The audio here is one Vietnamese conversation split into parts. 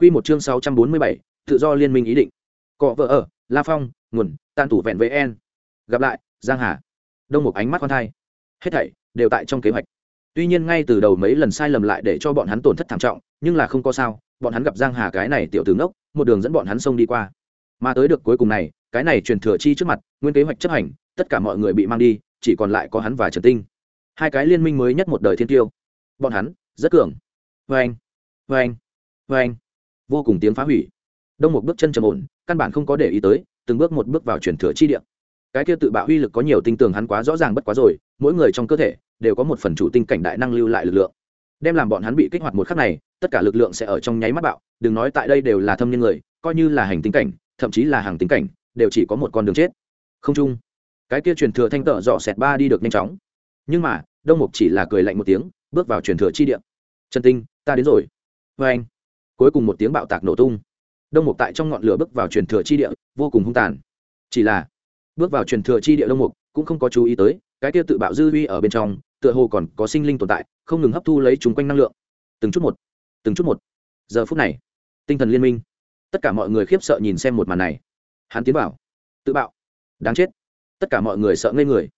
Quy một chương 647, tự do liên minh ý định. Cọ vợ ở, La Phong, nguồn, tan tủ vẹn VN. Gặp lại, Giang Hà. Đông một ánh mắt quan thai. Hết thảy đều tại trong kế hoạch. Tuy nhiên ngay từ đầu mấy lần sai lầm lại để cho bọn hắn tổn thất thảm trọng, nhưng là không có sao, bọn hắn gặp Giang Hà cái này tiểu tử ngốc, một đường dẫn bọn hắn xông đi qua. Mà tới được cuối cùng này, cái này truyền thừa chi trước mặt, nguyên kế hoạch chấp hành, tất cả mọi người bị mang đi, chỉ còn lại có hắn và Trần Tinh. Hai cái liên minh mới nhất một đời thiên tiêu. Bọn hắn rất cường. Vâng, vâng, vâng vô cùng tiếng phá hủy. Đông một bước chân trầm ổn, căn bản không có để ý tới, từng bước một bước vào chuyển thừa chi địa. Cái kia tự bạo uy lực có nhiều tinh tường hắn quá rõ ràng bất quá rồi, mỗi người trong cơ thể đều có một phần chủ tinh cảnh đại năng lưu lại lực lượng. Đem làm bọn hắn bị kích hoạt một khắc này, tất cả lực lượng sẽ ở trong nháy mắt bạo, đừng nói tại đây đều là thâm nhân người, coi như là hành tinh cảnh, thậm chí là hàng tinh cảnh, đều chỉ có một con đường chết. Không chung, cái kia truyền thừa thanh tợ dọ xẹt ba đi được nhanh chóng. Nhưng mà, đông mục chỉ là cười lạnh một tiếng, bước vào truyền thừa chi địa. Trần tinh, ta đến rồi. Vê anh cuối cùng một tiếng bạo tạc nổ tung. Đông mục tại trong ngọn lửa bước vào truyền thừa chi địa, vô cùng hung tàn. Chỉ là, bước vào truyền thừa chi địa đông mục cũng không có chú ý tới, cái kia tự bạo dư huy ở bên trong, tựa hồ còn có sinh linh tồn tại, không ngừng hấp thu lấy chúng quanh năng lượng. Từng chút một, từng chút một. Giờ phút này, tinh thần liên minh, tất cả mọi người khiếp sợ nhìn xem một màn này. Hắn tiến bảo tự bạo, đáng chết. Tất cả mọi người sợ ngây người.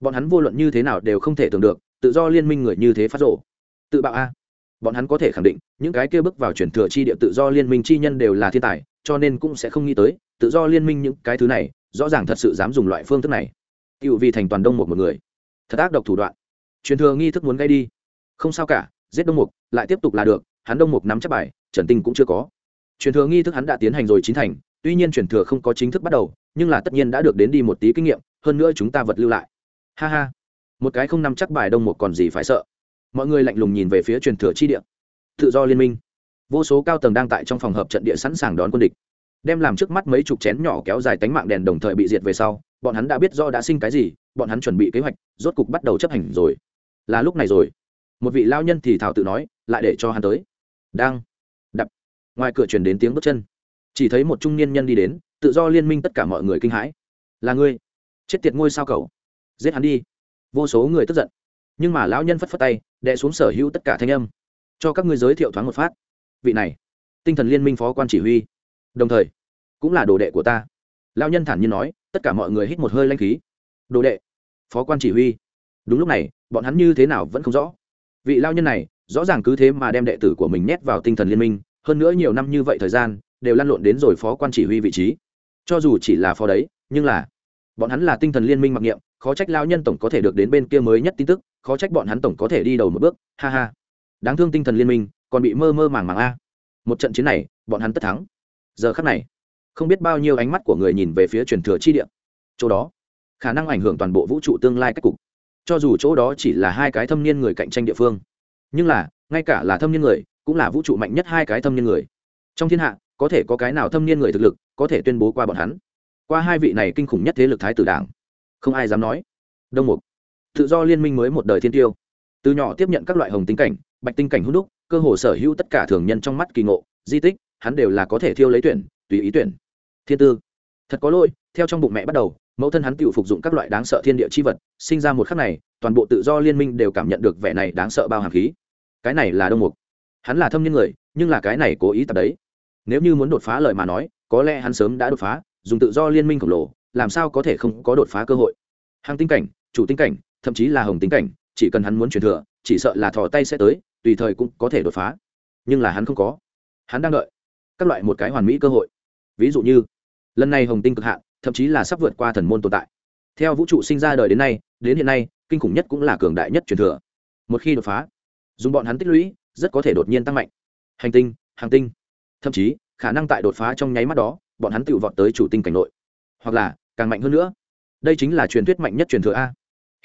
Bọn hắn vô luận như thế nào đều không thể tưởng được, tự do liên minh người như thế phát rộ tự bạo a bọn hắn có thể khẳng định, những cái kia bước vào chuyển thừa chi địa tự do liên minh chi nhân đều là thiên tài, cho nên cũng sẽ không nghĩ tới, tự do liên minh những cái thứ này, rõ ràng thật sự dám dùng loại phương thức này. Cựu vì thành toàn đông một một người. Thật ác độc thủ đoạn. Truyền thừa nghi thức muốn gây đi. Không sao cả, giết đông mục, lại tiếp tục là được, hắn đông mục nắm chắc bài trần tinh cũng chưa có. Truyền thừa nghi thức hắn đã tiến hành rồi chín thành, tuy nhiên truyền thừa không có chính thức bắt đầu, nhưng là tất nhiên đã được đến đi một tí kinh nghiệm, hơn nữa chúng ta vật lưu lại. Ha ha. Một cái không nắm chắc bài đông mục còn gì phải sợ mọi người lạnh lùng nhìn về phía truyền thừa chi địa. Tự do liên minh. Vô số cao tầng đang tại trong phòng hợp trận địa sẵn sàng đón quân địch. Đem làm trước mắt mấy chục chén nhỏ kéo dài tánh mạng đèn đồng thời bị diệt về sau, bọn hắn đã biết do đã sinh cái gì, bọn hắn chuẩn bị kế hoạch, rốt cục bắt đầu chấp hành rồi. Là lúc này rồi. Một vị lao nhân thì thảo tự nói, lại để cho hắn tới. Đang. Đập. Ngoài cửa truyền đến tiếng bước chân. Chỉ thấy một trung niên nhân đi đến, tự do liên minh tất cả mọi người kinh hãi. Là ngươi. Chết tiệt ngôi sao cầu giết hắn đi. Vô số người tức giận nhưng mà lão nhân phất phất tay đệ xuống sở hữu tất cả thanh âm. Cho các ngươi giới thiệu thoáng một phát. Vị này, tinh thần liên minh phó quan chỉ huy. Đồng thời, cũng là đồ đệ của ta. Lão nhân thản nhiên nói, tất cả mọi người hít một hơi lanh khí. Đồ đệ, phó quan chỉ huy. Đúng lúc này, bọn hắn như thế nào vẫn không rõ. Vị lao nhân này, rõ ràng cứ thế mà đem đệ tử của mình nhét vào tinh thần liên minh, hơn nữa nhiều năm như vậy thời gian, đều lăn lộn đến rồi phó quan chỉ huy vị trí. Cho dù chỉ là phó đấy, nhưng là, bọn hắn là tinh thần liên minh mặc niệm khó trách lao nhân tổng có thể được đến bên kia mới nhất tin tức, khó trách bọn hắn tổng có thể đi đầu một bước, ha ha. Đáng thương tinh thần liên minh, còn bị mơ mơ màng màng a. Một trận chiến này, bọn hắn tất thắng. Giờ khắc này, không biết bao nhiêu ánh mắt của người nhìn về phía truyền thừa chi địa. Chỗ đó, khả năng ảnh hưởng toàn bộ vũ trụ tương lai cách cục. Cho dù chỗ đó chỉ là hai cái thâm niên người cạnh tranh địa phương, nhưng là, ngay cả là thâm niên người, cũng là vũ trụ mạnh nhất hai cái thâm niên người. Trong thiên hạ, có thể có cái nào thâm niên người thực lực, có thể tuyên bố qua bọn hắn. Qua hai vị này kinh khủng nhất thế lực thái tử đảng không ai dám nói. Đông mục. Tự do liên minh mới một đời thiên tiêu. Từ nhỏ tiếp nhận các loại hồng tinh cảnh, bạch tinh cảnh hút đúc, cơ hồ sở hữu tất cả thường nhân trong mắt kỳ ngộ, di tích, hắn đều là có thể thiêu lấy tuyển, tùy ý tuyển. Thiên tư. Thật có lỗi, theo trong bụng mẹ bắt đầu, mẫu thân hắn tự phục dụng các loại đáng sợ thiên địa chi vật, sinh ra một khắc này, toàn bộ tự do liên minh đều cảm nhận được vẻ này đáng sợ bao hàm khí. Cái này là đông mục. Hắn là thâm nhân người, nhưng là cái này cố ý tập đấy. Nếu như muốn đột phá lời mà nói, có lẽ hắn sớm đã đột phá, dùng tự do liên minh khổng lồ làm sao có thể không có đột phá cơ hội? Hàng tinh cảnh, chủ tinh cảnh, thậm chí là hồng tinh cảnh, chỉ cần hắn muốn truyền thừa, chỉ sợ là thò tay sẽ tới, tùy thời cũng có thể đột phá. Nhưng là hắn không có. Hắn đang đợi các loại một cái hoàn mỹ cơ hội. Ví dụ như, lần này hồng tinh cực hạn, thậm chí là sắp vượt qua thần môn tồn tại. Theo vũ trụ sinh ra đời đến nay, đến hiện nay, kinh khủng nhất cũng là cường đại nhất truyền thừa. Một khi đột phá, dùng bọn hắn tích lũy, rất có thể đột nhiên tăng mạnh. Hành tinh hàng tinh. Thậm chí, khả năng tại đột phá trong nháy mắt đó, bọn hắn tự vọt tới chủ tinh cảnh nội. Hoặc là càng mạnh hơn nữa. Đây chính là truyền thuyết mạnh nhất truyền thừa a.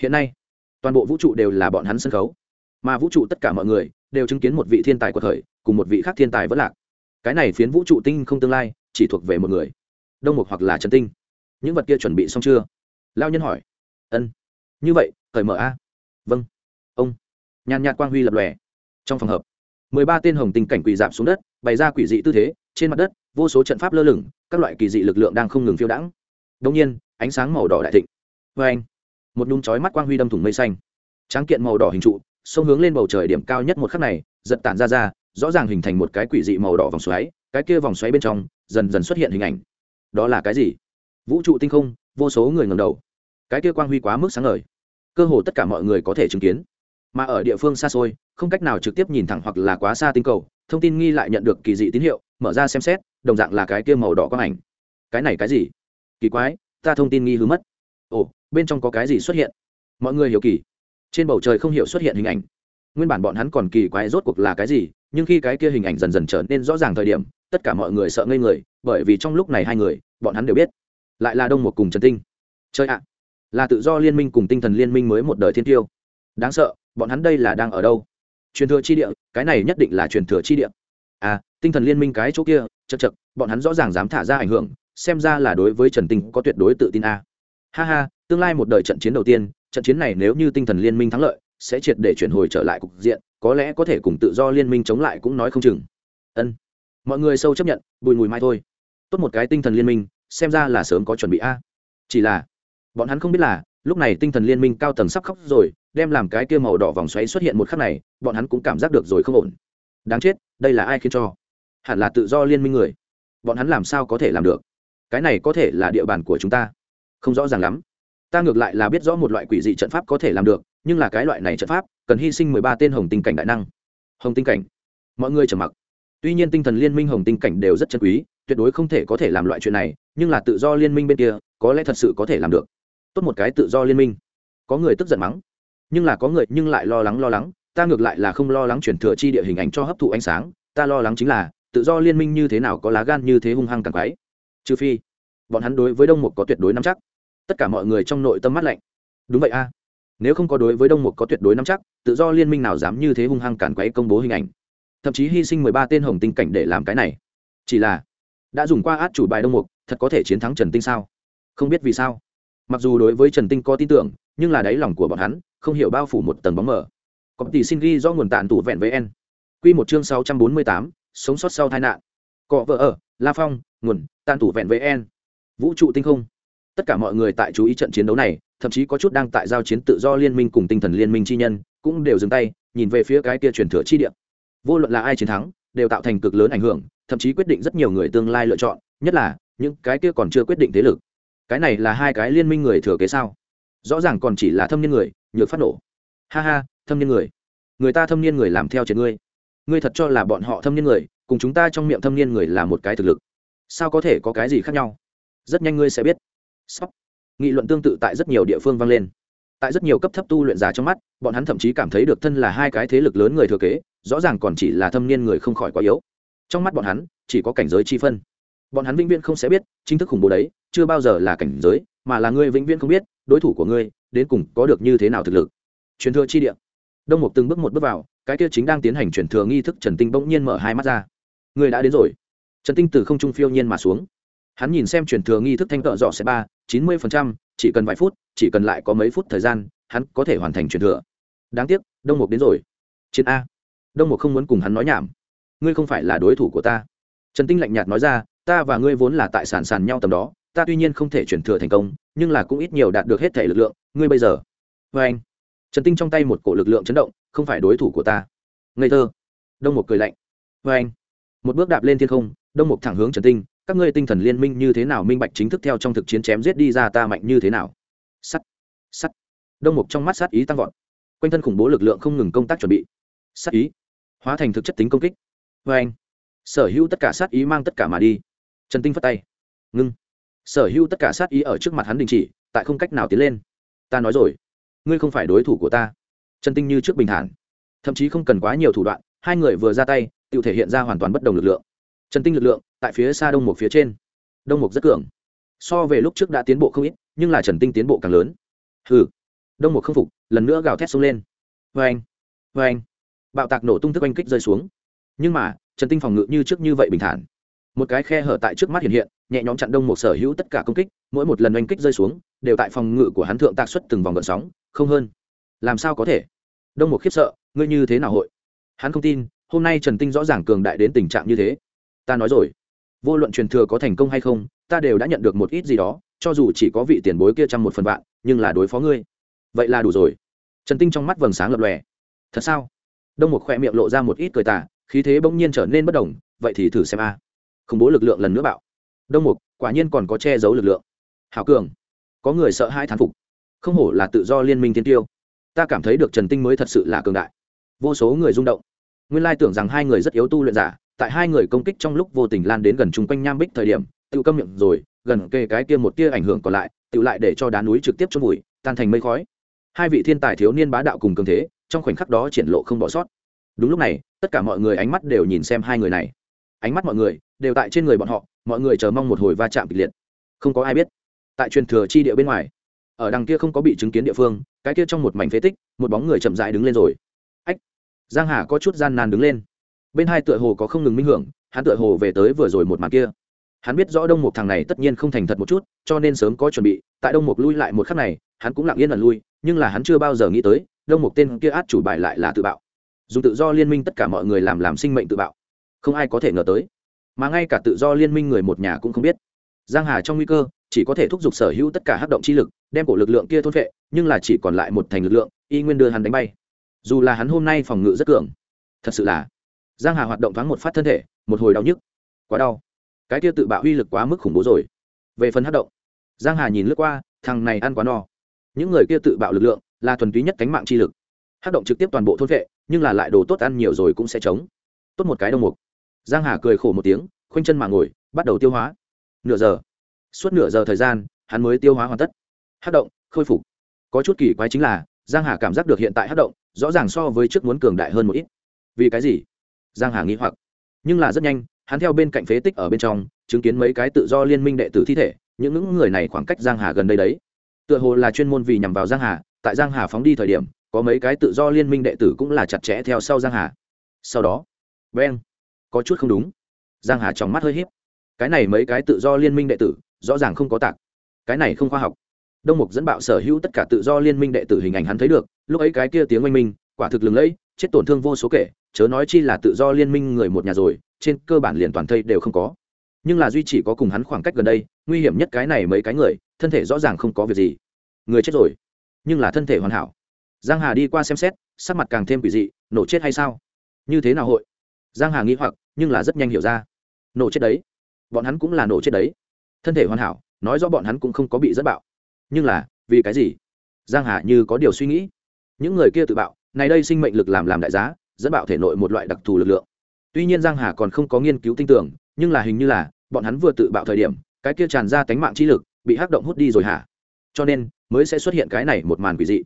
Hiện nay, toàn bộ vũ trụ đều là bọn hắn sân khấu. Mà vũ trụ tất cả mọi người đều chứng kiến một vị thiên tài của thời, cùng một vị khác thiên tài vẫn lạc. Cái này phiến vũ trụ tinh không tương lai chỉ thuộc về một người, đông mục hoặc là trần tinh. Những vật kia chuẩn bị xong chưa? Lao nhân hỏi. Ân. Như vậy, cởi mở a. Vâng. Ông. Nhàn nhạt quang huy lập lòe. Trong phòng hợp mười ba tên hồng tinh cảnh quỳ dạp xuống đất, bày ra quỷ dị tư thế, trên mặt đất, vô số trận pháp lơ lửng, các loại kỳ dị lực lượng đang không ngừng phiêu đãng đông nhiên, ánh sáng màu đỏ đại thịnh. Vê anh, một nhung chói mắt quang huy đâm thủng mây xanh. Tráng kiện màu đỏ hình trụ, sông hướng lên bầu trời điểm cao nhất một khắc này, giật tản ra ra, rõ ràng hình thành một cái quỷ dị màu đỏ vòng xoáy, cái kia vòng xoáy bên trong, dần dần xuất hiện hình ảnh. Đó là cái gì? Vũ trụ tinh không, vô số người ngầm đầu. Cái kia quang huy quá mức sáng ngời. Cơ hồ tất cả mọi người có thể chứng kiến. Mà ở địa phương xa xôi, không cách nào trực tiếp nhìn thẳng hoặc là quá xa tinh cầu, thông tin nghi lại nhận được kỳ dị tín hiệu, mở ra xem xét, đồng dạng là cái kia màu đỏ quang ảnh. Cái này cái gì? Kỳ quái, ta thông tin nghi hứa mất. Ồ, bên trong có cái gì xuất hiện? Mọi người hiểu kỳ. Trên bầu trời không hiểu xuất hiện hình ảnh. Nguyên bản bọn hắn còn kỳ quái rốt cuộc là cái gì, nhưng khi cái kia hình ảnh dần dần trở nên rõ ràng thời điểm, tất cả mọi người sợ ngây người, bởi vì trong lúc này hai người, bọn hắn đều biết. Lại là đông một cùng trần tinh. Chơi ạ. À, là tự do liên minh cùng tinh thần liên minh mới một đời thiên tiêu. Đáng sợ, bọn hắn đây là đang ở đâu? Truyền thừa chi địa, cái này nhất định là truyền thừa chi địa. À tinh thần liên minh cái chỗ kia, chật chật, bọn hắn rõ ràng dám thả ra ảnh hưởng xem ra là đối với trần tinh có tuyệt đối tự tin a. À. ha ha, tương lai một đời trận chiến đầu tiên, trận chiến này nếu như tinh thần liên minh thắng lợi, sẽ triệt để chuyển hồi trở lại cục diện, có lẽ có thể cùng tự do liên minh chống lại cũng nói không chừng. Ân. Mọi người sâu chấp nhận, bùi mùi mai thôi. Tốt một cái tinh thần liên minh, xem ra là sớm có chuẩn bị a. Chỉ là, bọn hắn không biết là, lúc này tinh thần liên minh cao tầng sắp khóc rồi, đem làm cái kia màu đỏ vòng xoáy xuất hiện một khắc này, bọn hắn cũng cảm giác được rồi không ổn. Đáng chết, đây là ai khiến cho? Hẳn là tự do liên minh người. Bọn hắn làm sao có thể làm được? Cái này có thể là địa bàn của chúng ta. Không rõ ràng lắm. Ta ngược lại là biết rõ một loại quỷ dị trận pháp có thể làm được, nhưng là cái loại này trận pháp cần hy sinh mười ba tên hồng tinh cảnh đại năng. Hồng tinh cảnh. Mọi người trầm mặc. Tuy nhiên tinh thần liên minh hồng tinh cảnh đều rất chân quý, tuyệt đối không thể có thể làm loại chuyện này, nhưng là tự do liên minh bên kia, có lẽ thật sự có thể làm được. Tốt một cái tự do liên minh. Có người tức giận mắng. Nhưng là có người nhưng lại lo lắng lo lắng. Ta ngược lại là không lo lắng chuyển thừa chi địa hình ảnh cho hấp thụ ánh sáng. Ta lo lắng chính là, tự do liên minh như thế nào có lá gan như thế hung hăng càng quái trừ phi bọn hắn đối với đông mục có tuyệt đối nắm chắc. Tất cả mọi người trong nội tâm mắt lạnh. Đúng vậy a. Nếu không có đối với đông mục có tuyệt đối nắm chắc, tự do liên minh nào dám như thế hung hăng cản quấy công bố hình ảnh? Thậm chí hy sinh mười ba tên hồng tinh cảnh để làm cái này. Chỉ là, đã dùng qua át chủ bài đông mục, thật có thể chiến thắng trần tinh sao? Không biết vì sao. Mặc dù đối với trần tinh có tin tưởng, nhưng là đáy lòng của bọn hắn, không hiểu bao phủ một tầng bóng mờ. Có tỷ xin ghi do nguồn tàn tủ vẹn với n q một chương sáu trăm bốn mươi tám, sống sót sau tai nạn. Cọ vợ ở, la phong nguồn, tàn thủ vẹn với En vũ trụ tinh không. Tất cả mọi người tại chú ý trận chiến đấu này, thậm chí có chút đang tại giao chiến tự do liên minh cùng tinh thần liên minh chi nhân, cũng đều dừng tay, nhìn về phía cái kia truyền thừa chi địa. Vô luận là ai chiến thắng, đều tạo thành cực lớn ảnh hưởng, thậm chí quyết định rất nhiều người tương lai lựa chọn, nhất là, những cái kia còn chưa quyết định thế lực. Cái này là hai cái liên minh người thừa kế sao? Rõ ràng còn chỉ là thâm niên người, nhược phát nổ. Ha ha, thâm niên người. Người ta thâm niên người làm theo trên ngươi. Ngươi thật cho là bọn họ thâm niên người, cùng chúng ta trong miệng thâm niên người là một cái thực lực sao có thể có cái gì khác nhau? Rất nhanh ngươi sẽ biết. Sóc nghị luận tương tự tại rất nhiều địa phương vang lên. Tại rất nhiều cấp thấp tu luyện giả trong mắt, bọn hắn thậm chí cảm thấy được thân là hai cái thế lực lớn người thừa kế, rõ ràng còn chỉ là thâm niên người không khỏi quá yếu. Trong mắt bọn hắn, chỉ có cảnh giới chi phân. Bọn hắn vĩnh viễn không sẽ biết, chính thức khủng bố đấy, chưa bao giờ là cảnh giới, mà là ngươi vĩnh viễn không biết, đối thủ của ngươi, đến cùng có được như thế nào thực lực. Truyền thừa chi địa. Đông một từng bước một bước vào, cái kia chính đang tiến hành truyền thừa nghi thức trần tinh bỗng nhiên mở hai mắt ra. Ngươi đã đến rồi trần tinh từ không trung phiêu nhiên mà xuống. Hắn nhìn xem chuyển thừa nghi thức thanh tợ dọ sẽ ba, chín mươi phần trăm, chỉ cần vài phút, chỉ cần lại có mấy phút thời gian, hắn có thể hoàn thành chuyển thừa. Đáng tiếc, đông mục đến rồi. Chiến a. Đông mục không muốn cùng hắn nói nhảm. Ngươi không phải là đối thủ của ta. Trần tinh lạnh nhạt nói ra, ta và ngươi vốn là tại sản sàn nhau tầm đó, ta tuy nhiên không thể chuyển thừa thành công, nhưng là cũng ít nhiều đạt được hết thể lực lượng, ngươi bây giờ. Vê anh. Trần tinh trong tay một cổ lực lượng chấn động, không phải đối thủ của ta. Ngây thơ. Đông một cười lạnh. Vê anh. Một bước đạp lên thiên không đông Mục thẳng hướng trần tinh, các ngươi tinh thần liên minh như thế nào minh bạch chính thức theo trong thực chiến chém giết đi ra ta mạnh như thế nào? Sắt sắt. Đông mục trong mắt sát ý tăng vọt. Quanh thân khủng bố lực lượng không ngừng công tác chuẩn bị. Sát ý. Hóa thành thực chất tính công kích. Vê anh, sở hữu tất cả sát ý mang tất cả mà đi. Trần tinh phất tay. Ngưng. Sở hữu tất cả sát ý ở trước mặt hắn đình chỉ, tại không cách nào tiến lên. Ta nói rồi. Ngươi không phải đối thủ của ta. Trần tinh như trước bình thản. Thậm chí không cần quá nhiều thủ đoạn, hai người vừa ra tay tự thể hiện ra hoàn toàn bất đồng lực lượng trần tinh lực lượng tại phía xa đông một phía trên. Đông mục rất cường. So về lúc trước đã tiến bộ không ít, nhưng là trần tinh tiến bộ càng lớn. Hừ. Đông mục không phục, lần nữa gào thét xông lên. Vê anh vê anh bạo tạc nổ tung thức oanh kích rơi xuống. Nhưng mà, trần tinh phòng ngự như trước như vậy bình thản. Một cái khe hở tại trước mắt hiện hiện, nhẹ nhõm chặn đông một sở hữu tất cả công kích, mỗi một lần oanh kích rơi xuống, đều tại phòng ngự của hắn thượng tạc xuất từng vòng gợn sóng, không hơn. Làm sao có thể? Đông một khiếp sợ, ngươi như thế nào hội? Hắn không tin, hôm nay trần tinh rõ ràng cường đại đến tình trạng như thế ta nói rồi. Vô luận truyền thừa có thành công hay không, ta đều đã nhận được một ít gì đó, cho dù chỉ có vị tiền bối kia trăm một phần vạn, nhưng là đối phó ngươi. Vậy là đủ rồi. Trần tinh trong mắt vầng sáng lập lòe. Thật sao? Đông một khoe miệng lộ ra một ít cười tả khí thế bỗng nhiên trở nên bất đồng, vậy thì thử xem a. Khủng bố lực lượng lần nữa bạo. Đông mục, quả nhiên còn có che giấu lực lượng. Hảo cường. Có người sợ hai thán phục. Không hổ là tự do liên minh tiên tiêu. Ta cảm thấy được trần tinh mới thật sự là cường đại. Vô số người rung động. Nguyên lai tưởng rằng hai người rất yếu tu luyện giả tại hai người công kích trong lúc vô tình lan đến gần chung quanh nham bích thời điểm tự câm miệng rồi, gần kề cái kia một tia ảnh hưởng còn lại tự lại để cho đá núi trực tiếp chôn bụi tan thành mây khói. Hai vị thiên tài thiếu niên bá đạo cùng cường thế, trong khoảnh khắc đó triển lộ không bỏ sót. Đúng lúc này, tất cả mọi người ánh mắt đều nhìn xem hai người này. Ánh mắt mọi người đều tại trên người bọn họ, mọi người chờ mong một hồi va chạm kịch liệt. Không có ai biết, tại truyền thừa chi địa bên ngoài, ở đằng kia không có bị chứng kiến địa phương, cái kia trong một mảnh phế tích, một bóng người chậm dại đứng lên rồi. Ách, giang hà có chút gian nan đứng lên bên hai tựa hồ có không ngừng minh hưởng, hắn tựa hồ về tới vừa rồi một màn kia. Hắn biết rõ đông một thằng này tất nhiên không thành thật một chút, cho nên sớm có chuẩn bị, tại đông một lui lại một khắc này, hắn cũng lặng yên ẩn lui, nhưng là hắn chưa bao giờ nghĩ tới, đông một tên kia át chủ bài lại là tự bạo. Dùng tự do liên minh tất cả mọi người làm làm sinh mệnh tự bạo. Không ai có thể ngờ tới. Mà ngay cả tự do liên minh người một nhà cũng không biết. Giang hà trong nguy cơ, chỉ có thể thúc giục sở hữu tất cả hắc động chi lực, đem cổ lực lượng kia thôn vệ nhưng là chỉ còn lại một thành lực lượng, y nguyên đưa hắn đánh bay. Dù là hắn hôm nay phòng ngự rất cường, thật sự là giang hà hoạt động thoáng một phát thân thể, một hồi đau nhức. Quá đau. Cái kia tự bạo uy lực quá mức khủng bố rồi. Về phần hát động, giang hà nhìn lướt qua, thằng này ăn quá no. Những người kia tự bạo lực lượng là thuần túy nhất cánh mạng chi lực. Hát động trực tiếp toàn bộ thôn vệ, nhưng là lại đồ tốt ăn nhiều rồi cũng sẽ chống. Tốt một cái đông mục. Giang hà cười khổ một tiếng, khoanh chân mà ngồi, bắt đầu tiêu hóa. Nửa giờ. Suốt nửa giờ thời gian, hắn mới tiêu hóa hoàn tất. Hát động, khôi phục. Có chút kỳ quái chính là, giang hà cảm giác được hiện tại hát động rõ ràng so với trước muốn cường đại hơn một ít. Vì cái gì? Giang hà nghĩ hoặc. Nhưng là rất nhanh, hắn theo bên cạnh phế tích ở bên trong, chứng kiến mấy cái tự do liên minh đệ tử thi thể, những những người này khoảng cách giang hà gần đây đấy. Tựa hồ là chuyên môn vì nhằm vào giang hà, tại giang hà phóng đi thời điểm, có mấy cái tự do liên minh đệ tử cũng là chặt chẽ theo sau giang hà. Sau đó ben có chút không đúng. Giang hà trong mắt hơi hiếp cái này mấy cái tự do liên minh đệ tử, rõ ràng không có tạc. Cái này không khoa học. Đông mục dẫn bạo sở hữu tất cả tự do liên minh đệ tử hình ảnh hắn thấy được, lúc ấy cái kia tiếng oanh minh, quả thực lừng lẫy, chết tổn thương vô số kể chớ nói chi là tự do liên minh người một nhà rồi, trên cơ bản liền toàn thây đều không có. Nhưng là duy chỉ có cùng hắn khoảng cách gần đây, nguy hiểm nhất cái này mấy cái người, thân thể rõ ràng không có việc gì. Người chết rồi, nhưng là thân thể hoàn hảo. Giang hà đi qua xem xét, sắc mặt càng thêm quỷ dị, nổ chết hay sao? Như thế nào hội? Giang hà nghĩ hoặc, nhưng là rất nhanh hiểu ra. Nổ chết đấy. Bọn hắn cũng là nổ chết đấy. Thân thể hoàn hảo, nói rõ bọn hắn cũng không có bị dẫn bạo. Nhưng là, vì cái gì? Giang hà như có điều suy nghĩ. Những người kia tự bạo, này đây sinh mệnh lực làm làm đại giá dẫn bạo thể nội một loại đặc thù lực lượng. Tuy nhiên giang hà còn không có nghiên cứu tin tưởng, nhưng là hình như là, bọn hắn vừa tự bạo thời điểm, cái kia tràn ra tánh mạng chi lực, bị hắc động hút đi rồi hả? Cho nên, mới sẽ xuất hiện cái này một màn quỷ dị.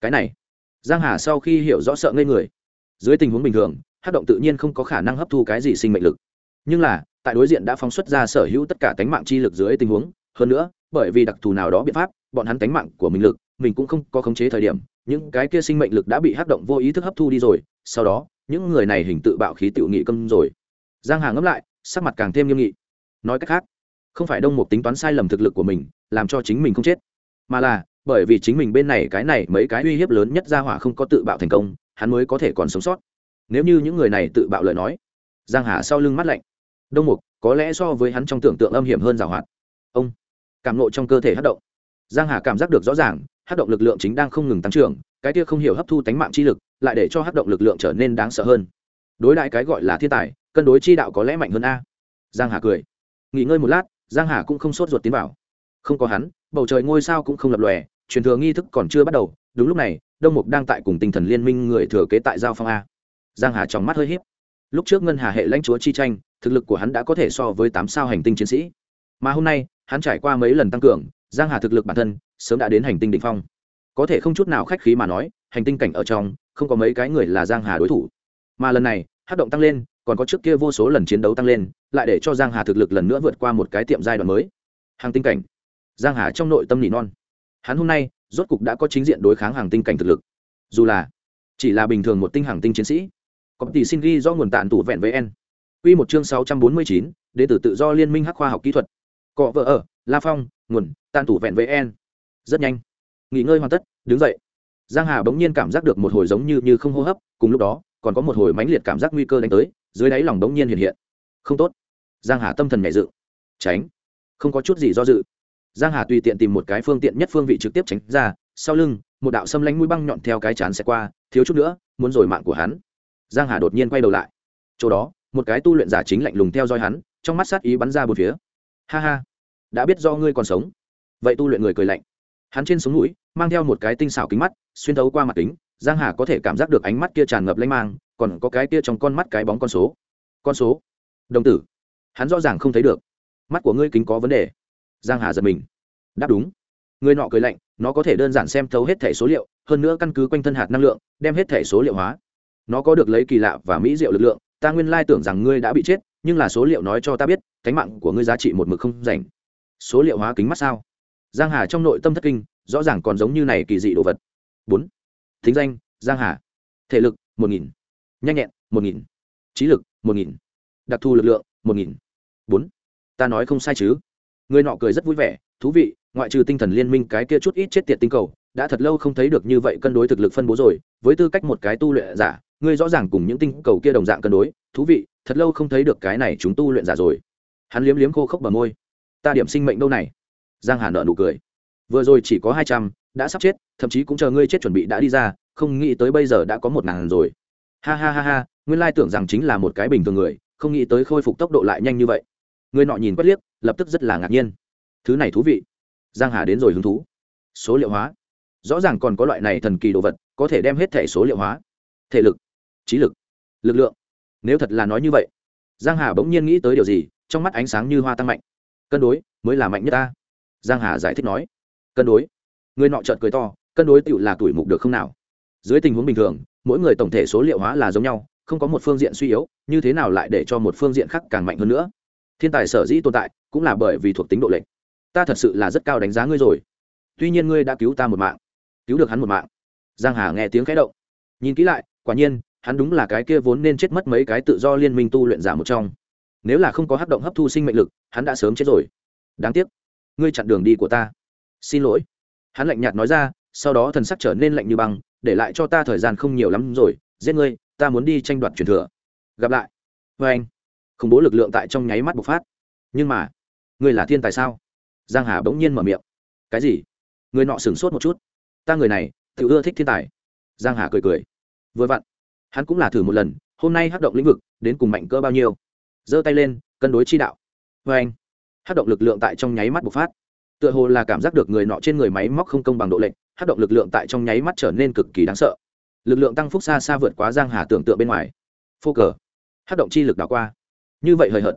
Cái này, giang hà sau khi hiểu rõ sợ ngây người. Dưới tình huống bình thường, hắc động tự nhiên không có khả năng hấp thu cái gì sinh mệnh lực. Nhưng là, tại đối diện đã phóng xuất ra sở hữu tất cả tánh mạng chi lực dưới tình huống, hơn nữa, bởi vì đặc thù nào đó biện pháp, bọn hắn tánh mạng của mình lực, mình cũng không có khống chế thời điểm những cái kia sinh mệnh lực đã bị hắc động vô ý thức hấp thu đi rồi, sau đó, những người này hình tự bạo khí tự nghị câm rồi. Giang hà ngẫm lại, sắc mặt càng thêm nghiêm nghị. Nói cách khác, không phải đông mục tính toán sai lầm thực lực của mình, làm cho chính mình không chết, mà là, bởi vì chính mình bên này cái này mấy cái uy hiếp lớn nhất ra hỏa không có tự bạo thành công, hắn mới có thể còn sống sót. Nếu như những người này tự bạo lời nói, giang hà sau lưng mắt lạnh. Đông mục, có lẽ so với hắn trong tưởng tượng âm hiểm hơn giảo hoạt. Ông, cảm nộ trong cơ thể hất động. Giang hà cảm giác được rõ ràng hát động lực lượng chính đang không ngừng tăng trưởng, cái kia không hiểu hấp thu tánh mạng chi lực, lại để cho hát động lực lượng trở nên đáng sợ hơn. Đối đại cái gọi là thiên tài, cân đối chi đạo có lẽ mạnh hơn a. Giang hà cười. Nghỉ ngơi một lát, giang hà cũng không sốt ruột tiến vào. Không có hắn, bầu trời ngôi sao cũng không lập lòe, truyền thừa nghi thức còn chưa bắt đầu, đúng lúc này, đông mục đang tại cùng tinh thần liên minh người thừa kế tại giao phong a. Giang hà trong mắt hơi hiếp lúc trước ngân hà hệ lãnh chúa chi tranh, thực lực của hắn đã có thể so với tám sao hành tinh chiến sĩ. Mà hôm nay, hắn trải qua mấy lần tăng cường, giang hà thực lực bản thân sớm đã đến hành tinh đ ỉ n h phong. Có thể không chút nào khách khí mà nói hành tinh cảnh ở trong không có mấy cái người là giang hà đối thủ. Mà lần này hát động tăng lên còn có trước kia vô số lần chiến đấu tăng lên lại để cho giang hà thực lực lần nữa vượt qua một cái tiệm giai đoạn mới. Hàng tinh cảnh. Giang hà trong nội tâm nỉ non. Hắn hôm nay rốt cục đã có chính diện đối kháng hàng tinh cảnh thực lực. Dù là chỉ là bình thường một tinh hàng tinh chiến sĩ. Có tỷ xin ghi do nguồn tàn tủ vẹn với n. Quy một chương 649, đến từ tự do liên minh hắc khoa học kỹ thuật. Cọ vợ ở, La Phong, nguồn, tàn tủ vẹn VN. Rất nhanh. Nghỉ ngơi hoàn tất, đứng dậy. Giang Hà bỗng nhiên cảm giác được một hồi giống như như không hô hấp, cùng lúc đó, còn có một hồi mãnh liệt cảm giác nguy cơ đánh tới, dưới đáy lòng bỗng nhiên hiện hiện. Không tốt. Giang Hà tâm thần nhẹ dự. Tránh. Không có chút gì do dự. Giang Hà tùy tiện tìm một cái phương tiện nhất phương vị trực tiếp tránh ra, sau lưng, một đạo xâm lánh mũi băng nhọn theo cái chán sẽ qua, thiếu chút nữa, muốn rồi mạng của hắn. Giang Hà đột nhiên quay đầu lại. Chỗ đó, một cái tu luyện giả chính lạnh lùng theo dõi hắn trong mắt sát ý bắn ra bốn phía ha ha đã biết do ngươi còn sống vậy tu luyện người cười lạnh hắn trên sống mũi, mang theo một cái tinh xảo kính mắt, xuyên thấu qua mặt kính, giang hà có thể cảm giác được ánh mắt kia tràn ngập lanh mang, còn có cái kia trong con mắt cái bóng con số. Con số? Đồng tử. Hắn rõ ràng không thấy được. Mắt của ngươi kính có vấn đề. Giang hà giật mình. Đáp đúng. Người nọ cười lạnh, nó có thể đơn giản xem thấu hết thẻ số liệu, hơn nữa căn cứ quanh thân hạt năng lượng, đem hết thẻ số liệu hóa. Nó có được lấy kỳ lạ và mỹ diệu lực lượng, ta nguyên lai tưởng rằng ngươi đã bị chết, nhưng là số liệu nói cho ta biết, cánh mạng của ngươi giá trị một mực không rảnh. Số liệu hóa kính mắt sao? Giang hà trong nội tâm thất kinh, rõ ràng còn giống như này kỳ dị đồ vật. Bốn. Thính danh, giang hà. Thể lực, một nghìn. Nhanh nhẹn, một nghìn. Trí lực, một nghìn. Đặc thù lực lượng, một nghìn. Bốn. Ta nói không sai chứ? Người nọ cười rất vui vẻ, thú vị, ngoại trừ tinh thần liên minh cái kia chút ít chết tiệt tinh cầu, đã thật lâu không thấy được như vậy cân đối thực lực phân bố rồi, với tư cách một cái tu luyện giả, ngươi rõ ràng cùng những tinh cầu kia đồng dạng cân đối, thú vị, thật lâu không thấy được cái này chúng tu luyện giả rồi. Hắn liếm liếm khô khốc bờ môi. Ta điểm sinh mệnh đâu này? Giang hà nợ nụ cười. Vừa rồi chỉ có hai trăm, đã sắp chết, thậm chí cũng chờ ngươi chết chuẩn bị đã đi ra, không nghĩ tới bây giờ đã có một ngàn rồi. Ha ha ha ha, nguyên lai tưởng rằng chính là một cái bình thường người, không nghĩ tới khôi phục tốc độ lại nhanh như vậy. Người nọ nhìn quét liếc, lập tức rất là ngạc nhiên. Thứ này thú vị. Giang hà đến rồi hứng thú. Số liệu hóa. Rõ ràng còn có loại này thần kỳ đồ vật, có thể đem hết thể số liệu hóa. Thể lực. Trí lực. Lực lượng. Nếu thật là nói như vậy, giang hà bỗng nhiên nghĩ tới điều gì, trong mắt ánh sáng như hoa tăng mạnh. Cân đối, mới là mạnh nhất ta giang hà giải thích nói, cân đối. Người nọ trợt cười to, cân đối tựu là tuổi mục được không nào? Dưới tình huống bình thường, mỗi người tổng thể số liệu hóa là giống nhau, không có một phương diện suy yếu, như thế nào lại để cho một phương diện khác càng mạnh hơn nữa? Thiên tài sở dĩ tồn tại, cũng là bởi vì thuộc tính độ lệch. ta thật sự là rất cao đánh giá ngươi rồi. Tuy nhiên ngươi đã cứu ta một mạng, cứu được hắn một mạng. Giang hà nghe tiếng khẽ động. Nhìn kỹ lại, quả nhiên, hắn đúng là cái kia vốn nên chết mất mấy cái tự do liên minh tu luyện giả một trong. Nếu là không có hấp động hấp thu sinh mệnh lực, hắn đã sớm chết rồi. Đáng tiếc ngươi chặn đường đi của ta. Xin lỗi. Hắn lạnh nhạt nói ra, sau đó thần sắc trở nên lạnh như băng, để lại cho ta thời gian không nhiều lắm rồi, giết ngươi, ta muốn đi tranh đoạt truyền thừa. Gặp lại. Vê anh. Khủng bố lực lượng tại trong nháy mắt bộc phát. Nhưng mà, ngươi là thiên tài sao? Giang hà bỗng nhiên mở miệng. Cái gì? Người nọ sửng sốt một chút. Ta người này tự ưa thích thiên tài. Giang hà cười cười. Vừa vặn, hắn cũng là thử một lần, hôm nay hát động lĩnh vực, đến cùng mạnh cỡ bao nhiêu? Giơ tay lên, cân đối chi đạo. Vê anh hát động lực lượng tại trong nháy mắt bộc phát. Tựa hồ là cảm giác được người nọ trên người máy móc không công bằng độ lệnh hát động lực lượng tại trong nháy mắt trở nên cực kỳ đáng sợ. Lực lượng tăng phúc xa xa vượt quá giang hà tưởng tượng bên ngoài. Phô cờ. Hát động chi lực đảo qua. Như vậy hời hợt.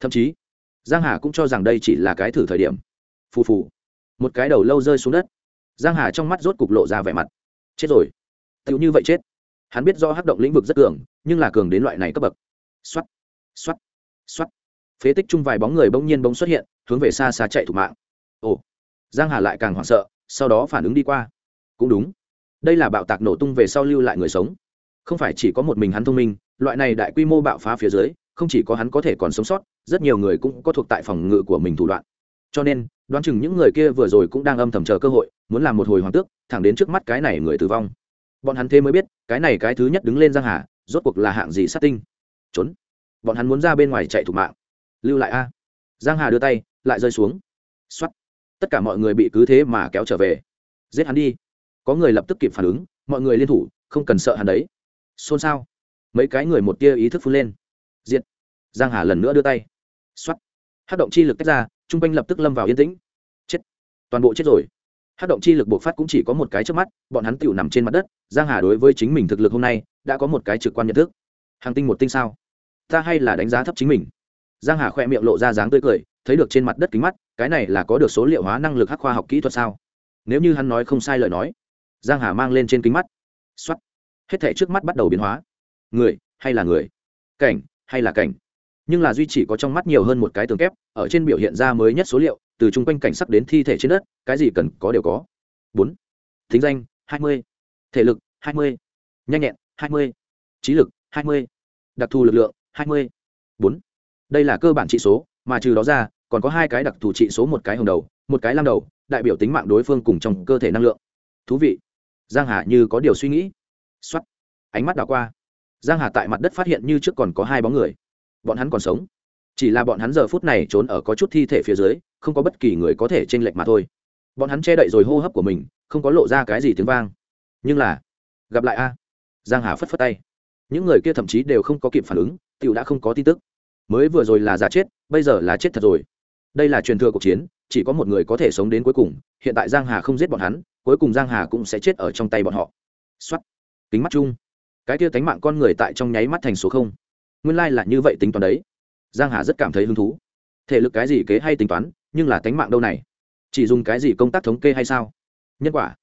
Thậm chí giang hà cũng cho rằng đây chỉ là cái thử thời điểm. Phù phù. Một cái đầu lâu rơi xuống đất. Giang hà trong mắt rốt cục lộ ra vẻ mặt. Chết rồi. Tựu như vậy chết. Hắn biết do hát động lĩnh vực rất cường nhưng là cường đến loại này cấp bậc. Xoát, xoát, xoát phế tích chung vài bóng người bỗng nhiên bỗng xuất hiện, hướng về xa xa chạy thủ mạng. Ồ, giang hà lại càng hoảng sợ, sau đó phản ứng đi qua. Cũng đúng. Đây là bạo tạc nổ tung về sau lưu lại người sống. Không phải chỉ có một mình hắn thông minh, loại này đại quy mô bạo phá phía dưới, không chỉ có hắn có thể còn sống sót, rất nhiều người cũng có thuộc tại phòng ngự của mình thủ đoạn. Cho nên, đoán chừng những người kia vừa rồi cũng đang âm thầm chờ cơ hội, muốn làm một hồi hoàng tước, thẳng đến trước mắt cái này người tử vong. Bọn hắn thế mới biết, cái này cái thứ nhất đứng lên giang hà, rốt cuộc là hạng gì sát tinh. Trốn. Bọn hắn muốn ra bên ngoài chạy thủ mạng lưu lại a. Giang hà đưa tay, lại rơi xuống. Xoắt tất cả mọi người bị cứ thế mà kéo trở về. Giết hắn đi. Có người lập tức kịp phản ứng, mọi người liên thủ, không cần sợ hắn đấy. Xôn xao. Mấy cái người một tia ý thức phun lên. Diệt. Giang hà lần nữa đưa tay. Xoắt hát động chi lực tách ra, trung quanh lập tức lâm vào yên tĩnh. Chết. Toàn bộ chết rồi. Hát động chi lực bộc phát cũng chỉ có một cái trước mắt, bọn hắn tựu nằm trên mặt đất. Giang hà đối với chính mình thực lực hôm nay, đã có một cái trực quan nhận thức. Hàng tinh một tinh sao? Ta hay là đánh giá thấp chính mình? Giang hà khoe miệng lộ ra dáng tươi cười, thấy được trên mặt đất kính mắt, cái này là có được số liệu hóa năng lực hắc khoa học kỹ thuật sao? Nếu như hắn nói không sai lời nói, giang hà mang lên trên kính mắt. Xoắt hết thể trước mắt bắt đầu biến hóa. Người, hay là người? Cảnh, hay là cảnh? Nhưng là duy chỉ có trong mắt nhiều hơn một cái tường kép, ở trên biểu hiện ra mới nhất số liệu, từ chung quanh cảnh sắc đến thi thể trên đất, cái gì cần có đều có. Bốn. Thính danh, hai mươi. Thể lực, hai mươi. Nhanh nhẹn, hai mươi. Trí lực, hai mươi. Đặc thù lực lượng, hai mươi. Bốn đây là cơ bản trị số, mà trừ đó ra, còn có hai cái đặc thù trị số, một cái hồng đầu, một cái lam đầu, đại biểu tính mạng đối phương cùng trong cơ thể năng lượng. Thú vị. Giang hà như có điều suy nghĩ. X ánh mắt đảo qua. Giang hà tại mặt đất phát hiện như trước còn có hai bóng người. Bọn hắn còn sống. Chỉ là bọn hắn giờ phút này trốn ở có chút thi thể phía dưới, không có bất kỳ người có thể chênh lệch mà thôi. Bọn hắn che đậy rồi hô hấp của mình, không có lộ ra cái gì tiếng vang. Nhưng là, gặp lại a. Giang hà phất phất tay. Những người kia thậm chí đều không có kịp phản ứng, tiểu đã không có tin tức mới vừa rồi là giả chết, bây giờ là chết thật rồi. Đây là truyền thừa cuộc chiến, chỉ có một người có thể sống đến cuối cùng, hiện tại giang hà không giết bọn hắn, cuối cùng giang hà cũng sẽ chết ở trong tay bọn họ. Xuất kính mắt chung. Cái kia tánh mạng con người tại trong nháy mắt thành số không. Nguyên lai là như vậy tính toán đấy. Giang hà rất cảm thấy hứng thú. Thể lực cái gì kế hay tính toán, nhưng là tánh mạng đâu này? Chỉ dùng cái gì công tác thống kê hay sao? Nhân quả.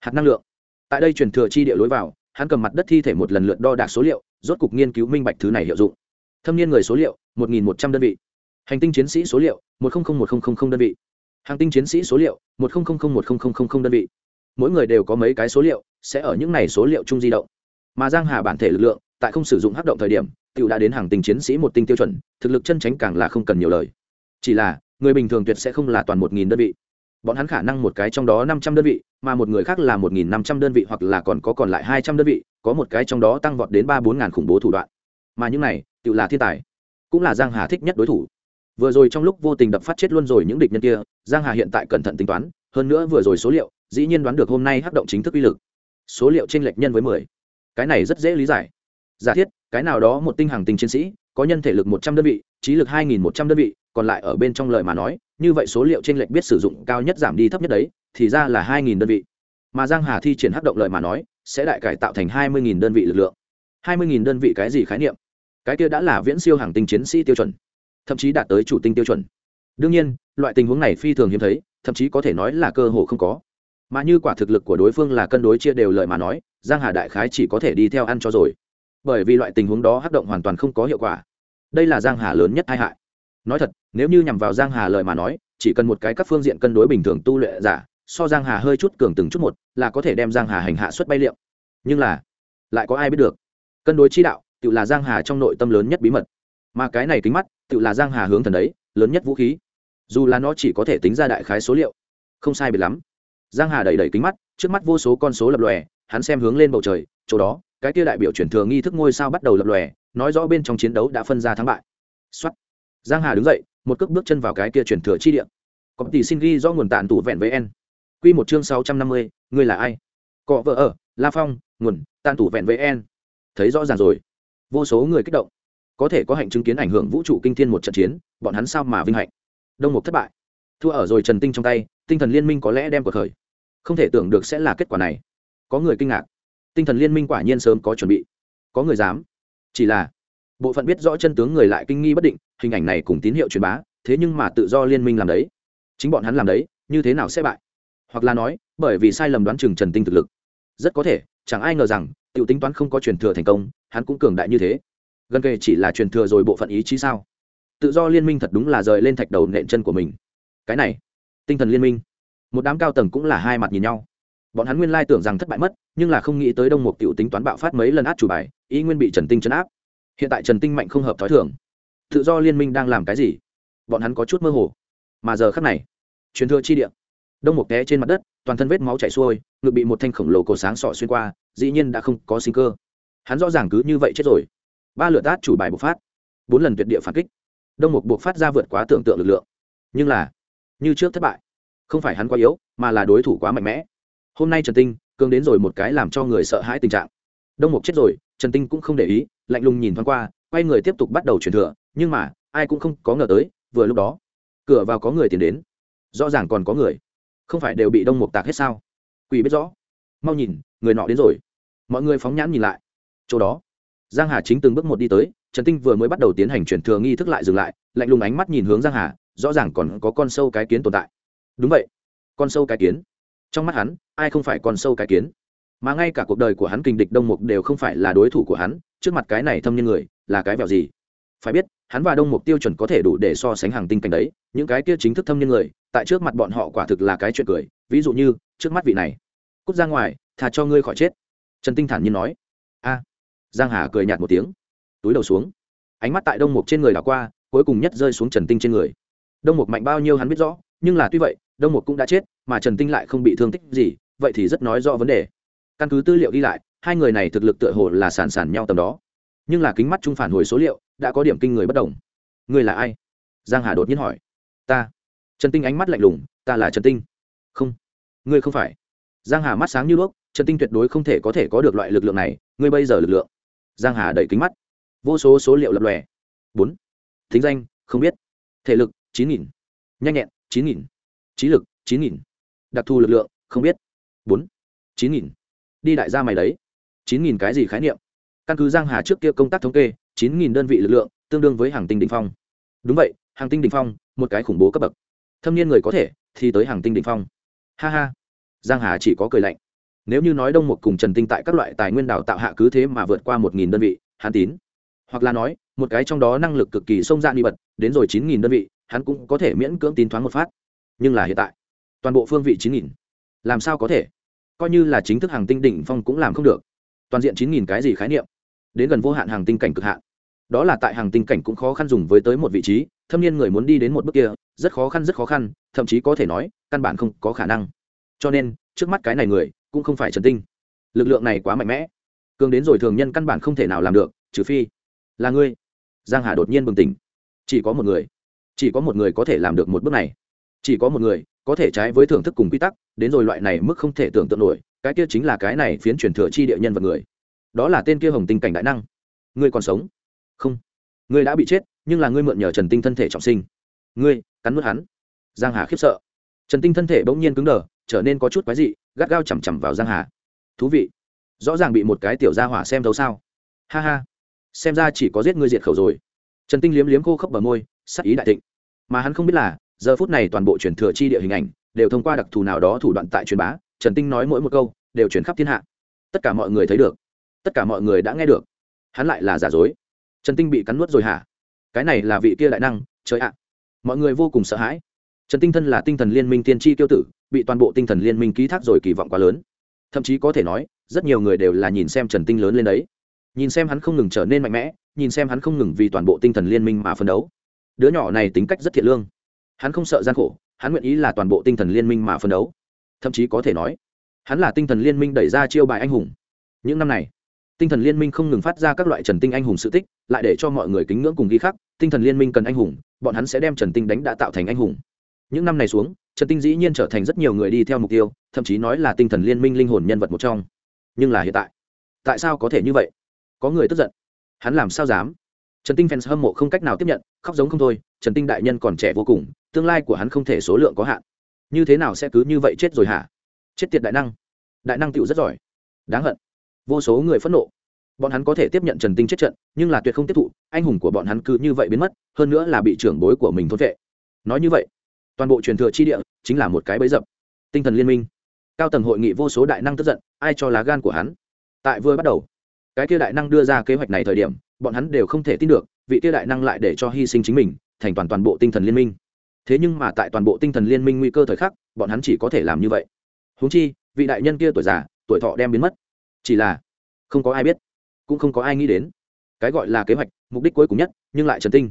Hạt năng lượng. Tại đây truyền thừa chi địa lối vào, hắn cầm mặt đất thi thể một lần lượt đo đạc số liệu, rốt cục nghiên cứu minh bạch thứ này hiệu dụng thâm niên người số liệu, một nghìn một trăm đơn vị. Hành tinh chiến sĩ số liệu, một một đơn vị. Hàng tinh chiến sĩ số liệu, một một đơn vị. Mỗi người đều có mấy cái số liệu, sẽ ở những này số liệu chung di động. Mà giang hà bản thể lực lượng, tại không sử dụng hắc động thời điểm, tiểu đã đến hàng tinh chiến sĩ một tinh tiêu chuẩn, thực lực chân tránh càng là không cần nhiều lời. Chỉ là, người bình thường tuyệt sẽ không là toàn một nghìn đơn vị. Bọn hắn khả năng một cái trong đó năm trăm đơn vị, mà một người khác là một nghìn năm trăm đơn vị hoặc là còn có còn lại hai trăm đơn vị, có một cái trong đó tăng vọt đến ba bốn ngàn khủng bố thủ đoạn mà những này, tự là thiên tài, cũng là giang hà thích nhất đối thủ. Vừa rồi trong lúc vô tình đập phát chết luôn rồi những địch nhân kia, giang hà hiện tại cẩn thận tính toán, hơn nữa vừa rồi số liệu, dĩ nhiên đoán được hôm nay hắc động chính thức uy lực. Số liệu trên lệch nhân với mười. Cái này rất dễ lý giải. Giả thiết, cái nào đó một tinh hàng tinh chiến sĩ, có nhân thể lực một trăm đơn vị, trí lực hai nghìn một trăm đơn vị, còn lại ở bên trong lời mà nói, như vậy số liệu trên lệch biết sử dụng cao nhất giảm đi thấp nhất đấy, thì ra là hai nghìn đơn vị. Mà giang hà thi triển hắc động lợi mà nói, sẽ đại cải tạo thành hai mươi nghìn đơn vị lực lượng. Hai mươi nghìn đơn vị cái gì khái niệm? Cái kia đã là viễn siêu hàng tinh chiến sĩ tiêu chuẩn, thậm chí đạt tới chủ tinh tiêu chuẩn. Đương nhiên, loại tình huống này phi thường hiếm thấy, thậm chí có thể nói là cơ hội không có. Mà như quả thực lực của đối phương là cân đối chia đều lợi mà nói, giang hà đại khái chỉ có thể đi theo ăn cho rồi. Bởi vì loại tình huống đó hắc động hoàn toàn không có hiệu quả. Đây là giang hà lớn nhất tai hại. Nói thật, nếu như nhằm vào giang hà lợi mà nói, chỉ cần một cái các phương diện cân đối bình thường tu luyện giả, so giang hà hơi chút cường từng chút một, là có thể đem giang hà hành hạ xuất bay liệu. Nhưng là, lại có ai biết được? Cân đối chi đạo tự là giang hà trong nội tâm lớn nhất bí mật. Mà cái này kính mắt, tự là giang hà hướng thần đấy, lớn nhất vũ khí. Dù là nó chỉ có thể tính ra đại khái số liệu, không sai biệt lắm. Giang hà đẩy đẩy kính mắt, trước mắt vô số con số lập lòe, hắn xem hướng lên bầu trời, chỗ đó, cái kia đại biểu chuyển thường nghi thức ngôi sao bắt đầu lập lòe, nói rõ bên trong chiến đấu đã phân ra thắng bại. Xuất giang hà đứng dậy, một cước bước chân vào cái kia chuyển thừa chi địa. Có tỷ xin ghi do nguồn tàn tụ vẹn với en quy một chương sáu trăm năm mươi, ngươi là ai? Cọ vợ ở, la phong, nguồn tàn tụ vẹn với en thấy rõ ràng rồi vô số người kích động. Có thể có hạnh chứng kiến ảnh hưởng vũ trụ kinh thiên một trận chiến, bọn hắn sao mà vinh hạnh? Đông mục thất bại. Thua ở rồi trần tinh trong tay, tinh thần liên minh có lẽ đem cuộc khởi. Không thể tưởng được sẽ là kết quả này. Có người kinh ngạc. Tinh thần liên minh quả nhiên sớm có chuẩn bị. Có người dám. Chỉ là, bộ phận biết rõ chân tướng người lại kinh nghi bất định, hình ảnh này cùng tín hiệu truyền bá, thế nhưng mà tự do liên minh làm đấy. Chính bọn hắn làm đấy, như thế nào sẽ bại? Hoặc là nói, bởi vì sai lầm đoán chừng trần tinh thực lực. Rất có thể, chẳng ai ngờ rằng t i ể u tính toán không có truyền thừa thành công hắn cũng cường đại như thế. Gần kề chỉ là truyền thừa rồi bộ phận ý chí sao? Tự do liên minh thật đúng là rời lên thạch đầu nện chân của mình. Cái này, tinh thần liên minh. Một đám cao tầng cũng là hai mặt nhìn nhau. Bọn hắn nguyên lai tưởng rằng thất bại mất, nhưng là không nghĩ tới đông mục t i ể u tính toán bạo phát mấy lần át chủ bài, ý nguyên bị trần tinh chấn áp. Hiện tại trần tinh mạnh không hợp t h ó i thường. Tự do liên minh đang làm cái gì? Bọn hắn có chút mơ hồ. Mà giờ khắc này, truyền thừa chi địa. Đông một té trên mặt đất, toàn thân vết máu chảy xuôi, ngực bị một thanh khổng lồ cổ sáng sọ xuyên qua, dĩ nhiên đã không có sinh cơ hắn rõ ràng cứ như vậy chết rồi. Ba lượt át chủ bài bộc phát. Bốn lần tuyệt địa phản kích. Đông mục buộc phát ra vượt quá tưởng tượng lực lượng. Nhưng là, như trước thất bại. Không phải hắn quá yếu, mà là đối thủ quá mạnh mẽ. Hôm nay trần tinh, cường đến rồi một cái làm cho người sợ hãi tình trạng. Đông mục chết rồi, trần tinh cũng không để ý, lạnh lùng nhìn thoáng qua, quay người tiếp tục bắt đầu truyền thừa, nhưng mà, ai cũng không có ngờ tới, vừa lúc đó, cửa vào có người tiến đến. Rõ ràng còn có người. Không phải đều bị đông mục tạc hết sao? Quỷ biết rõ. Mau nhìn, người nọ đến rồi. Mọi người phóng nhãn nhìn lại chỗ đó, giang hà chính từng bước một đi tới, trần tinh vừa mới bắt đầu tiến hành truyền thừa nghi thức lại dừng lại, lạnh lùng ánh mắt nhìn hướng giang hà, rõ ràng còn có con sâu cái kiến tồn tại. Đúng vậy, con sâu cái kiến. Trong mắt hắn, ai không phải con sâu cái kiến? Mà ngay cả cuộc đời của hắn kình địch đông mục đều không phải là đối thủ của hắn, trước mặt cái này thâm nhân người, là cái vẹo gì? Phải biết, hắn và đông mục tiêu chuẩn có thể đủ để so sánh hàng tinh cảnh đấy, những cái kia chính thức thâm nhân người, tại trước mặt bọn họ quả thực là cái chuyện cười, ví dụ như, trước mắt vị này. Cút ra ngoài, thà cho ngươi khỏi chết. Trần tinh thản nhiên nói giang hà cười nhạt một tiếng, túi đầu xuống. Ánh mắt tại đông mục trên người đảo qua, cuối cùng nhất rơi xuống trần tinh trên người. Đông mục mạnh bao nhiêu hắn biết rõ, nhưng là tuy vậy, đông mục cũng đã chết, mà trần tinh lại không bị thương tích gì, vậy thì rất nói rõ vấn đề. Căn cứ tư liệu đi lại, hai người này thực lực tựa hồ là sàn sàn nhau tầm đó. Nhưng là kính mắt chung phản hồi số liệu, đã có điểm kinh người bất đồng. Người là ai? Giang hà đột nhiên hỏi. Ta. Trần tinh ánh mắt lạnh lùng, ta là trần tinh. Không. Ngươi không phải. Giang hà mắt sáng như đuốc, trần tinh tuyệt đối không thể có thể có được loại lực lượng này, ngươi bây giờ lực lượng giang hà đẩy kính mắt. Vô số số liệu lập lòe. Bốn. Thính danh, không biết. Thể lực, chín nghìn. Nhanh nhẹn, chín nghìn. Trí lực, chín nghìn. Đặc thù lực lượng, không biết. Bốn. Chín nghìn. Đi đại gia mày đấy chín nghìn cái gì khái niệm? Căn cứ giang hà trước kia công tác thống kê, chín nghìn đơn vị lực lượng, tương đương với hàng tinh đ ỉ n h phong. Đúng vậy, hàng tinh đ ỉ n h phong, một cái khủng bố cấp bậc. Thâm niên người có thể, thì tới hàng tinh đ ỉ n h phong. Ha ha. Giang hà chỉ có cười lạnh nếu như nói đông một cùng trần tinh tại các loại tài nguyên đào tạo hạ cứ thế mà vượt qua một nghìn đơn vị, hắn tín. Hoặc là nói, một cái trong đó năng lực cực kỳ sông ra đi bật, đến rồi chín nghìn đơn vị, hắn cũng có thể miễn cưỡng tín thoáng một phát. Nhưng là hiện tại, toàn bộ phương vị chín nghìn, làm sao có thể? Coi như là chính thức hàng tinh đỉnh phong cũng làm không được. Toàn diện chín nghìn cái gì khái niệm? Đến gần vô hạn hàng tinh cảnh cực hạn. Đó là tại hàng tinh cảnh cũng khó khăn dùng với tới một vị trí, thâm niên người muốn đi đến một bước kia, rất khó khăn, rất khó khăn, thậm chí có thể nói, căn bản không có khả năng. Cho nên, trước mắt cái này người cũng không phải trần tinh. Lực lượng này quá mạnh mẽ. Cường đến rồi thường nhân căn bản không thể nào làm được, trừ phi là ngươi. Giang hà đột nhiên bừng tỉnh. Chỉ có một người. Chỉ có một người có thể làm được một bước này. Chỉ có một người có thể trái với thưởng thức cùng quy tắc, đến rồi loại này mức không thể tưởng tượng nổi, cái kia chính là cái này phiến truyền thừa chi địa nhân vật người. Đó là tên kia hồng tinh cảnh đại năng. Ngươi còn sống? Không. Ngươi đã bị chết, nhưng là ngươi mượn nhờ trần tinh thân thể trọng sinh. Ngươi, cắn mất hắn. Giang hà khiếp sợ. Trần tinh thân thể bỗng nhiên cứng đờ trở nên có chút quái dị, gắt gao chằm chằm vào giang hà. Thú vị, rõ ràng bị một cái tiểu gia hỏa xem thấu sao? Ha ha, xem ra chỉ có giết ngươi diệt khẩu rồi. Trần tinh liếm liếm khô khốc bờ môi, sắc ý đại thịnh. Mà hắn không biết là, giờ phút này toàn bộ truyền thừa chi địa hình ảnh đều thông qua đặc thù nào đó thủ đoạn tại truyền bá, trần tinh nói mỗi một câu đều truyền khắp thiên hạ. Tất cả mọi người thấy được, tất cả mọi người đã nghe được. Hắn lại là giả dối. Trần tinh bị cắn nuốt rồi hả? Cái này là vị kia đại năng, trời ạ. Mọi người vô cùng sợ hãi trần tinh thân là tinh thần liên minh tiên tri tiêu tử, bị toàn bộ tinh thần liên minh ký thác rồi kỳ vọng quá lớn. Thậm chí có thể nói, rất nhiều người đều là nhìn xem trần tinh lớn lên đấy. Nhìn xem hắn không ngừng trở nên mạnh mẽ, nhìn xem hắn không ngừng vì toàn bộ tinh thần liên minh mà phấn đấu. Đứa nhỏ này tính cách rất thiện lương. Hắn không sợ gian khổ, hắn nguyện ý là toàn bộ tinh thần liên minh mà phấn đấu. Thậm chí có thể nói, hắn là tinh thần liên minh đẩy ra chiêu bài anh hùng. Những năm này, tinh thần liên minh không ngừng phát ra các loại trần tinh anh hùng sự tích, lại để cho mọi người kính ngưỡng cùng ghi khắc, tinh thần liên minh cần anh hùng, bọn hắn sẽ đem trần tinh đánh đã tạo thành anh hùng những năm này xuống, trần tinh dĩ nhiên trở thành rất nhiều người đi theo mục tiêu, thậm chí nói là tinh thần liên minh linh hồn nhân vật một trong. Nhưng là hiện tại tại sao có thể như vậy? Có người tức giận. Hắn làm sao dám? Trần tinh fans hâm mộ không cách nào tiếp nhận, khóc giống không thôi, trần tinh đại nhân còn trẻ vô cùng, tương lai của hắn không thể số lượng có hạn. Như thế nào sẽ cứ như vậy chết rồi hả? Chết tiệt đại năng. Đại năng tựu rất giỏi. Đáng hận. Vô số người phẫn nộ. Bọn hắn có thể tiếp nhận trần tinh chết trận, nhưng là tuyệt không tiếp thụ, anh hùng của bọn hắn cứ như vậy biến mất, hơn nữa là bị trưởng bối của mình thốt vệ. Nói như vậy toàn bộ truyền thừa chi địa chính là một cái bẫy dập. Tinh thần liên minh. Cao tầng hội nghị vô số đại năng tức giận, ai cho lá gan của hắn? Tại vừa bắt đầu, cái kia đại năng đưa ra kế hoạch này thời điểm, bọn hắn đều không thể tin được, vị kia đại năng lại để cho hy sinh chính mình, thành toàn toàn bộ tinh thần liên minh. Thế nhưng mà tại toàn bộ tinh thần liên minh nguy cơ thời khắc, bọn hắn chỉ có thể làm như vậy. Húng chi, vị đại nhân kia tuổi già, tuổi thọ đem biến mất. Chỉ là, không có ai biết, cũng không có ai nghĩ đến. Cái gọi là kế hoạch, mục đích cuối cùng nhất, nhưng lại trần tinh.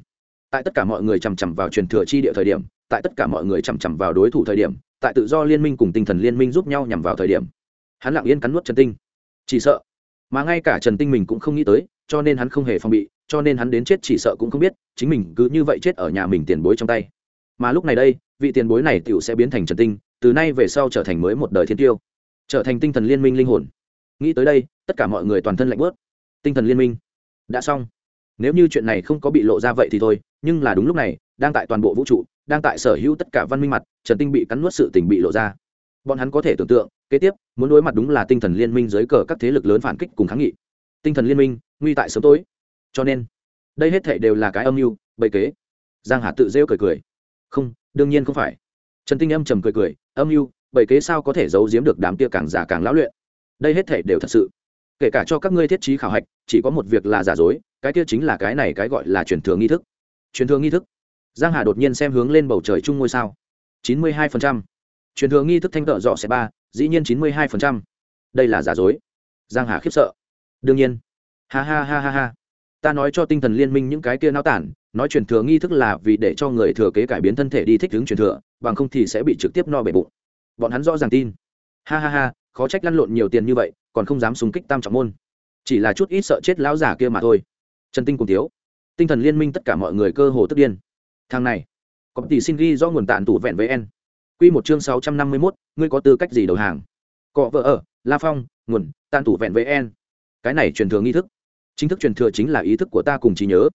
Tại tất cả mọi người chằm chằm vào truyền thừa chi địa thời điểm tại tất cả mọi người chằm chằm vào đối thủ thời điểm, tại tự do liên minh cùng tinh thần liên minh giúp nhau nhằm vào thời điểm, hắn lặng yên cắn nuốt trần tinh. Chỉ sợ, mà ngay cả trần tinh mình cũng không nghĩ tới, cho nên hắn không hề phòng bị, cho nên hắn đến chết chỉ sợ cũng không biết, chính mình cứ như vậy chết ở nhà mình tiền bối trong tay. Mà lúc này đây, vị tiền bối này t i ể u sẽ biến thành trần tinh, từ nay về sau trở thành mới một đời thiên tiêu, trở thành tinh thần liên minh linh hồn. Nghĩ tới đây, tất cả mọi người toàn thân lạnh bớt tinh thần liên minh, đã xong. Nếu như chuyện này không có bị lộ ra vậy thì thôi, nhưng là đúng lúc này, đang tại toàn bộ vũ trụ đang tại sở hữu tất cả văn minh mặt, trần tinh bị cắn nuốt sự tình bị lộ ra. Bọn hắn có thể tưởng tượng, kế tiếp, muốn đối mặt đúng là tinh thần liên minh dưới cờ các thế lực lớn phản kích cùng kháng nghị. Tinh thần liên minh, nguy tại sớm tối. Cho nên, đây hết thệ đều là cái âm mưu, bậy kế. Giang hà tự rêu cười cười. Không, đương nhiên không phải. Trần tinh âm trầm cười cười, âm mưu, bậy kế sao có thể giấu giếm được đám kia càng giả càng lão luyện? Đây hết thệ đều thật sự. Kể cả cho các ngươi thiết trí khảo hạch, chỉ có một việc là giả dối, cái kia chính là cái này cái gọi là truyền thừa nghi thức. Truyền thừa nghi thức? Giang hà đột nhiên xem hướng lên bầu trời chung ngôi sao. Chín mươi hai phần trăm. Truyền thừa nghi thức thanh tợ dọ sẽ ba, dĩ nhiên chín mươi hai phần trăm. Đây là giả dối. Giang hà khiếp sợ. Đương nhiên. Ha ha ha ha ha. Ta nói cho tinh thần liên minh những cái kia náo tản, nói truyền thừa nghi thức là vì để cho người thừa kế cải biến thân thể đi thích ứng truyền thừa, bằng không thì sẽ bị trực tiếp no bể bụng. Bọn hắn rõ ràng tin. Ha ha ha, khó trách lăn lộn nhiều tiền như vậy, còn không dám súng kích tam trọng môn. Chỉ là chút ít sợ chết lão giả kia mà thôi. Trần tinh cùng thiếu tinh thần liên minh tất cả mọi người cơ hồ tức điên thằng này có tỷ xin ghi do nguồn tàn tủ vẹn với en quy một chương sáu trăm năm mươi 651, ngươi có tư cách gì đầu hàng? Cọ vợ ở la phong nguồn tàn tủ vẹn với en cái này truyền thừa nghi thức. Chính thức truyền thừa chính là ý thức của ta cùng trí nhớ.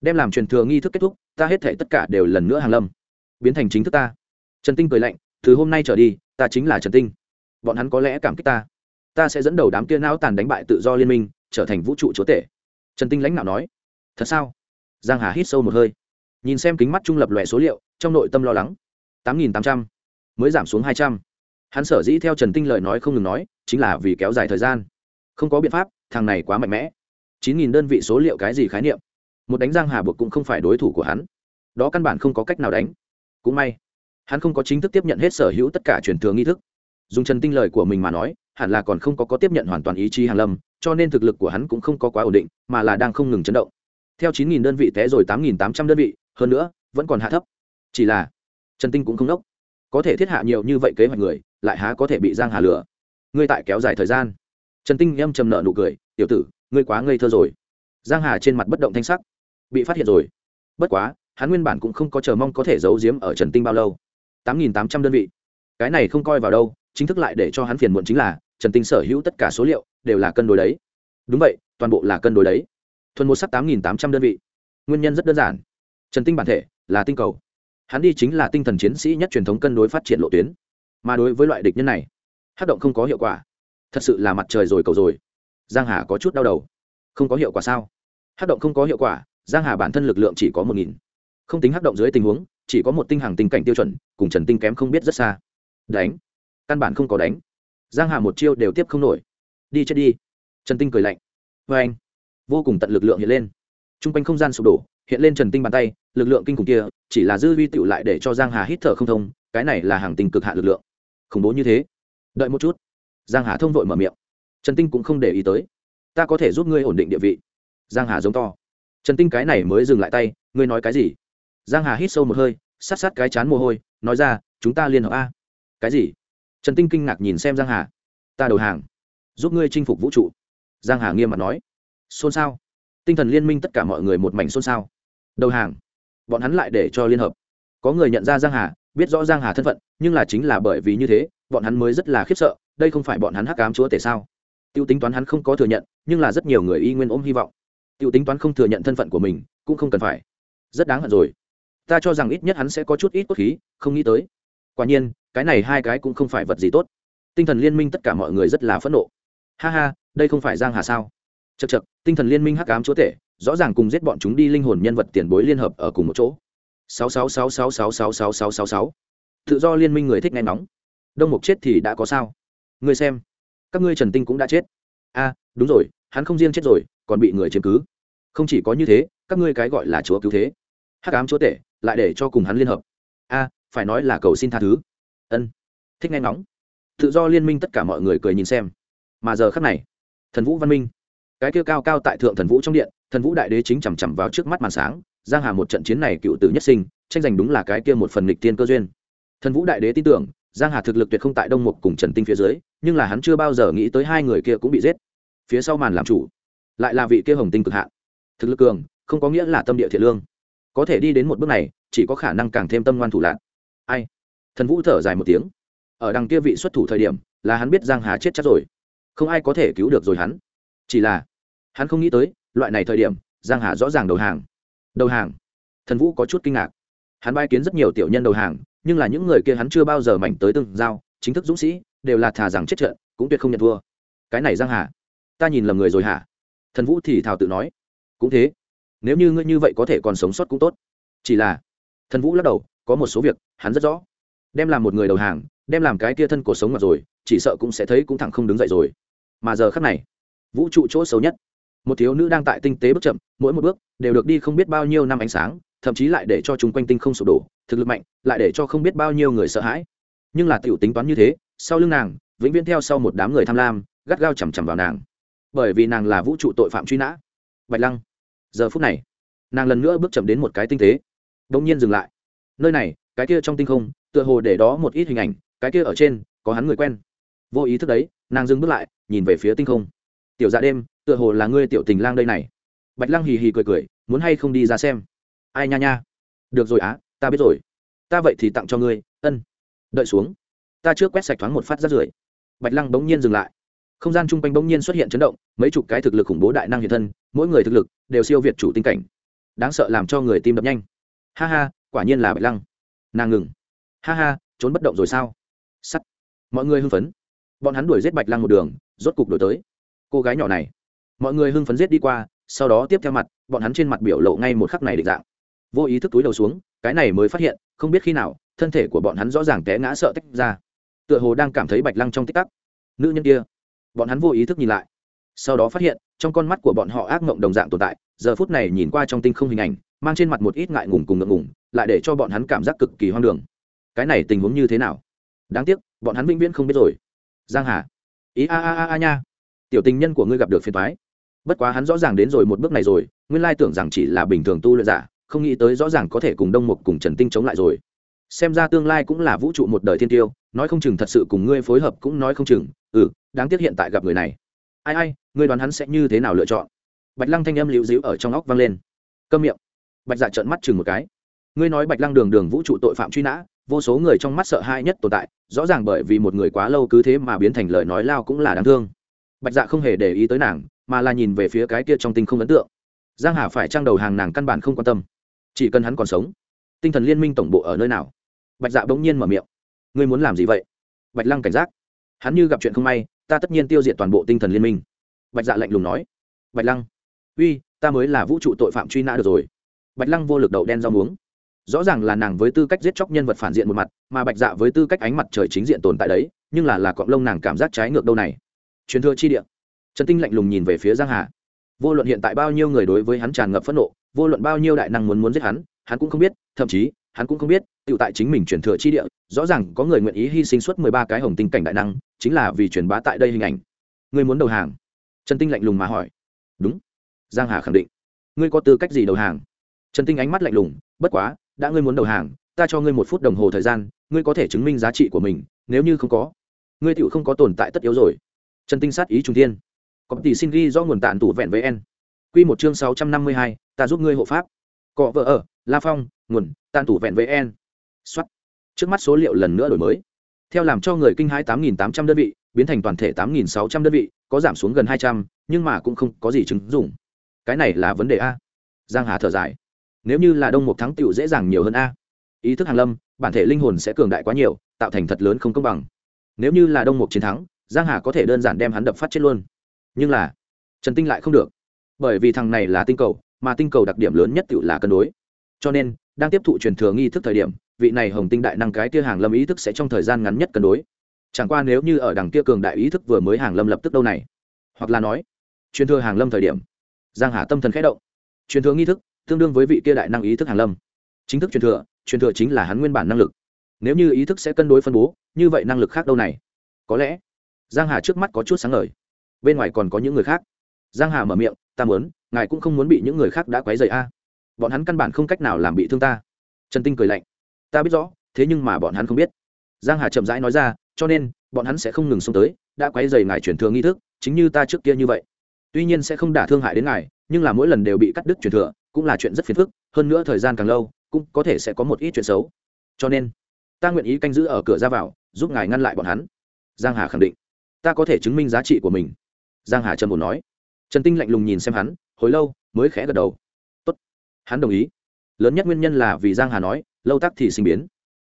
Đem làm truyền thừa nghi thức kết thúc ta hết thể tất cả đều lần nữa hàng lâm. Biến thành chính thức ta. Trần tinh cười lạnh từ hôm nay trở đi ta chính là trần tinh. Bọn hắn có lẽ cảm kích ta. Ta sẽ dẫn đầu đám kia não tàn đánh bại tự do liên minh trở thành vũ trụ chúa tể. Trần tinh lãnh đạo nói thật sao? Giang hà hít sâu một hơi nhìn xem kính mắt trung lập lòe số liệu, trong nội tâm lo lắng. Tám nghìn tám trăm, mới giảm xuống hai trăm. Hắn sở dĩ theo trần tinh lời nói không ngừng nói, chính là vì kéo dài thời gian. Không có biện pháp, thằng này quá mạnh mẽ. Chín nghìn đơn vị số liệu cái gì khái niệm? Một đánh giang hà buộc cũng không phải đối thủ của hắn. Đó căn bản không có cách nào đánh. Cũng may, hắn không có chính thức tiếp nhận hết sở hữu tất cả truyền thừa nghi thức. Dùng trần tinh lời của mình mà nói, hẳn là còn không có có tiếp nhận hoàn toàn ý chí hàng lâm, cho nên thực lực của hắn cũng không có quá ổn định, mà là đang không ngừng chấn động. Theo chín nghìn đơn vị té rồi tám nghìn tám trăm đơn vị hơn nữa, vẫn còn hạ thấp. Chỉ là, trần tinh cũng không đốc. Có thể thiết hạ nhiều như vậy kế hoạch người, lại há có thể bị giang hà lửa ngươi tại kéo dài thời gian. Trần tinh âm trầm nợ nụ cười, tiểu tử, ngươi quá ngây thơ rồi. Giang hà trên mặt bất động thanh sắc. Bị phát hiện rồi. Bất quá, hắn nguyên bản cũng không có chờ mong có thể giấu giếm ở trần tinh bao lâu. Tám nghìn tám trăm đơn vị. Cái này không coi vào đâu, chính thức lại để cho hắn phiền muộn chính là, trần tinh sở hữu tất cả số liệu đều là cân đối đấy. Đúng vậy, toàn bộ là cân đối đấy. Thuần một sắc tám nghìn tám trăm đơn vị. Nguyên nhân rất đơn giản trần tinh bản thể là tinh cầu. Hắn đi chính là tinh thần chiến sĩ nhất truyền thống cân đối phát triển lộ tuyến. Mà đối với loại địch nhân này, hát động không có hiệu quả. Thật sự là mặt trời rồi cầu rồi. Giang hà có chút đau đầu. Không có hiệu quả sao? Hát động không có hiệu quả, giang hà bản thân lực lượng chỉ có một nghìn. Không tính hát động dưới tình huống, chỉ có một tinh hàng tình cảnh tiêu chuẩn, cùng trần tinh kém không biết rất xa. Đánh. Căn bản không có đánh. Giang hà một chiêu đều tiếp không nổi. Đi chết đi. Trần tinh cười lạnh. Vê anh vô cùng tận lực lượng hiện lên. T r u n g quanh không gian sụp đổ, hiện lên trần tinh bàn tay lực lượng kinh khủng kia, chỉ là dư vi tựu lại để cho giang hà hít thở không thông, cái này là hàng tình cực hạ lực lượng. Khủng bố như thế. Đợi một chút. Giang hà thông vội mở miệng. Trần tinh cũng không để ý tới. Ta có thể giúp ngươi ổn định địa vị. Giang hà giống to. Trần tinh cái này mới dừng lại tay, ngươi nói cái gì? Giang hà hít sâu một hơi, sát sát cái chán mồ hôi, nói ra, chúng ta liên hợp a. Cái gì? Trần tinh kinh ngạc nhìn xem giang hà. Ta đầu hàng. Giúp ngươi chinh phục vũ trụ. Giang hà nghiêm mặt nói. Xôn xao. Tinh thần liên minh tất cả mọi người một mảnh xôn xao. Đầu hàng bọn hắn lại để cho liên hợp. Có người nhận ra giang hà, biết rõ giang hà thân phận, nhưng là chính là bởi vì như thế, bọn hắn mới rất là khiếp sợ, đây không phải bọn hắn hắc ám chúa tể sao? Tiêu tính toán hắn không có thừa nhận, nhưng là rất nhiều người y nguyên ôm hy vọng. Tiêu tính toán không thừa nhận thân phận của mình, cũng không cần phải. Rất đáng hận rồi. Ta cho rằng ít nhất hắn sẽ có chút ít cốt khí, không nghĩ tới. Quả nhiên, cái này hai cái cũng không phải vật gì tốt. Tinh thần liên minh tất cả mọi người rất là phẫn nộ. Ha ha, đây không phải giang hà sao? Chật chật tinh thần liên minh hắc ám chúa tể rõ ràng cùng giết bọn chúng đi linh hồn nhân vật tiền bối liên hợp ở cùng một chỗ. Sáu sáu sáu sáu sáu sáu sáu sáu sáu sáu. Tự do liên minh người thích nghe nóng đông mục chết thì đã có sao? Người xem. Các ngươi trần tinh cũng đã chết. A, đúng rồi, hắn không riêng chết rồi, còn bị người chiếm cứ. Không chỉ có như thế, các ngươi cái gọi là chúa cứu thế. Hắc ám chúa tể, lại để cho cùng hắn liên hợp. A, phải nói là cầu xin tha thứ. Ân. Thích nghe nóng. tự do liên minh tất cả mọi người cười nhìn xem. Mà giờ khắc này, thần vũ văn minh cái kia cao cao tại thượng thần vũ trong điện, thần vũ đại đế chính chằm chằm vào trước mắt màn sáng, giang hà một trận chiến này cựu tử nhất sinh, tranh giành đúng là cái kia một phần lịch tiên cơ duyên. Thần vũ đại đế tin tưởng, giang hà thực lực tuyệt không tại đông mục cùng trần tinh phía dưới, nhưng là hắn chưa bao giờ nghĩ tới hai người kia cũng bị giết. Phía sau màn làm chủ, lại là vị kia hồng tinh cực hạn thực lực cường, không có nghĩa là tâm địa thiện lương. Có thể đi đến một bước này, chỉ có khả năng càng thêm tâm ngoan thủ lạc ai? Thần vũ thở dài một tiếng. Ở đằng kia vị xuất thủ thời điểm, là hắn biết giang hà chết chắc rồi. Không ai có thể cứu được rồi hắn. Chỉ là hắn không nghĩ tới, loại này thời điểm, giang hà rõ ràng đầu hàng. Đầu hàng? Thần vũ có chút kinh ngạc. Hắn bai kiến rất nhiều tiểu nhân đầu hàng, nhưng là những người kia hắn chưa bao giờ mảnh tới từng giao, chính thức dũng sĩ, đều là thà rằng chết trận, cũng tuyệt không nhận thua. Cái này giang hà, ta nhìn lầm người rồi hả? Thần vũ thì thào tự nói. Cũng thế. Nếu như ngươi như vậy có thể còn sống sót cũng tốt. Chỉ là, thần vũ lắc đầu, có một số việc, hắn rất rõ. Đem làm một người đầu hàng, đem làm cái kia thân cuộc sống mà rồi, chỉ sợ cũng sẽ thấy cũng thẳng không đứng dậy rồi. Mà giờ khắc này, vũ trụ chỗ xấu nhất một thiếu nữ đang tại tinh tế bước chậm, mỗi một bước đều được đi không biết bao nhiêu năm ánh sáng, thậm chí lại để cho chúng quanh tinh không sụp đổ, thực lực mạnh, lại để cho không biết bao nhiêu người sợ hãi. Nhưng là tiểu tính toán như thế, sau lưng nàng, vĩnh viễn theo sau một đám người tham lam, gắt gao chằm chằm vào nàng. Bởi vì nàng là vũ trụ tội phạm truy nã. Bạch lăng, giờ phút này, nàng lần nữa bước chậm đến một cái tinh tế. Đ ỗ n g nhiên dừng lại. Nơi này, cái kia trong tinh không, tựa hồ để đó một ít hình ảnh, cái kia ở trên, có hắn người quen. Vô ý thức đấy, nàng dừng bước lại, nhìn về phía tinh không. Tiểu dạ đêm tựa hồ là ngươi tiểu tình lang đây này. Bạch lăng hì hì cười cười, muốn hay không đi ra xem? Ai nha nha. Được rồi á, ta biết rồi. Ta vậy thì tặng cho ngươi, ân. Đợi xuống. Ta trước quét sạch thoáng một phát ra rưởi. Bạch lăng bỗng nhiên dừng lại. Không gian chung quanh bỗng nhiên xuất hiện chấn động, mấy chục cái thực lực khủng bố đại năng hiện thân, mỗi người thực lực đều siêu việt chủ tinh cảnh. Đáng sợ làm cho người tim đập nhanh. Ha ha, quả nhiên là bạch lăng. Nàng ngừng. Ha ha, trốn bất động rồi sao? Sắt. Mọi người hưng phấn. Bọn hắn đuổi giết bạch lăng một đường, rốt cục đổi tới. Cô gái nhỏ này mọi người hưng phấn giết đi qua, sau đó tiếp theo mặt, bọn hắn trên mặt biểu lộ ngay một khắc này định dạng. Vô ý thức túi đầu xuống, cái này mới phát hiện, không biết khi nào, thân thể của bọn hắn rõ ràng té ngã sợ tách ra. Tựa hồ đang cảm thấy bạch lăng trong tích tắc. Nữ nhân kia. Bọn hắn vô ý thức nhìn lại. Sau đó phát hiện, trong con mắt của bọn họ ác mộng đồng dạng tồn tại, giờ phút này nhìn qua trong tinh không hình ảnh, mang trên mặt một ít ngại ngùng cùng ngượng ngùng, lại để cho bọn hắn cảm giác cực kỳ hoang đường. Cái này tình huống như thế nào? Đáng tiếc, bọn hắn vĩnh viễn không biết rồi. Giang hà. Ý a a a a nha. Tiểu tình nhân của ngươi gặp được phiền thoái bất quá hắn rõ ràng đến rồi một bước này rồi, nguyên lai tưởng rằng chỉ là bình thường tu luyện giả, không nghĩ tới rõ ràng có thể cùng đông mục cùng trần tinh chống lại rồi. Xem ra tương lai cũng là vũ trụ một đời thiên tiêu, nói không chừng thật sự cùng ngươi phối hợp cũng nói không chừng. Ừ đáng tiếc hiện tại gặp người này. Ai ai, ngươi đoán hắn sẽ như thế nào lựa chọn? Bạch lăng thanh âm liễu díu ở trong óc vang lên. Câm miệng. Bạch dạ trợn mắt chừng một cái. Ngươi nói bạch lăng đường đường vũ trụ tội phạm truy nã, vô số người trong mắt sợ hãi nhất tồn tại, rõ ràng bởi vì một người quá lâu cứ thế mà biến thành lời nói lao cũng là đáng thương. Bạch dạ không hề để ý tới nàng mà là nhìn về phía cái kia trong tinh không ấn tượng. Giang hà phải trang đầu hàng nàng căn bản không quan tâm. Chỉ cần hắn còn sống, tinh thần liên minh tổng bộ ở nơi nào? Bạch dạ bỗng nhiên mở miệng. Ngươi muốn làm gì vậy? Bạch lăng cảnh giác. Hắn như gặp chuyện không may, ta tất nhiên tiêu diệt toàn bộ tinh thần liên minh. Bạch dạ lạnh lùng nói. Bạch lăng. Uy, ta mới là vũ trụ tội phạm truy nã được rồi. Bạch lăng vô lực đậu đen rau muống. Rõ ràng là nàng với tư cách giết chóc nhân vật phản diện một mặt, mà bạch dạ với tư cách ánh mặt trời chính diện tồn tại đấy, nhưng là là cọng lông nàng cảm giác trái ngược đâu này. Truyền thừa chi địa trần tinh lạnh lùng nhìn về phía giang hà. Vô luận hiện tại bao nhiêu người đối với hắn tràn ngập phẫn nộ, vô luận bao nhiêu đại năng muốn muốn giết hắn hắn cũng không biết, thậm chí, hắn cũng không biết tự tại chính mình truyền thừa chi địa, rõ ràng có người nguyện ý hy sinh suốt mười ba cái hồng tinh cảnh đại năng, chính là vì truyền bá tại đây hình ảnh. Ngươi muốn đầu hàng? Trần tinh lạnh lùng mà hỏi. Đúng. Giang hà khẳng định. Ngươi có tư cách gì đầu hàng? Trần tinh ánh mắt lạnh lùng. Bất quá, đã ngươi muốn đầu hàng, ta cho ngươi một phút đồng hồ thời gian, ngươi có thể chứng minh giá trị của mình, nếu như không có, ngươi tựu không có tồn tại tất yếu rồi. Trần tinh sát ý trung thiên có tỷ xin ghi do nguồn tàn tủ vẹn với en q một chương sáu trăm năm mươi hai, ta giúp ngươi hộ pháp. Cọ vợ ở, la phong, nguồn tàn tủ vẹn với en xuất trước mắt số liệu lần nữa đổi mới. Theo làm cho người kinh hãi tám nghìn tám trăm đơn vị, biến thành toàn thể tám nghìn sáu trăm đơn vị, có giảm xuống gần hai trăm, nhưng mà cũng không có gì chứng dụng. Cái này là vấn đề a. Giang hà thở dài. Nếu như là đông một thắng tựu dễ dàng nhiều hơn a. Ý thức hàng lâm, bản thể linh hồn sẽ cường đại quá nhiều, tạo thành thật lớn không công bằng. Nếu như là đông một chiến thắng, giang hà có thể đơn giản đem hắn đập phát chết luôn nhưng là, trần tinh lại không được. Bởi vì thằng này là tinh cầu, mà tinh cầu đặc điểm lớn nhất tự là cân đối. Cho nên, đang tiếp thụ truyền thừa nghi thức thời điểm, vị này hồng tinh đại năng cái kia hàng lâm ý thức sẽ trong thời gian ngắn nhất cân đối. Chẳng qua nếu như ở đằng kia cường đại ý thức vừa mới hàng lâm lập tức đâu này? Hoặc là nói, truyền thừa hàng lâm thời điểm, giang hà tâm thần khẽ động. Truyền thừa nghi thức, tương đương với vị kia đại năng ý thức hàng lâm. Chính thức truyền thừa truyền thừa chính là hắn nguyên bản năng lực. Nếu như ý thức sẽ cân đối phân bố, như vậy năng lực khác đâu này? Có lẽ, giang hà trước mắt có chút sáng ngời bên ngoài còn có những người khác. Giang hà mở miệng, ta muốn, ngài cũng không muốn bị những người khác đã quấy rầy a. Bọn hắn căn bản không cách nào làm bị thương ta. Trần tinh cười lạnh, ta biết rõ, thế nhưng mà bọn hắn không biết. Giang hà chậm rãi nói ra, cho nên, bọn hắn sẽ không ngừng xông tới, đã quấy rầy ngài truyền thừa nghi thức, chính như ta trước kia như vậy. Tuy nhiên sẽ không đả thương hại đến ngài, nhưng là mỗi lần đều bị cắt đứt truyền thừa, cũng là chuyện rất phiền phức, hơn nữa thời gian càng lâu, cũng có thể sẽ có một ít chuyện xấu. Cho nên, ta nguyện ý canh giữ ở cửa ra vào, giúp ngài ngăn lại bọn hắn. Giang hà khẳng định, ta có thể chứng minh giá trị của mình giang hà trần bồn nói. Trần tinh lạnh lùng nhìn xem hắn, hồi lâu, mới khẽ gật đầu. Tốt. hắn đồng ý. Lớn nhất nguyên nhân là vì giang hà nói, lâu tắc thì sinh biến.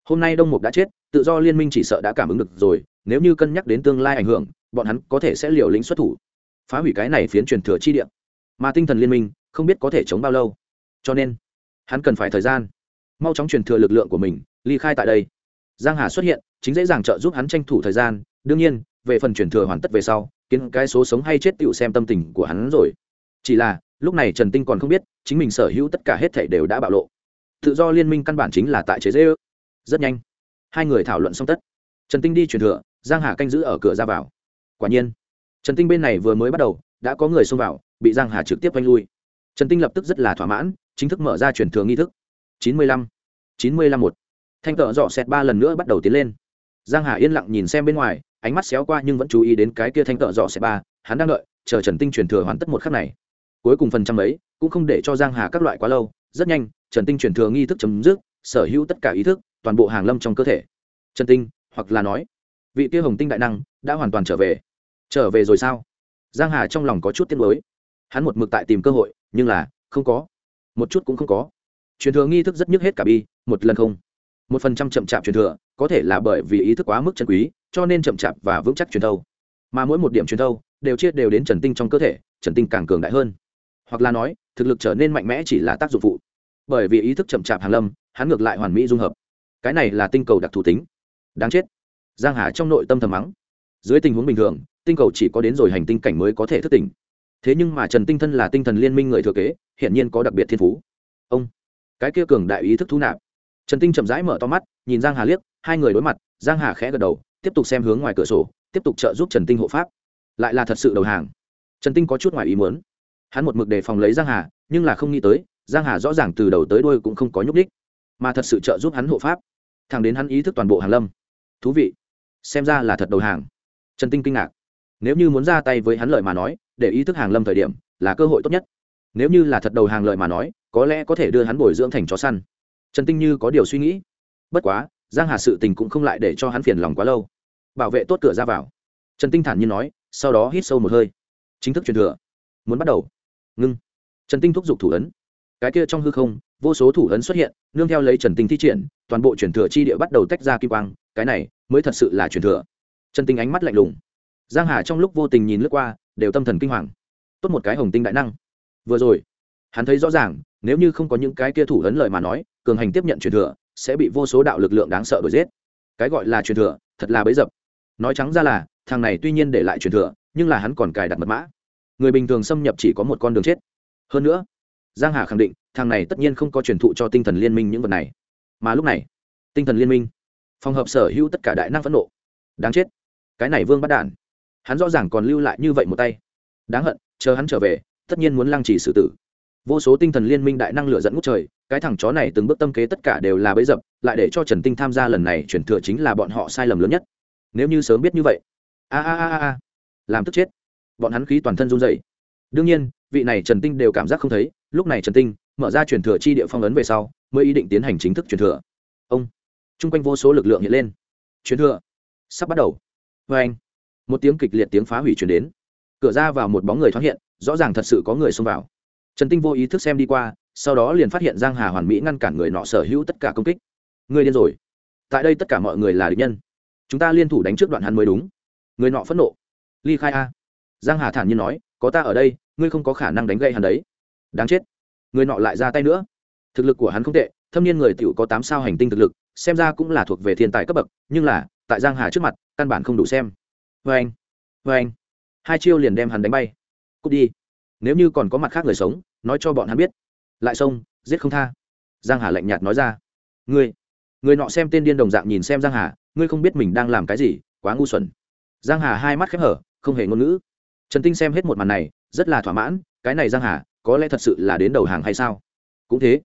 Hôm nay đông mục đã chết, tự do liên minh chỉ sợ đã cảm ứng được rồi, nếu như cân nhắc đến tương lai ảnh hưởng, bọn hắn có thể sẽ liều lĩnh xuất thủ. Phá hủy cái này phiến truyền thừa chi địa. Mà tinh thần liên minh, không biết có thể chống bao lâu. Cho nên, hắn cần phải thời gian. Mau chóng truyền thừa lực lượng của mình, ly khai tại đây. Giang hà xuất hiện, chính dễ dàng trợ giúp hắn tranh thủ thời gian. Đương nhiên về phần truyền thừa hoàn tất về sau, kiến cái số sống hay chết tựu xem tâm tình của hắn rồi. Chỉ là, lúc này trần tinh còn không biết, chính mình sở hữu tất cả hết thảy đều đã bạo lộ. Tự do liên minh căn bản chính là tại chế dễ ước rất nhanh, hai người thảo luận xong tất. Trần tinh đi truyền thừa, giang hà canh giữ ở cửa ra vào. Quả nhiên, trần tinh bên này vừa mới bắt đầu, đã có người xông vào, bị giang hà trực tiếp oanh lui. Trần tinh lập tức rất là thỏa mãn, chính thức mở ra truyền thừa nghi thức. Chín mươi lăm, chín mươi lăm một. Thanh tợ dọ xẹt ba lần nữa bắt đầu tiến lên. Giang hà yên lặng nhìn xem bên ngoài ánh mắt xéo qua nhưng vẫn chú ý đến cái kia thanh tợ dọ xẹt ba, hắn đang đợi, chờ trần tinh truyền thừa hoàn tất một khắc này. Cuối cùng phần trăm ấy, cũng không để cho giang hà các loại quá lâu, rất nhanh, trần tinh truyền thừa nghi thức chấm dứt, sở hữu tất cả ý thức, toàn bộ hàng lâm trong cơ thể. Trần tinh, hoặc là nói, vị kia hồng tinh đại năng, đã hoàn toàn trở về. Trở về rồi sao? Giang hà trong lòng có chút tiếc nuối. Hắn một mực tại tìm cơ hội, nhưng là, không có. Một chút cũng không có. Truyền thừa nghi thức rất nhức hết cả bi, một lần không. Một phần trăm chậm chạp truyền thừa, có thể là bởi vì ý thức quá mức chân quý cho nên chậm chạp và vững chắc truyền thâu. Mà mỗi một điểm truyền thâu đều chia đều đến trần tinh trong cơ thể, trần tinh càng cường đại hơn. Hoặc là nói, thực lực trở nên mạnh mẽ chỉ là tác dụng phụ. Bởi vì ý thức chậm chạp hàn lâm, hắn ngược lại hoàn mỹ dung hợp. Cái này là tinh cầu đặc thù tính. Đáng chết. Giang hà trong nội tâm thầm mắng. Dưới tình huống bình thường, tinh cầu chỉ có đến rồi hành tinh cảnh mới có thể thức tỉnh. Thế nhưng mà trần tinh thân là tinh thần liên minh người thừa kế hiện nhiên có đặc biệt thiên phú. Ông, cái kia cường đại ý thức thu nạp. Trần tinh chậm rãi mở to mắt, nhìn giang hà liếc, hai người đối mặt, giang hà khẽ gật đầu tiếp tục xem hướng ngoài cửa sổ, tiếp tục trợ giúp trần tinh hộ pháp. Lại là thật sự đầu hàng. Trần tinh có chút ngoài ý muốn. Hắn một mực đề phòng lấy giang hà, nhưng là không nghĩ tới, giang hà rõ ràng từ đầu tới đuôi cũng không có nhúc đích mà thật sự trợ giúp hắn hộ pháp. Thẳng đến hắn ý thức toàn bộ hàng lâm. Thú vị. Xem ra là thật đầu hàng. Trần tinh kinh ngạc. Nếu như muốn ra tay với hắn lợi mà nói, để ý thức hàng lâm thời điểm, là cơ hội tốt nhất. Nếu như là thật đầu hàng lợi mà nói, có lẽ có thể đưa hắn bồi dưỡng thành chó săn. Trần tinh như có điều suy nghĩ. Bất quá giang hà sự tình cũng không lại để cho hắn phiền lòng quá lâu. Bảo vệ tốt cửa ra vào. Trần tinh thản nhiên nói, sau đó hít sâu một hơi. Chính thức truyền thừa. Muốn bắt đầu. Ngưng. Trần tinh thúc giục thủ ấn. Cái kia trong hư không, vô số thủ ấn xuất hiện, nương theo lấy trần tinh thi triển, toàn bộ truyền thừa chi địa bắt đầu tách ra kim quang, cái này mới thật sự là truyền thừa. Trần tinh ánh mắt lạnh lùng. Giang hà trong lúc vô tình nhìn lướt qua, đều tâm thần kinh hoàng. Tốt một cái hồng tinh đại năng. Vừa rồi, hắn thấy rõ ràng, nếu như không có những cái kia thủ ấn lời mà nói, cường hành tiếp nhận truyền thừa sẽ bị vô số đạo lực lượng đáng sợ đuổi giết. Cái gọi là truyền thừa, thật là bấy dập. Nói trắng ra là, thằng này tuy nhiên để lại truyền thừa, nhưng là hắn còn cài đặt mật mã. Người bình thường xâm nhập chỉ có một con đường chết. Hơn nữa, giang hà khẳng định, thằng này tất nhiên không có truyền thụ cho tinh thần liên minh những vật này. Mà lúc này, tinh thần liên minh, phòng hợp sở hữu tất cả đại năng phẫn nộ. Đáng chết. Cái này vương bắt đản hắn rõ ràng còn lưu lại như vậy một tay. Đáng hận, chờ hắn trở về, tất nhiên muốn lăng trì xử tử vô số tinh thần liên minh đại năng lửa dẫn ngút trời, cái thằng chó này từng bước tâm kế tất cả đều là bấy dập, lại để cho trần tinh tham gia lần này chuyển thừa chính là bọn họ sai lầm lớn nhất. Nếu như sớm biết như vậy, a a a a làm tức chết. Bọn hắn khí toàn thân run dậy đương nhiên, vị này trần tinh đều cảm giác không thấy, lúc này trần tinh mở ra truyền thừa chi địa phong ấn về sau, mới ý định tiến hành chính thức truyền thừa. Ông, chung quanh vô số lực lượng hiện lên. Truyền thừa, sắp bắt đầu. Vê anh, một tiếng kịch liệt tiếng phá hủy chuyển đến. Cửa ra vào một bóng người thoáng hiện, rõ ràng thật sự có người xông vào trần tinh vô ý thức xem đi qua, sau đó liền phát hiện giang hà hoàn mỹ ngăn cản người nọ sở hữu tất cả công kích. Người điên rồi. Tại đây tất cả mọi người là địch nhân. Chúng ta liên thủ đánh trước đoạn hắn mới đúng. Người nọ phẫn nộ. Ly khai a. Giang hà thản nhiên nói, có ta ở đây, ngươi không có khả năng đánh gây hắn đấy. Đáng chết. Người nọ lại ra tay nữa. Thực lực của hắn không tệ, thâm niên người tiểu có tám sao hành tinh thực lực, xem ra cũng là thuộc về thiên tài cấp bậc, nhưng là, tại giang hà trước mặt, căn bản không đủ xem. Vê anh vê anh hai chiêu liền đem hắn đánh bay. Cút đi nếu như còn có mặt khác người sống, nói cho bọn hắn biết. Lại xông, giết không tha. Giang hà lạnh nhạt nói ra. Ngươi, người nọ xem tên điên đồng dạng nhìn xem giang hà, ngươi không biết mình đang làm cái gì, quá ngu xuẩn. Giang hà hai mắt khép hở, không hề ngôn ngữ. Trần tinh xem hết một màn này, rất là thỏa mãn, cái này giang hà, có lẽ thật sự là đến đầu hàng hay sao? Cũng thế,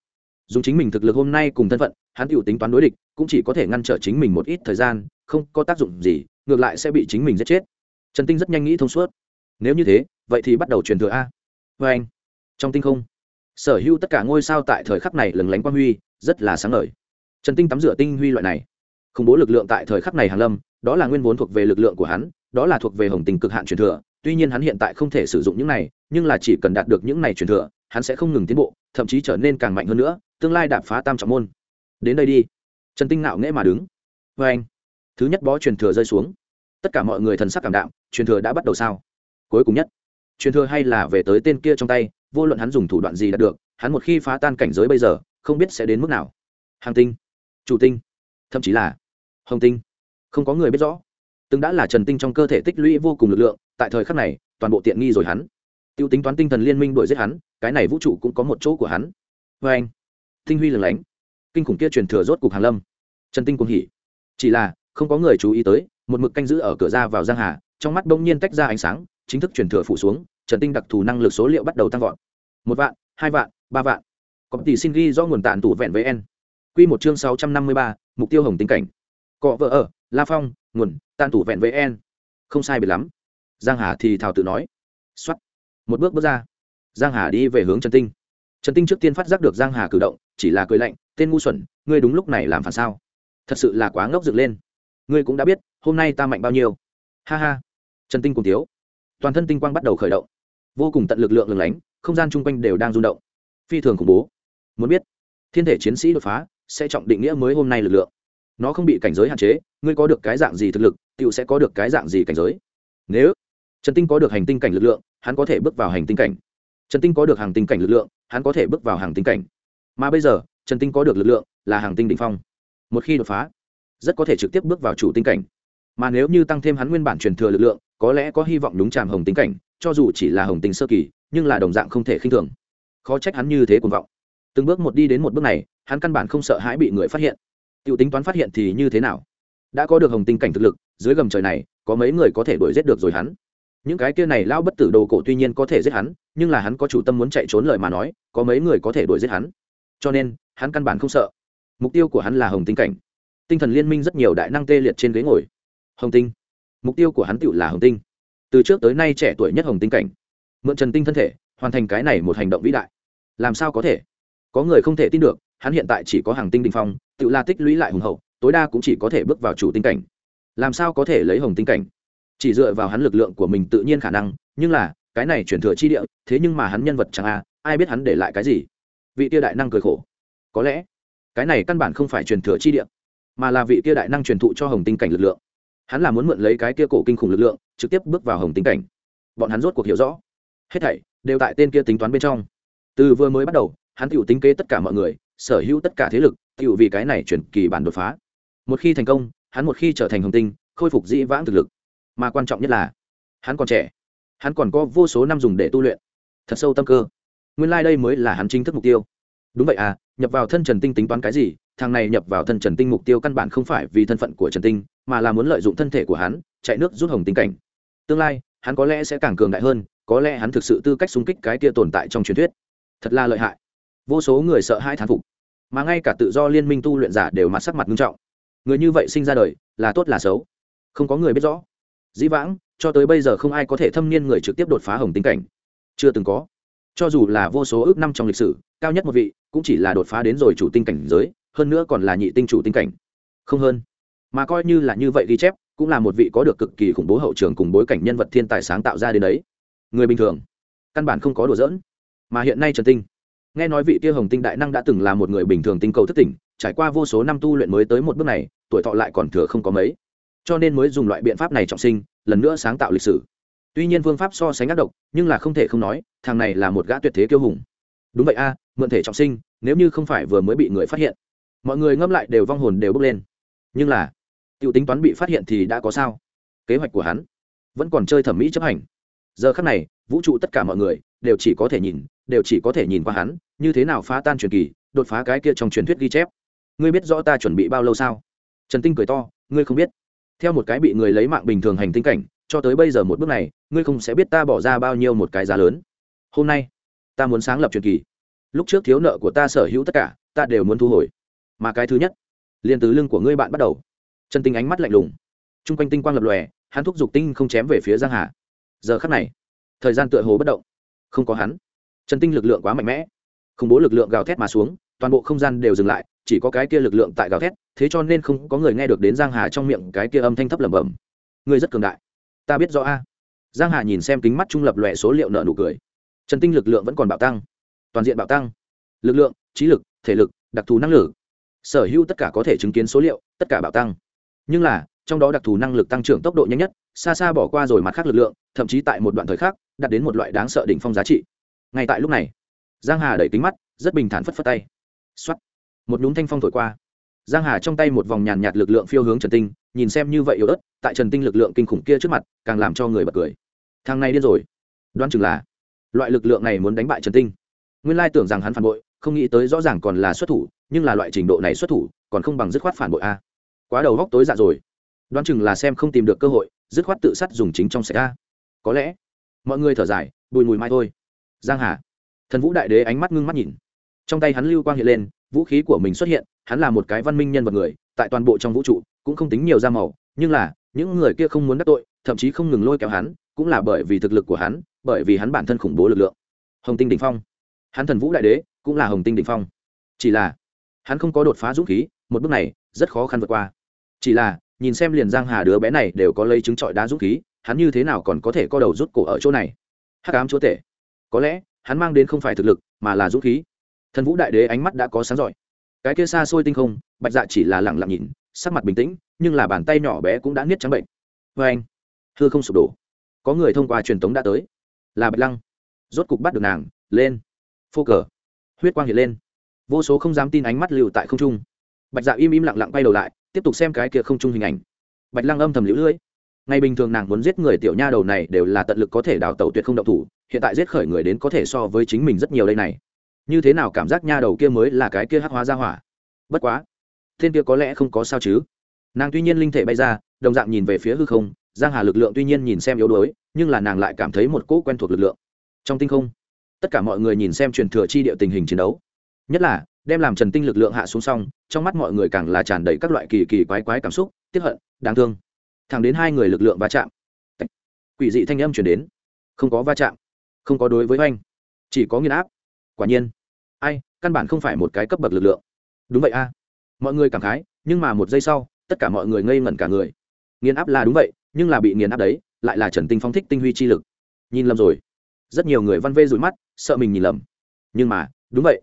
dùng chính mình thực lực hôm nay cùng thân phận, hắn tự tính toán đối địch, cũng chỉ có thể ngăn trở chính mình một ít thời gian, không có tác dụng gì, ngược lại sẽ bị chính mình giết chết. Trần tinh rất nhanh nghĩ thông suốt. Nếu như thế, vậy thì bắt đầu truyền thừa a vê anh. Trong tinh không, sở hữu tất cả ngôi sao tại thời khắc này lừng lánh quang huy, rất là sáng ngời. Trần tinh tắm rửa tinh huy loại này, khủng bố lực lượng tại thời khắc này hàn lâm, đó là nguyên vốn thuộc về lực lượng của hắn, đó là thuộc về hồng tình cực hạn truyền thừa, tuy nhiên hắn hiện tại không thể sử dụng những này, nhưng là chỉ cần đạt được những này truyền thừa, hắn sẽ không ngừng tiến bộ, thậm chí trở nên càng mạnh hơn nữa, tương lai đạp phá tam trọng môn. Đến đây đi. Trần tinh nạo nghễ mà đứng. Vê anh. Thứ nhất bó truyền thừa rơi xuống. Tất cả mọi người thần sắc cảm đạo truyền thừa đã bắt đầu sao? Cuối cùng nhất truyền thừa hay là về tới tên kia trong tay, vô luận hắn dùng thủ đoạn gì đạt được, hắn một khi phá tan cảnh giới bây giờ, không biết sẽ đến mức nào. Hàng tinh, chủ tinh, thậm chí là hồng tinh, không có người biết rõ. Từng đã là trần tinh trong cơ thể tích lũy vô cùng lực lượng, tại thời khắc này, toàn bộ tiện nghi rồi hắn. T i ê u tính toán tinh thần liên minh đuổi giết hắn, cái này vũ trụ cũng có một chỗ của hắn. Vê anh, tinh huy lừng lánh. Kinh khủng kia truyền thừa rốt cục hàn lâm. Trần tinh cũng hỉ. Chỉ là, không có người chú ý tới, một mực canh giữ ở cửa ra vào giang hà, trong mắt bỗng nhiên tách ra ánh sáng chính thức truyền thừa phủ xuống, trần tinh đặc thù năng lực số liệu bắt đầu tăng vọt. Một vạn, hai vạn, ba vạn. Có tỷ xin ghi do nguồn tàn tủ vẹn với n. Q một chương sáu trăm năm mươi ba, mục tiêu hồng tinh cảnh. Cọ vợ ở, la phong, nguồn tàn tủ vẹn với n. Không sai biệt lắm. Giang hà thì thào tự nói. X một bước bước ra. Giang hà đi về hướng trần tinh. Trần tinh trước tiên phát giác được giang hà cử động, chỉ là cười lạnh, tên ngu xuẩn, ngươi đúng lúc này làm phản sao? Thật sự là quá ngốc dựng lên. Ngươi cũng đã biết, hôm nay ta mạnh bao nhiêu. Ha ha. Trần tinh cùng thiếu toàn thân tinh quang bắt đầu khởi động. Vô cùng tận lực lượng lừng lánh, không gian chung quanh đều đang rung động. Phi thường khủng bố. Muốn biết, thiên thể chiến sĩ đột phá sẽ trọng định nghĩa mới hôm nay lực lượng. Nó không bị cảnh giới hạn chế, ngươi có được cái dạng gì thực lực tựu sẽ có được cái dạng gì cảnh giới. Nếu trần tinh có được hành tinh cảnh lực lượng, hắn có thể bước vào hành tinh cảnh. Trần tinh có được hàng tinh cảnh lực lượng, hắn có thể bước vào hàng tinh cảnh. Mà bây giờ, trần tinh có được lực lượng là hàng tinh đ ỉ n h phong. Một khi đột phá, rất có thể trực tiếp bước vào chủ tinh cảnh. Mà nếu như tăng thêm hắn nguyên bản truyền thừa lực lượng có lẽ có hy vọng đúng chạm hồng tinh cảnh, cho dù chỉ là hồng tinh sơ kỳ, nhưng là đồng dạng không thể khinh thường. Khó trách hắn như thế cuồng vọng. Từng bước một đi đến một bước này, hắn căn bản không sợ hãi bị người phát hiện. T i ể u tính toán phát hiện thì như thế nào? Đã có được hồng tinh cảnh thực lực, dưới gầm trời này, có mấy người có thể đuổi giết được rồi hắn. Những cái kia này lao bất tử đồ cổ tuy nhiên có thể giết hắn, nhưng là hắn có chủ tâm muốn chạy trốn lời mà nói, có mấy người có thể đuổi giết hắn. Cho nên, hắn căn bản không sợ. Mục tiêu của hắn là hồng tinh cảnh. Tinh thần liên minh rất nhiều đại năng tê liệt trên ghế ngồi. Hồng tinh mục tiêu của hắn tựu là hồng tinh. Từ trước tới nay trẻ tuổi nhất hồng tinh cảnh. Mượn trần tinh thân thể, hoàn thành cái này một hành động vĩ đại. Làm sao có thể? Có người không thể tin được, hắn hiện tại chỉ có hàng tinh đình phong tự la tích lũy lại hùng hậu, tối đa cũng chỉ có thể bước vào chủ tinh cảnh. Làm sao có thể lấy hồng tinh cảnh? Chỉ dựa vào hắn lực lượng của mình tự nhiên khả năng, nhưng là, cái này chuyển thừa chi địa, thế nhưng mà hắn nhân vật chẳng a, ai biết hắn để lại cái gì? Vị tia đại năng cười khổ. Có lẽ, cái này căn bản không phải truyền thừa chi địa, mà là vị tia đại năng truyền thụ cho hồng tinh cảnh lực lượng hắn là muốn mượn lấy cái kia cổ kinh khủng lực lượng, trực tiếp bước vào hồng tinh cảnh. Bọn hắn rốt cuộc hiểu rõ. Hết thảy đều tại tên kia tính toán bên trong. Từ vừa mới bắt đầu, hắn tự tính kế tất cả mọi người, sở hữu tất cả thế lực tự vì cái này chuyển kỳ bản đột phá. Một khi thành công, hắn một khi trở thành hồng tinh, khôi phục dĩ vãng thực lực. Mà quan trọng nhất là, hắn còn trẻ. Hắn còn có vô số năm dùng để tu luyện. Thật sâu tâm cơ. Nguyên lai、like、đây mới là hắn chính thức mục tiêu. Đúng vậy à nhập vào thân trần tinh tính toán cái gì? Thằng này nhập vào thân trần tinh mục tiêu căn bản không phải vì thân phận của trần tinh mà là muốn lợi dụng thân thể của hắn, chạy nước rút hồng tinh cảnh. Tương lai, hắn có lẽ sẽ càng cường đại hơn, có lẽ hắn thực sự tư cách xung kích cái kia tồn tại trong truyền thuyết. Thật là lợi hại. Vô số người sợ hai thán phục, mà ngay cả tự do liên minh tu luyện giả đều mặt sắc mặt nghiêm trọng. Người như vậy sinh ra đời, là tốt là xấu? Không có người biết rõ. Dĩ vãng, cho tới bây giờ không ai có thể thâm niên người trực tiếp đột phá hồng tinh cảnh. Chưa từng có. Cho dù là vô số ước năm trong lịch sử, cao nhất một vị, cũng chỉ là đột phá đến rồi chủ tinh cảnh giới, hơn nữa còn là nhị tinh chủ tinh cảnh. Không hơn mà coi như là như vậy ghi chép, cũng là một vị có được cực kỳ khủng bố hậu trường cùng bối cảnh nhân vật thiên tài sáng tạo ra đến đấy. Người bình thường, căn bản không có đùa giỡn. Mà hiện nay trần tinh, nghe nói vị kia hồng tinh đại năng đã từng là một người bình thường tinh cầu thất tỉnh, trải qua vô số năm tu luyện mới tới một bước này, tuổi thọ lại còn thừa không có mấy. Cho nên mới dùng loại biện pháp này trọng sinh, lần nữa sáng tạo lịch sử. Tuy nhiên phương pháp so sánh ác độc, nhưng là không thể không nói, thằng này là một gã tuyệt thế kiêu hùng. Đúng vậy a, mượn thể trọng sinh, nếu như không phải vừa mới bị người phát hiện, mọi người ngâm lại đều vong hồn đều bốc lên. Nhưng là t tính toán bị phát hiện thì đã có sao. Kế hoạch của hắn vẫn còn chơi thẩm mỹ chấp hành. Giờ khắc này, vũ trụ tất cả mọi người đều chỉ có thể nhìn, đều chỉ có thể nhìn qua hắn, như thế nào phá tan truyền kỳ, đột phá cái kia trong truyền thuyết ghi chép. Ngươi biết rõ ta chuẩn bị bao lâu sao? Trần tinh cười to, ngươi không biết. Theo một cái bị người lấy mạng bình thường hành tinh cảnh, cho tới bây giờ một bước này, ngươi không sẽ biết ta bỏ ra bao nhiêu một cái giá lớn. Hôm nay, ta muốn sáng lập truyền kỳ. Lúc trước thiếu nợ của ta sở hữu tất cả, ta đều muốn thu hồi. Mà cái thứ nhất, liền từ lưng của ngươi bạn bắt đầu. Trần tinh ánh mắt lạnh lùng. T r u n g quanh tinh quang lập lòe, hắn thúc giục tinh không chém về phía giang hà. Giờ khắc này, thời gian tựa hồ bất động. Không có hắn. Trần tinh lực lượng quá mạnh mẽ. Khủng bố lực lượng gào thét mà xuống, toàn bộ không gian đều dừng lại, chỉ có cái kia lực lượng tại gào thét, thế cho nên không có người nghe được đến giang hà trong miệng cái kia âm thanh thấp lẩm bẩm. Ngươi rất cường đại. Ta biết rõ a. Giang hà nhìn xem kính mắt trung lập lòe số liệu nợ nụ cười. Trần tinh lực lượng vẫn còn bạo tăng. Toàn diện bạo tăng. Lực lượng, trí lực, thể lực, đặc thù năng lực. Sở hữu tất cả có thể chứng kiến số liệu, tất cả bạo tăng nhưng là, trong đó đặc thù năng lực tăng trưởng tốc độ nhanh nhất, xa xa bỏ qua rồi mặt khác lực lượng, thậm chí tại một đoạn thời khác đạt đến một loại đáng sợ đỉnh phong giá trị. Ngay tại lúc này, giang hà đẩy kính mắt, rất bình thản phất phất tay. Xuất một nhúm thanh phong thổi qua. Giang hà trong tay một vòng nhàn nhạt lực lượng phiêu hướng trần tinh, nhìn xem như vậy yếu ớt, tại trần tinh lực lượng kinh khủng kia trước mặt, càng làm cho người bật cười. Thằng này điên rồi. Đoán chừng là, loại lực lượng này muốn đánh bại trần tinh. Nguyên lai tưởng rằng hắn phản bội, không nghĩ tới rõ ràng còn là xuất thủ, nhưng là loại trình độ này xuất thủ, còn không bằng dứt khoát phản bội a quá đầu góc tối dạ rồi. Đoán chừng là xem không tìm được cơ hội, dứt khoát tự sát dùng chính trong xe ga. có lẽ, mọi người thở dài, bùi mùi mai thôi. Giang hà. Thần vũ đại đế ánh mắt ngưng mắt nhìn. Trong tay hắn lưu quang hiện lên, vũ khí của mình xuất hiện, hắn là một cái văn minh nhân vật người, tại toàn bộ trong vũ trụ, cũng không tính nhiều da màu, nhưng là, những người kia không muốn đắc tội, thậm chí không ngừng lôi kéo hắn, cũng là bởi vì thực lực của hắn, bởi vì hắn bản thân khủng bố lực lượng. Hồng tinh đ ỉ n h phong. Hắn thần vũ đại đế cũng là hồng tinh đ ỉ n h phong. Chỉ là, hắn không có đột phá dũng khí, một bước này rất khó khăn vượt qua. Chỉ là, nhìn xem liền giang hà đứa bé này đều có lấy chứng trọi đá rút khí, hắn như thế nào còn có thể co đầu rút cổ ở chỗ này? Hắc ám chúa tể. Có lẽ, hắn mang đến không phải thực lực, mà là rút khí. Thần vũ đại đế ánh mắt đã có sáng giỏi cái kia xa xôi tinh không, bạch dạ chỉ là lẳng lặng nhìn, sắc mặt bình tĩnh, nhưng là bàn tay nhỏ bé cũng đã niết trắng bệnh. Vê anh, hư không sụp đổ. Có người thông qua truyền tống đã tới. Là bạch lăng. Rốt cục bắt được nàng, lên. Phô cờ. Huyết quang hiện lên. Vô số không dám tin ánh mắt lưu tại không trung bạch dạ im im lặng lặng quay đầu lại, tiếp tục xem cái kia không chung hình ảnh. Bạch lăng âm thầm lũ lưỡi ngày bình thường nàng muốn giết người tiểu nha đầu này đều là tận lực có thể đào tẩu tuyệt không động thủ, hiện tại giết khởi người đến có thể so với chính mình rất nhiều đây này. Như thế nào cảm giác nha đầu kia mới là cái kia hắc hóa ra hỏa? Bất quá, thiên kia có lẽ không có sao chứ. Nàng tuy nhiên linh thể bay ra, đồng dạng nhìn về phía hư không, giang hà lực lượng tuy nhiên nhìn xem yếu đuối, nhưng là nàng lại cảm thấy một cỗ quen thuộc lực lượng. Trong tinh không, tất cả mọi người nhìn xem truyền thừa chi địa tình hình chiến đấu. Nhất là đem làm trần tinh lực lượng hạ xuống xong, trong mắt mọi người càng là tràn đầy các loại kỳ kỳ quái quái cảm xúc tiếp hận, đáng thương. Thẳng đến hai người lực lượng va chạm. Quỷ dị thanh âm chuyển đến. Không có va chạm, không có đối với oanh, chỉ có nghiên áp. Quả nhiên. Ai, căn bản không phải một cái cấp bậc lực lượng. Đúng vậy a. Mọi người cảm khái, nhưng mà một giây sau, tất cả mọi người ngây ngẩn cả người. Nghiền áp là đúng vậy, nhưng là bị nghiền áp đấy, lại là trần tinh phong thích tinh huy chi lực. Nhìn lầm rồi. Rất nhiều người văn vê rụi mắt, sợ mình nhìn lầm. Nhưng mà, đúng vậy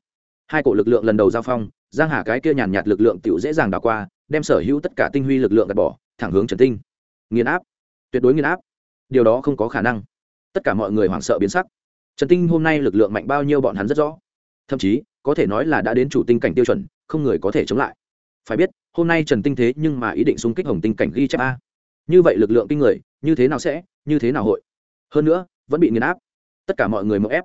hai cổ lực lượng lần đầu giao phong, giang hà cái kia nhàn nhạt lực lượng tiểu dễ dàng đảo qua, đem sở hữu tất cả tinh huy lực lượng gạt bỏ, thẳng hướng trần tinh. Nghiền áp. Tuyệt đối nghiền áp. Điều đó không có khả năng. Tất cả mọi người hoảng sợ biến sắc. Trần tinh hôm nay lực lượng mạnh bao nhiêu bọn hắn rất rõ. Thậm chí, có thể nói là đã đến chủ tinh cảnh tiêu chuẩn, không người có thể chống lại. Phải biết, hôm nay trần tinh thế nhưng mà ý định xung kích hồng tinh cảnh ghi chép a. Như vậy lực lượng kinh người, như thế nào sẽ, như thế nào hội? Hơn nữa, vẫn bị nghiền áp. Tất cả mọi người mậu ép.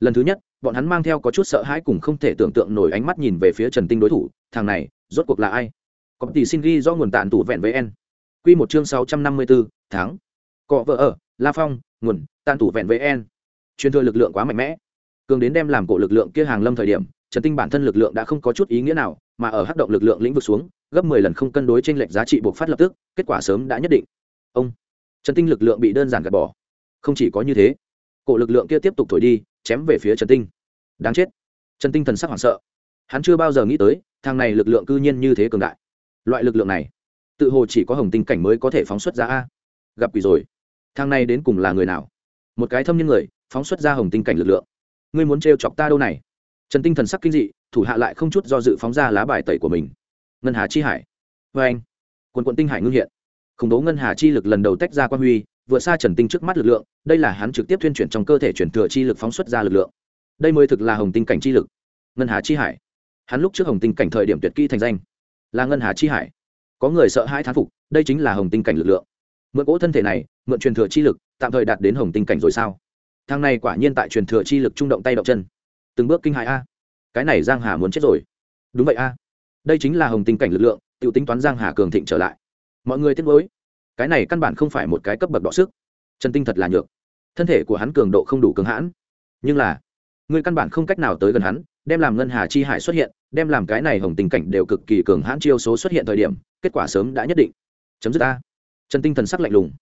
Lần thứ nhất bọn hắn mang theo có chút sợ hãi cùng không thể tưởng tượng nổi ánh mắt nhìn về phía trần tinh đối thủ, thằng này, rốt cuộc là ai? Có tỷ xin ghi do nguồn tàn tủ vẹn với en q một chương sáu trăm năm mươi bốn tháng. Cọ vợ ở, la phong, nguồn tàn tủ vẹn với en truyền thừa lực lượng quá mạnh mẽ. Cường đến đem làm cổ lực lượng kia hàng lâm thời điểm, trần tinh bản thân lực lượng đã không có chút ý nghĩa nào, mà ở hắc động lực lượng lĩnh vực xuống, gấp mười lần không cân đối trên lệch giá trị buộc phát lập tức, kết quả sớm đã nhất định. Ông, trần tinh lực lượng bị đơn giản gạt bỏ. Không chỉ có như thế, cổ lực lượng kia tiếp tục thổi đi chém về phía trần tinh. Đáng chết. Trần tinh thần sắc hoảng sợ. Hắn chưa bao giờ nghĩ tới, thằng này lực lượng cư nhiên như thế cường đại. Loại lực lượng này, tự hồ chỉ có hồng tinh cảnh mới có thể phóng xuất ra a. Gặp quỷ rồi. Thằng này đến cùng là người nào? Một cái thâm nhân người, phóng xuất ra hồng tinh cảnh lực lượng. Ngươi muốn trêu chọc ta đâu này? Trần tinh thần sắc kinh dị, thủ hạ lại không chút do dự phóng ra lá bài tẩy của mình. Ngân hà chi hải. Vê anh quần quận tinh hải ngưng hiện. Khủng bố ngân hà chi lực lần đầu tách ra quan huy vượt xa trần tinh trước mắt lực lượng, đây là hắn trực tiếp tuyên chuyển trong cơ thể chuyển thừa chi lực phóng xuất ra lực lượng. Đây mới thực là hồng tinh cảnh chi lực. Ngân hà chi hải. Hắn lúc trước hồng tinh cảnh thời điểm tuyệt kỹ thành danh. Là ngân hà chi hải. Có người sợ hai thán phục, đây chính là hồng tinh cảnh lực lượng. Mượn cỗ thân thể này, mượn truyền thừa chi lực, tạm thời đạt đến hồng tinh cảnh rồi sao? Thang này quả nhiên tại truyền thừa chi lực trung động tay động chân. Từng bước kinh hại a. Cái này giang hà muốn chết rồi. Đúng vậy a. Đây chính là hồng tinh cảnh lực lượng tự tính toán giang hà cường thịnh trở lại. Mọi người tiếc nuối cái này căn bản không phải một cái cấp bậc đọ sức. Trần tinh thật là nhược. Thân thể của hắn cường độ không đủ cường hãn. Nhưng là, người căn bản không cách nào tới gần hắn, đem làm ngân hà chi hải xuất hiện, đem làm cái này hồng tình cảnh đều cực kỳ cường hãn chiêu số xuất hiện thời điểm, kết quả sớm đã nhất định. Chấm dứt ta. trần tinh thần sắc lạnh lùng.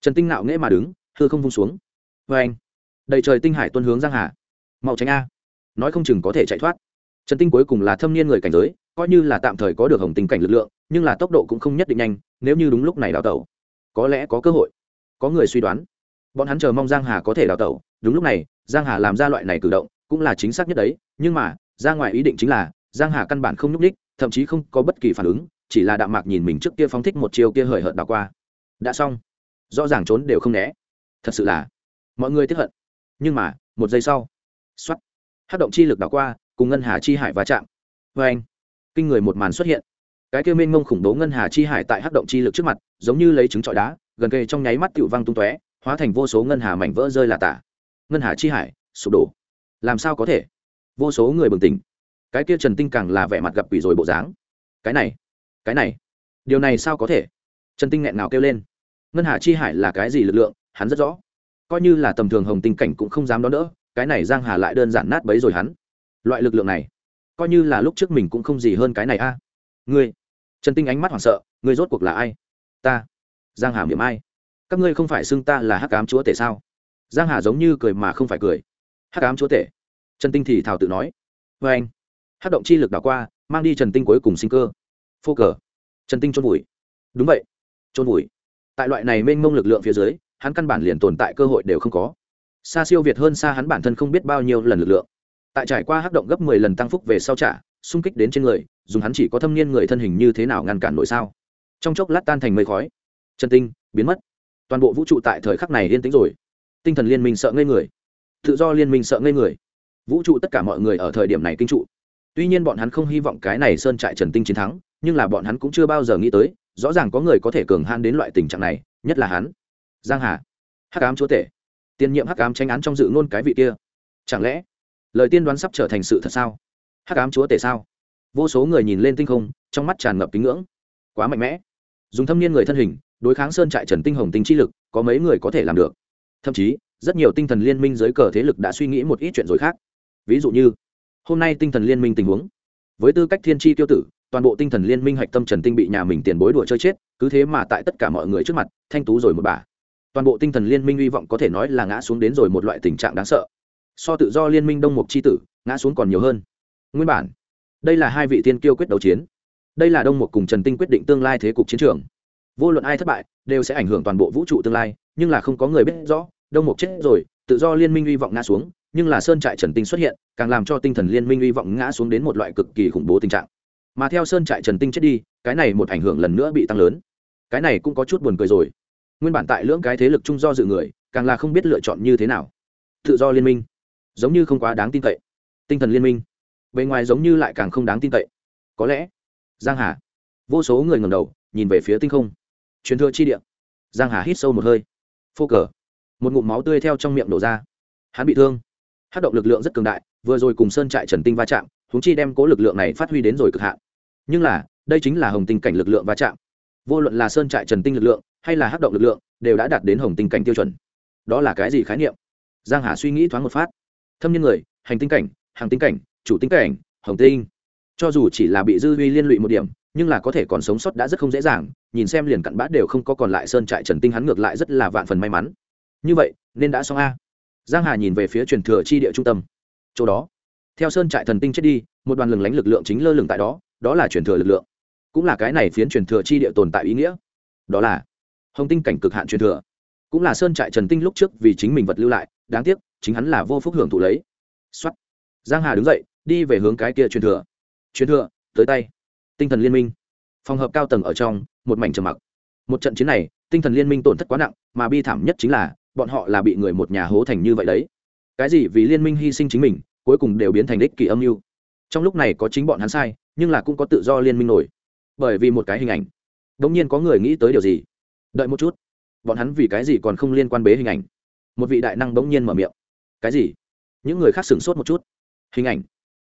Trần tinh nạo nghễ mà đứng thưa không vung xuống. Vê anh, đầy trời tinh hải tuân hướng giang hà. Mau tránh a. Nói không chừng có thể chạy thoát. Trần tinh cuối cùng là thâm niên người cảnh giới, coi như là tạm thời có được hồng tình cảnh lực lượng, nhưng là tốc độ cũng không nhất định nhanh, nếu như đúng lúc này đào tẩu có lẽ có cơ hội. Có người suy đoán. Bọn hắn chờ mong giang hà có thể đào tẩu. Đúng lúc này, giang hà làm ra loại này cử động, cũng là chính xác nhất đấy. Nhưng mà, ra ngoài ý định chính là, giang hà căn bản không nhúc ních thậm chí không có bất kỳ phản ứng, chỉ là đạm mạc nhìn mình trước kia phóng thích một chiều kia hời hợt đào qua. Đã xong. Rõ ràng trốn đều không né. Thật sự là, mọi người tiếp hận. Nhưng mà, một giây sau xoắt hát động chi lực đảo qua, cùng ngân hà chi hải va chạm. Vê anh kinh người một màn xuất hiện cái kia mênh mông khủng bố ngân hà chi hải tại hắc động chi lực trước mặt, giống như lấy trứng trọi đá, gần kề trong nháy mắt tựu văng tung tóe, hóa thành vô số ngân hà mảnh vỡ rơi là tả. Ngân hà chi hải, sụp đổ. Làm sao có thể? Vô số người bừng tỉnh. Cái kia trần tinh càng là vẻ mặt gặp quỷ rồi bộ dáng. Cái này cái này, điều này sao có thể? Trần tinh nghẹn nào kêu lên. Ngân hà chi hải là cái gì lực lượng? Hắn rất rõ. Coi như là tầm thường hồng tinh cảnh cũng không dám đón đỡ, cái này giang hà lại đơn giản nát bấy rồi hắn. Loại lực lượng này, coi như là lúc trước mình cũng không gì hơn cái này a. Ngươi trần tinh ánh mắt hoảng sợ, ngươi rốt cuộc là ai? Ta. Giang hà miệng ai? Các ngươi không phải xưng ta là hắc cám chúa tể sao? Giang hà giống như cười mà không phải cười. Hắc cám chúa tể? Trần tinh thì thảo tự nói. Vê anh. Hát động chi lực đảo qua, mang đi trần tinh cuối cùng sinh cơ. Phô cờ. Trần tinh trôn vùi. Đúng vậy. Trôn vùi. Tại loại này mênh mông lực lượng phía dưới, hắn căn bản liền tồn tại cơ hội đều không có. Xa siêu việt hơn xa hắn bản thân không biết bao nhiêu lần lực lượng. Tại trải qua hắc động gấp mười lần tăng phúc về sau trả xung kích đến trên người, dùng hắn chỉ có thâm niên người thân hình như thế nào ngăn cản nổi sao? Trong chốc lát tan thành mây khói. Trần tinh, biến mất. Toàn bộ vũ trụ tại thời khắc này yên tĩnh rồi. Tinh thần liên minh sợ ngây người. Tự do liên minh sợ ngây người. Vũ trụ tất cả mọi người ở thời điểm này kinh trụ. Tuy nhiên bọn hắn không hy vọng cái này sơn trại trần tinh chiến thắng, nhưng là bọn hắn cũng chưa bao giờ nghĩ tới, rõ ràng có người có thể cường han đến loại tình trạng này, nhất là hắn. Giang hà. Hắc ám chúa tể. Tiên nhiệm hắc ám tranh án trong dự ngôn cái vị kia. Chẳng lẽ, lời tiên đoán sắp trở thành sự thật sao? Hắc ám chúa tể sao? Vô số người nhìn lên tinh không, trong mắt tràn ngập kính ngưỡng. Quá mạnh mẽ. Dùng thâm niên người thân hình, đối kháng sơn trại trần tinh hồng tinh chi lực, có mấy người có thể làm được. Thậm chí, rất nhiều tinh thần liên minh dưới cờ thế lực đã suy nghĩ một ít chuyện rồi khác. Ví dụ như, hôm nay tinh thần liên minh tình huống. Với tư cách thiên tri tiêu tử, toàn bộ tinh thần liên minh hạch tâm trần tinh bị nhà mình tiền bối đùa chơi chết, cứ thế mà tại tất cả mọi người trước mặt, thanh tú rồi một bà. Toàn bộ tinh thần liên minh hy vọng có thể nói là ngã xuống đến rồi một loại tình trạng đáng sợ. So tự do liên minh đông mục c h i tử, ngã xuống còn nhiều hơn nguyên bản. Đây là hai vị tiên kiêu quyết đấu chiến. Đây là đông mục cùng trần tinh quyết định tương lai thế cục chiến trường. Vô luận ai thất bại, đều sẽ ảnh hưởng toàn bộ vũ trụ tương lai, nhưng là không có người biết rõ, đông mục chết rồi, tự do liên minh hy vọng ngã xuống, nhưng là sơn trại trần tinh xuất hiện, càng làm cho tinh thần liên minh hy vọng ngã xuống đến một loại cực kỳ khủng bố tình trạng. Mà theo sơn trại trần tinh chết đi, cái này một ảnh hưởng lần nữa bị tăng lớn. Cái này cũng có chút buồn cười rồi. Nguyên bản tại lưỡng cái thế lực chung do dự người, càng là không biết lựa chọn như thế nào. Tự do liên minh. Giống như không quá đáng tin cậy. Tinh thần liên minh bề ngoài giống như lại càng không đáng tin cậy. Có lẽ, giang hà. Vô số người ngầm đầu, nhìn về phía tinh không. Truyền thừa chi địa. Giang hà hít sâu một hơi. Phô cờ. Một ngụm máu tươi theo trong miệng đổ ra. Hắn bị thương. Hát động lực lượng rất cường đại, vừa rồi cùng sơn trại trần tinh va chạm húng chi đem cố lực lượng này phát huy đến rồi cực hạn. Nhưng là, đây chính là hồng tinh cảnh lực lượng va chạm. Vô luận là sơn trại trần tinh lực lượng, hay là hát động lực lượng, đều đã đạt đến hồng tinh cảnh tiêu chuẩn. Đó là cái gì khái niệm? Giang hà suy nghĩ thoáng một phát. Thâm nhân người, hành tinh cảnh, hàng tinh cảnh chủ tinh cảnh, hồng tinh. Cho dù chỉ là bị dư huy liên lụy một điểm, nhưng là có thể còn sống sót đã rất không dễ dàng, nhìn xem liền cặn bã đều không có còn lại sơn trại trần tinh hắn ngược lại rất là vạn phần may mắn. Như vậy, nên đã xong a. Giang hà nhìn về phía truyền thừa chi địa trung tâm. Chỗ đó, theo sơn trại thần tinh chết đi, một đoàn lừng lánh lực lượng chính lơ lửng tại đó đó là truyền thừa lực lượng. Cũng là cái này phiến truyền thừa chi địa tồn tại ý nghĩa. Đó là hồng tinh cảnh cực hạn truyền thừa. Cũng là sơn trại trần tinh lúc trước vì chính mình vật lưu lại, đáng tiếc, chính hắn là vô phúc hưởng thụ lấy. Xuất giang hà đứng dậy đi về hướng cái kia truyền thừa. Truyền thừa, tới tay. Tinh thần liên minh. Phòng hợp cao tầng ở trong, một mảnh trầm mặc. Một trận chiến này, tinh thần liên minh tổn thất quá nặng, mà bi thảm nhất chính là, bọn họ là bị người một nhà hố thành như vậy đấy. Cái gì vì liên minh hy sinh chính mình, cuối cùng đều biến thành đích kỳ âm mưu. Trong lúc này có chính bọn hắn sai, nhưng là cũng có tự do liên minh nổi. Bởi vì một cái hình ảnh. Đ ỗ n g nhiên có người nghĩ tới điều gì? Đợi một chút. Bọn hắn vì cái gì còn không liên quan bế hình ảnh? Một vị đại năng bỗng nhiên mở miệng. Cái gì? Những người khác sửng sốt một chút. Hình ảnh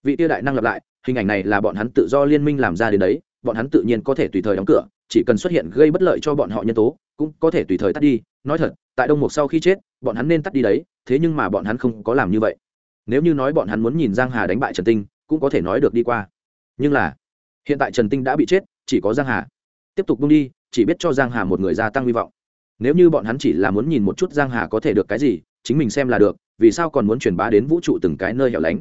vị tia đại năng lặp lại, hình ảnh này là bọn hắn tự do liên minh làm ra đến đấy, bọn hắn tự nhiên có thể tùy thời đóng cửa, chỉ cần xuất hiện gây bất lợi cho bọn họ nhân tố, cũng có thể tùy thời tắt đi. Nói thật, tại đông mục sau khi chết, bọn hắn nên tắt đi đấy, thế nhưng mà bọn hắn không có làm như vậy. Nếu như nói bọn hắn muốn nhìn giang hà đánh bại trần tinh, cũng có thể nói được đi qua. Nhưng là, hiện tại trần tinh đã bị chết, chỉ có giang hà. Tiếp tục bung đi, chỉ biết cho giang hà một người gia tăng hy vọng. Nếu như bọn hắn chỉ là muốn nhìn một chút giang hà có thể được cái gì, chính mình xem là được, vì sao còn muốn truyền bá đến vũ trụ từng cái nơi hẻo lánh?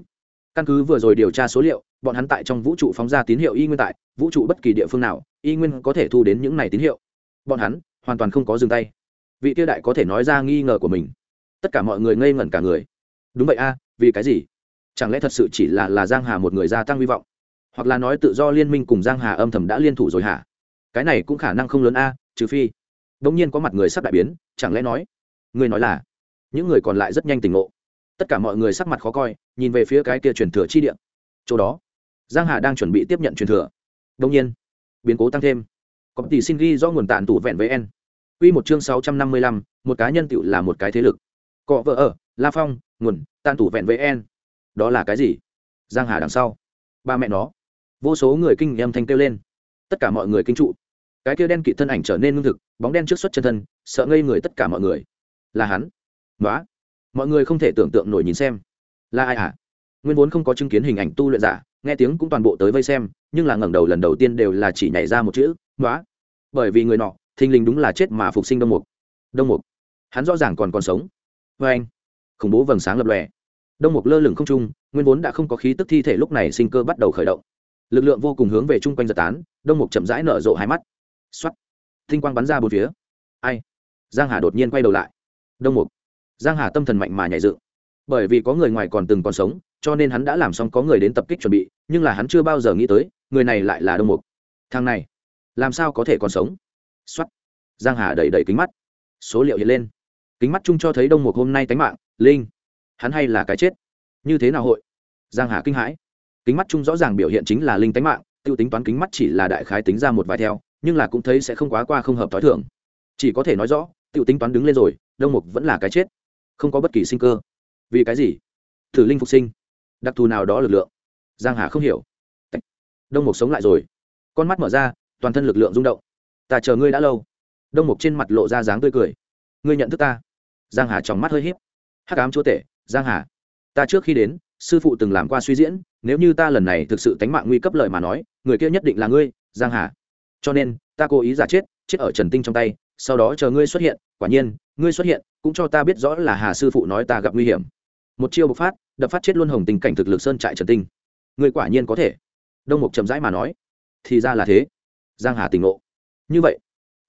Căn cứ vừa rồi điều tra số liệu, bọn hắn tại trong vũ trụ phóng ra tín hiệu y nguyên tại, vũ trụ bất kỳ địa phương nào, y nguyên có thể thu đến những này tín hiệu. Bọn hắn hoàn toàn không có dừng tay. Vị tiêu đại có thể nói ra nghi ngờ của mình. Tất cả mọi người ngây ngẩn cả người. Đúng vậy a, vì cái gì? Chẳng lẽ thật sự chỉ là là giang hà một người gia tăng hy vọng? Hoặc là nói tự do liên minh cùng giang hà âm thầm đã liên thủ rồi hả? Cái này cũng khả năng không lớn a, trừ phi. Bỗng nhiên có mặt người sắp đại biến, chẳng lẽ nói? Người nói là, những người còn lại rất nhanh tỉnh ngộ tất cả mọi người sắc mặt khó coi nhìn về phía cái kia truyền thừa chi địa. Chỗ đó giang hà đang chuẩn bị tiếp nhận truyền thừa. Đông nhiên biến cố tăng thêm. Có tỷ xin ghi do nguồn tàn tủ vẹn với en Quy một chương 655, một cá nhân tựu là một cái thế lực. Cọ vợ ở, La Phong, nguồn, tàn tủ vẹn với en đó là cái gì? Giang hà đằng sau. Ba mẹ nó. Vô số người kinh em thanh kêu lên. Tất cả mọi người kinh trụ. Cái kia đen kịt thân ảnh trở nên lương thực bóng đen trước xuất chân thân sợ ngây người tất cả mọi người. Là hắn. Nói mọi người không thể tưởng tượng nổi nhìn xem. Là ai à nguyên vốn không có chứng kiến hình ảnh tu luyện giả, nghe tiếng cũng toàn bộ tới vây xem, nhưng là ngẩng đầu lần đầu tiên đều là chỉ nhảy ra một chữ nói bởi vì người nọ, thình lình đúng là chết mà phục sinh đông mục. Đông mục. Hắn rõ ràng còn còn sống. Vê anh. Khủng bố vầng sáng lập lòe. Đông mục lơ lửng không trung, nguyên vốn đã không có khí tức thi thể lúc này sinh cơ bắt đầu khởi động. Lực lượng vô cùng hướng về chung quanh giật tán, đông mục chậm rãi nở rộ hai mắt. X o á t tinh quang bắn ra bốn phía. Ai? Giang hà đột nhiên quay đầu lại. Đông mục giang hà tâm thần mạnh mà nhảy dựng. Bởi vì có người ngoài còn từng còn sống, cho nên hắn đã làm xong có người đến tập kích chuẩn bị, nhưng là hắn chưa bao giờ nghĩ tới, người này lại là đông mục. Thằng này, làm sao có thể còn sống? Xuất giang hà đẩy đẩy kính mắt. Số liệu hiện lên. Kính mắt chung cho thấy đông mục hôm nay tánh mạng, linh. Hắn hay là cái chết? Như thế nào hội? Giang hà kinh hãi. Kính mắt chung rõ ràng biểu hiện chính là linh tánh mạng, tiêu tính toán kính mắt chỉ là đại khái tính ra một vài theo, nhưng là cũng thấy sẽ không quá qua không hợp tối thường. Chỉ có thể nói rõ, tiêu tính toán đứng lên rồi, đông mục vẫn là cái chết không có bất kỳ sinh cơ. Vì cái gì? Thử linh phục sinh. Đặc thù nào đó lực lượng. Giang hà không hiểu. Đông mục sống lại rồi. Con mắt mở ra, toàn thân lực lượng rung động. Ta chờ ngươi đã lâu. Đông mục trên mặt lộ ra dáng tươi cười. Ngươi nhận thức ta. Giang hà trong mắt hơi híp. Hắc ám chúa tể, giang hà. Ta trước khi đến, sư phụ từng làm qua suy diễn. Nếu như ta lần này thực sự tánh mạng nguy cấp lợi mà nói, người kia nhất định là ngươi, giang hà. Cho nên, ta cố ý giả chết chết ở trần tinh trong tay, sau đó chờ ngươi xuất hiện. Quả nhiên ngươi xuất hiện, cũng cho ta biết rõ là hà sư phụ nói ta gặp nguy hiểm. Một chiêu bộc phát, đập phát chết luôn hồng tình cảnh thực lực sơn trại trần tinh. Ngươi quả nhiên có thể. Đông mục chậm rãi mà nói. Thì ra là thế. Giang hà tỉnh ngộ. Như vậy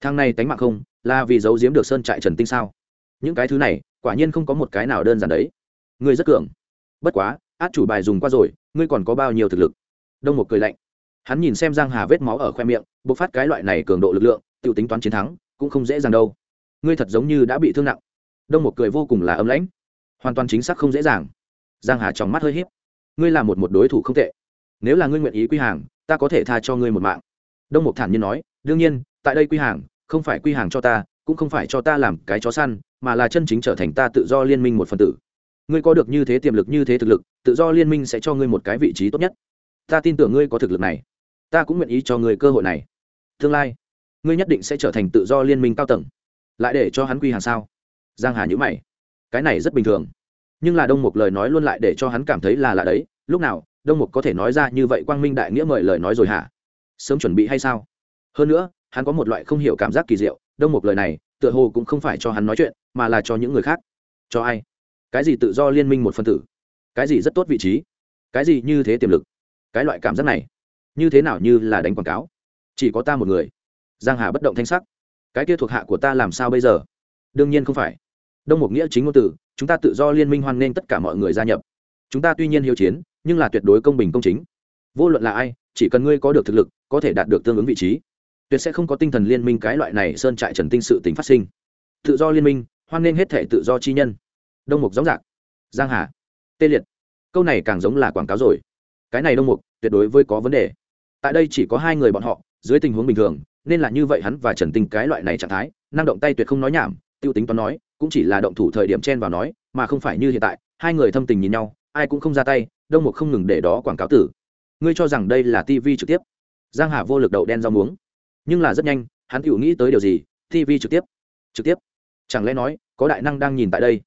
thang này tánh mạng không, là vì giấu giếm được sơn trại trần tinh sao? Những cái thứ này, quả nhiên không có một cái nào đơn giản đấy. Ngươi rất cường. Bất quá, át chủ bài dùng qua rồi, ngươi còn có bao nhiêu thực lực? Đông một cười lạnh. Hắn nhìn xem giang hà vết máu ở khoe miệng, bộc phát cái loại này cường độ lực lượng tự tính toán chiến thắng, cũng không dễ dàng đâu ngươi thật giống như đã bị thương nặng. Đông một cười vô cùng là âm lãnh. Hoàn toàn chính xác không dễ dàng. Giang hà trong mắt hơi hiếp ngươi là một một đối thủ không tệ. Nếu là ngươi nguyện ý quy hàng, ta có thể tha cho ngươi một mạng. Đông mục thản nhiên nói, đương nhiên, tại đây quy hàng, không phải quy hàng cho ta, cũng không phải cho ta làm cái chó săn, mà là chân chính trở thành ta tự do liên minh một phần tử. Ngươi có được như thế tiềm lực, như thế thực lực, tự do liên minh sẽ cho ngươi một cái vị trí tốt nhất. Ta tin tưởng ngươi có thực lực này. Ta cũng nguyện ý cho ngươi cơ hội này. Tương lai, ngươi nhất định sẽ trở thành tự do liên minh cao tầng lại để cho hắn quy hàng sao? Giang hà nhữ mày. Cái này rất bình thường. Nhưng là đông mục lời nói luôn lại để cho hắn cảm thấy là lạ đấy. Lúc nào, đông mục có thể nói ra như vậy quang minh đại nghĩa mời lời nói rồi hả? Sớm chuẩn bị hay sao? Hơn nữa, hắn có một loại không hiểu cảm giác kỳ diệu. Đông mục lời này, tựa hồ cũng không phải cho hắn nói chuyện, mà là cho những người khác. Cho ai? Cái gì tự do liên minh một phân tử? Cái gì rất tốt vị trí? Cái gì như thế tiềm lực? Cái loại cảm giác này, như thế nào như là đánh quảng cáo? Chỉ có ta một người. Giang hà bất động thanh sắc cái kia thuộc hạ của ta làm sao bây giờ? Đương nhiên không phải. Đông một nghĩa chính ngôn từ, chúng ta tự do liên minh hoan nghênh tất cả mọi người gia nhập. Chúng ta tuy nhiên hiếu chiến, nhưng là tuyệt đối công bình công chính. Vô luận là ai, chỉ cần ngươi có được thực lực, có thể đạt được tương ứng vị trí, tuyệt sẽ không có tinh thần liên minh cái loại này sơn trại trần tinh sự tính phát sinh. Tự do liên minh, hoan nghênh hết thể tự do chi nhân. Đông mục gióng dạc giang hà. Tê liệt. Câu này càng giống là quảng cáo rồi. Cái này đông mục, tuyệt đối với có vấn đề. Tại đây chỉ có hai người bọn họ, dưới tình huống bình thường nên là như vậy hắn và trần tinh cái loại này trạng thái, năng động tay tuyệt không nói nhảm, tiêu tính toán nói, cũng chỉ là động thủ thời điểm chen vào nói, mà không phải như hiện tại, hai người thâm tình nhìn nhau, ai cũng không ra tay, đông mục không ngừng để đó quảng cáo tử. Ngươi cho rằng đây là tv trực tiếp. Giang hà vô lực đậu đen rau muống. Nhưng là rất nhanh, hắn tự nghĩ tới điều gì tv trực tiếp. Trực tiếp. Chẳng lẽ nói, có đại năng đang nhìn tại đây?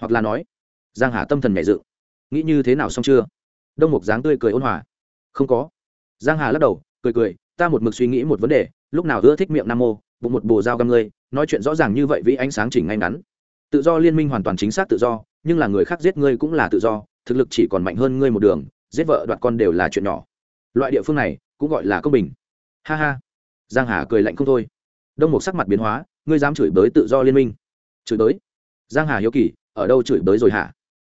Hoặc là nói, giang hà tâm thần nhảy dự nghĩ như thế nào xong chưa? Đông mục dáng tươi cười ôn hòa. Không có. Giang hà lắc đầu, cười cười ta một mực suy nghĩ một vấn đề, lúc nào ưa thích miệng nam mô, bụng một bồ dao găm ngươi, nói chuyện rõ ràng như vậy vì ánh sáng chỉnh ngay ngắn. Tự do liên minh hoàn toàn chính xác tự do, nhưng là người khác giết ngươi cũng là tự do, thực lực chỉ còn mạnh hơn ngươi một đường, giết vợ đoạt con đều là chuyện nhỏ. Loại địa phương này, cũng gọi là công bình. Ha ha. Giang hà cười lạnh không thôi. Đông một sắc mặt biến hóa, ngươi dám chửi bới tự do liên minh. Chửi bới? Giang hà hiếu kỳ, ở đâu chửi bới rồi hả?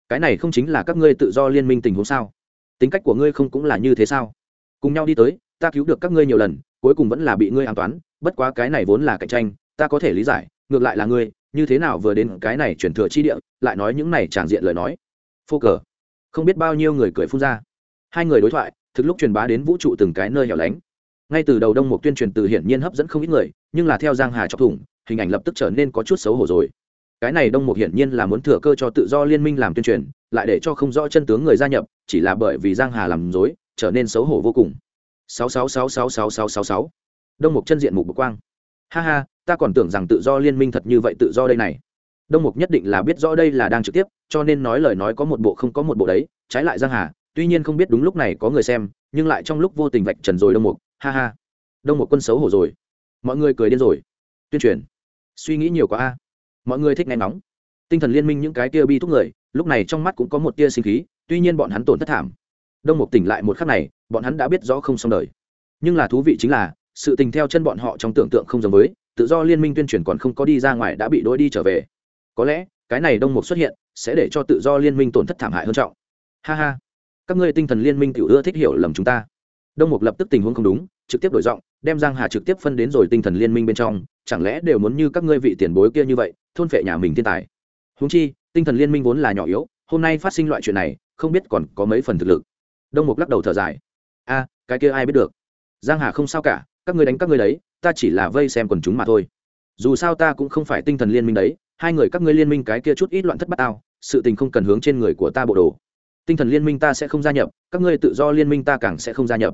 Cái này không chính là các ngươi tự do liên minh tình huống sao? Tính cách của ngươi không cũng là như thế sao? Cùng nhau đi tới ta cứu được các ngươi nhiều lần, cuối cùng vẫn là bị ngươi an toán, bất quá cái này vốn là cạnh tranh, ta có thể lý giải, ngược lại là ngươi, như thế nào vừa đến cái này chuyển thừa chi địa, lại nói những này tràng diện lời nói. Phô cờ. Không biết bao nhiêu người cười phun ra. Hai người đối thoại, thực lúc truyền bá đến vũ trụ từng cái nơi hẻo lánh. Ngay từ đầu đông một tuyên truyền từ hiển nhiên hấp dẫn không ít người, nhưng là theo giang hà chọc thủng, hình ảnh lập tức trở nên có chút xấu hổ rồi. Cái này đông một hiển nhiên là muốn thừa cơ cho tự do liên minh làm tuyên truyền, lại để cho không rõ chân tướng người gia nhập, chỉ là bởi vì giang hà làm dối trở nên xấu hổ vô cùng sáu sáu sáu sáu sáu sáu sáu sáu đông một chân diện mục bực quang. Ha ha, ta còn tưởng rằng tự do liên minh thật như vậy tự do đây này. Đông mục nhất định là biết rõ đây là đang trực tiếp, cho nên nói lời nói có một bộ không có một bộ đấy, trái lại giang hà, tuy nhiên không biết đúng lúc này có người xem, nhưng lại trong lúc vô tình vạch trần rồi đông mục. Ha ha. Đông mục quân xấu hổ rồi. Mọi người cười điên rồi. Tuyên truyền. Suy nghĩ nhiều quá a. Mọi người thích nghe nóng tinh thần liên minh những cái kia bi thúc người, lúc này trong mắt cũng có một tia sinh khí, tuy nhiên bọn hắn tổn thất thảm. Đông mục tỉnh lại một khắc này bọn hắn đã biết rõ không xong đời. Nhưng là thú vị chính là, sự tình theo chân bọn họ trong tưởng tượng không giống với, tự do liên minh tuyên truyền còn không có đi ra ngoài đã bị đôi đi trở về. Có lẽ, cái này đông mục xuất hiện, sẽ để cho tự do liên minh tổn thất thảm hại hơn trọng. Ha ha. Các ngươi tinh thần liên minh tiểu ưa thích hiểu lầm chúng ta. Đông mục lập tức tình huống không đúng, trực tiếp đổi giọng, đem giang hà trực tiếp phân đến rồi tinh thần liên minh bên trong, chẳng lẽ đều muốn như các ngươi vị tiền bối kia như vậy, thôn phệ nhà mình thiên tài. Húng chi, tinh thần liên minh vốn là nhỏ yếu, hôm nay phát sinh loại chuyện này, không biết còn có mấy phần thực lực. Đông mục lắc đầu thở dài a, cái kia ai biết được? Giang hà không sao cả, các ngươi đánh các ngươi đấy, ta chỉ là vây xem quần chúng mà thôi. Dù sao ta cũng không phải tinh thần liên minh đấy, hai người các ngươi liên minh cái kia chút ít loạn thất bát tao, sự tình không cần hướng trên người của ta bộ đồ. Tinh thần liên minh ta sẽ không gia nhập, các ngươi tự do liên minh ta càng sẽ không gia nhập.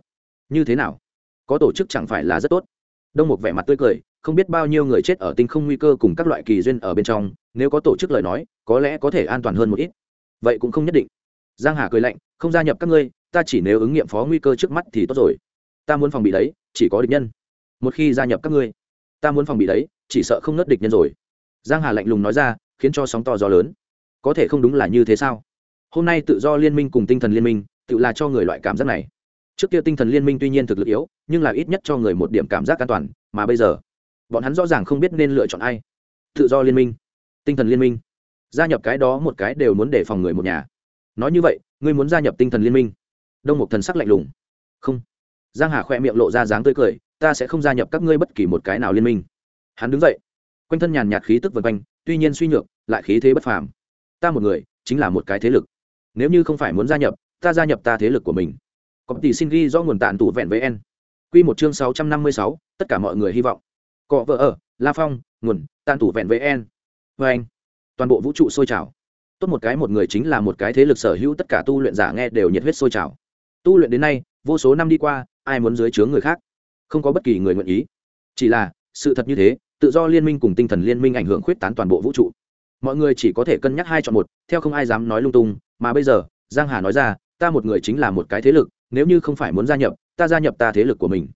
Như thế nào? Có tổ chức chẳng phải là rất tốt. Đông một vẻ mặt tươi cười, không biết bao nhiêu người chết ở tinh không nguy cơ cùng các loại kỳ duyên ở bên trong, nếu có tổ chức lời nói, có lẽ có thể an toàn hơn một ít. Vậy cũng không nhất định. Giang hà cười lạnh, không gia nhập các ngươi ta chỉ nếu ứng nghiệm phó nguy cơ trước mắt thì tốt rồi. Ta muốn phòng bị đấy, chỉ có địch nhân. Một khi gia nhập các ngươi, ta muốn phòng bị đấy, chỉ sợ không nớt địch nhân rồi. Giang hà lạnh lùng nói ra, khiến cho sóng to gió lớn. Có thể không đúng là như thế sao? Hôm nay tự do liên minh cùng tinh thần liên minh, tự là cho người loại cảm giác này. Trước kia tinh thần liên minh tuy nhiên thực lực yếu, nhưng là ít nhất cho người một điểm cảm giác an toàn, mà bây giờ, bọn hắn rõ ràng không biết nên lựa chọn ai. Tự do liên minh, tinh thần liên minh. Gia nhập cái đó một cái đều muốn để phòng người một nhà. Nói như vậy, ngươi muốn gia nhập tinh thần liên minh đông một thần sắc lạnh lùng. Không. Giang hà khoe miệng lộ ra dáng tươi cười, ta sẽ không gia nhập các ngươi bất kỳ một cái nào liên minh. Hắn đứng dậy. Quanh thân nhàn nhạt khí tức vần quanh, tuy nhiên suy nhược, lại khí thế bất phàm. Ta một người, chính là một cái thế lực. Nếu như không phải muốn gia nhập, ta gia nhập ta thế lực của mình. Có tỷ xin ghi do nguồn tàn tủ vẹn với n q một chương sáu trăm năm mươi sáu, tất cả mọi người hy vọng. Cọ vợ ở, la phong, nguồn tàn tủ vẹn với n vê anh, toàn bộ vũ trụ sôi trào. Tốt một cái một người chính là một cái thế lực sở hữu tất cả tu luyện giả nghe đều nhiệt huyết sôi trào tu luyện đến nay, vô số năm đi qua, ai muốn dưới trướng người khác? Không có bất kỳ người nguyện ý. Chỉ là, sự thật như thế, tự do liên minh cùng tinh thần liên minh ảnh hưởng khuyết tán toàn bộ vũ trụ. Mọi người chỉ có thể cân nhắc hai chọn một, theo không ai dám nói lung tung, mà bây giờ, giang hà nói ra, ta một người chính là một cái thế lực, nếu như không phải muốn gia nhập, ta gia nhập ta thế lực của mình.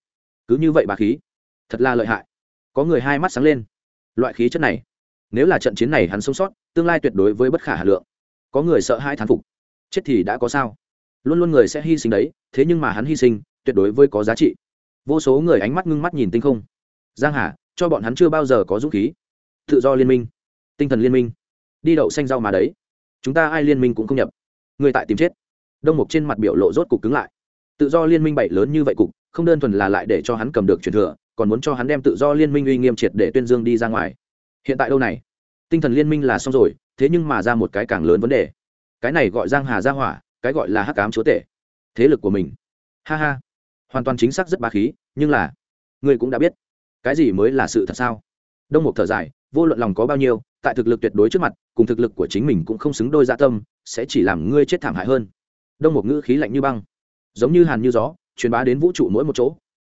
Cứ như vậy bà khí. Thật là lợi hại. Có người hai mắt sáng lên. Loại khí chất này, nếu là trận chiến này hắn sống sót, tương lai tuyệt đối với bất khả hà lượng. Có người sợ hai thán phục. Chết thì đã có sao? Luôn luôn người sẽ hy sinh đấy, thế nhưng mà hắn hy sinh, tuyệt đối với có giá trị. Vô số người ánh mắt ngưng mắt nhìn tinh không. Giang hà, cho bọn hắn chưa bao giờ có dũng khí. Tự do liên minh. Tinh thần liên minh. Đi đậu xanh rau mà đấy. Chúng ta ai liên minh cũng không nhập. Người tại tìm chết. Đông mục trên mặt biểu lộ rốt cục cứng lại. Tự do liên minh bảy lớn như vậy cục, không đơn thuần là lại để cho hắn cầm được truyền thừa, còn muốn cho hắn đem tự do liên minh uy nghiêm triệt để tuyên dương đi ra ngoài. Hiện tại đâu này? Tinh thần liên minh là xong rồi, thế nhưng mà ra một cái càng lớn vấn đề. Cái này gọi giang hà ra hỏa cái gọi là hắc ám chúa tể. Thế lực của mình. Ha ha. Hoàn toàn chính xác rất ba khí, nhưng là, ngươi cũng đã biết. Cái gì mới là sự thật sao? Đông mục thở dài, vô luận lòng có bao nhiêu, tại thực lực tuyệt đối trước mặt, cùng thực lực của chính mình cũng không xứng đôi dạ tâm, sẽ chỉ làm ngươi chết thảm hại hơn. Đông một ngữ khí lạnh như băng. Giống như hàn như gió, truyền bá đến vũ trụ mỗi một chỗ.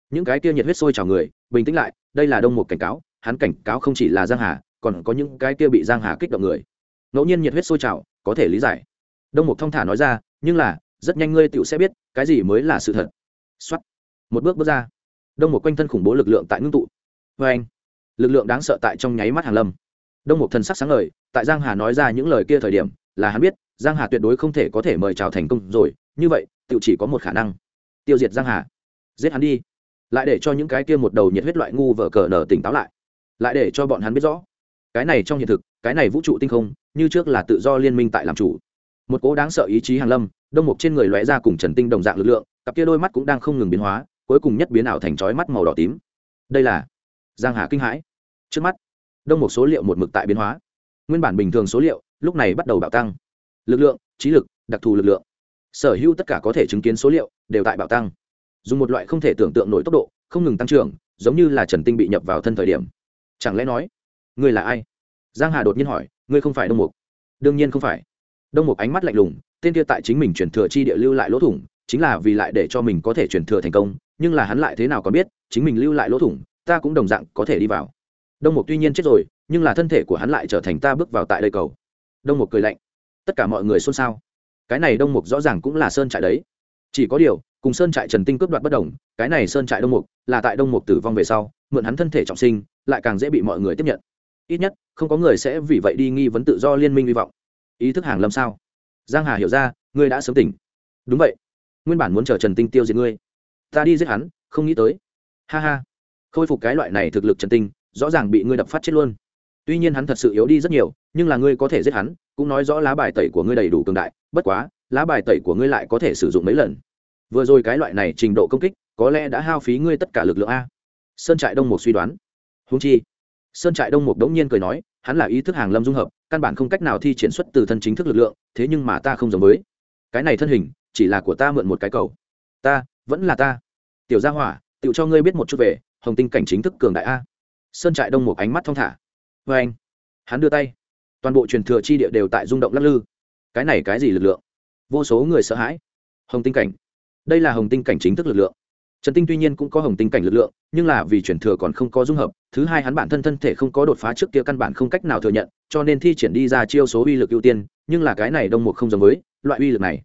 Những cái kia nhiệt huyết sôi trào người, bình tĩnh lại, đây là đông một cảnh cáo, hắn cảnh cáo không chỉ là giang hà, còn có những cái kia bị giang hà kích động người. Ngẫu nhiên nhiệt huyết sôi trào, có thể lý giải. Đông một thong thả nói ra nhưng là, rất nhanh ngươi tựu sẽ biết cái gì mới là sự thật. Xuất một bước bước ra. Đông một quanh thân khủng bố lực lượng tại ngưng tụ. Vê anh, lực lượng đáng sợ tại trong nháy mắt hàn lâm. Đông một thần sắc sáng lời tại giang hà nói ra những lời kia thời điểm, là hắn biết, giang hà tuyệt đối không thể có thể mời chào thành công rồi, như vậy tựu chỉ có một khả năng. Tiêu diệt giang hà. Giết hắn đi. Lại để cho những cái kia một đầu nhiệt huyết loại ngu vở cờ nở tỉnh táo lại. Lại để cho bọn hắn biết rõ, cái này trong hiện thực, cái này vũ trụ tinh không, như trước là tự do liên minh tại làm chủ. Một cố đáng sợ ý chí hàng lâm đông mục trên người lóe ra cùng trần tinh đồng dạng lực lượng, cặp kia đôi mắt cũng đang không ngừng biến hóa, cuối cùng nhất biến ảo thành trói mắt màu đỏ tím. Đây là giang hà kinh hãi. Trước mắt, đông một số liệu một mực tại biến hóa. Nguyên bản bình thường số liệu, lúc này bắt đầu bạo tăng. Lực lượng, trí lực, đặc thù lực lượng. Sở hữu tất cả có thể chứng kiến số liệu, đều tại bạo tăng. Dùng một loại không thể tưởng tượng nổi tốc độ, không ngừng tăng trưởng, giống như là trần tinh bị nhập vào thân thời điểm. Chẳng lẽ nói, ngươi là ai? Giang hà đột nhiên hỏi, ngươi không phải đông mục. Đương nhiên không phải. Đông mục ánh mắt lạnh lùng tên kia tại chính mình chuyển thừa chi địa lưu lại lỗ thủng, chính là vì lại để cho mình có thể chuyển thừa thành công, nhưng là hắn lại thế nào còn biết, chính mình lưu lại lỗ thủng, ta cũng đồng dạng có thể đi vào. Đông mục tuy nhiên chết rồi, nhưng là thân thể của hắn lại trở thành ta bước vào tại đây cầu. Đông mục cười lạnh. Tất cả mọi người xôn xao. Cái này đông mục rõ ràng cũng là sơn trại đấy. Chỉ có điều, cùng sơn trại trần tinh cướp đoạt bất đồng, cái này sơn trại đông mục, là tại đông mục tử vong về sau, mượn hắn thân thể trọng sinh, lại càng dễ bị mọi người tiếp nhận. Ít nhất, không có người sẽ vì vậy đi nghi vấn tự do liên minh hy vọng. Ý thức hàng lâm sao? Giang hà hiểu ra, ngươi đã sớm tỉnh. Đúng vậy. Nguyên bản muốn chờ trần tinh tiêu diệt ngươi. Ta đi giết hắn, không nghĩ tới. Ha ha. Khôi phục cái loại này thực lực trần tinh, rõ ràng bị ngươi đập phát chết luôn. Tuy nhiên hắn thật sự yếu đi rất nhiều, nhưng là ngươi có thể giết hắn, cũng nói rõ lá bài tẩy của ngươi đầy đủ cường đại, bất quá, lá bài tẩy của ngươi lại có thể sử dụng mấy lần. Vừa rồi cái loại này trình độ công kích, có lẽ đã hao phí ngươi tất cả lực lượng a. Sơn trại đông mục suy đoán. Húng chi, sơn trại đông mục đống nhiên cười nói, hắn là ý thức hàng lâm dung hợp, căn bản không cách nào thi triển xuất từ thân chính thức lực lượng thế nhưng mà ta không giống với. Cái này thân hình, chỉ là của ta mượn một cái cầu. Ta, vẫn là ta. Tiểu gia hỏa tự cho ngươi biết một chút về, hồng tinh cảnh chính thức cường đại a. Sơn trại đông một ánh mắt thong thả. Vê anh, hắn đưa tay. Toàn bộ truyền thừa chi địa đều tại rung động lắc lư. Cái này cái gì lực lượng? Vô số người sợ hãi. Hồng tinh cảnh. Đây là hồng tinh cảnh chính thức lực lượng trần tinh tuy nhiên cũng có hồng tinh cảnh lực lượng, nhưng là vì truyền thừa còn không có dung hợp, thứ hai hắn bản thân thân thể không có đột phá trước kia căn bản không cách nào thừa nhận, cho nên thi triển đi ra chiêu số uy lực ưu tiên, nhưng là cái này đông một không giống với loại uy lực này.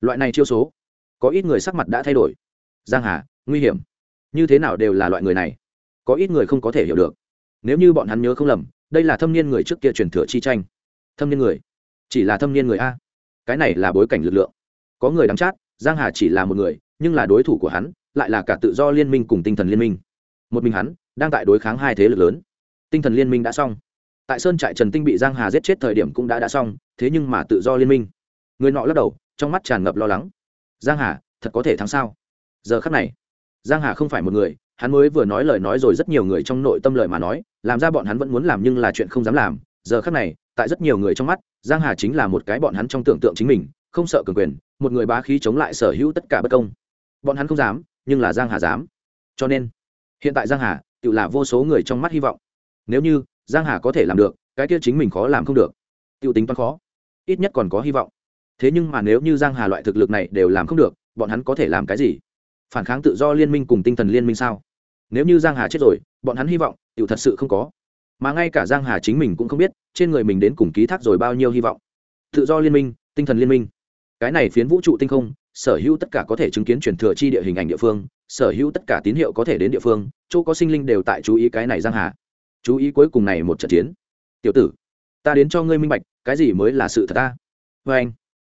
Loại này chiêu số, có ít người sắc mặt đã thay đổi. Giang hà, nguy hiểm. Như thế nào đều là loại người này. Có ít người không có thể hiểu được. Nếu như bọn hắn nhớ không lầm, đây là thâm niên người trước kia truyền thừa chi tranh. Thâm niên người? Chỉ là thâm niên người a. Cái này là bối cảnh lực lượng. Có người đắng chát, giang hà chỉ là một người, nhưng là đối thủ của hắn lại là cả tự do liên minh cùng tinh thần liên minh. Một mình hắn, đang tại đối kháng hai thế lực lớn. Tinh thần liên minh đã xong. Tại sơn trại trần tinh bị giang hà giết chết thời điểm cũng đã đã xong, thế nhưng mà tự do liên minh. Người nọ lắc đầu, trong mắt tràn ngập lo lắng. Giang hà, thật có thể thắng sao? Giờ khắc này, giang hà không phải một người, hắn mới vừa nói lời nói rồi rất nhiều người trong nội tâm lời mà nói, làm ra bọn hắn vẫn muốn làm nhưng là chuyện không dám làm. Giờ khắc này, tại rất nhiều người trong mắt, giang hà chính là một cái bọn hắn trong tưởng tượng chính mình, không sợ cường quyền, một người bá khí chống lại sở hữu tất cả bất công. Bọn hắn không dám nhưng là giang hà dám. Cho nên, hiện tại giang hà, tự là vô số người trong mắt hy vọng. Nếu như, giang hà có thể làm được, cái kia chính mình khó làm không được. Tự tính toán khó, ít nhất còn có hy vọng. Thế nhưng mà nếu như giang hà loại thực lực này đều làm không được, bọn hắn có thể làm cái gì? Phản kháng tự do liên minh cùng tinh thần liên minh sao? Nếu như giang hà chết rồi, bọn hắn hy vọng, tự thật sự không có. Mà ngay cả giang hà chính mình cũng không biết, trên người mình đến cùng ký thác rồi bao nhiêu hy vọng. Tự do liên minh, tinh thần liên minh. Cái này phiến vũ trụ tinh không sở hữu tất cả có thể chứng kiến truyền thừa chi địa hình ảnh địa phương, sở hữu tất cả tín hiệu có thể đến địa phương, chỗ có sinh linh đều tại chú ý cái này giang hà. Chú ý cuối cùng này một trận chiến. Tiểu tử, ta đến cho ngươi minh bạch, cái gì mới là sự thật ta? Vê anh,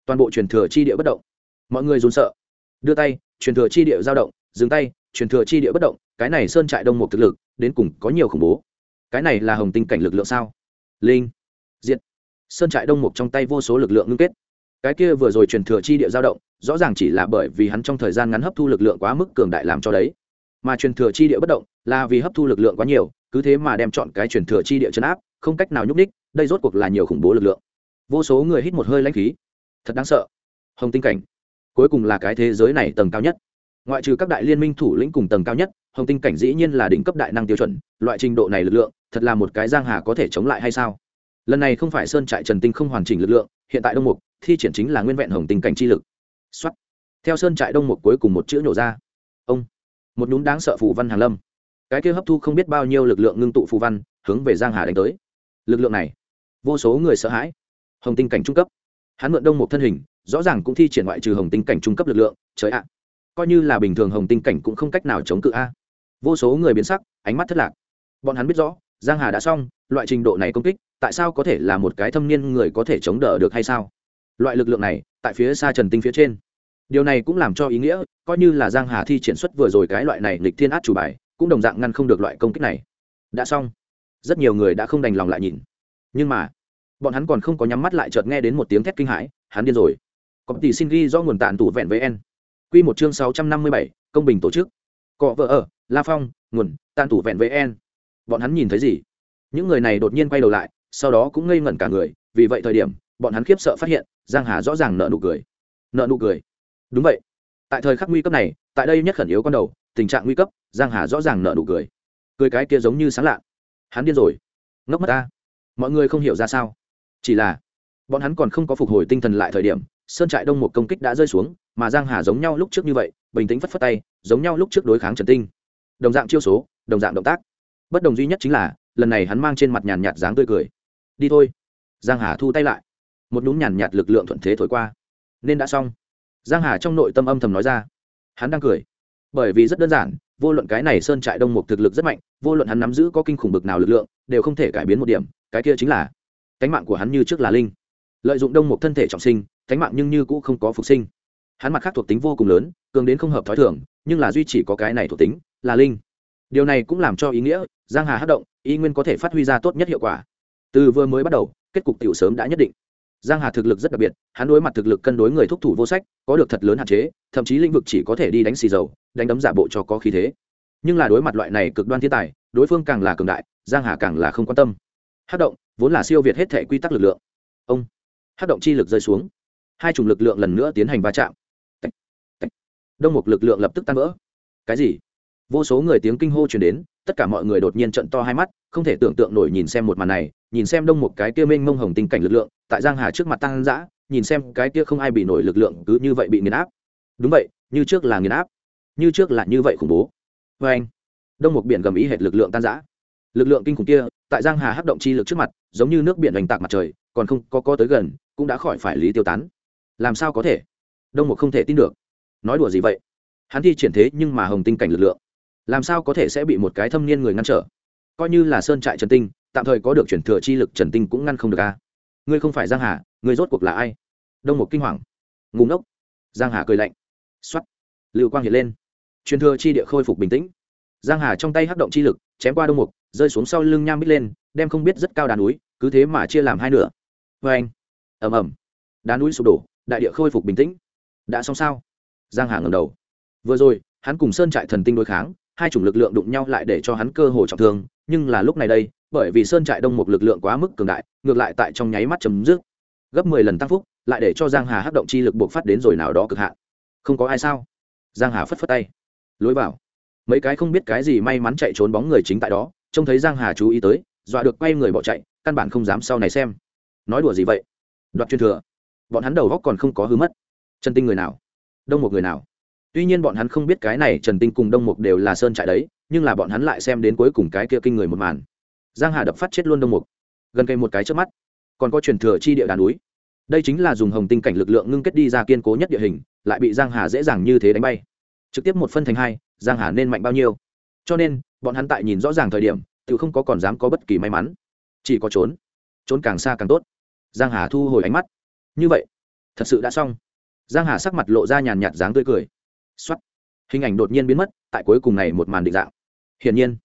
toàn bộ truyền thừa chi địa bất động. Mọi người run sợ. Đưa tay, truyền thừa chi địa dao động, dừng tay, truyền thừa chi địa bất động, cái này sơn trại đông một thực lực, đến cùng có nhiều khủng bố. Cái này là hồng tinh cảnh lực lượng sao? Linh diện sơn trại đông mục trong tay vô số lực lượng ngưng kết cái kia vừa rồi truyền thừa chi địa dao động, rõ ràng chỉ là bởi vì hắn trong thời gian ngắn hấp thu lực lượng quá mức cường đại làm cho đấy. Mà truyền thừa chi địa bất động, là vì hấp thu lực lượng quá nhiều, cứ thế mà đem chọn cái truyền thừa chi địa chấn áp, không cách nào nhúc ních đây rốt cuộc là nhiều khủng bố lực lượng. Vô số người hít một hơi lãnh khí. Thật đáng sợ. Hồng tinh cảnh. Cuối cùng là cái thế giới này tầng cao nhất. Ngoại trừ các đại liên minh thủ lĩnh cùng tầng cao nhất, hồng tinh cảnh dĩ nhiên là đỉnh cấp đại năng tiêu chuẩn, loại trình độ này lực lượng, thật là một cái giang hà có thể chống lại hay sao? Lần này không phải sơn trại trần tinh không hoàn chỉnh lực lượng, hiện tại đông mục thi triển chính là nguyên vẹn hồng tinh cảnh chi lực. Xuất theo sơn trại đông mục cuối cùng một chữ nhổ ra. Ông. Một núm đáng sợ phù văn hàn lâm. Cái kia hấp thu không biết bao nhiêu lực lượng ngưng tụ phù văn, hướng về giang hà đánh tới. Lực lượng này, vô số người sợ hãi. Hồng tinh cảnh trung cấp. Hắn mượn đông một thân hình, rõ ràng cũng thi triển ngoại trừ hồng tinh cảnh trung cấp lực lượng, trời ạ. Coi như là bình thường hồng tinh cảnh cũng không cách nào chống cự a. Vô số người biến sắc, ánh mắt thất lạc. Bọn hắn biết rõ, giang hà đã xong, loại trình độ này công kích, tại sao có thể là một cái thâm niên người có thể chống đỡ được hay sao? Loại lực lượng này, tại phía xa trần tinh phía trên. Điều này cũng làm cho ý nghĩa, coi như là giang hà thi triển xuất vừa rồi cái loại này lịch thiên át chủ bài, cũng đồng dạng ngăn không được loại công kích này. Đã xong. Rất nhiều người đã không đành lòng lại nhìn. Nhưng mà, bọn hắn còn không có nhắm mắt lại chợt nghe đến một tiếng thét kinh hãi, hắn điên rồi. Có tỷ xin ghi do nguồn tàn tủ vẹn với en quy một chương sáu trăm năm mươi bảy, công bình tổ chức. Cọ vợ ở, la phong, nguồn tàn tủ vẹn với en bọn hắn nhìn thấy gì? Những người này đột nhiên quay đầu lại, sau đó cũng ngây ngẩn cả người, vì vậy thời điểm bọn hắn khiếp sợ phát hiện, giang hà rõ ràng nợ nụ cười. Nợ nụ cười. Đúng vậy. Tại thời khắc nguy cấp này, tại đây nhất khẩn yếu con đầu, tình trạng nguy cấp, giang hà rõ ràng nợ nụ cười. Cười cái kia giống như sáng lạ. Hắn điên rồi. Ngốc mất ta. Mọi người không hiểu ra sao. Chỉ là, bọn hắn còn không có phục hồi tinh thần lại thời điểm, sơn trại đông một công kích đã rơi xuống, mà giang hà giống nhau lúc trước như vậy, bình tĩnh phất phất tay, giống nhau lúc trước đối kháng trần tinh. Đồng dạng chiêu số, đồng dạng động tác. Bất đồng duy nhất chính là, lần này hắn mang trên mặt nhàn nhạt dáng tươi cười. Đi thôi. Giang hà thu tay lại một đúng nhàn nhạt lực lượng thuận thế thổi qua. Nên đã xong. Giang hà trong nội tâm âm thầm nói ra. Hắn đang cười. Bởi vì rất đơn giản, vô luận cái này sơn trại đông mục thực lực rất mạnh, vô luận hắn nắm giữ có kinh khủng bực nào lực lượng, đều không thể cải biến một điểm, cái kia chính là cánh mạng của hắn như trước là linh. Lợi dụng đông mục thân thể trọng sinh, cánh mạng nhưng như cũng không có phục sinh. Hắn mặt khác thuộc tính vô cùng lớn, cường đến không hợp thói thường, nhưng là duy chỉ có cái này thuộc tính là linh. Điều này cũng làm cho ý nghĩa, giang hà hát động y nguyên có thể phát huy ra tốt nhất hiệu quả. Từ vừa mới bắt đầu, kết cục tiểu sớm đã nhất định giang hà thực lực rất đặc biệt, hắn đối mặt thực lực cân đối người thúc thủ vô sách, có được thật lớn hạn chế, thậm chí lĩnh vực chỉ có thể đi đánh xì dầu, đánh đấm giả bộ cho có khí thế. Nhưng là đối mặt loại này cực đoan thiên tài, đối phương càng là cường đại, giang hà càng là không quan tâm. Hát động, vốn là siêu việt hết thể quy tắc lực lượng. Ông hát động chi lực rơi xuống. Hai chủng lực lượng lần nữa tiến hành va chạm. Đông một lực lượng lập tức tan vỡ. Cái gì? Vô số người tiếng kinh hô truyền đến, tất cả mọi người đột nhiên trận to hai mắt, không thể tưởng tượng nổi nhìn xem một màn này, nhìn xem đông một cái kia mênh mông hồng tình cảnh lực lượng, tại giang hà trước mặt tăng dã, nhìn xem cái kia không ai bị nổi lực lượng cứ như vậy bị nghiền áp. Đúng vậy, như trước là nghiền áp, như trước là như vậy khủng bố. Vê anh, đông một biển gầm ý hệt lực lượng tan giã lực lượng kinh khủng kia, tại giang hà hấp động chi lực trước mặt, giống như nước biển hoành tạc mặt trời, còn không có có tới gần, cũng đã khỏi phải lý tiêu tán. Làm sao có thể? Đông một không thể tin được. Nói đùa gì vậy? Hắn thi triển thế nhưng mà hồng tinh cảnh lực lượng làm sao có thể sẽ bị một cái thâm niên người ngăn trở? Coi như là sơn trại trần tinh, tạm thời có được chuyển thừa chi lực trần tinh cũng ngăn không được a. Ngươi không phải giang hà, ngươi rốt cuộc là ai? Đông một kinh hoàng. Ngủ ngốc. Giang hà cười lạnh. Xoắt lưu quang hiện lên. Truyền thừa chi địa khôi phục bình tĩnh. Giang hà trong tay hắc động chi lực, chém qua đông mục, rơi xuống sau lưng nham bít lên, đem không biết rất cao đá núi, cứ thế mà chia làm hai nửa. Vê anh. Ầm ầm. Đá núi sụp đổ, đại địa khôi phục bình tĩnh. Đã xong sao? Giang hà ngẩng đầu. Vừa rồi, hắn cùng sơn trại thần tinh đối kháng hai chủng lực lượng đụng nhau lại để cho hắn cơ hồ trọng thương, nhưng là lúc này đây, bởi vì sơn trại đông một lực lượng quá mức cường đại, ngược lại tại trong nháy mắt chấm dứt. Gấp mười lần tăng phúc, lại để cho giang hà hắc động chi lực buộc phát đến rồi nào đó cực hạn. Không có ai sao? Giang hà phất phất tay. Lối vào. Mấy cái không biết cái gì may mắn chạy trốn bóng người chính tại đó, trông thấy giang hà chú ý tới, dọa được quay người bỏ chạy, căn bản không dám sau này xem. Nói đùa gì vậy? Đoạt chuyên thừa. Bọn hắn đầu góc còn không có hư mất. Chân tinh người nào? Đông một người nào? Tuy nhiên bọn hắn không biết cái này trần tinh cùng đông mục đều là sơn trại đấy, nhưng là bọn hắn lại xem đến cuối cùng cái kia kinh người một màn. Giang hà đập phát chết luôn đông mục. Gần cây một cái trước mắt. Còn có truyền thừa chi địa đàn núi. Đây chính là dùng hồng tinh cảnh lực lượng ngưng kết đi ra kiên cố nhất địa hình, lại bị giang hà dễ dàng như thế đánh bay. Trực tiếp một phân thành hai, giang hà nên mạnh bao nhiêu? Cho nên, bọn hắn tại nhìn rõ ràng thời điểm, tự không có còn dám có bất kỳ may mắn. Chỉ có trốn. Trốn càng xa càng tốt. Giang hà thu hồi ánh mắt. Như vậy, thật sự đã xong. Giang hà sắc mặt lộ ra nhàn nhạt dáng tươi cười. Soát. hình ảnh đột nhiên biến mất tại cuối cùng này một màn định dạng. Hiển nhiên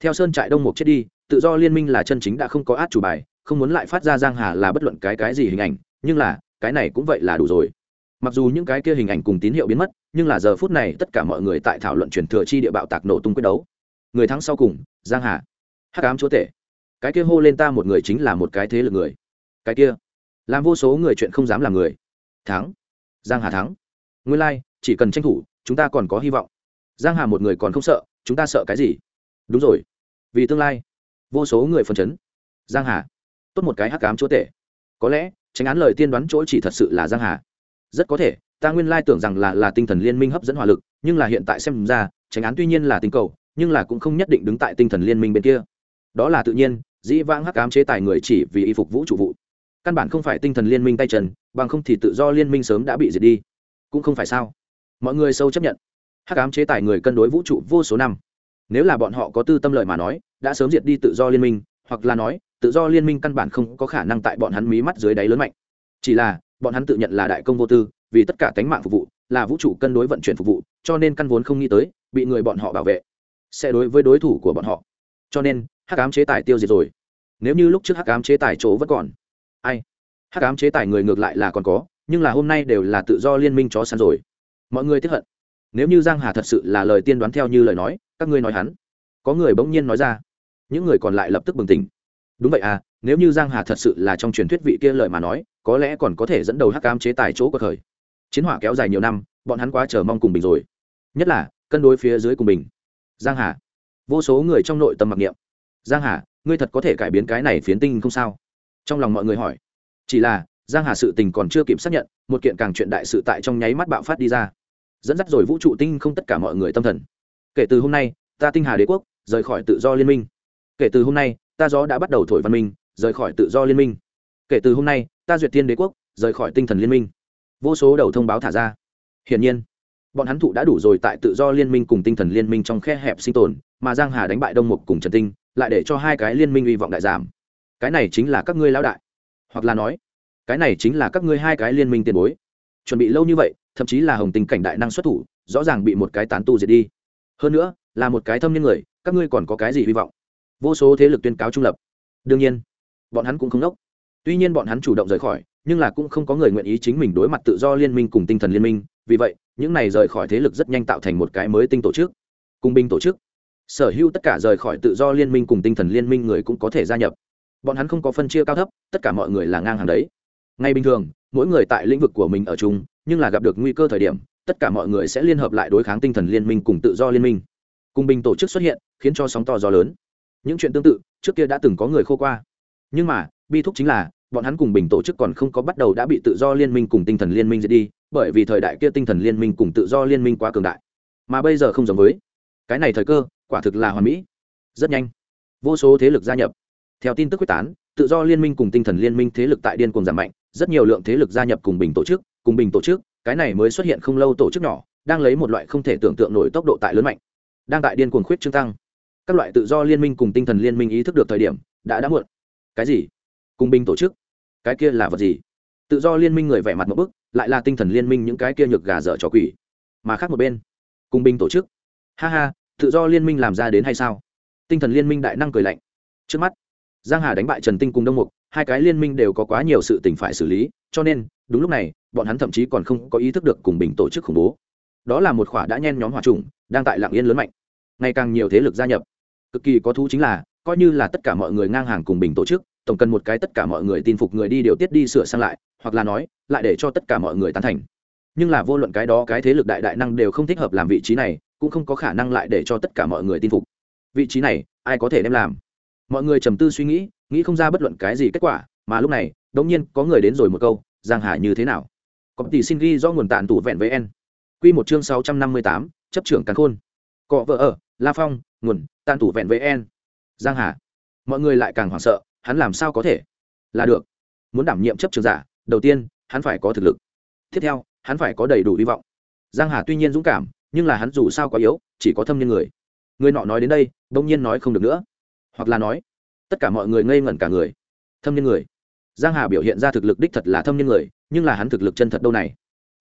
theo sơn trại đông mục chết đi tự do liên minh là chân chính đã không có át chủ bài không muốn lại phát ra giang hà là bất luận cái cái gì hình ảnh nhưng là cái này cũng vậy là đủ rồi. Mặc dù những cái kia hình ảnh cùng tín hiệu biến mất nhưng là giờ phút này tất cả mọi người tại thảo luận truyền thừa chi địa bạo tạc nổ tung quyết đấu. Người thắng sau cùng giang hà. Hắc ám chúa tể. Cái kia hô lên ta một người chính là một cái thế lực người. Cái kia. Làm vô số người chuyện không dám làm người. Thắng. Giang hà thắng. Nguyên lai like, chỉ cần tranh thủ chúng ta còn có hy vọng. Giang hà một người còn không sợ, chúng ta sợ cái gì? Đúng rồi. Vì tương lai. Vô số người phân chấn. Giang hà. Tốt một cái hắc ám chúa tể. Có lẽ, tránh án lời tiên đoán chỗ chỉ thật sự là giang hà. Rất có thể, ta nguyên lai tưởng rằng là là tinh thần liên minh hấp dẫn hỏa lực, nhưng là hiện tại xem ra, tránh án tuy nhiên là tinh cầu, nhưng là cũng không nhất định đứng tại tinh thần liên minh bên kia. Đó là tự nhiên, dĩ vãng hắc ám chế tài người chỉ vì y phục vũ trụ vụ. Căn bản không phải tinh thần liên minh tay trần bằng không thì tự do liên minh sớm đã bị diệt đi. Cũng không phải sao mọi người sâu chấp nhận. Hắc ám chế tài người cân đối vũ trụ vô số năm. Nếu là bọn họ có tư tâm lợi mà nói, đã sớm diệt đi tự do liên minh, hoặc là nói, tự do liên minh căn bản không có khả năng tại bọn hắn mí mắt dưới đáy lớn mạnh. Chỉ là, bọn hắn tự nhận là đại công vô tư, vì tất cả tánh mạng phục vụ, là vũ trụ cân đối vận chuyển phục vụ, cho nên căn vốn không nghĩ tới, bị người bọn họ bảo vệ sẽ đối với đối thủ của bọn họ. Cho nên, hắc ám chế tài tiêu diệt rồi. Nếu như lúc trước hắc ám chế tài chỗ vẫn còn, ai? Hắc ám chế tài người ngược lại là còn có, nhưng là hôm nay đều là tự do liên minh chó săn rồi mọi người tiếp hận. Nếu như giang hà thật sự là lời tiên đoán theo như lời nói, các ngươi nói hắn. Có người bỗng nhiên nói ra. Những người còn lại lập tức bừng tỉnh. Đúng vậy à nếu như giang hà thật sự là trong truyền thuyết vị kia lời mà nói, có lẽ còn có thể dẫn đầu hắc cam chế tài chỗ của thời. Chiến hỏa kéo dài nhiều năm, bọn hắn quá chờ mong cùng bình rồi. Nhất là, cân đối phía dưới cùng bình. Giang hà. Vô số người trong nội tâm mặc niệm. Giang hà, ngươi thật có thể cải biến cái này phiến tinh không sao? Trong lòng mọi người hỏi. Chỉ là, giang hà sự tình còn chưa kịp xác nhận, một kiện càng chuyện đại sự tại trong nháy mắt bạo phát đi ra dẫn dắt rồi vũ trụ tinh không tất cả mọi người tâm thần. Kể từ hôm nay, ta tinh hà đế quốc, rời khỏi tự do liên minh. Kể từ hôm nay, ta gió đã bắt đầu thổi văn minh, rời khỏi tự do liên minh. Kể từ hôm nay, ta duyệt tiên đế quốc, rời khỏi tinh thần liên minh. Vô số đầu thông báo thả ra. Hiển nhiên, bọn hắn thụ đã đủ rồi tại tự do liên minh cùng tinh thần liên minh trong khe hẹp sinh tồn, mà giang hà đánh bại đông mục cùng trần tinh, lại để cho hai cái liên minh hy vọng đại giảm. Cái này chính là các ngươi lão đại. Hoặc là nói, cái này chính là các ngươi hai cái liên minh tiền bối. Chuẩn bị lâu như vậy thậm chí là hồng tình cảnh đại năng xuất thủ, rõ ràng bị một cái tán tu diệt đi. Hơn nữa, là một cái thâm niên người, các ngươi còn có cái gì hy vọng? Vô số thế lực tuyên cáo trung lập. Đương nhiên, bọn hắn cũng không nốc tuy nhiên bọn hắn chủ động rời khỏi, nhưng là cũng không có người nguyện ý chính mình đối mặt tự do liên minh cùng tinh thần liên minh. Vì vậy, những này rời khỏi thế lực rất nhanh tạo thành một cái mới tinh tổ chức. Cung binh tổ chức. Sở hữu tất cả rời khỏi tự do liên minh cùng tinh thần liên minh người cũng có thể gia nhập. Bọn hắn không có phân chia cao thấp, tất cả mọi người là ngang hàng đấy. Ngay bình thường, mỗi người tại lĩnh vực của mình ở chung nhưng là gặp được nguy cơ thời điểm, tất cả mọi người sẽ liên hợp lại đối kháng tinh thần liên minh cùng tự do liên minh. Cung binh tổ chức xuất hiện, khiến cho sóng to gió lớn. Những chuyện tương tự, trước kia đã từng có người khô qua. Nhưng mà, bi thúc chính là, bọn hắn cùng bình tổ chức còn không có bắt đầu đã bị tự do liên minh cùng tinh thần liên minh diệt đi, bởi vì thời đại kia tinh thần liên minh cùng tự do liên minh quá cường đại. Mà bây giờ không giống với. Cái này thời cơ, quả thực là hoàn mỹ. Rất nhanh. Vô số thế lực gia nhập. Theo tin tức quyết tán, tự do liên minh cùng tinh thần liên minh thế lực tại điên cùng giảm mạnh, rất nhiều lượng thế lực gia nhập cùng bình tổ chức cùng bình tổ chức, cái này mới xuất hiện không lâu tổ chức nhỏ, đang lấy một loại không thể tưởng tượng nổi tốc độ tại lớn mạnh. Đang tại điên cuồng khuyết trương tăng. Các loại tự do liên minh cùng tinh thần liên minh ý thức được thời điểm, đã đã muộn. Cái gì? Cùng binh tổ chức? Cái kia là vật gì? Tự do liên minh người vẻ mặt một bức, lại là tinh thần liên minh những cái kia nhược gà dở trò quỷ. Mà khác một bên, cùng binh tổ chức. Ha ha, tự do liên minh làm ra đến hay sao? Tinh thần liên minh đại năng cười lạnh. Trước mắt, giang hà đánh bại trần tinh cùng đông mục hai cái liên minh đều có quá nhiều sự tình phải xử lý, cho nên, đúng lúc này, bọn hắn thậm chí còn không có ý thức được cùng bình tổ chức khủng bố. Đó là một khỏa đã nhen nhóm hòa trùng đang tại lạng yên lớn mạnh. Ngày càng nhiều thế lực gia nhập. Cực kỳ có thú chính là, coi như là tất cả mọi người ngang hàng cùng bình tổ chức, tổng cần một cái tất cả mọi người tin phục người đi điều tiết đi sửa sang lại, hoặc là nói, lại để cho tất cả mọi người tán thành. Nhưng là vô luận cái đó cái thế lực đại đại năng đều không thích hợp làm vị trí này, cũng không có khả năng lại để cho tất cả mọi người tin phục. Vị trí này, ai có thể đem làm? Mọi người trầm tư suy nghĩ nghĩ không ra bất luận cái gì kết quả, mà lúc này, đống nhiên có người đến rồi một câu, giang hà như thế nào? Có tỷ xin ghi do nguồn tàn tủ vẹn với en quy một chương sáu trăm năm mươi tám, chấp trưởng càn khôn. Cọ vợ ở, la phong, nguồn tàn tủ vẹn với en giang hà. Mọi người lại càng hoảng sợ, hắn làm sao có thể? Là được. Muốn đảm nhiệm chấp trường giả, đầu tiên, hắn phải có thực lực. Tiếp theo, hắn phải có đầy đủ hy vọng. Giang hà tuy nhiên dũng cảm, nhưng là hắn dù sao quá yếu, chỉ có thâm nhân người. Người nọ nói đến đây đông nhiên nói không được nữa. Hoặc là nói tất cả mọi người ngây ngẩn cả người. Thâm niên người. Giang hà biểu hiện ra thực lực đích thật là thâm niên người, nhưng là hắn thực lực chân thật đâu này?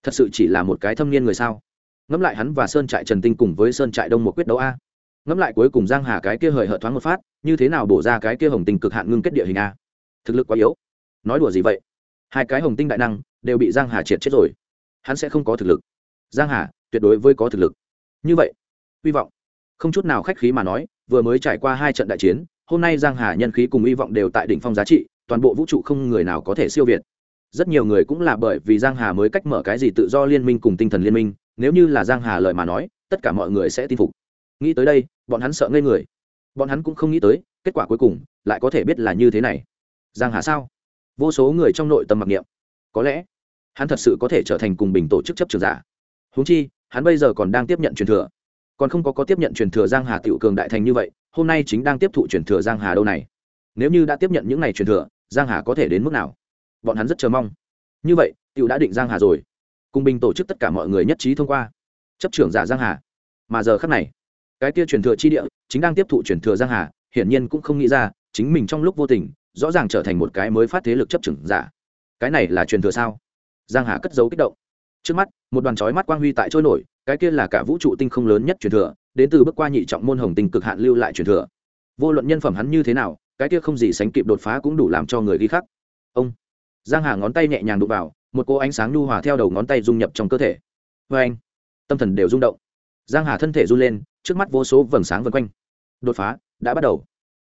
Thật sự chỉ là một cái thâm niên người sao? Ngẫm lại hắn và sơn trại trần tinh cùng với sơn trại đông một quyết đấu a. Ngẫm lại cuối cùng giang hà cái kia hời hợt thoáng một phát, như thế nào bổ ra cái kia hồng tinh cực hạn ngưng kết địa hình a? Thực lực quá yếu. Nói đùa gì vậy? Hai cái hồng tinh đại năng đều bị giang hà triệt chết rồi. Hắn sẽ không có thực lực. Giang hà, tuyệt đối với có thực lực. Như vậy, hy vọng, không chút nào khách khí mà nói, vừa mới trải qua hai trận đại chiến hôm nay giang hà nhân khí cùng hy vọng đều tại đỉnh phong giá trị, toàn bộ vũ trụ không người nào có thể siêu việt. Rất nhiều người cũng là bởi vì giang hà mới cách mở cái gì tự do liên minh cùng tinh thần liên minh, nếu như là giang hà lời mà nói, tất cả mọi người sẽ tin phục. Nghĩ tới đây, bọn hắn sợ ngây người. Bọn hắn cũng không nghĩ tới, kết quả cuối cùng lại có thể biết là như thế này. Giang hà sao? Vô số người trong nội tâm mặc niệm. Có lẽ, hắn thật sự có thể trở thành cùng bình tổ chức chấp trường giả. Huống chi, hắn bây giờ còn đang tiếp nhận truyền thừa. Còn không có có tiếp nhận truyền thừa giang hà tiểu cường đại thành như vậy hôm nay chính đang tiếp thụ truyền thừa giang hà đâu này. Nếu như đã tiếp nhận những này truyền thừa, giang hà có thể đến mức nào? Bọn hắn rất chờ mong. Như vậy, tiểu đã định giang hà rồi. Cùng bình tổ chức tất cả mọi người nhất trí thông qua. Chấp trưởng giả giang hà. Mà giờ khắc này, cái kia truyền thừa chi địa, chính đang tiếp thụ truyền thừa giang hà, hiển nhiên cũng không nghĩ ra, chính mình trong lúc vô tình, rõ ràng trở thành một cái mới phát thế lực chấp trưởng giả. Cái này là truyền thừa sao? Giang hà cất giấu kích động. Trước mắt, một đoàn chói mắt quang huy tại trôi nổi, cái kia là cả vũ trụ tinh không lớn nhất truyền thừa đến từ bước qua nhị trọng môn hồng tinh cực hạn lưu lại truyền thừa. Vô luận nhân phẩm hắn như thế nào, cái kia không gì sánh kịp đột phá cũng đủ làm cho người ghi khắc. Ông. Giang hà ngón tay nhẹ nhàng đụng vào, một cô ánh sáng nhu hòa theo đầu ngón tay dung nhập trong cơ thể. Vê anh, tâm thần đều rung động. Giang hà thân thể run lên, trước mắt vô số vầng sáng vần quanh. Đột phá, đã bắt đầu.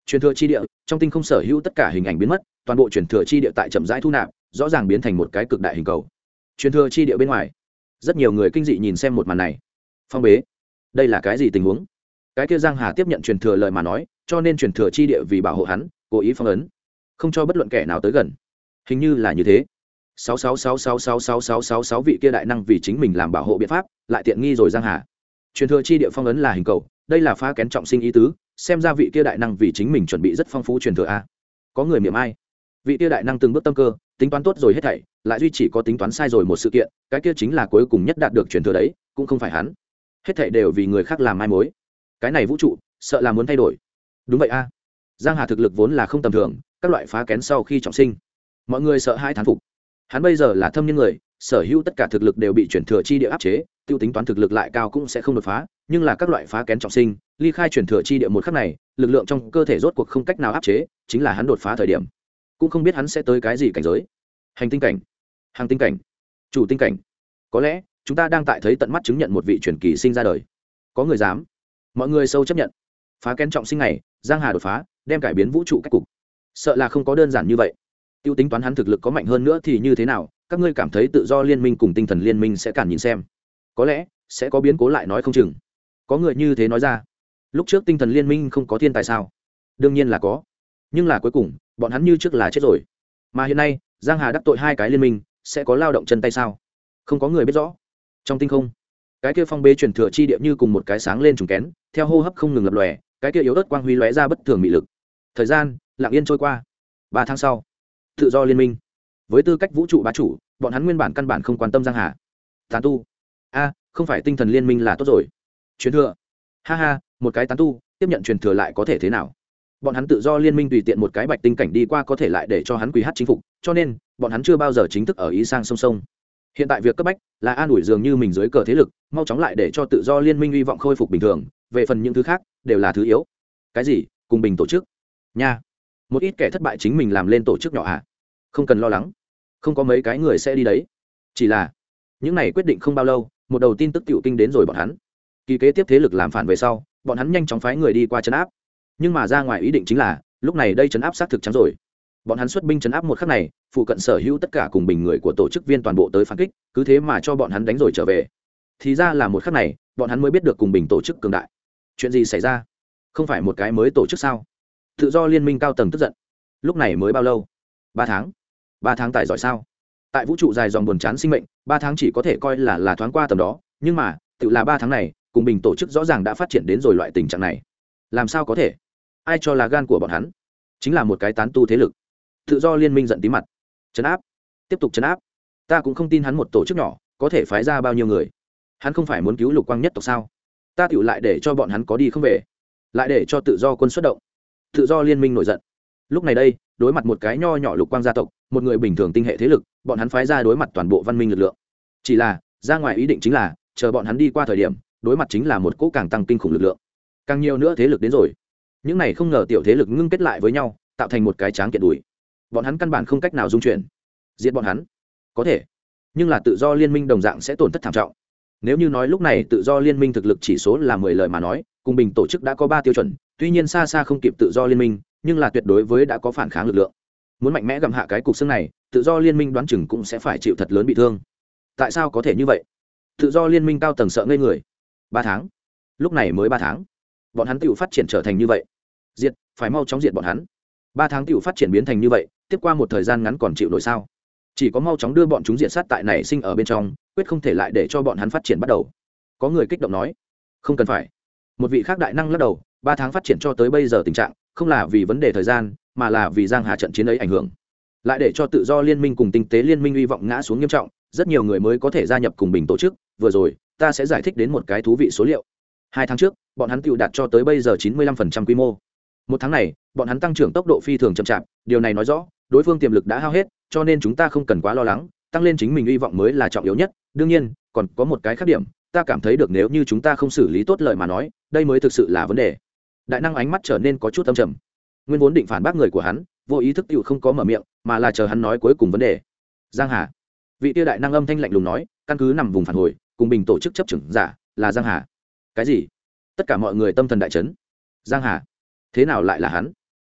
Truyền thừa chi địa, trong tinh không sở hữu tất cả hình ảnh biến mất, toàn bộ truyền thừa chi địa tại chậm rãi thu nạp, rõ ràng biến thành một cái cực đại hình cầu. Truyền thừa chi địa bên ngoài, rất nhiều người kinh dị nhìn xem một màn này. Phong bế đây là cái gì tình huống? Cái kia giang hà tiếp nhận truyền thừa lời mà nói, cho nên truyền thừa chi địa vì bảo hộ hắn, cố ý phong ấn, không cho bất luận kẻ nào tới gần. Hình như là như thế. Sáu sáu sáu sáu sáu sáu sáu sáu sáu vị kia đại năng vì chính mình làm bảo hộ biện pháp, lại tiện nghi rồi giang hà. Truyền thừa chi địa phong ấn là hình cầu, đây là phá kén trọng sinh ý tứ, xem ra vị kia đại năng vì chính mình chuẩn bị rất phong phú truyền thừa a. Có người miệng ai? Vị kia đại năng từng bước tâm cơ, tính toán tốt rồi hết thảy, lại duy chỉ có tính toán sai rồi một sự kiện, cái kia chính là cuối cùng nhất đạt được truyền thừa đấy, cũng không phải hắn hết thảy đều vì người khác làm mai mối. Cái này vũ trụ, sợ là muốn thay đổi. Đúng vậy a. Giang hà thực lực vốn là không tầm thường, các loại phá kén sau khi trọng sinh, mọi người sợ hai thán phục. Hắn bây giờ là thâm nhân người, sở hữu tất cả thực lực đều bị chuyển thừa chi địa áp chế, tiêu tính toán thực lực lại cao cũng sẽ không đột phá, nhưng là các loại phá kén trọng sinh, ly khai chuyển thừa chi địa một khắc này, lực lượng trong cơ thể rốt cuộc không cách nào áp chế, chính là hắn đột phá thời điểm. Cũng không biết hắn sẽ tới cái gì cảnh giới. Hành tinh cảnh. Hàng tinh cảnh. Chủ tinh cảnh. Có lẽ chúng ta đang tại thấy tận mắt chứng nhận một vị truyền kỳ sinh ra đời. Có người dám? Mọi người sâu chấp nhận. Phá kén trọng sinh này, giang hà đột phá, đem cải biến vũ trụ cách cục. Sợ là không có đơn giản như vậy. Tiêu tính toán hắn thực lực có mạnh hơn nữa thì như thế nào, các ngươi cảm thấy tự do liên minh cùng tinh thần liên minh sẽ cản nhìn xem. Có lẽ, sẽ có biến cố lại nói không chừng. Có người như thế nói ra. Lúc trước tinh thần liên minh không có thiên tài sao? Đương nhiên là có. Nhưng là cuối cùng, bọn hắn như trước là chết rồi. Mà hiện nay, giang hà đắc tội hai cái liên minh, sẽ có lao động chân tay sao? Không có người biết rõ trong tinh không, cái kia phong bế truyền thừa chi địa như cùng một cái sáng lên trùng kén, theo hô hấp không ngừng lập lòe, cái kia yếu ớt quang huy lóe ra bất thường mị lực. Thời gian, lặng yên trôi qua. Ba tháng sau, tự do liên minh. Với tư cách vũ trụ bá chủ, bọn hắn nguyên bản căn bản không quan tâm giang hà. Tán tu. A, không phải tinh thần liên minh là tốt rồi. Truyền thừa. Ha ha, một cái tán tu, tiếp nhận truyền thừa lại có thể thế nào? Bọn hắn tự do liên minh tùy tiện một cái bạch tinh cảnh đi qua có thể lại để cho hắn quỳ hát chính phục, cho nên, bọn hắn chưa bao giờ chính thức ở ý sang song song hiện tại việc cấp bách là an ủi dường như mình dưới cờ thế lực, mau chóng lại để cho tự do liên minh hy vọng khôi phục bình thường, về phần những thứ khác đều là thứ yếu. Cái gì? Cùng bình tổ chức. Nha. Một ít kẻ thất bại chính mình làm lên tổ chức nhỏ ạ. À? không cần lo lắng. Không có mấy cái người sẽ đi đấy. Chỉ là, những này quyết định không bao lâu, một đầu tin tức tiểu kinh đến rồi bọn hắn. Kỳ kế tiếp thế lực làm phản về sau, bọn hắn nhanh chóng phái người đi qua chấn áp. Nhưng mà ra ngoài ý định chính là, lúc này đây chấn áp xác thực trắng rồi bọn hắn xuất binh chấn áp một khắc này, phụ cận sở hữu tất cả cùng bình người của tổ chức viên toàn bộ tới phản kích, cứ thế mà cho bọn hắn đánh rồi trở về. Thì ra là một khắc này, bọn hắn mới biết được cùng bình tổ chức cường đại. Chuyện gì xảy ra? Không phải một cái mới tổ chức sao? Tự do liên minh cao tầng tức giận. Lúc này mới bao lâu? Ba tháng. Ba tháng tài giỏi sao? Tại vũ trụ dài dòng buồn chán sinh mệnh, ba tháng chỉ có thể coi là là thoáng qua tầm đó, nhưng mà, tự là ba tháng này, cùng bình tổ chức rõ ràng đã phát triển đến rồi loại tình trạng này. Làm sao có thể? Ai cho là gan của bọn hắn? Chính là một cái tán tu thế lực tự do liên minh giận tí mặt. Chấn áp. Tiếp tục chấn áp. Ta cũng không tin hắn một tổ chức nhỏ có thể phái ra bao nhiêu người. Hắn không phải muốn cứu lục quang nhất tộc sao? Ta tựu lại để cho bọn hắn có đi không về. Lại để cho tự do quân xuất động. Tự do liên minh nổi giận. Lúc này đây, đối mặt một cái nho nhỏ lục quang gia tộc, một người bình thường tinh hệ thế lực, bọn hắn phái ra đối mặt toàn bộ văn minh lực lượng. Chỉ là, ra ngoài ý định chính là, chờ bọn hắn đi qua thời điểm, đối mặt chính là một cỗ càng tăng kinh khủng lực lượng. Càng nhiều nữa thế lực đến rồi. Những này không ngờ tiểu thế lực ngưng kết lại với nhau, tạo thành một cái tráng kiện đùi bọn hắn căn bản không cách nào dung chuyển. Diệt bọn hắn. Có thể. Nhưng là tự do liên minh đồng dạng sẽ tổn thất thảm trọng. Nếu như nói lúc này tự do liên minh thực lực chỉ số là mười lời mà nói, cùng bình tổ chức đã có ba tiêu chuẩn, tuy nhiên xa xa không kịp tự do liên minh, nhưng là tuyệt đối với đã có phản kháng lực lượng. Muốn mạnh mẽ gầm hạ cái cục xương này, tự do liên minh đoán chừng cũng sẽ phải chịu thật lớn bị thương. Tại sao có thể như vậy? Tự do liên minh cao tầng sợ ngây người. Ba tháng. Lúc này mới ba tháng. Bọn hắn tự phát triển trở thành như vậy. Diệt, phải mau chóng diệt bọn hắn. Ba tháng tự phát triển biến thành như vậy tiếp qua một thời gian ngắn còn chịu nổi sao? Chỉ có mau chóng đưa bọn chúng diệt sát tại này sinh ở bên trong, quyết không thể lại để cho bọn hắn phát triển bắt đầu. Có người kích động nói, không cần phải. Một vị khác đại năng lắc đầu, ba tháng phát triển cho tới bây giờ tình trạng, không là vì vấn đề thời gian, mà là vì giang hà trận chiến ấy ảnh hưởng. Lại để cho tự do liên minh cùng tinh tế liên minh hy vọng ngã xuống nghiêm trọng, rất nhiều người mới có thể gia nhập cùng bình tổ chức, vừa rồi, ta sẽ giải thích đến một cái thú vị số liệu. Hai tháng trước, bọn hắn tự đạt cho tới bây giờ chín mươi lăm phần trăm quy mô. Một tháng này, bọn hắn tăng trưởng tốc độ phi thường chậm chạp, điều này nói rõ đối phương tiềm lực đã hao hết, cho nên chúng ta không cần quá lo lắng, tăng lên chính mình hy vọng mới là trọng yếu nhất. Đương nhiên, còn có một cái khác điểm, ta cảm thấy được nếu như chúng ta không xử lý tốt lời mà nói, đây mới thực sự là vấn đề. Đại năng ánh mắt trở nên có chút âm trầm. Nguyên vốn định phản bác người của hắn, vô ý thức tự không có mở miệng, mà là chờ hắn nói cuối cùng vấn đề. Giang hà. Vị tiêu đại năng âm thanh lạnh lùng nói, căn cứ nằm vùng phản hồi, cùng bình tổ chức chấp trưởng giả, là giang hà. Cái gì? Tất cả mọi người tâm thần đại chấn. Giang hà. Thế nào lại là hắn?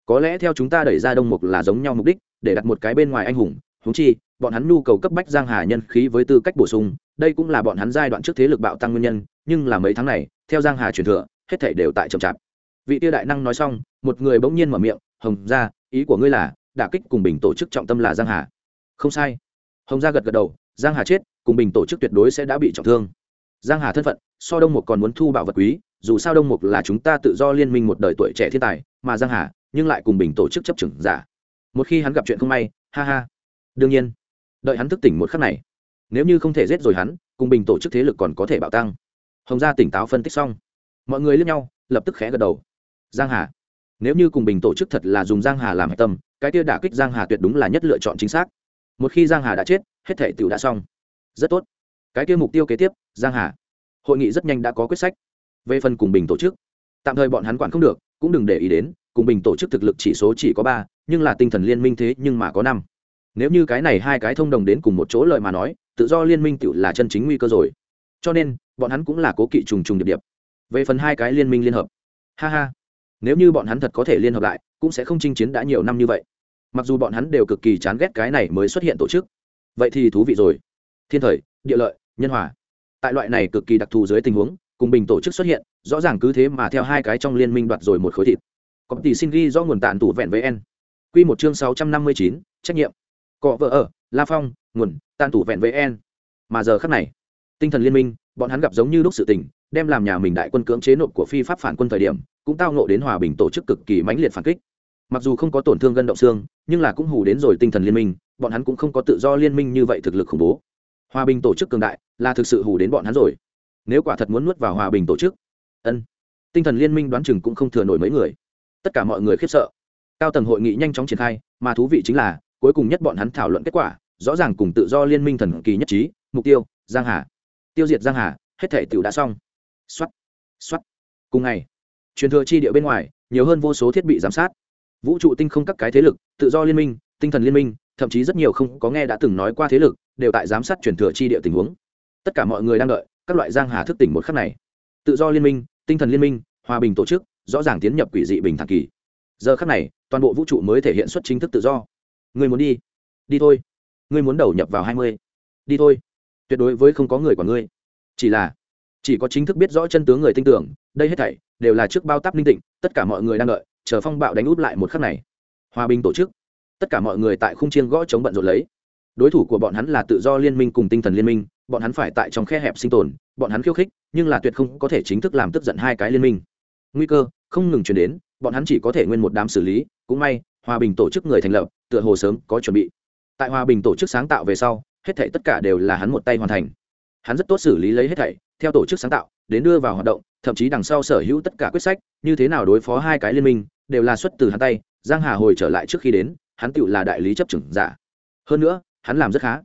Có lẽ theo chúng ta đẩy ra đông mục là giống nhau mục đích để đặt một cái bên ngoài anh hùng húng chi, bọn hắn nhu cầu cấp bách giang hà nhân khí với tư cách bổ sung, đây cũng là bọn hắn giai đoạn trước thế lực bạo tăng nguyên nhân, nhưng là mấy tháng này, theo giang hà truyền thừa, hết thảy đều tại chậm chạp. Vị tiêu đại năng nói xong, một người bỗng nhiên mở miệng, hồng ra ý của ngươi là, đả kích cùng bình tổ chức trọng tâm là giang hà. Không sai. Hồng gia gật gật đầu, giang hà chết, cùng bình tổ chức tuyệt đối sẽ đã bị trọng thương. Giang hà thân phận, so đông mục còn muốn thu bảo vật quý, dù sao đông mục là chúng ta tự do liên minh một đời tuổi trẻ thiên tài, mà giang hà, nhưng lại cùng bình tổ chức chấp chừng giả một khi hắn gặp chuyện không may, ha ha. Đương nhiên, đợi hắn thức tỉnh một khắc này, nếu như không thể giết rồi hắn, cùng bình tổ chức thế lực còn có thể bạo tăng. Hồng gia tỉnh táo phân tích xong, mọi người lướt nhau, lập tức khẽ gật đầu. Giang hà, nếu như cùng bình tổ chức thật là dùng giang hà làm hạch tâm, cái kia đả kích giang hà tuyệt đúng là nhất lựa chọn chính xác. Một khi giang hà đã chết, hết thể tiểu đã xong. Rất tốt. Cái kia mục tiêu kế tiếp, giang hà. Hội nghị rất nhanh đã có quyết sách. Về phần cùng bình tổ chức, tạm thời bọn hắn quản không được, cũng đừng để ý đến cùng bình tổ chức thực lực chỉ số chỉ có ba, nhưng là tinh thần liên minh thế nhưng mà có năm. Nếu như cái này hai cái thông đồng đến cùng một chỗ lợi mà nói, tự do liên minh tự là chân chính nguy cơ rồi. Cho nên, bọn hắn cũng là cố kỵ trùng trùng điệp điệp. Về phần hai cái liên minh liên hợp. Ha ha. Nếu như bọn hắn thật có thể liên hợp lại, cũng sẽ không chinh chiến đã nhiều năm như vậy. Mặc dù bọn hắn đều cực kỳ chán ghét cái này mới xuất hiện tổ chức. Vậy thì thú vị rồi. Thiên thời, địa lợi, nhân hòa. Tại loại này cực kỳ đặc thù dưới tình huống, cùng bình tổ chức xuất hiện, rõ ràng cứ thế mà theo hai cái trong liên minh đoạt rồi một khối thịt công tỷ xin ghi do nguồn tàn tủ vẹn vn quy một chương sáu trăm năm mươi chín, trách nhiệm. Cọ vợ ở, la phong, nguồn tàn tủ vẹn vn mà giờ khắc này, tinh thần liên minh, bọn hắn gặp giống như lúc sự tình, đem làm nhà mình đại quân cưỡng chế nộp của phi pháp phản quân thời điểm, cũng tao nộ đến hòa bình tổ chức cực kỳ mãnh liệt phản kích. Mặc dù không có tổn thương gân động xương, nhưng là cũng hù đến rồi tinh thần liên minh, bọn hắn cũng không có tự do liên minh như vậy thực lực khủng bố. Hòa bình tổ chức cường đại, là thực sự hù đến bọn hắn rồi. Nếu quả thật muốn nuốt vào hòa bình tổ chức, ân, tinh thần liên minh đoán chừng cũng không thừa nổi mấy người tất cả mọi người khiếp sợ. Cao tầng hội nghị nhanh chóng triển khai, mà thú vị chính là, cuối cùng nhất bọn hắn thảo luận kết quả, rõ ràng cùng tự do liên minh thần kỳ nhất trí, mục tiêu, giang hà. Tiêu diệt giang hà, hết thể tiểu đã xong. Xuất xuất cùng ngày, truyền thừa chi địa bên ngoài, nhiều hơn vô số thiết bị giám sát. Vũ trụ tinh không các cái thế lực, tự do liên minh, tinh thần liên minh, thậm chí rất nhiều không có nghe đã từng nói qua thế lực, đều tại giám sát truyền thừa chi địa tình huống. Tất cả mọi người đang đợi, các loại giang hà thức tỉnh một khắc này. Tự do liên minh, tinh thần liên minh, hòa bình tổ chức rõ ràng tiến nhập quỷ dị bình thản kỳ. Giờ khắc này, toàn bộ vũ trụ mới thể hiện xuất chính thức tự do. Người muốn đi đi thôi. Ngươi muốn đầu nhập vào hai mươi, đi thôi. Tuyệt đối với không có người của ngươi. Chỉ là, chỉ có chính thức biết rõ chân tướng người tin tưởng, đây hết thảy đều là trước bao táp linh tịnh, tất cả mọi người đang đợi, chờ phong bạo đánh út lại một khắc này. Hòa bình tổ chức, tất cả mọi người tại khung chiên gõ chống bận rộn lấy. Đối thủ của bọn hắn là tự do liên minh cùng tinh thần liên minh, bọn hắn phải tại trong khe hẹp sinh tồn, bọn hắn khiêu khích, nhưng là tuyệt không có thể chính thức làm tức giận hai cái liên minh nguy cơ, không ngừng chuyển đến, bọn hắn chỉ có thể nguyên một đám xử lý, cũng may, hòa bình tổ chức người thành lập, tựa hồ sớm có chuẩn bị. Tại hòa bình tổ chức sáng tạo về sau, hết thảy tất cả đều là hắn một tay hoàn thành. Hắn rất tốt xử lý lấy hết thảy, theo tổ chức sáng tạo, đến đưa vào hoạt động, thậm chí đằng sau sở hữu tất cả quyết sách, như thế nào đối phó hai cái liên minh, đều là xuất từ hắn tay, giang hà hồi trở lại trước khi đến, hắn tựu là đại lý chấp trưởng giả. Hơn nữa, hắn làm rất khá.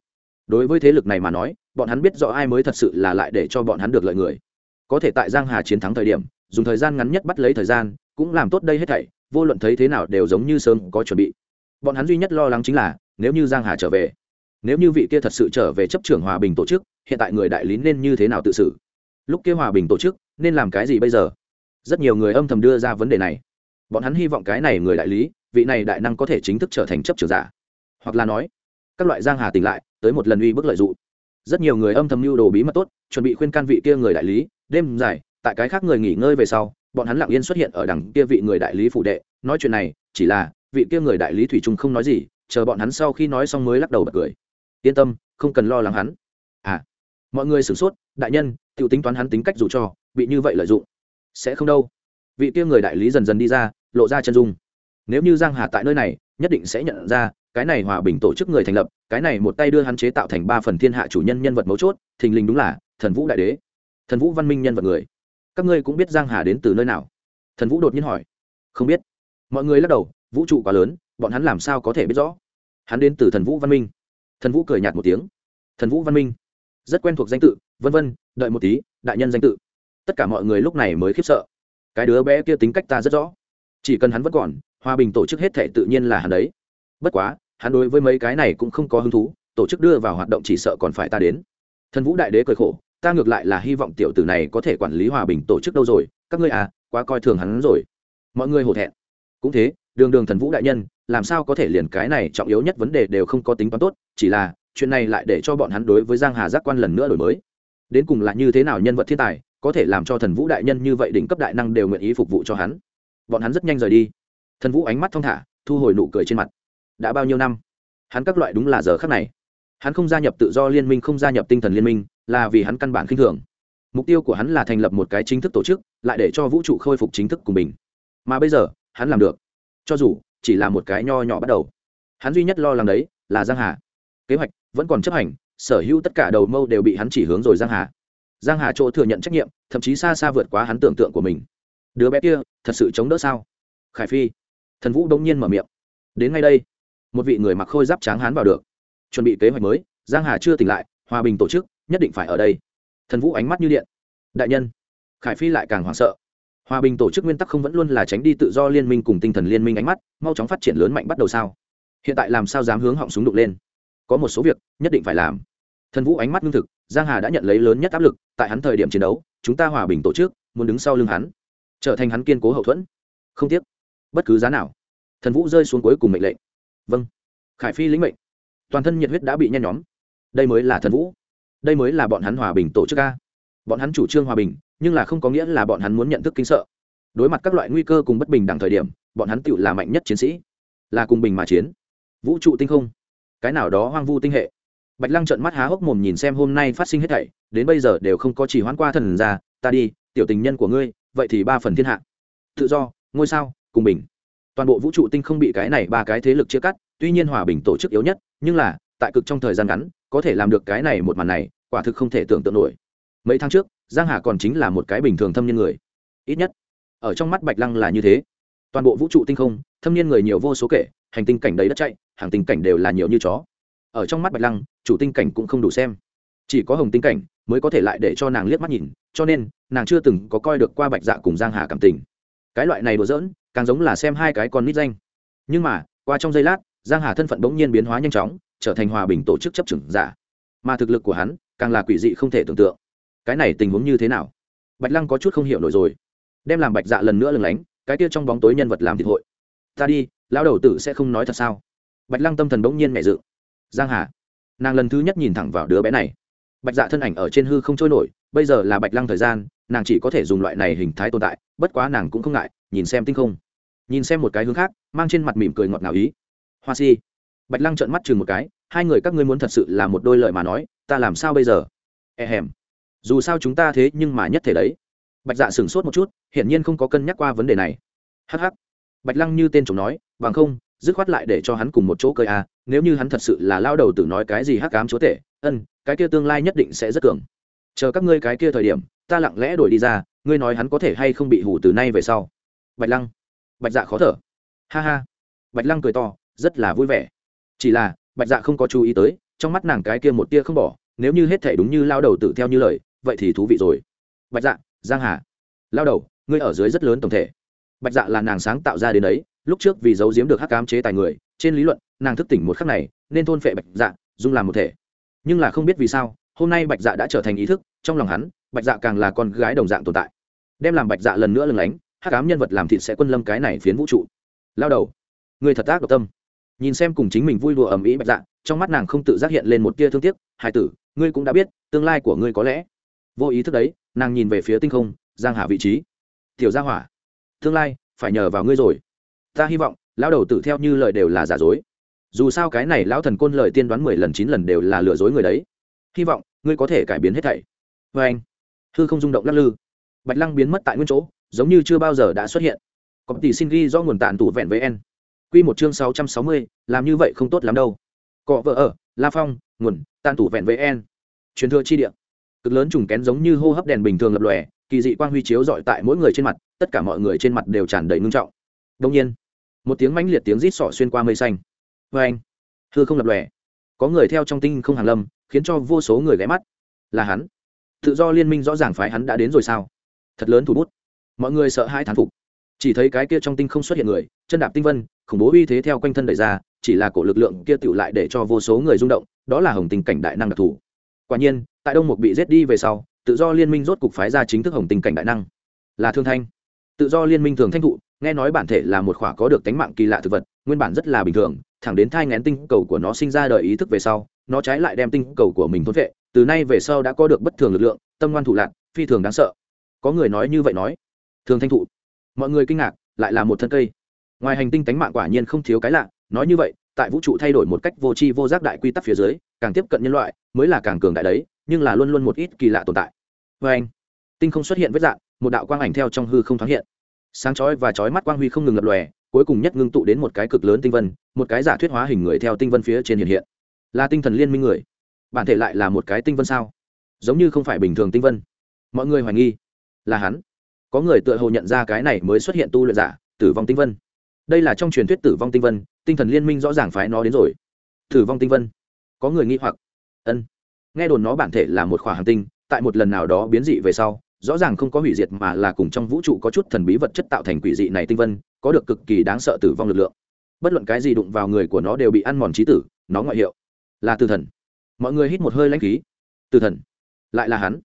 Đối với thế lực này mà nói, bọn hắn biết rõ ai mới thật sự là lại để cho bọn hắn được lợi người. Có thể tại giang hà chiến thắng thời điểm dùng thời gian ngắn nhất bắt lấy thời gian, cũng làm tốt đây hết thảy, vô luận thấy thế nào đều giống như sớm có chuẩn bị. Bọn hắn duy nhất lo lắng chính là, nếu như giang hà trở về, nếu như vị kia thật sự trở về chấp trưởng hòa bình tổ chức, hiện tại người đại lý nên như thế nào tự xử? Lúc kia hòa bình tổ chức, nên làm cái gì bây giờ? Rất nhiều người âm thầm đưa ra vấn đề này. Bọn hắn hy vọng cái này người đại lý, vị này đại năng có thể chính thức trở thành chấp trưởng giả. Hoặc là nói, các loại giang hà tỉnh lại, tới một lần uy bức lợi dụng. Rất nhiều người âm thầm mưu đồ bí mật tốt, chuẩn bị khuyên can vị kia người đại lý, đêm dài tại cái khác người nghỉ ngơi về sau, bọn hắn lặng yên xuất hiện ở đằng kia vị người đại lý phụ đệ. Nói chuyện này, chỉ là, vị kia người đại lý thủy trung không nói gì, chờ bọn hắn sau khi nói xong mới lắc đầu bật cười. Yên tâm, không cần lo lắng hắn. À mọi người sửng sốt, đại nhân tự tính toán hắn tính cách dù cho, bị như vậy lợi dụng, sẽ không đâu. Vị kia người đại lý dần dần đi ra, lộ ra chân dung. Nếu như giang hà tại nơi này, nhất định sẽ nhận ra, cái này hòa bình tổ chức người thành lập, cái này một tay đưa hắn chế tạo thành ba phần thiên hạ chủ nhân nhân vật mấu chốt, thình lình đúng là thần vũ đại đế. Thần vũ văn minh nhân vật người các ngươi cũng biết giang hà đến từ nơi nào? Thần vũ đột nhiên hỏi. Không biết. Mọi người lắc đầu, vũ trụ quá lớn, bọn hắn làm sao có thể biết rõ? Hắn đến từ thần vũ văn minh. Thần vũ cười nhạt một tiếng. Thần vũ văn minh. Rất quen thuộc danh tự, vân vân, đợi một tí, đại nhân danh tự. Tất cả mọi người lúc này mới khiếp sợ. Cái đứa bé kia tính cách ta rất rõ. Chỉ cần hắn vẫn còn, hòa bình tổ chức hết thể tự nhiên là hắn đấy. Bất quá, hắn đối với mấy cái này cũng không có hứng thú, tổ chức đưa vào hoạt động chỉ sợ còn phải ta đến. Thần vũ đại đế cười khổ ta ngược lại là hy vọng tiểu tử này có thể quản lý hòa bình tổ chức đâu rồi, các ngươi à quá coi thường hắn rồi. Mọi người hổ thẹn. Cũng thế, đường đường thần vũ đại nhân, làm sao có thể liền cái này trọng yếu nhất vấn đề đều không có tính toán tốt, chỉ là, chuyện này lại để cho bọn hắn đối với giang hà giác quan lần nữa đổi mới. Đến cùng là như thế nào nhân vật thiên tài, có thể làm cho thần vũ đại nhân như vậy đỉnh cấp đại năng đều nguyện ý phục vụ cho hắn? Bọn hắn rất nhanh rời đi. Thần vũ ánh mắt thong thả, thu hồi nụ cười trên mặt. Đã bao nhiêu năm? Hắn các loại đúng là giờ khắc này. Hắn không gia nhập tự do liên minh, không gia nhập tinh thần liên minh là vì hắn căn bản khinh thường. Mục tiêu của hắn là thành lập một cái chính thức tổ chức, lại để cho vũ trụ khôi phục chính thức của mình. Mà bây giờ, hắn làm được. Cho dù chỉ là một cái nho nhỏ bắt đầu. Hắn duy nhất lo lắng đấy là giang hà. Kế hoạch vẫn còn chấp hành, sở hữu tất cả đầu mâu đều bị hắn chỉ hướng rồi giang hà. Giang hà chỗ thừa nhận trách nhiệm, thậm chí xa xa vượt quá hắn tưởng tượng của mình. Đứa bé kia, thật sự chống đỡ sao? Khải phi. Thần vũ đông nhiên mở miệng. Đến ngay đây. Một vị người mặc khôi giáp tráng hán vào được. Chuẩn bị kế hoạch mới, giang hà chưa tỉnh lại, hòa bình tổ chức nhất định phải ở đây. Thần vũ ánh mắt như điện. Đại nhân, khải phi lại càng hoảng sợ. Hòa bình tổ chức nguyên tắc không vẫn luôn là tránh đi tự do liên minh cùng tinh thần liên minh ánh mắt, mau chóng phát triển lớn mạnh bắt đầu sao? Hiện tại làm sao dám hướng họng súng đục lên? Có một số việc, nhất định phải làm. Thần vũ ánh mắt ngưng thực, giang hà đã nhận lấy lớn nhất áp lực, tại hắn thời điểm chiến đấu, chúng ta hòa bình tổ chức, muốn đứng sau lưng hắn, trở thành hắn kiên cố hậu thuẫn. Không tiếc. Bất cứ giá nào. Thần vũ rơi xuống cuối cùng mệnh lệnh. Vâng. Khải phi lĩnh mệnh. Toàn thân nhiệt huyết đã bị nhen nhóm. Đây mới là thần vũ đây mới là bọn hắn hòa bình tổ chức a. bọn hắn chủ trương hòa bình, nhưng là không có nghĩa là bọn hắn muốn nhận thức kinh sợ. Đối mặt các loại nguy cơ cùng bất bình đẳng thời điểm, bọn hắn tự là mạnh nhất chiến sĩ. Là cùng bình mà chiến. Vũ trụ tinh không. Cái nào đó hoang vu tinh hệ. Bạch lăng trợn mắt há hốc mồm nhìn xem hôm nay phát sinh hết thảy, đến bây giờ đều không có chỉ hoãn qua thần ra, ta đi, tiểu tình nhân của ngươi, vậy thì ba phần thiên hạ. Tự do, ngôi sao, cùng bình. Toàn bộ vũ trụ tinh không bị cái này ba cái thế lực chia cắt, tuy nhiên hòa bình tổ chức yếu nhất, nhưng là tại cực trong thời gian ngắn, có thể làm được cái này một màn này, quả thực không thể tưởng tượng nổi. Mấy tháng trước, giang hà còn chính là một cái bình thường thâm niên người. Ít nhất, ở trong mắt bạch lăng là như thế. Toàn bộ vũ trụ tinh không, thâm niên người nhiều vô số kể, hành tinh cảnh đầy đất chạy, hàng tinh cảnh đều là nhiều như chó. Ở trong mắt bạch lăng, chủ tinh cảnh cũng không đủ xem. Chỉ có hồng tinh cảnh mới có thể lại để cho nàng liếc mắt nhìn, cho nên, nàng chưa từng có coi được qua bạch dạ cùng giang hà cảm tình. Cái loại này đùa giỡn, càng giống là xem hai cái con nít danh. Nhưng mà, qua trong giây lát, giang hà thân phận bỗng nhiên biến hóa nhanh chóng trở thành hòa bình tổ chức chấp trưởng giả. Mà thực lực của hắn càng là quỷ dị không thể tưởng tượng. Cái này tình huống như thế nào? Bạch lăng có chút không hiểu nổi rồi. Đem làm bạch dạ lần nữa lừng lánh, cái kia trong bóng tối nhân vật làm thịt hội. Ta đi, lão đầu tử sẽ không nói thật sao? Bạch lăng tâm thần bỗng nhiên mẹ dự. Giang hà, nàng lần thứ nhất nhìn thẳng vào đứa bé này. Bạch dạ thân ảnh ở trên hư không trôi nổi, bây giờ là bạch lăng thời gian, nàng chỉ có thể dùng loại này hình thái tồn tại, bất quá nàng cũng không ngại, nhìn xem tinh không. Nhìn xem một cái hướng khác, mang trên mặt mỉm cười ngọt ngào ý. Hoa si bạch lăng trợn mắt chừng một cái, hai người các ngươi muốn thật sự là một đôi lời mà nói, ta làm sao bây giờ? E hèm. Dù sao chúng ta thế nhưng mà nhất thể đấy. Bạch dạ sửng sốt một chút, hiển nhiên không có cân nhắc qua vấn đề này. Hh bạch lăng như tên chồng nói, bằng không, dứt khoát lại để cho hắn cùng một chỗ cơi à nếu như hắn thật sự là lao đầu tử nói cái gì hắc cám chúa tể, ân, cái kia tương lai nhất định sẽ rất cường. Chờ các ngươi cái kia thời điểm, ta lặng lẽ đổi đi ra, ngươi nói hắn có thể hay không bị hủ từ nay về sau? Bạch lăng. Bạch dạ khó thở. Ha ha. Bạch lăng cười to, rất là vui vẻ chỉ là, bạch dạ không có chú ý tới, trong mắt nàng cái kia một tia không bỏ, nếu như hết thể đúng như lao đầu tự theo như lời, vậy thì thú vị rồi. Bạch dạ giang hà. Lao đầu, ngươi ở dưới rất lớn tổng thể. Bạch dạ là nàng sáng tạo ra đến đấy, lúc trước vì giấu giếm được hắc cám chế tài người, trên lý luận, nàng thức tỉnh một khắc này, nên thôn phệ bạch dạ dung làm một thể. Nhưng là không biết vì sao, hôm nay bạch dạ đã trở thành ý thức, trong lòng hắn, bạch dạ càng là con gái đồng dạng tồn tại. Đem làm bạch dạ lần nữa lừng lánh, hắc ám nhân vật làm thịt sẽ quân lâm cái này phiến vũ trụ. Lao đầu người thật ác độc tâm nhìn xem cùng chính mình vui đùa ầm ĩ bạch dạ trong mắt nàng không tự giác hiện lên một tia thương tiếc hai tử, ngươi cũng đã biết, tương lai của ngươi có lẽ. Vô ý thức đấy, nàng nhìn về phía tinh không, giang hạ vị trí. Tiểu gia hỏa, tương lai phải nhờ vào ngươi rồi. Ta hy vọng, lão đầu tử theo như lời đều là giả dối. Dù sao cái này lão thần côn lời tiên đoán mười lần, chín lần đều là lừa dối người đấy. Hy vọng, ngươi có thể cải biến hết thảy. Vê anh, hư không rung động lắc lư. Bạch lăng biến mất tại nguyên chỗ, giống như chưa bao giờ đã xuất hiện. Có tỷ xin ghi do nguồn tàn tủ vẹn với en quy một chương sáu trăm sáu mươi, làm như vậy không tốt lắm đâu. Cọ vợ ở, la phong, nguồn tan tủ vẹn VN. truyền thừa chi địa. Cực lớn trùng kén giống như hô hấp đèn bình thường lập lòe, kỳ dị quang huy chiếu rọi tại mỗi người trên mặt, tất cả mọi người trên mặt đều tràn đầy ngưng trọng. Đương nhiên, một tiếng mãnh liệt tiếng rít sọ xuyên qua mây xanh. Oeng. hư không lập lòe. Có người theo trong tinh không hàng lâm, khiến cho vô số người ghé mắt. Là hắn. Tự do liên minh rõ ràng phái hắn đã đến rồi sao? Thật lớn thủ bút. Mọi người sợ hai thán phục. Chỉ thấy cái kia trong tinh không xuất hiện người, chân đạp tinh vân khủng bố uy thế theo quanh thân đẩy ra, chỉ là cổ lực lượng kia tựu lại để cho vô số người rung động, đó là hồng tình cảnh đại năng đặc thù. Quả nhiên, tại đông mục bị giết đi về sau, tự do liên minh rốt cục phái ra chính thức hồng tình cảnh đại năng. Là thương thanh. Tự do liên minh thường thanh thụ, nghe nói bản thể là một khỏa có được tánh mạng kỳ lạ thực vật, nguyên bản rất là bình thường, thẳng đến thai ngén tinh cầu của nó sinh ra đời ý thức về sau, nó trái lại đem tinh cầu của mình thôn vệ từ nay về sau đã có được bất thường lực lượng, tâm ngoan thủ lạc phi thường đáng sợ. Có người nói như vậy nói. Thường thanh thụ. Mọi người kinh ngạc, lại là một thân cây ngoài hành tinh tánh mạng quả nhiên không thiếu cái lạ, nói như vậy, tại vũ trụ thay đổi một cách vô tri vô giác đại quy tắc phía dưới, càng tiếp cận nhân loại, mới là càng cường đại đấy, nhưng là luôn luôn một ít kỳ lạ tồn tại. Vê anh, tinh không xuất hiện vết dạng, một đạo quang ảnh theo trong hư không thoáng hiện. Sáng chói và chói mắt quang huy không ngừng lập lòe, cuối cùng nhất ngưng tụ đến một cái cực lớn tinh vân, một cái giả thuyết hóa hình người theo tinh vân phía trên hiện hiện. Là tinh thần liên minh người. Bản thể lại là một cái tinh vân sao? Giống như không phải bình thường tinh vân. Mọi người hoài nghi. Là hắn. Có người tựa hồ nhận ra cái này mới xuất hiện tu luyện giả, tử vong tinh vân đây là trong truyền thuyết tử vong tinh vân, tinh thần liên minh rõ ràng phái nó đến rồi. Tử vong tinh vân? Có người nghi hoặc. Ân. Nghe đồn nó bản thể là một khỏa hành tinh, tại một lần nào đó biến dị về sau, rõ ràng không có hủy diệt mà là cùng trong vũ trụ có chút thần bí vật chất tạo thành quỷ dị này tinh vân, có được cực kỳ đáng sợ tử vong lực lượng. Bất luận cái gì đụng vào người của nó đều bị ăn mòn trí tử, nó ngoại hiệu là tử thần. Mọi người hít một hơi lãnh khí. Tử thần? Lại là hắn.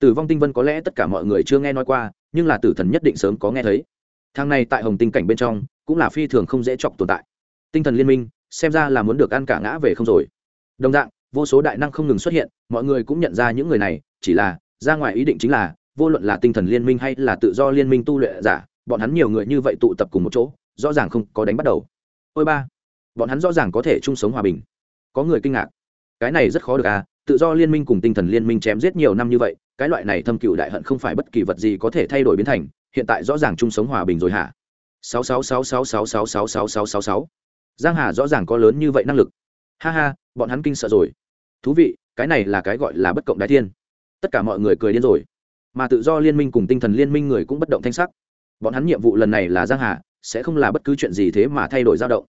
Tử vong tinh vân có lẽ tất cả mọi người chưa nghe nói qua, nhưng là tử thần nhất định sớm có nghe thấy. Thang này tại hồng tinh cảnh bên trong cũng là phi thường không dễ chọc tồn tại. Tinh thần liên minh, xem ra là muốn được ăn cả ngã về không rồi. Đồng dạng, vô số đại năng không ngừng xuất hiện, mọi người cũng nhận ra những người này, chỉ là, ra ngoài ý định chính là, vô luận là tinh thần liên minh hay là tự do liên minh tu luyện giả, bọn hắn nhiều người như vậy tụ tập cùng một chỗ, rõ ràng không có đánh bắt đầu. Ôi ba, bọn hắn rõ ràng có thể chung sống hòa bình. Có người kinh ngạc. Cái này rất khó được à tự do liên minh cùng tinh thần liên minh chém giết nhiều năm như vậy, cái loại này thâm cựu đại hận không phải bất kỳ vật gì có thể thay đổi biến thành, hiện tại rõ ràng chung sống hòa bình rồi hả? Sáu sáu sáu sáu sáu sáu sáu sáu sáu sáu sáu giang hà rõ ràng có lớn như vậy năng lực ha ha bọn hắn kinh sợ rồi thú vị cái này là cái gọi là bất cộng đại thiên tất cả mọi người cười điên rồi mà tự do liên minh cùng tinh thần liên minh người cũng bất động thanh sắc bọn hắn nhiệm vụ lần này là giang hà sẽ không là bất cứ chuyện gì thế mà thay đổi dao động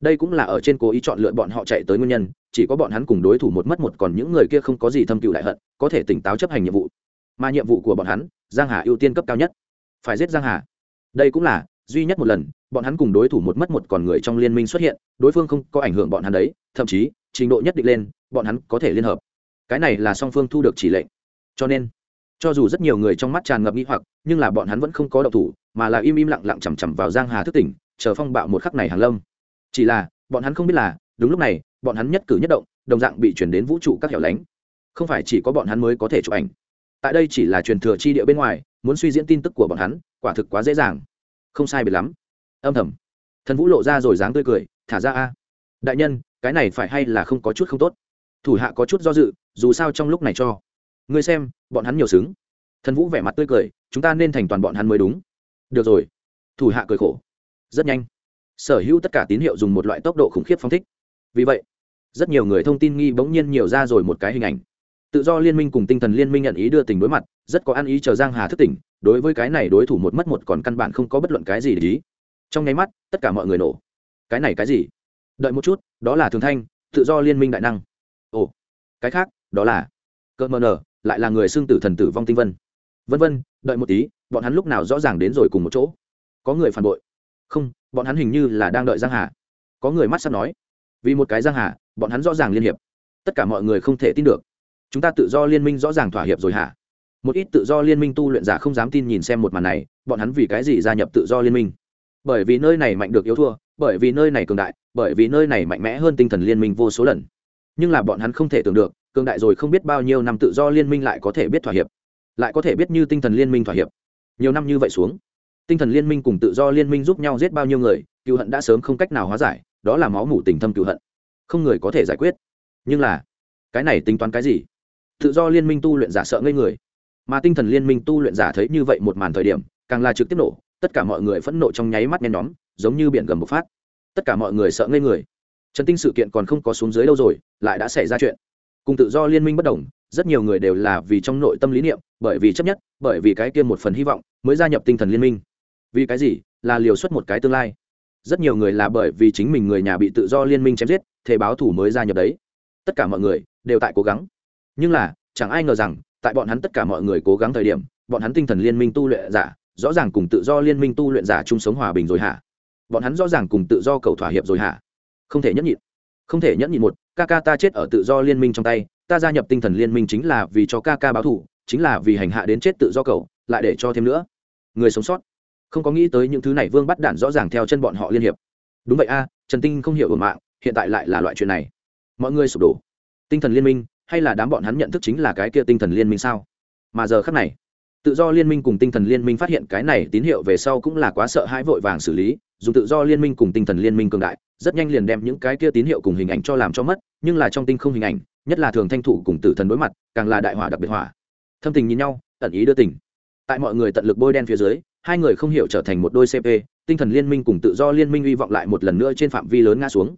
đây cũng là ở trên cố ý chọn lựa bọn họ chạy tới nguyên nhân chỉ có bọn hắn cùng đối thủ một mất một còn những người kia không có gì thâm cựu đại hận có thể tỉnh táo chấp hành nhiệm vụ mà nhiệm vụ của bọn hắn giang hà ưu tiên cấp cao nhất phải giết giang hà đây cũng là duy nhất một lần, bọn hắn cùng đối thủ một mất một còn người trong liên minh xuất hiện, đối phương không có ảnh hưởng bọn hắn đấy, thậm chí, trình độ nhất định lên, bọn hắn có thể liên hợp. Cái này là song phương thu được chỉ lệnh. Cho nên, cho dù rất nhiều người trong mắt tràn ngập nghi hoặc, nhưng là bọn hắn vẫn không có động thủ, mà là im im lặng lặng chằm chằm vào giang hà thức tỉnh, chờ phong bạo một khắc này hàng lâm. Chỉ là, bọn hắn không biết là, đúng lúc này, bọn hắn nhất cử nhất động, đồng dạng bị chuyển đến vũ trụ các hẻo lánh. Không phải chỉ có bọn hắn mới có thể chụp ảnh. Tại đây chỉ là truyền thừa chi địa bên ngoài, muốn suy diễn tin tức của bọn hắn, quả thực quá dễ dàng không sai biệt lắm. Âm thầm. Thần vũ lộ ra rồi dáng tươi cười, thả ra a. Đại nhân, cái này phải hay là không có chút không tốt? Thủ hạ có chút do dự, dù sao trong lúc này cho. Ngươi xem, bọn hắn nhiều xứng. Thần vũ vẻ mặt tươi cười, chúng ta nên thành toàn bọn hắn mới đúng. Được rồi. Thủ hạ cười khổ. Rất nhanh. Sở hữu tất cả tín hiệu dùng một loại tốc độ khủng khiếp phong thích. Vì vậy, rất nhiều người thông tin nghi bỗng nhiên nhiều ra rồi một cái hình ảnh tự do liên minh cùng tinh thần liên minh nhận ý đưa tình đối mặt rất có ăn ý chờ giang hà thức tỉnh đối với cái này đối thủ một mất một còn căn bản không có bất luận cái gì để ý. Trong nháy mắt tất cả mọi người nổ. Cái này cái gì? Đợi một chút đó là thường thanh tự do liên minh đại năng. Ồ cái khác đó là cơ mờ Nở, lại là người xương tử thần tử vong tinh vân. Vân vân đợi một tí bọn hắn lúc nào rõ ràng đến rồi cùng một chỗ? Có người phản bội. Không bọn hắn hình như là đang đợi giang hà. Có người mắt sắp nói. Vì một cái giang hà bọn hắn rõ ràng liên hiệp. Tất cả mọi người không thể tin được chúng ta tự do liên minh rõ ràng thỏa hiệp rồi hả? Một ít tự do liên minh tu luyện giả không dám tin nhìn xem một màn này, bọn hắn vì cái gì gia nhập tự do liên minh? Bởi vì nơi này mạnh được yếu thua, bởi vì nơi này cường đại, bởi vì nơi này mạnh mẽ hơn tinh thần liên minh vô số lần. Nhưng là bọn hắn không thể tưởng được, cường đại rồi không biết bao nhiêu năm tự do liên minh lại có thể biết thỏa hiệp, lại có thể biết như tinh thần liên minh thỏa hiệp. Nhiều năm như vậy xuống, tinh thần liên minh cùng tự do liên minh giúp nhau giết bao nhiêu người, cựu hận đã sớm không cách nào hóa giải, đó là máu mủ tình thâm cựu hận. Không người có thể giải quyết. Nhưng là, cái này tính toán cái gì? Tự do liên minh tu luyện giả sợ ngây người. Mà tinh thần liên minh tu luyện giả thấy như vậy một màn thời điểm, càng là trực tiếp nổ, tất cả mọi người phẫn nộ trong nháy mắt nhen nhóm, giống như biển gầm bộc phát. Tất cả mọi người sợ ngây người. Trần tinh sự kiện còn không có xuống dưới đâu rồi, lại đã xảy ra chuyện. Cùng tự do liên minh bất đồng, rất nhiều người đều là vì trong nội tâm lý niệm, bởi vì chấp nhất, bởi vì cái kia một phần hy vọng, mới gia nhập tinh thần liên minh. Vì cái gì? Là liều xuất một cái tương lai. Rất nhiều người là bởi vì chính mình người nhà bị tự do liên minh chém giết thế báo thủ mới gia nhập đấy. Tất cả mọi người đều tại cố gắng nhưng là, chẳng ai ngờ rằng, tại bọn hắn tất cả mọi người cố gắng thời điểm, bọn hắn tinh thần liên minh tu luyện giả, rõ ràng cùng tự do liên minh tu luyện giả chung sống hòa bình rồi hả? Bọn hắn rõ ràng cùng tự do cầu thỏa hiệp rồi hả? Không thể nhẫn nhịn. Không thể nhẫn nhịn một, ca ca ta chết ở tự do liên minh trong tay, ta gia nhập tinh thần liên minh chính là vì cho ca ca báo thù, chính là vì hành hạ đến chết tự do cầu, lại để cho thêm nữa. Người sống sót. Không có nghĩ tới những thứ này vương bắt đản rõ ràng theo chân bọn họ liên hiệp. Đúng vậy a, trần tinh không hiểu ở mạng, hiện tại lại là loại chuyện này. Mọi người sụp đổ. Tinh thần liên minh hay là đám bọn hắn nhận thức chính là cái kia tinh thần liên minh sao? Mà giờ khác này, tự do liên minh cùng tinh thần liên minh phát hiện cái này tín hiệu về sau cũng là quá sợ hãi vội vàng xử lý dùng tự do liên minh cùng tinh thần liên minh cường đại, rất nhanh liền đem những cái kia tín hiệu cùng hình ảnh cho làm cho mất, nhưng là trong tinh không hình ảnh, nhất là thường thanh thủ cùng tử thần đối mặt, càng là đại hỏa đặc biệt hỏa. Thâm tình nhìn nhau tận ý đưa tình. Tại mọi người tận lực bôi đen phía dưới, hai người không hiểu trở thành một đôi cp tinh thần liên minh cùng tự do liên minh hy vọng lại một lần nữa trên phạm vi lớn ngã xuống.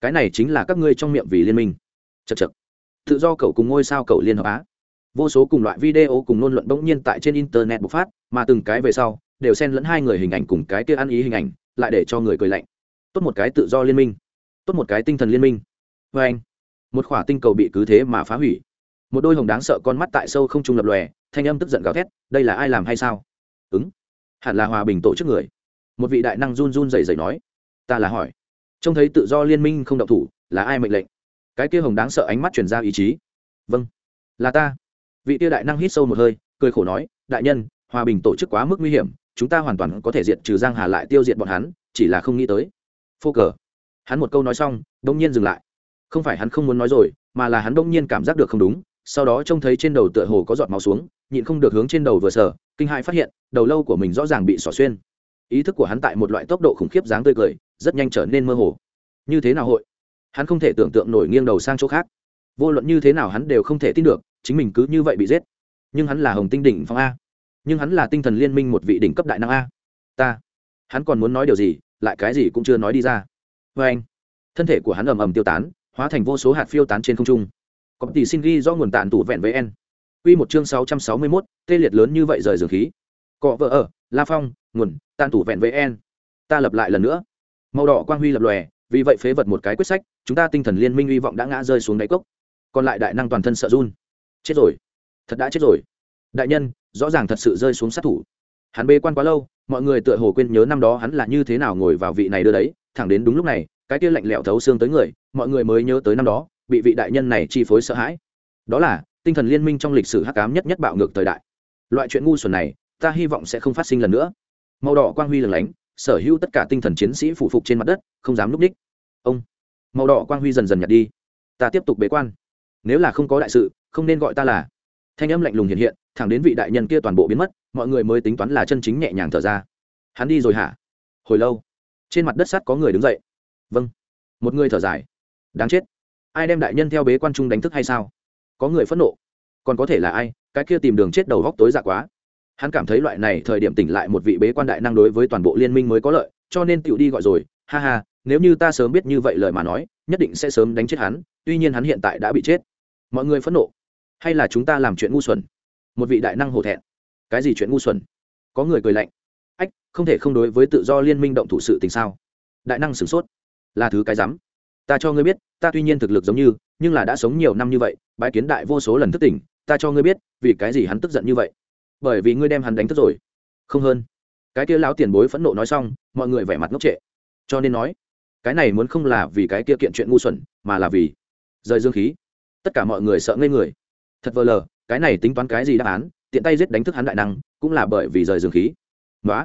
Cái này chính là các ngươi trong miệng vì liên minh. Chật chật tự do cậu cùng ngôi sao cậu liên hợp á. Vô số cùng loại video cùng ngôn luận bỗng nhiên tại trên internet bộc phát, mà từng cái về sau, đều xen lẫn hai người hình ảnh cùng cái kia ăn ý hình ảnh, lại để cho người cười lạnh. Tốt một cái tự do liên minh. Tốt một cái tinh thần liên minh. Vê anh, một khỏa tinh cầu bị cứ thế mà phá hủy. Một đôi hồng đáng sợ con mắt tại sâu không trung lập lòe, thanh âm tức giận gào thét, đây là ai làm hay sao? Ứng. Hẳn là hòa bình tổ chức người. Một vị đại năng run run rẩy rẩy nói. Ta là hỏi. Trông thấy tự do liên minh không động thủ, là ai mệnh lệnh? Cái kia hồng đáng sợ ánh mắt chuyển ra ý chí. Vâng. Là ta. Vị tia đại năng hít sâu một hơi, cười khổ nói, đại nhân, hòa bình tổ chức quá mức nguy hiểm, chúng ta hoàn toàn có thể diệt trừ giang hà lại tiêu diệt bọn hắn, chỉ là không nghĩ tới. Phô cờ. Hắn một câu nói xong đông nhiên dừng lại. Không phải hắn không muốn nói rồi, mà là hắn đông nhiên cảm giác được không đúng, sau đó trông thấy trên đầu tựa hồ có giọt máu xuống, nhịn không được hướng trên đầu vừa sờ, kinh hại phát hiện, đầu lâu của mình rõ ràng bị xỏ xuyên. Ý thức của hắn tại một loại tốc độ khủng khiếp dáng tươi cười, rất nhanh trở nên mơ hồ. Như thế nào hội? Hắn không thể tưởng tượng nổi nghiêng đầu sang chỗ khác. Vô luận như thế nào hắn đều không thể tin được chính mình cứ như vậy bị giết. Nhưng hắn là hồng tinh đỉnh phong a. Nhưng hắn là tinh thần liên minh một vị đỉnh cấp đại năng a. Ta hắn còn muốn nói điều gì lại cái gì cũng chưa nói đi ra. Vê anh thân thể của hắn ầm ầm tiêu tán hóa thành vô số hạt phiêu tán trên không trung. Có tỷ xin ghi do nguồn tàn tủ vẹn với n. Quy một chương sáu trăm sáu mươi 661, tê liệt lớn như vậy rời dường khí. Cọ vợ ở, La Phong, nguồn, tàn tủ vẹn với en. Ta lập lại lần nữa. Màu đỏ quang huy lập lòe, vì vậy phế vật một cái quyết sách, chúng ta tinh thần liên minh hy vọng đã ngã rơi xuống đáy cốc. Còn lại đại năng toàn thân sợ run. Chết rồi, thật đã chết rồi. Đại nhân, rõ ràng thật sự rơi xuống sát thủ. Hắn bê quan quá lâu, mọi người tựa hồ quên nhớ năm đó hắn là như thế nào ngồi vào vị này đưa đấy, thẳng đến đúng lúc này, cái kia lạnh lẽo thấu xương tới người, mọi người mới nhớ tới năm đó, bị vị đại nhân này chi phối sợ hãi. Đó là tinh thần liên minh trong lịch sử hắc cám nhất nhất bạo ngược thời đại. Loại chuyện ngu xuẩn này, ta hy vọng sẽ không phát sinh lần nữa. Màu đỏ quang huy lừng lánh, sở hữu tất cả tinh thần chiến sĩ phụ phục trên mặt đất, không dám lúc ních. Ông, màu đỏ quang huy dần dần nhạt đi. Ta tiếp tục bế quan. Nếu là không có đại sự, không nên gọi ta là. Thanh âm lạnh lùng hiện hiện, thẳng đến vị đại nhân kia toàn bộ biến mất, mọi người mới tính toán là chân chính nhẹ nhàng thở ra. Hắn đi rồi hả? Hồi lâu, trên mặt đất sắt có người đứng dậy. Vâng. Một người thở dài. Đáng chết. Ai đem đại nhân theo bế quan trung đánh thức hay sao? Có người phẫn nộ. Còn có thể là ai? Cái kia tìm đường chết đầu góc tối dạ quá hắn cảm thấy loại này thời điểm tỉnh lại một vị bế quan đại năng đối với toàn bộ liên minh mới có lợi, cho nên tựu đi gọi rồi, ha ha, nếu như ta sớm biết như vậy lời mà nói, nhất định sẽ sớm đánh chết hắn, tuy nhiên hắn hiện tại đã bị chết. Mọi người phẫn nộ. Hay là chúng ta làm chuyện ngu xuẩn? Một vị đại năng hổ thẹn. Cái gì chuyện ngu xuẩn? Có người cười lạnh. Ách, không thể không đối với tự do liên minh động thủ sự tình sao? Đại năng sửng sốt. Là thứ cái rắm. Ta cho ngươi biết, ta tuy nhiên thực lực giống như, nhưng là đã sống nhiều năm như vậy bãi kiến đại vô số lần thức tỉnh, ta cho ngươi biết, vì cái gì hắn tức giận như vậy? Bởi vì ngươi đem hắn đánh thức rồi. Không hơn. Cái kia lão tiền bối phẫn nộ nói xong, mọi người vẻ mặt ngốc trệ. Cho nên nói, cái này muốn không là vì cái kia kiện chuyện ngu xuẩn, mà là vì rời dương khí. Tất cả mọi người sợ ngây người. Thật vờ lờ, cái này tính toán cái gì đáp án, tiện tay giết đánh thức hắn đại năng, cũng là bởi vì rời dương khí. Nói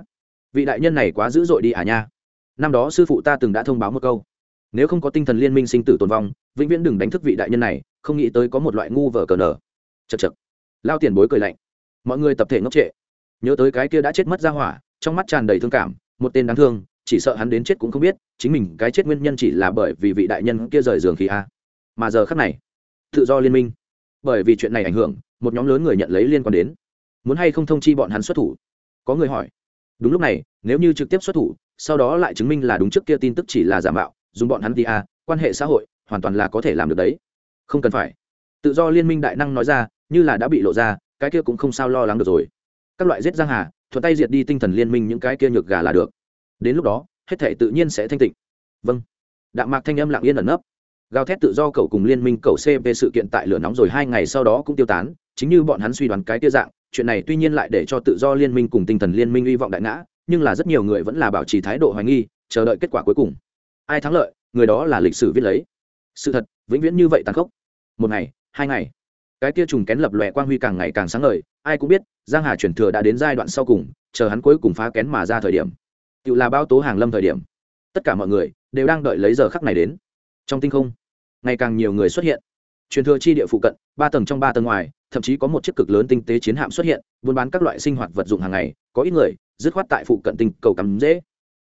vị đại nhân này quá dữ dội đi à nha. Năm đó sư phụ ta từng đã thông báo một câu, nếu không có tinh thần liên minh sinh tử tồn vong, vĩnh viễn đừng đánh thức vị đại nhân này, không nghĩ tới có một loại ngu vở cờ nở chật chật lao tiền bối cười lạnh mọi người tập thể ngốc trệ. Nhớ tới cái kia đã chết mất ra hỏa, trong mắt tràn đầy thương cảm, một tên đáng thương, chỉ sợ hắn đến chết cũng không biết, chính mình cái chết nguyên nhân chỉ là bởi vì vị đại nhân kia rời giường khí a. Mà giờ khắc này, tự do liên minh. Bởi vì chuyện này ảnh hưởng, một nhóm lớn người nhận lấy liên quan đến. Muốn hay không thông chi bọn hắn xuất thủ? Có người hỏi. Đúng lúc này, nếu như trực tiếp xuất thủ, sau đó lại chứng minh là đúng trước kia tin tức chỉ là giả mạo, dùng bọn hắn đi a, quan hệ xã hội, hoàn toàn là có thể làm được đấy. Không cần phải. Tự do liên minh đại năng nói ra, như là đã bị lộ ra cái kia cũng không sao lo lắng được rồi. Các loại giết giang hà, thuận tay diệt đi tinh thần liên minh những cái kia nhược gà là được. Đến lúc đó, hết thể tự nhiên sẽ thanh tịnh. Vâng. Đạm mạc thanh âm lặng yên ẩn nấp. Gào thét tự do cầu cùng liên minh cầu cp sự kiện tại lửa nóng rồi hai ngày sau đó cũng tiêu tán, chính như bọn hắn suy đoán cái kia dạng, chuyện này tuy nhiên lại để cho tự do liên minh cùng tinh thần liên minh hy vọng đại ngã, nhưng là rất nhiều người vẫn là bảo trì thái độ hoài nghi, chờ đợi kết quả cuối cùng. Ai thắng lợi, người đó là lịch sử viết lấy. Sự thật, vĩnh viễn như vậy tàn khốc. Một ngày, hai ngày cái kia trùng kén lập lòe quang huy càng ngày càng sáng ngời, ai cũng biết, giang hà chuyển thừa đã đến giai đoạn sau cùng, chờ hắn cuối cùng phá kén mà ra thời điểm. Tự là bao tố hàng lâm thời điểm. Tất cả mọi người đều đang đợi lấy giờ khắc này đến. Trong tinh không, ngày càng nhiều người xuất hiện. Truyền thừa chi địa phụ cận, ba tầng trong ba tầng ngoài, thậm chí có một chiếc cực lớn tinh tế chiến hạm xuất hiện, buôn bán các loại sinh hoạt vật dụng hàng ngày, có ít người dứt khoát tại phụ cận tinh cầu cắm dễ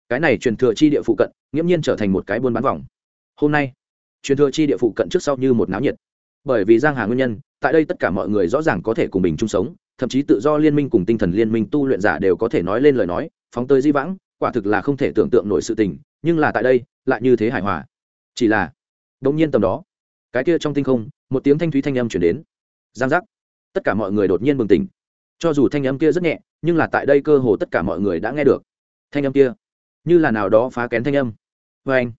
cái này truyền thừa chi địa phụ cận, nghiễm nhiên trở thành một cái buôn bán vòng. Hôm nay, truyền thừa chi địa phụ cận trước sau như một náo nhiệt bởi vì giang hà nguyên nhân, tại đây tất cả mọi người rõ ràng có thể cùng bình chung sống, thậm chí tự do liên minh cùng tinh thần liên minh tu luyện giả đều có thể nói lên lời nói, phóng tới di vãng, quả thực là không thể tưởng tượng nổi sự tình, nhưng là tại đây, lại như thế hài hòa. Chỉ là đông nhiên tầm đó, cái kia trong tinh không, một tiếng thanh thúy thanh âm chuyển đến. Giang giác. Tất cả mọi người đột nhiên bừng tỉnh. Cho dù thanh âm kia rất nhẹ, nhưng là tại đây cơ hồ tất cả mọi người đã nghe được. Thanh âm kia, như là nào đó phá kén thanh âm. Vê anh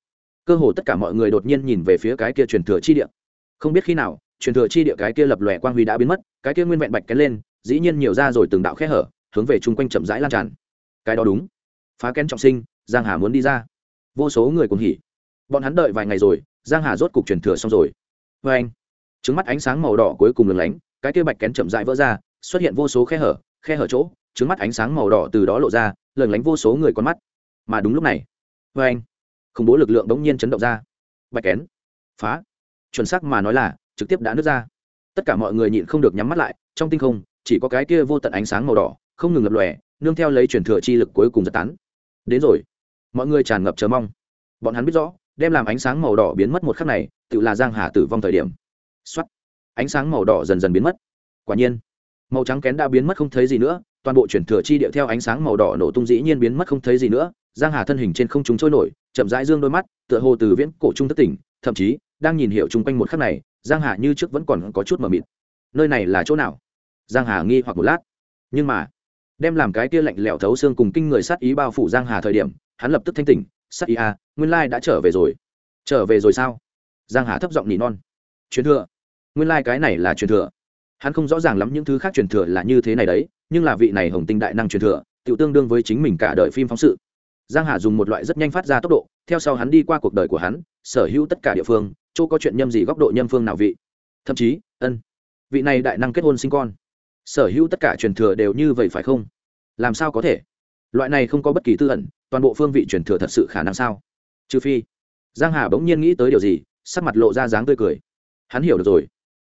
cơ hồ tất cả mọi người đột nhiên nhìn về phía cái kia truyền thừa chi địa không biết khi nào, truyền thừa chi địa cái kia lập lòe quang huy đã biến mất, cái kia nguyên vẹn bạch cái lên, dĩ nhiên nhiều ra rồi từng đạo khe hở, hướng về chung quanh chậm rãi lan tràn. Cái đó đúng. Phá kén trọng sinh, giang hà muốn đi ra. Vô số người cùng hỉ. Bọn hắn đợi vài ngày rồi, giang hà rốt cục truyền thừa xong rồi. Vê anh, trứng mắt ánh sáng màu đỏ cuối cùng lừng lánh, cái kia bạch kén chậm rãi vỡ ra, xuất hiện vô số khe hở khe hở chỗ, trứng mắt ánh sáng màu đỏ từ đó lộ ra lừng lánh vô số người con mắt. Mà đúng lúc này vê anh, khủng bố lực lượng đống nhiên chấn động ra. Bạch kén. Phá chuẩn xác mà nói là, trực tiếp đã nứt ra. Tất cả mọi người nhịn không được nhắm mắt lại, trong tinh không, chỉ có cái kia vô tận ánh sáng màu đỏ, không ngừng lập lòe, nương theo lấy truyền thừa chi lực cuối cùng giật tán. Đến rồi. Mọi người tràn ngập chờ mong. Bọn hắn biết rõ, đem làm ánh sáng màu đỏ biến mất một khắc này, tự là giang hà tử vong thời điểm. Xuất ánh sáng màu đỏ dần dần biến mất. Quả nhiên, màu trắng kén đã biến mất không thấy gì nữa, toàn bộ chuyển thừa chi điệu theo ánh sáng màu đỏ nổ tung dĩ nhiên biến mất không thấy gì nữa, giang hà thân hình trên không trung trôi nổi, chậm rãi dương đôi mắt, tựa hồ từ viễn cổ trung thất tỉnh, thậm chí đang nhìn hiểu chung quanh một khắc này giang hà như trước vẫn còn có chút mờ mịt. Nơi này là chỗ nào? Giang hà nghi hoặc một lát. Nhưng mà đem làm cái kia lạnh lẽo thấu xương cùng kinh người sát ý bao phủ giang hà thời điểm hắn lập tức thanh tỉnh sát ý a à, nguyên lai đã trở về rồi. Trở về rồi sao? Giang hà thấp giọng nỉ non. Truyền thừa. Nguyên lai cái này là truyền thừa. Hắn không rõ ràng lắm những thứ khác truyền thừa là như thế này đấy nhưng là vị này hồng tinh đại năng truyền thừa tự tương đương với chính mình cả đời phim phóng sự. Giang hà dùng một loại rất nhanh phát ra tốc độ theo sau hắn đi qua cuộc đời của hắn sở hữu tất cả địa phương chỗ có chuyện nhâm gì góc độ nhâm phương nào vị? Thậm chí, ân, vị này đại năng kết hôn sinh con. Sở hữu tất cả truyền thừa đều như vậy phải không? Làm sao có thể? Loại này không có bất kỳ tư ẩn, toàn bộ phương vị truyền thừa thật sự khả năng sao? Trừ phi, giang hà bỗng nhiên nghĩ tới điều gì, sắc mặt lộ ra dáng tươi cười. Hắn hiểu được rồi.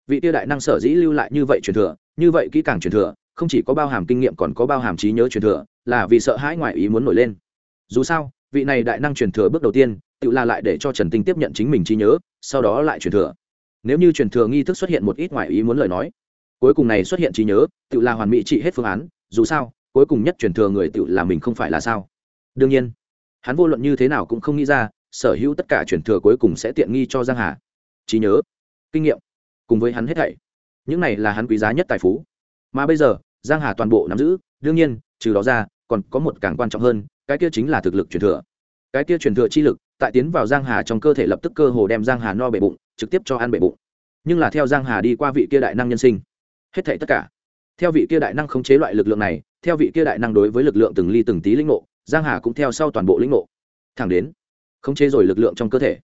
Vị tiêu đại năng sở dĩ lưu lại như vậy truyền thừa, như vậy kỹ càng truyền thừa, không chỉ có bao hàm kinh nghiệm còn có bao hàm trí nhớ truyền thừa, là vì sợ hãi ngoại ý muốn nổi lên. Dù sao, vị này đại năng truyền thừa bước đầu tiên tự là lại để cho trần tinh tiếp nhận chính mình trí nhớ, sau đó lại truyền thừa. Nếu như truyền thừa nghi thức xuất hiện một ít ngoại ý muốn lời nói, cuối cùng này xuất hiện trí nhớ, tự là hoàn mỹ trị hết phương án, dù sao, cuối cùng nhất truyền thừa người tự là mình không phải là sao? Đương nhiên, hắn vô luận như thế nào cũng không nghĩ ra, sở hữu tất cả truyền thừa cuối cùng sẽ tiện nghi cho giang hà. Trí nhớ, kinh nghiệm, cùng với hắn hết thảy. Những này là hắn quý giá nhất tài phú. Mà bây giờ, giang hà toàn bộ nắm giữ, đương nhiên, trừ đó ra, còn có một càng quan trọng hơn, cái kia chính là thực lực truyền thừa. Cái kia truyền thừa chi lực tại tiến vào giang hà trong cơ thể lập tức cơ hồ đem giang hà no bể bụng, trực tiếp cho ăn bể bụng. Nhưng là theo giang hà đi qua vị kia đại năng nhân sinh, hết thảy tất cả, theo vị kia đại năng khống chế loại lực lượng này, theo vị kia đại năng đối với lực lượng từng ly từng tí lĩnh ngộ, giang hà cũng theo sau toàn bộ lĩnh ngộ. Thẳng đến, khống chế rồi lực lượng trong cơ thể.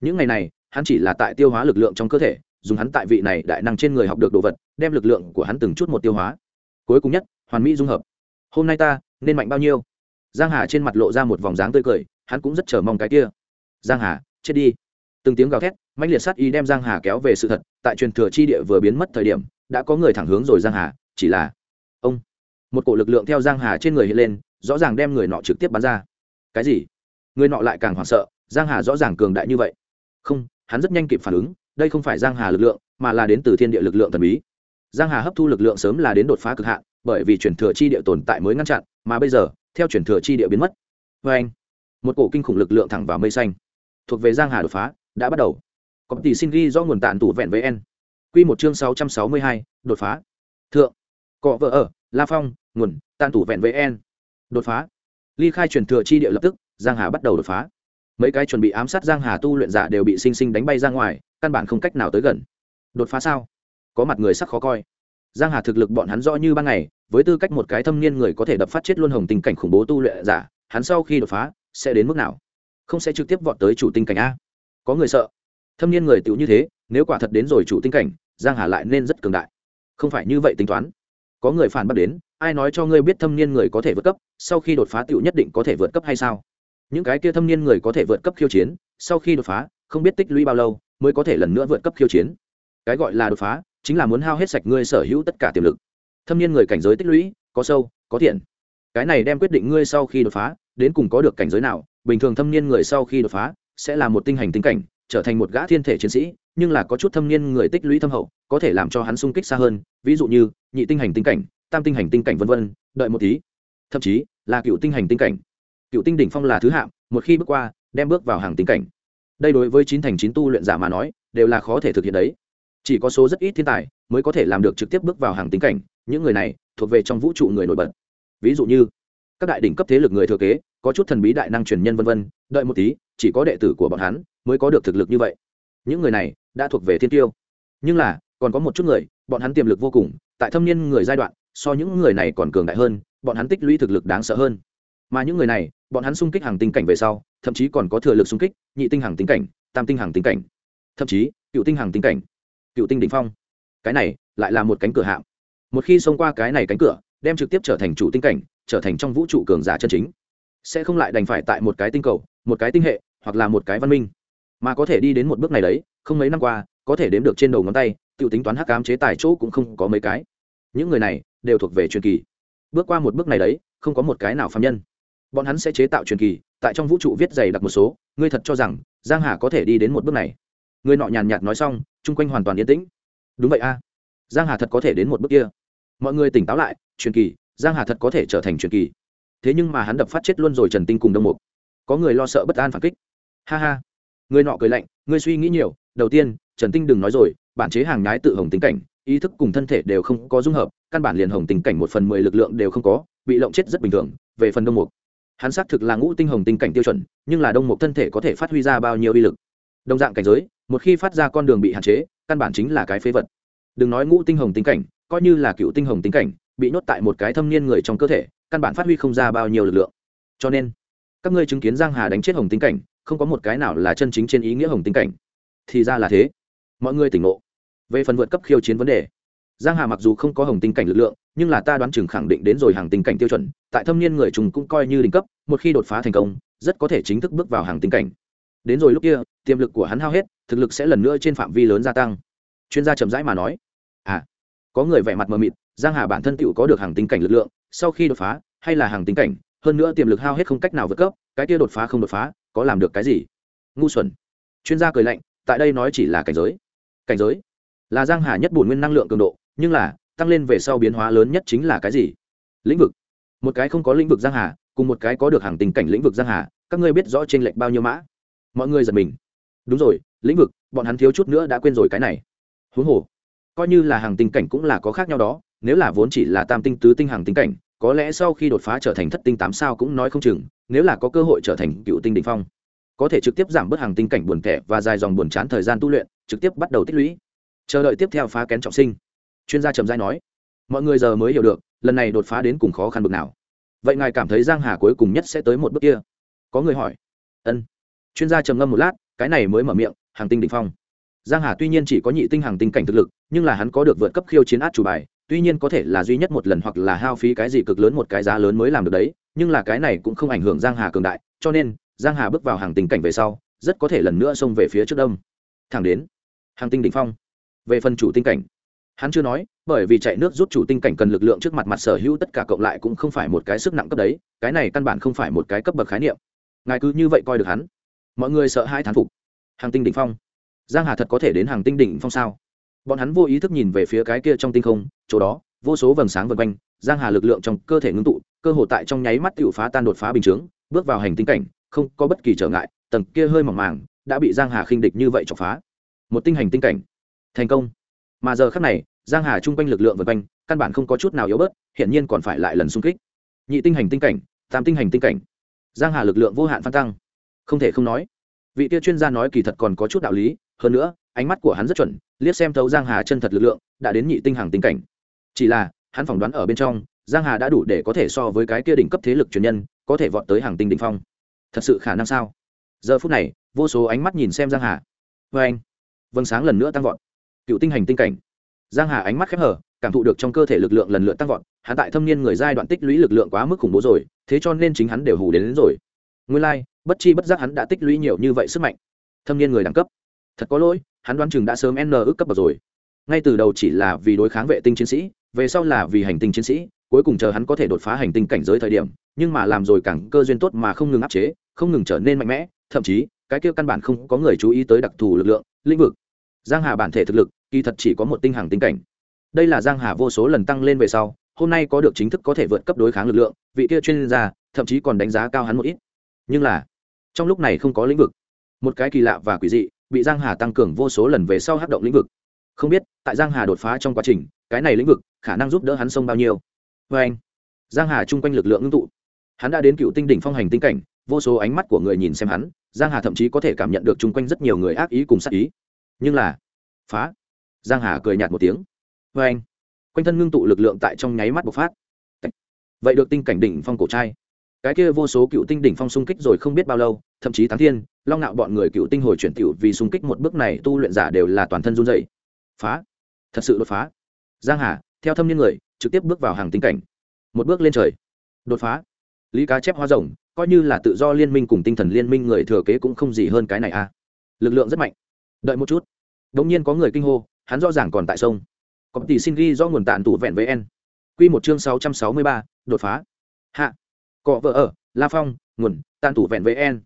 Những ngày này, hắn chỉ là tại tiêu hóa lực lượng trong cơ thể, dùng hắn tại vị này đại năng trên người học được đồ vật, đem lực lượng của hắn từng chút một tiêu hóa. Cuối cùng nhất, hoàn mỹ dung hợp. Hôm nay ta, nên mạnh bao nhiêu? Giang hà trên mặt lộ ra một vòng dáng tươi cười, hắn cũng rất chờ mong cái kia giang hà, chết đi. Từng tiếng gào thét, mãnh liệt sát y đem giang hà kéo về sự thật, tại truyền thừa chi địa vừa biến mất thời điểm, đã có người thẳng hướng rồi giang hà, chỉ là ông. Một cổ lực lượng theo giang hà trên người hiện lên, rõ ràng đem người nọ trực tiếp bắn ra. Cái gì? Người nọ lại càng hoảng sợ, giang hà rõ ràng cường đại như vậy. Không, hắn rất nhanh kịp phản ứng, đây không phải giang hà lực lượng, mà là đến từ thiên địa lực lượng thần bí. Giang hà hấp thu lực lượng sớm là đến đột phá cực hạn, bởi vì chuyển thừa chi địa tồn tại mới ngăn chặn, mà bây giờ, theo chuyển thừa chi địa biến mất. Vê anh một cổ kinh khủng lực lượng thẳng vào mây xanh thuộc về giang hà đột phá đã bắt đầu. Công ty xin ghi do nguồn tàn tủ vẹn vn quy một chương 662, đột phá. Thượng. Cọ vợ ở la phong nguồn tàn tủ vẹn vn đột phá. Ly khai truyền thừa chi địa lập tức giang hà bắt đầu đột phá. Mấy cái chuẩn bị ám sát giang hà tu luyện giả đều bị sinh sinh đánh bay ra ngoài căn bản không cách nào tới gần. Đột phá sao? Có mặt người sắc khó coi. Giang hà thực lực bọn hắn rõ như ban ngày với tư cách một cái thâm niên người có thể đập phát chết luôn hồng tình cảnh khủng bố tu luyện giả hắn sau khi đột phá sẽ đến mức nào? Không sẽ trực tiếp vọt tới chủ tinh cảnh a. Có người sợ. Thâm niên người tựu như thế, nếu quả thật đến rồi chủ tinh cảnh, giang hà lại nên rất cường đại. Không phải như vậy tính toán. Có người phản bác đến, ai nói cho ngươi biết thâm niên người có thể vượt cấp, sau khi đột phá tựu nhất định có thể vượt cấp hay sao? Những cái kia thâm niên người có thể vượt cấp khiêu chiến, sau khi đột phá, không biết tích lũy bao lâu, mới có thể lần nữa vượt cấp khiêu chiến. Cái gọi là đột phá, chính là muốn hao hết sạch ngươi sở hữu tất cả tiềm lực. Thâm niên người cảnh giới tích lũy, có sâu, có thiện. Cái này đem quyết định ngươi sau khi đột phá, đến cùng có được cảnh giới nào bình thường thâm niên người sau khi đột phá, sẽ là một tinh hành tinh cảnh, trở thành một gã thiên thể chiến sĩ, nhưng là có chút thâm niên người tích lũy thâm hậu, có thể làm cho hắn sung kích xa hơn, ví dụ như, nhị tinh hành tinh cảnh, tam tinh hành tinh cảnh vân vân, đợi một tí. Thậm chí, là cựu tinh hành tinh cảnh. Cựu tinh đỉnh phong là thứ hạng, một khi bước qua, đem bước vào hàng tinh cảnh. Đây đối với chín thành chín tu luyện giả mà nói, đều là khó thể thực hiện đấy. Chỉ có số rất ít thiên tài, mới có thể làm được trực tiếp bước vào hàng tinh cảnh. Những người này, thuộc về trong vũ trụ người nổi bật. Ví dụ như, các đại đỉnh cấp thế lực người thừa kế có chút thần bí đại năng truyền nhân vân vân, đợi một tí, chỉ có đệ tử của bọn hắn mới có được thực lực như vậy. Những người này đã thuộc về thiên tiêu. Nhưng là, còn có một chút người, bọn hắn tiềm lực vô cùng, tại thâm niên người giai đoạn, so những người này còn cường đại hơn, bọn hắn tích lũy thực lực đáng sợ hơn. Mà những người này, bọn hắn xung kích hàng tinh cảnh về sau, thậm chí còn có thừa lực xung kích, nhị tinh hàng tinh cảnh, tam tinh hàng tinh cảnh. Thậm chí, cựu tinh hàng tinh cảnh, cựu tinh đ ỉ n h phong. Cái này lại là một cánh cửa hạm một khi xông qua cái này cánh cửa, đem trực tiếp trở thành chủ tinh cảnh, trở thành trong vũ trụ cường giả chân chính sẽ không lại đành phải tại một cái tinh cầu, một cái tinh hệ, hoặc là một cái văn minh. Mà có thể đi đến một bước này đấy, không mấy năm qua, có thể đếm được trên đầu ngón tay tự tính toán hắc cám chế tài chỗ cũng không có mấy cái. Những người này, đều thuộc về truyền kỳ. Bước qua một bước này đấy, không có một cái nào phạm nhân. Bọn hắn sẽ chế tạo truyền kỳ, tại trong vũ trụ viết dày đặc một số, ngươi thật cho rằng, giang hà có thể đi đến một bước này? Người nọ nhàn nhạt nói xong, chung quanh hoàn toàn yên tĩnh. Đúng vậy a. Giang hà thật có thể đến một bước kia. Mọi người tỉnh táo lại, truyền kỳ, giang hà thật có thể trở thành truyền kỳ thế nhưng mà hắn đập phát chết luôn rồi trần tinh cùng đông mục. Có người lo sợ bất an phản kích. Ha ha. Người nọ cười lạnh ngươi suy nghĩ nhiều, đầu tiên, trần tinh đừng nói rồi, bản chế hàng nhái tự hồng tính cảnh, ý thức cùng thân thể đều không có dung hợp, căn bản liền hồng tình cảnh một phần mười lực lượng đều không có, bị lộng chết rất bình thường, về phần đông mục. Hắn xác thực là ngũ tinh hồng tinh cảnh tiêu chuẩn, nhưng là đông mục thân thể có thể phát huy ra bao nhiêu uy lực. Đồng dạng cảnh giới, một khi phát ra con đường bị hạn chế, căn bản chính là cái phế vật. Đừng nói ngũ tinh hồng tinh cảnh, coi như là cựu tinh hồng tinh cảnh, bị nhốt tại một cái thâm niên người trong cơ thể căn bản phát huy không ra bao nhiêu lực lượng. Cho nên, các ngươi chứng kiến giang hà đánh chết hồng tinh cảnh, không có một cái nào là chân chính trên ý nghĩa hồng tinh cảnh. Thì ra là thế. Mọi người tỉnh ngộ. Về phần vượt cấp khiêu chiến vấn đề, giang hà mặc dù không có hồng tinh cảnh lực lượng, nhưng là ta đoán chừng khẳng định đến rồi hàng tinh cảnh tiêu chuẩn, tại thâm niên người trùng cũng coi như đỉnh cấp, một khi đột phá thành công, rất có thể chính thức bước vào hàng tinh cảnh. Đến rồi lúc kia, tiềm lực của hắn hao hết, thực lực sẽ lần nữa trên phạm vi lớn gia tăng. Chuyên gia chậm rãi mà nói à có người vẻ mặt mờ mịt, giang hà bản thân tựu có được hàng tinh cảnh lực lượng sau khi đột phá, hay là hàng tinh cảnh, hơn nữa tiềm lực hao hết không cách nào vượt cấp, cái kia đột phá không đột phá, có làm được cái gì? Ngu xuẩn. Chuyên gia cười lạnh, tại đây nói chỉ là cảnh giới. Cảnh giới? Là giang hà nhất bổn nguyên năng lượng cường độ, nhưng là, tăng lên về sau biến hóa lớn nhất chính là cái gì? Lĩnh vực. Một cái không có lĩnh vực giang hà, cùng một cái có được hàng tình cảnh lĩnh vực giang hà, các ngươi biết rõ trên lệch bao nhiêu mã? Mọi người giật mình. Đúng rồi, lĩnh vực, bọn hắn thiếu chút nữa đã quên rồi cái này. Huống hồ, coi như là hàng tình cảnh cũng là có khác nhau đó, nếu là vốn chỉ là tam tinh tứ tinh hàng tinh cảnh có lẽ sau khi đột phá trở thành thất tinh tám sao cũng nói không chừng, nếu là có cơ hội trở thành cựu tinh đỉnh phong, có thể trực tiếp giảm bớt hàng tinh cảnh buồn kẻ và dài dòng buồn chán thời gian tu luyện, trực tiếp bắt đầu tích lũy. Chờ đợi tiếp theo phá kén trọng sinh. Chuyên gia trầm giai nói, mọi người giờ mới hiểu được, lần này đột phá đến cùng khó khăn bực nào. Vậy ngài cảm thấy giang hà cuối cùng nhất sẽ tới một bước kia? Có người hỏi. Ân. Chuyên gia trầm ngâm một lát, cái này mới mở miệng, hàng tinh đỉnh phong. Giang hà tuy nhiên chỉ có nhị tinh hàng tinh cảnh thực lực, nhưng là hắn có được vượt cấp khiêu chiến át chủ bài tuy nhiên có thể là duy nhất một lần hoặc là hao phí cái gì cực lớn một cái giá lớn mới làm được đấy, nhưng là cái này cũng không ảnh hưởng giang hà cường đại, cho nên, giang hà bước vào hàng tinh cảnh về sau, rất có thể lần nữa xông về phía trước đông. Thẳng đến, hàng tinh đỉnh phong. Về phần chủ tinh cảnh, hắn chưa nói, bởi vì chạy nước rút chủ tinh cảnh cần lực lượng trước mặt mặt sở hữu tất cả cộng lại cũng không phải một cái sức nặng cấp đấy, cái này căn bản không phải một cái cấp bậc khái niệm. Ngài cứ như vậy coi được hắn. Mọi người sợ hai thán phục. Hàng tinh đỉnh phong. Giang hà thật có thể đến hàng tinh đỉnh phong sao? Bọn hắn vô ý thức nhìn về phía cái kia trong tinh không, chỗ đó, vô số vầng sáng vần quanh, giang hà lực lượng trong cơ thể ngưng tụ, cơ hồ tại trong nháy mắt tự phá tan đột phá bình chướng, bước vào hành tinh cảnh, không có bất kỳ trở ngại, tầng kia hơi mỏng màng đã bị giang hà khinh địch như vậy chọc phá. Một tinh hành tinh cảnh. Thành công. Mà giờ khắc này, giang hà chung quanh lực lượng vần quanh, căn bản không có chút nào yếu bớt hiện nhiên còn phải lại lần xung kích. Nhị tinh hành tinh cảnh, tam tinh hành tinh cảnh. Giang hà lực lượng vô hạn phan tăng. Không thể không nói. Vị tiêu chuyên gia nói kỳ thật còn có chút đạo lý, hơn nữa, ánh mắt của hắn rất chuẩn liếc xem thấu giang hà chân thật lực lượng đã đến nhị tinh hàng tinh cảnh. Chỉ là hắn phỏng đoán ở bên trong giang hà đã đủ để có thể so với cái kia đỉnh cấp thế lực truyền nhân có thể vọt tới hàng tinh đỉnh phong. Thật sự khả năng sao? Giờ phút này vô số ánh mắt nhìn xem giang hà. Vê anh vâng sáng lần nữa tăng vọt. Cựu tinh hành tinh cảnh. Giang hà ánh mắt khép hở cảm thụ được trong cơ thể lực lượng lần lượt tăng vọt hắn tại thâm niên người giai đoạn tích lũy lực lượng quá mức khủng bố rồi thế cho nên chính hắn đều hù đến, đến rồi. Nguyên lai like, bất chi bất giác hắn đã tích lũy nhiều như vậy sức mạnh. Thâm niên người đẳng cấp thật có lỗi, hắn đoán chừng đã sớm n ước cấp bậc rồi. Ngay từ đầu chỉ là vì đối kháng vệ tinh chiến sĩ, về sau là vì hành tinh chiến sĩ, cuối cùng chờ hắn có thể đột phá hành tinh cảnh giới thời điểm, nhưng mà làm rồi càng cơ duyên tốt mà không ngừng áp chế, không ngừng trở nên mạnh mẽ, thậm chí, cái kia căn bản không có người chú ý tới đặc thù lực lượng, lĩnh vực. Giang hà bản thể thực lực, kỳ thật chỉ có một tinh hàng tinh cảnh. Đây là giang hà vô số lần tăng lên về sau, hôm nay có được chính thức có thể vượt cấp đối kháng lực lượng, vị kia chuyên gia, thậm chí còn đánh giá cao hắn một ít. Nhưng là, trong lúc này không có lĩnh vực. Một cái kỳ lạ và quỷ dị bị giang hà tăng cường vô số lần về sau hát động lĩnh vực. Không biết, tại giang hà đột phá trong quá trình, cái này lĩnh vực khả năng giúp đỡ hắn sông bao nhiêu? Vê anh, giang hà chung quanh lực lượng ngưng tụ. Hắn đã đến cựu tinh đỉnh phong hành tinh cảnh, vô số ánh mắt của người nhìn xem hắn, giang hà thậm chí có thể cảm nhận được chung quanh rất nhiều người ác ý cùng sát ý. Nhưng là, phá. Giang hà cười nhạt một tiếng. Vê anh, quanh thân ngưng tụ lực lượng tại trong nháy mắt bộc phát. Vậy được tinh cảnh đỉnh phong cổ trai cái kia vô số cựu tinh đỉnh phong xung kích rồi không biết bao lâu, thậm chí thắng thiên, long ngạo bọn người cựu tinh hồi chuyển tiểu vì xung kích một bước này tu luyện giả đều là toàn thân run dày phá. Thật sự đột phá. Giang hà, theo thâm niên người, trực tiếp bước vào hàng tinh cảnh. Một bước lên trời. Đột phá. Lý cá chép hoa rồng, coi như là tự do liên minh cùng tinh thần liên minh người thừa kế cũng không gì hơn cái này a à. lực lượng rất mạnh. Đợi một chút. Đống nhiên có người kinh hô, hắn rõ ràng còn tại sông. Có tỷ xin ghi do nguồn tạn tủ vẹn với n quy một chương sáu trăm sáu mươi ba, đột phá. Hạ cọ vợ ở, la phong, nguồn tan tủ vẹn với En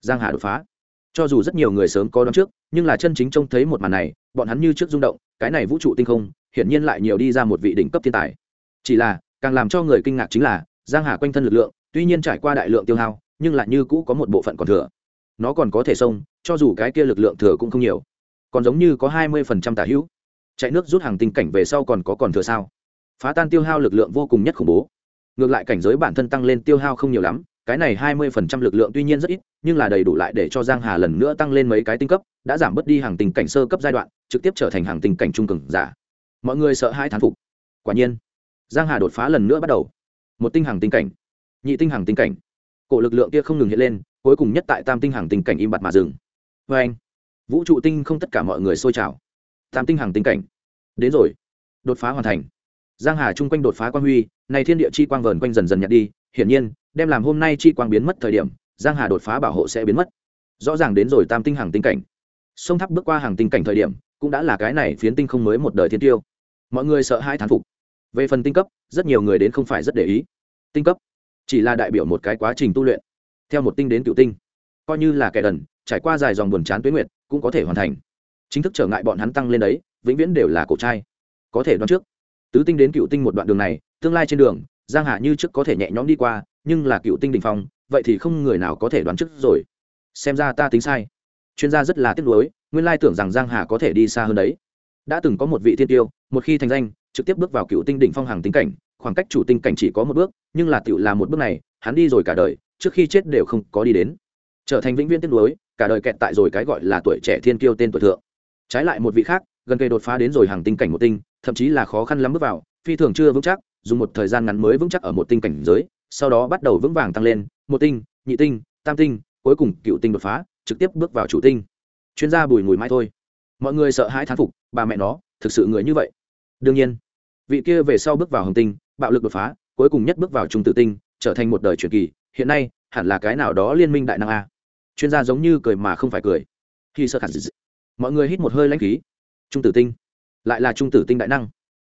giang hà đột phá. Cho dù rất nhiều người sớm có đón trước, nhưng là chân chính trông thấy một màn này, bọn hắn như trước rung động, cái này vũ trụ tinh không, hiển nhiên lại nhiều đi ra một vị đỉnh cấp thiên tài. Chỉ là, càng làm cho người kinh ngạc chính là, giang hà quanh thân lực lượng, tuy nhiên trải qua đại lượng tiêu hao, nhưng lại như cũ có một bộ phận còn thừa. Nó còn có thể xông, cho dù cái kia lực lượng thừa cũng không nhiều. Còn giống như có hai mươi phần trăm tả hữu. Chạy nước rút hàng tinh cảnh về sau còn có còn thừa sao? Phá tan tiêu hao lực lượng vô cùng nhất khủng bố ngược lại cảnh giới bản thân tăng lên tiêu hao không nhiều lắm, cái này hai mươi phần trăm lực lượng tuy nhiên rất ít, nhưng là đầy đủ lại để cho giang hà lần nữa tăng lên mấy cái tinh cấp, đã giảm bớt đi hàng tình cảnh sơ cấp giai đoạn, trực tiếp trở thành hàng tình cảnh trung cường giả. Mọi người sợ hai thán phục. Quả nhiên, giang hà đột phá lần nữa bắt đầu. Một tinh hàng tinh cảnh, nhị tinh hàng tinh cảnh. Cổ lực lượng kia không ngừng hiện lên, cuối cùng nhất tại tam tinh hàng tinh cảnh im bặt mà dừng. Vê anh, vũ trụ tinh không tất cả mọi người sôi trào. Tam tinh hàng tinh cảnh. Đến rồi. Đột phá hoàn thành giang hà chung quanh đột phá quang huy, này thiên địa chi quang vờn quanh dần dần nhạt đi, hiển nhiên, đem làm hôm nay chi quang biến mất thời điểm, giang hà đột phá bảo hộ sẽ biến mất. Rõ ràng đến rồi tam tinh hàng tinh cảnh. Sông tháp bước qua hàng tinh cảnh thời điểm, cũng đã là cái này phiến tinh không mới một đời thiên tiêu. Mọi người sợ hai thán phục. Về phần tinh cấp, rất nhiều người đến không phải rất để ý. Tinh cấp, chỉ là đại biểu một cái quá trình tu luyện. Theo một tinh đến cựu tinh, coi như là kẻ đần, trải qua dài dòng buồn chán tuyến nguyệt, cũng có thể hoàn thành. Chính thức trở ngại bọn hắn tăng lên đấy, vĩnh viễn đều là cổ trai. Có thể đoán trước tứ tinh đến cựu tinh một đoạn đường này, tương lai trên đường, giang hà như trước có thể nhẹ nhõm đi qua, nhưng là cựu tinh đình phong, vậy thì không người nào có thể đoán trước rồi. Xem ra ta tính sai. Chuyên gia rất là tiếc nuối, nguyên lai tưởng rằng giang hà có thể đi xa hơn đấy. Đã từng có một vị thiên tiêu, một khi thành danh, trực tiếp bước vào cựu tinh đỉnh phong hàng tính cảnh, khoảng cách chủ tinh cảnh chỉ có một bước, nhưng là tiểu là một bước này, hắn đi rồi cả đời, trước khi chết đều không có đi đến. Trở thành vĩnh viễn tiếc nuối, cả đời kẹt tại rồi cái gọi là tuổi trẻ thiên tiêu tên tuổi thượng. Trái lại một vị khác, gần cây đột phá đến rồi hàng tinh cảnh một tinh thậm chí là khó khăn lắm bước vào, phi thường chưa vững chắc, dùng một thời gian ngắn mới vững chắc ở một tinh cảnh giới, sau đó bắt đầu vững vàng tăng lên, một tinh, nhị tinh, tam tinh, cuối cùng cựu tinh đột phá, trực tiếp bước vào chủ tinh. Chuyên gia bùi mùi mai thôi. Mọi người sợ hãi thán phục, bà mẹ nó, thực sự người như vậy. Đương nhiên, vị kia về sau bước vào hồng tinh, bạo lực đột phá, cuối cùng nhất bước vào trung tử tinh, trở thành một đời truyền kỳ, hiện nay, hẳn là cái nào đó liên minh đại năng a. Chuyên gia giống như cười mà không phải cười. Khi sơ khả mọi người hít một hơi lãnh khí. Trung tử tinh lại là trung tử tinh đại năng.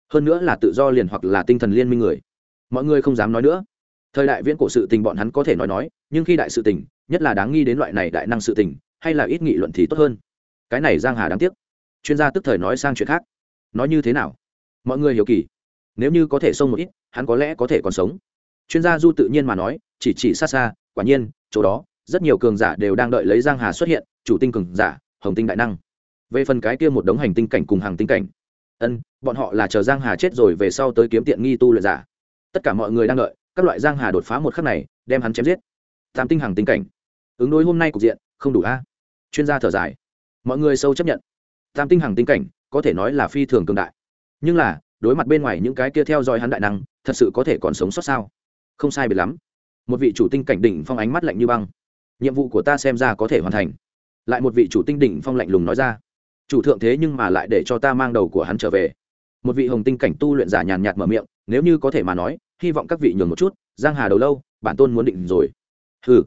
Hơn nữa là tự do liền hoặc là tinh thần liên minh người. Mọi người không dám nói nữa. Thời đại viễn cổ sự tình bọn hắn có thể nói nói, nhưng khi đại sự tình, nhất là đáng nghi đến loại này đại năng sự tình, hay là ít nghị luận thì tốt hơn. Cái này giang hà đáng tiếc. Chuyên gia tức thời nói sang chuyện khác. Nói như thế nào? Mọi người hiểu kỳ. Nếu như có thể xông một ít, hắn có lẽ có thể còn sống. Chuyên gia du tự nhiên mà nói, chỉ chỉ xa xa, quả nhiên, chỗ đó, rất nhiều cường giả đều đang đợi lấy giang hà xuất hiện, chủ tinh cường giả, hồng tinh đại năng. Về phần cái kia một đống hành tinh cảnh cùng hàng tinh cảnh ân, bọn họ là chờ giang hà chết rồi về sau tới kiếm tiện nghi tu luyện giả. Tất cả mọi người đang đợi, các loại giang hà đột phá một khắc này, đem hắn chém giết. Tam tinh hàng tinh cảnh. Ứng đối hôm nay cục diện, không đủ a. Chuyên gia thở dài. Mọi người sâu chấp nhận. Tam tinh hàng tinh cảnh, có thể nói là phi thường cường đại. Nhưng là, đối mặt bên ngoài những cái kia theo dõi hắn đại năng, thật sự có thể còn sống sót sao? Không sai biệt lắm. Một vị chủ tinh cảnh đỉnh phong ánh mắt lạnh như băng. Nhiệm vụ của ta xem ra có thể hoàn thành. Lại một vị chủ tinh đỉnh phong lạnh lùng nói ra chủ thượng thế nhưng mà lại để cho ta mang đầu của hắn trở về. Một vị hồng tinh cảnh tu luyện giả nhàn nhạt mở miệng, nếu như có thể mà nói, hy vọng các vị nhường một chút, giang hà đầu lâu, bản tôn muốn định rồi. Hừ.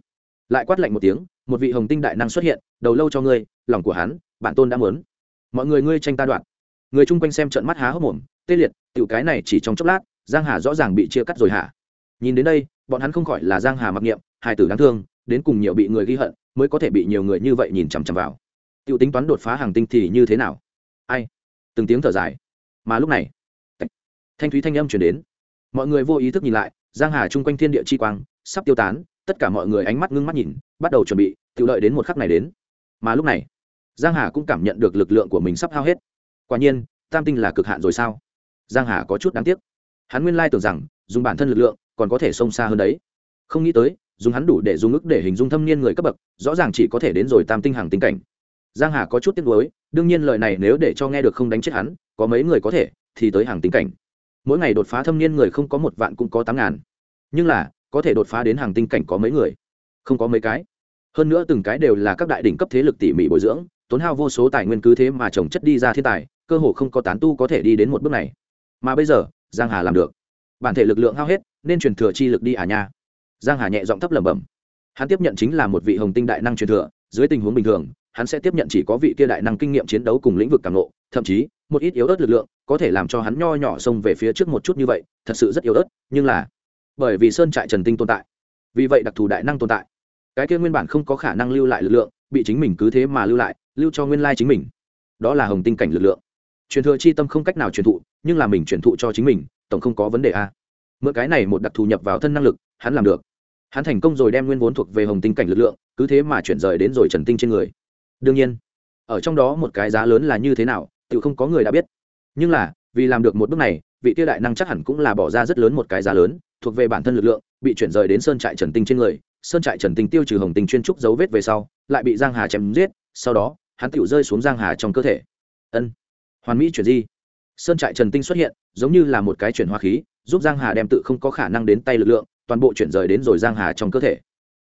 Lại quát lạnh một tiếng, một vị hồng tinh đại năng xuất hiện, đầu lâu cho ngươi, lòng của hắn, bản tôn đã muốn. Mọi người ngươi tranh ta đoạn người chung quanh xem trận mắt há hốc mồm, tê liệt, tiểu cái này chỉ trong chốc lát, giang hà rõ ràng bị chia cắt rồi hả? Nhìn đến đây, bọn hắn không khỏi là giang hà mặc niệm, hài tử đáng thương, đến cùng nhiều bị người ghi hận, mới có thể bị nhiều người như vậy nhìn chằm chằm vào tiểu tính toán đột phá hàng tinh thì như thế nào? Ai? Từng tiếng thở dài. Mà lúc này thanh thúy thanh âm chuyển đến. Mọi người vô ý thức nhìn lại, giang hà chung quanh thiên địa chi quang sắp tiêu tán, tất cả mọi người ánh mắt ngưng mắt nhìn, bắt đầu chuẩn bị tự đợi đến một khắc này đến. Mà lúc này, giang hà cũng cảm nhận được lực lượng của mình sắp hao hết. Quả nhiên, tam tinh là cực hạn rồi sao? Giang hà có chút đáng tiếc. Hắn nguyên lai tưởng rằng, dùng bản thân lực lượng còn có thể xông xa hơn đấy. Không nghĩ tới, dùng hắn đủ để dùng ức để hình dung thâm niên người cấp bậc, rõ ràng chỉ có thể đến rồi tam tinh hàng tinh cảnh giang hà có chút tiếc nuối, đương nhiên lời này nếu để cho nghe được không đánh chết hắn, có mấy người có thể, thì tới hàng tinh cảnh. Mỗi ngày đột phá thâm niên người không có một vạn cũng có tám ngàn. Nhưng là, có thể đột phá đến hàng tinh cảnh có mấy người? Không có mấy cái. Hơn nữa từng cái đều là các đại đỉnh cấp thế lực tỉ mỉ bồi dưỡng, tốn hao vô số tài nguyên cứ thế mà trồng chất đi ra thiên tài, cơ hồ không có tán tu có thể đi đến một bước này. Mà bây giờ, giang hà làm được. Bản thể lực lượng hao hết, nên truyền thừa chi lực đi à nha. Giang hà nhẹ giọng thấp lẩm bẩm. Hắn tiếp nhận chính là một vị hồng tinh đại năng truyền thừa, dưới tình huống bình thường hắn sẽ tiếp nhận chỉ có vị kia đại năng kinh nghiệm chiến đấu cùng lĩnh vực càng lộ thậm chí, một ít yếu ớt lực lượng, có thể làm cho hắn nho nhỏ xông về phía trước một chút như vậy, thật sự rất yếu ớt, nhưng là, bởi vì sơn trại trần tinh tồn tại, vì vậy đặc thù đại năng tồn tại, cái kia nguyên bản không có khả năng lưu lại lực lượng, bị chính mình cứ thế mà lưu lại, lưu cho nguyên lai chính mình. Đó là hồng tinh cảnh lực lượng. Truyền thừa chi tâm không cách nào truyền thụ, nhưng là mình truyền thụ cho chính mình, tổng không có vấn đề a. Mượn cái này một đặc thù nhập vào thân năng lực, hắn làm được. Hắn thành công rồi đem nguyên vốn thuộc về hồng tinh cảnh lực lượng, cứ thế mà chuyển rời đến rồi trần tinh trên người đương nhiên, ở trong đó một cái giá lớn là như thế nào tự không có người đã biết. Nhưng là, vì làm được một bước này, vị tiêu đại năng chắc hẳn cũng là bỏ ra rất lớn một cái giá lớn, thuộc về bản thân lực lượng, bị chuyển rời đến sơn trại trần tinh trên người. Sơn trại trần tinh tiêu trừ hồng tinh chuyên trúc dấu vết về sau, lại bị giang hà chém giết, sau đó, hắn tự rơi xuống giang hà trong cơ thể. Ân, hoàn mỹ chuyển di. Sơn trại trần tinh xuất hiện, giống như là một cái chuyển hóa khí, giúp giang hà đem tự không có khả năng đến tay lực lượng, toàn bộ chuyển rời đến rồi giang hà trong cơ thể.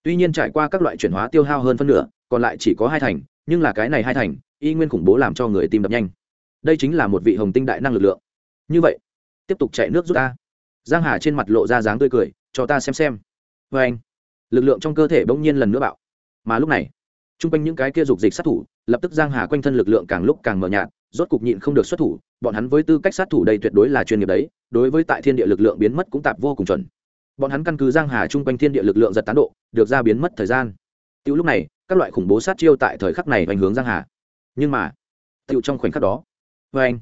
Tuy nhiên trải qua các loại chuyển hóa tiêu hao hơn phân nửa, còn lại chỉ có hai thành nhưng là cái này hai thành, y nguyên khủng bố làm cho người tim đập nhanh. Đây chính là một vị hồng tinh đại năng lực lượng. Như vậy, tiếp tục chạy nước rút ta. Giang hà trên mặt lộ ra dáng tươi cười, cho ta xem xem. Vê anh, lực lượng trong cơ thể bỗng nhiên lần nữa bạo. Mà lúc này trung quanh những cái kia dục dịch sát thủ, lập tức giang hà quanh thân lực lượng càng lúc càng mờ nhạt, rốt cục nhịn không được xuất thủ, bọn hắn với tư cách sát thủ đây tuyệt đối là chuyên nghiệp đấy, đối với tại thiên địa lực lượng biến mất cũng tạp vô cùng chuẩn. Bọn hắn căn cứ giang hà chung quanh thiên địa lực lượng giật tán độ, được ra biến mất thời gian. Tiêu lúc này các loại khủng bố sát chiêu tại thời khắc này hoành hướng giang hà. Nhưng mà tựu trong khoảnh khắc đó vê anh,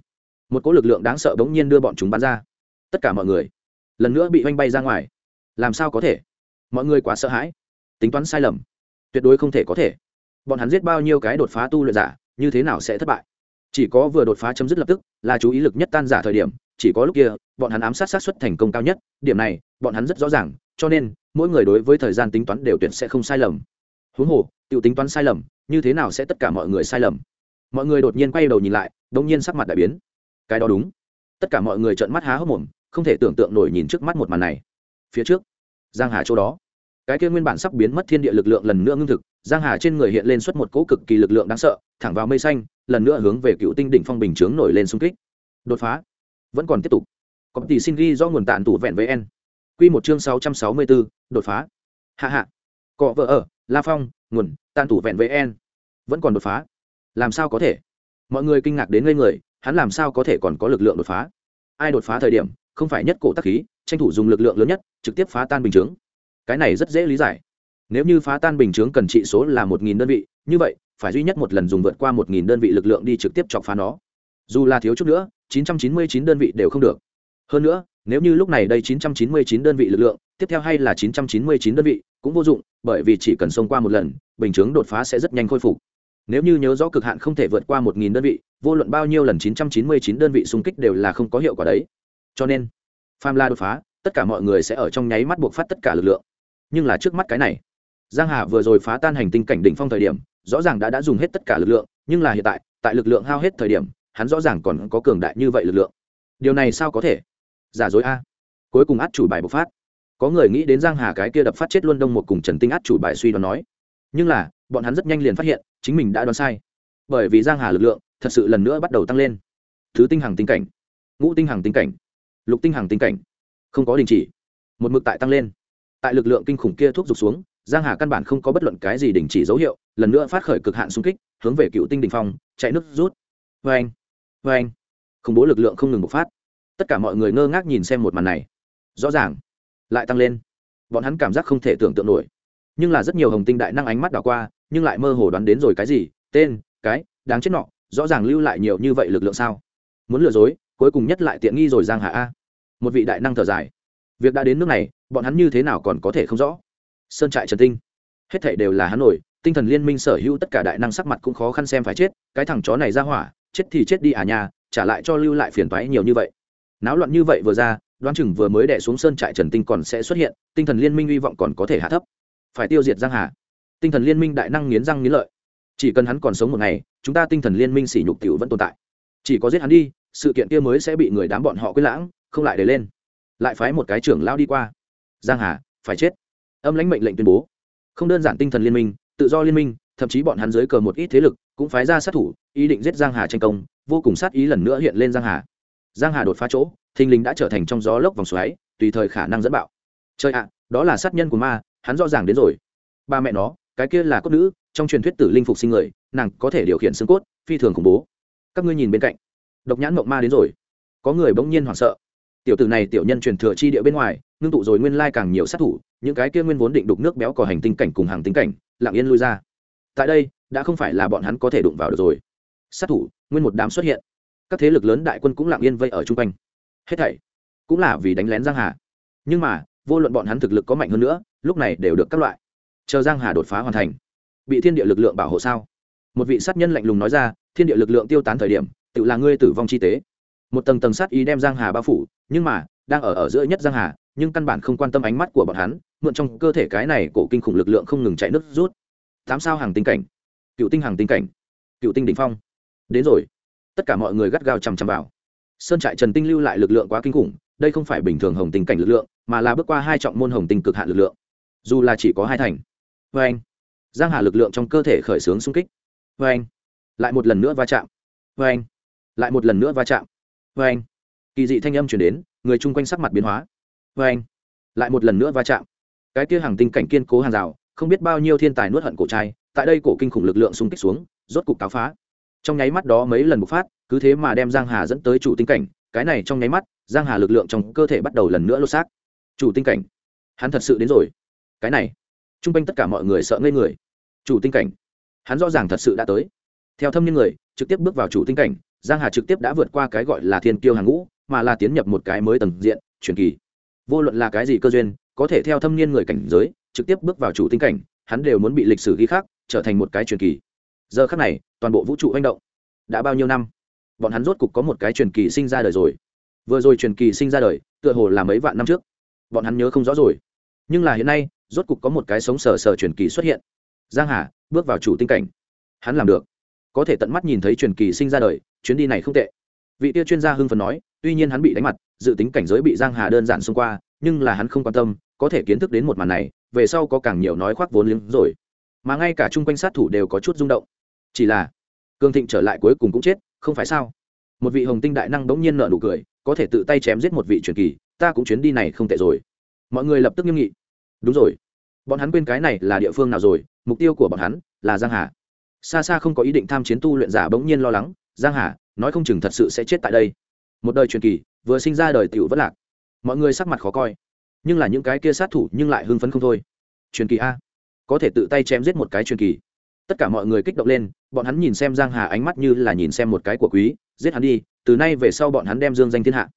một cỗ lực lượng đáng sợ bỗng nhiên đưa bọn chúng bắn ra. Tất cả mọi người, lần nữa bị oanh bay ra ngoài. Làm sao có thể? Mọi người quá sợ hãi, tính toán sai lầm, tuyệt đối không thể có thể. Bọn hắn giết bao nhiêu cái đột phá tu luyện giả, như thế nào sẽ thất bại? Chỉ có vừa đột phá chấm dứt lập tức, là chú ý lực nhất tan giả thời điểm, chỉ có lúc kia, bọn hắn ám sát sát xuất thành công cao nhất. Điểm này, bọn hắn rất rõ ràng, cho nên, mỗi người đối với thời gian tính toán đều tuyệt sẽ không sai lầm huống hồ tự tính toán sai lầm như thế nào sẽ tất cả mọi người sai lầm? Mọi người đột nhiên quay đầu nhìn lại đông nhiên sắc mặt đại biến. Cái đó đúng. Tất cả mọi người trợn mắt há hốc mồm không thể tưởng tượng nổi nhìn trước mắt một màn này. Phía trước giang hà chỗ đó. Cái kia nguyên bản sắp biến mất thiên địa lực lượng lần nữa ngưng thực giang hà trên người hiện lên xuất một cỗ cực kỳ lực lượng đáng sợ thẳng vào mây xanh lần nữa hướng về cựu tinh đỉnh phong bình chướng nổi lên xung kích. Đột phá. Vẫn còn tiếp tục. Có tỷ xin ghi do nguồn tạn tủ vẹn với n. Quy một chương 664, đột phá. Hạ hạ. Cọ vợ ở la phong, nguồn, tàn tủ vẹn với En vẫn còn đột phá. Làm sao có thể? Mọi người kinh ngạc đến ngây người, hắn làm sao có thể còn có lực lượng đột phá? Ai đột phá thời điểm, không phải nhất cổ tắc khí, tranh thủ dùng lực lượng lớn nhất, trực tiếp phá tan bình chướng. Cái này rất dễ lý giải. Nếu như phá tan bình chướng cần trị số là một nghìn đơn vị, như vậy, phải duy nhất một lần dùng vượt qua một nghìn đơn vị lực lượng đi trực tiếp chọc phá nó. Dù là thiếu chút nữa, chín trăm chín mươi chín đơn vị đều không được. Hơn nữa, nếu như lúc này đây chín trăm chín mươi chín đơn vị lực lượng, tiếp theo hay là chín trăm chín mươi chín đơn vị cũng vô dụng, bởi vì chỉ cần xông qua một lần, bình chướng đột phá sẽ rất nhanh khôi phục. Nếu như nhớ rõ cực hạn không thể vượt qua một nghìn đơn vị, vô luận bao nhiêu lần chín trăm chín mươi chín đơn vị xung kích đều là không có hiệu quả đấy. Cho nên, pham la đột phá, tất cả mọi người sẽ ở trong nháy mắt buộc phát tất cả lực lượng. Nhưng là trước mắt cái này, giang hà vừa rồi phá tan hành tinh cảnh đỉnh phong thời điểm, rõ ràng đã đã dùng hết tất cả lực lượng, nhưng là hiện tại tại lực lượng hao hết thời điểm, hắn rõ ràng còn có cường đại như vậy lực lượng. Điều này sao có thể? Giả dối a. Cuối cùng át chủ bài bộc phát có người nghĩ đến giang hà cái kia đập phát chết luân đông một cùng trần tinh át chủ bài suy đoán nói. Nhưng là, bọn hắn rất nhanh liền phát hiện, chính mình đã đoán sai. Bởi vì giang hà lực lượng thật sự lần nữa bắt đầu tăng lên. Thứ tinh hàng tinh cảnh, ngũ tinh hàng tinh cảnh, lục tinh hàng tinh cảnh. Không có đình chỉ. Một mực tại tăng lên. Tại lực lượng kinh khủng kia thuốc rục xuống, giang hà căn bản không có bất luận cái gì đình chỉ dấu hiệu, lần nữa phát khởi cực hạn xung kích, hướng về cựu tinh đình phong, chạy nước rút. Vê anh vê anh khủng bố lực lượng không ngừng bộc phát. Tất cả mọi người ngơ ngác nhìn xem một màn này. Rõ ràng lại tăng lên. Bọn hắn cảm giác không thể tưởng tượng nổi. Nhưng là rất nhiều hồng tinh đại năng ánh mắt đảo qua, nhưng lại mơ hồ đoán đến rồi cái gì, tên, cái, đáng chết nọ, rõ ràng lưu lại nhiều như vậy lực lượng sao? Muốn lừa dối, cuối cùng nhất lại tiện nghi rồi giang hạ a. Một vị đại năng thở dài. Việc đã đến nước này, bọn hắn như thế nào còn có thể không rõ? Sơn trại trần tinh. Hết thảy đều là hắn nổi, tinh thần liên minh sở hữu tất cả đại năng sắc mặt cũng khó khăn xem phải chết, cái thằng chó này ra hỏa, chết thì chết đi à nhà trả lại cho lưu lại phiền toái nhiều như vậy. Náo loạn như vậy vừa ra đoán chừng vừa mới đẻ xuống sơn trại trần tinh còn sẽ xuất hiện, tinh thần liên minh hy vọng còn có thể hạ thấp. Phải tiêu diệt giang hà. Tinh thần liên minh đại năng nghiến răng nghiến lợi. Chỉ cần hắn còn sống một ngày, chúng ta tinh thần liên minh sỉ nhục tiểu vẫn tồn tại. Chỉ có giết hắn đi, sự kiện kia mới sẽ bị người đám bọn họ quên lãng, không lại để lên. Lại phái một cái trưởng lao đi qua. Giang hà, phải chết. Âm lãnh mệnh lệnh tuyên bố. Không đơn giản tinh thần liên minh, tự do liên minh, thậm chí bọn hắn dưới cờ một ít thế lực cũng phái ra sát thủ, ý định giết giang hà tranh công, vô cùng sát ý lần nữa hiện lên giang hà. Giang hà đột phá chỗ thình lình đã trở thành trong gió lốc vòng xoáy, tùy thời khả năng dẫn bạo. Chơi ạ, đó là sát nhân của ma, hắn rõ ràng đến rồi. Ba mẹ nó, cái kia là cốt nữ, trong truyền thuyết tử linh phục sinh người, nàng có thể điều khiển xương cốt, phi thường khủng bố. Các ngươi nhìn bên cạnh. Độc nhãn mộng ma đến rồi. Có người bỗng nhiên hoảng sợ. Tiểu tử này tiểu nhân truyền thừa chi địa bên ngoài, ngưng tụ rồi nguyên lai càng nhiều sát thủ, những cái kia nguyên vốn định đục nước béo cò hành tinh cảnh cùng hàng tinh cảnh, lặng yên lui ra. Tại đây, đã không phải là bọn hắn có thể đụng vào được rồi. Sát thủ, nguyên một đám xuất hiện. Các thế lực lớn đại quân cũng lặng yên vây ở chung quanh hết thảy cũng là vì đánh lén giang hà. Nhưng mà, vô luận bọn hắn thực lực có mạnh hơn nữa, lúc này đều được các loại. Chờ giang hà đột phá hoàn thành, bị thiên địa lực lượng bảo hộ sao? Một vị sát nhân lạnh lùng nói ra, thiên địa lực lượng tiêu tán thời điểm, tự là ngươi tử vong chi tế. Một tầng tầng sát ý đem giang hà bao phủ, nhưng mà, đang ở ở giữa nhất giang hà, nhưng căn bản không quan tâm ánh mắt của bọn hắn, mượn trong cơ thể cái này cổ kinh khủng lực lượng không ngừng chạy nước rút. Tám sao hàng tinh cảnh, cựu tinh hàng tinh cảnh, cựu tinh đỉnh phong. Đến rồi. Tất cả mọi người gắt gao chằm chằm vào sơn trại trần tinh lưu lại lực lượng quá kinh khủng, đây không phải bình thường hồng tinh cảnh lực lượng, mà là bước qua hai trọng môn hồng tinh cực hạn lực lượng. Dù là chỉ có hai thành. Vê anh giang hà lực lượng trong cơ thể khởi xướng xung kích. Vê anh lại một lần nữa va chạm. Vê anh lại một lần nữa va chạm. Vê anh kỳ dị thanh âm chuyển đến, người chung quanh sắc mặt biến hóa. Vê anh lại một lần nữa va chạm. Cái kia hàng tinh cảnh kiên cố hàng rào, không biết bao nhiêu thiên tài nuốt hận cổ trai, tại đây cổ kinh khủng lực lượng xung kích xuống, rốt cục cáo phá. Trong nháy mắt đó mấy lần bộc phát cứ thế mà đem giang hà dẫn tới chủ tinh cảnh, cái này trong nháy mắt, giang hà lực lượng trong cơ thể bắt đầu lần nữa lột xác. Chủ tinh cảnh. Hắn thật sự đến rồi. Cái này. T r u n g quanh tất cả mọi người sợ ngây người. Chủ tinh cảnh. Hắn rõ ràng thật sự đã tới. Theo thâm niên người, trực tiếp bước vào chủ tinh cảnh, giang hà trực tiếp đã vượt qua cái gọi là thiên kiêu hàng ngũ, mà là tiến nhập một cái mới tầng diện, truyền kỳ. Vô luận là cái gì cơ duyên, có thể theo thâm niên người cảnh giới, trực tiếp bước vào chủ tinh cảnh, hắn đều muốn bị lịch sử ghi khác trở thành một cái truyền kỳ. Giờ khác này, toàn bộ vũ trụ manh động. Đã bao nhiêu năm? Bọn hắn rốt cục có một cái truyền kỳ sinh ra đời rồi. Vừa rồi truyền kỳ sinh ra đời, tựa hồ là mấy vạn năm trước. Bọn hắn nhớ không rõ rồi. Nhưng là hiện nay, rốt cục có một cái sống sờ sờ truyền kỳ xuất hiện. Giang hà, bước vào chủ tinh cảnh. Hắn làm được. Có thể tận mắt nhìn thấy truyền kỳ sinh ra đời, chuyến đi này không tệ. Vị tiêu chuyên gia hưng phấn nói, tuy nhiên hắn bị đánh mặt, dự tính cảnh giới bị giang hà đơn giản xông qua, nhưng là hắn không quan tâm, có thể kiến thức đến một màn này, về sau có càng nhiều nói khoác vốn liếng rồi. Mà ngay cả chung quanh sát thủ đều có chút rung động. Chỉ là cương thịnh trở lại cuối cùng cũng chết, không phải sao? Một vị hồng tinh đại năng bỗng nhiên nợ nụ cười, có thể tự tay chém giết một vị truyền kỳ, ta cũng chuyến đi này không tệ rồi. Mọi người lập tức nghiêm nghị. Đúng rồi. Bọn hắn quên cái này là địa phương nào rồi, mục tiêu của bọn hắn là giang hà. Xa xa không có ý định tham chiến tu luyện giả bỗng nhiên lo lắng, giang hà, nói không chừng thật sự sẽ chết tại đây. Một đời truyền kỳ, vừa sinh ra đời tiểu vất lạc. Mọi người sắc mặt khó coi. Nhưng là những cái kia sát thủ nhưng lại hưng phấn không thôi. Truyền kỳ a. Có thể tự tay chém giết một cái truyền kỳ tất cả mọi người kích động lên, bọn hắn nhìn xem giang hà ánh mắt như là nhìn xem một cái của quý, giết hắn đi, từ nay về sau bọn hắn đem dương danh thiên hạ.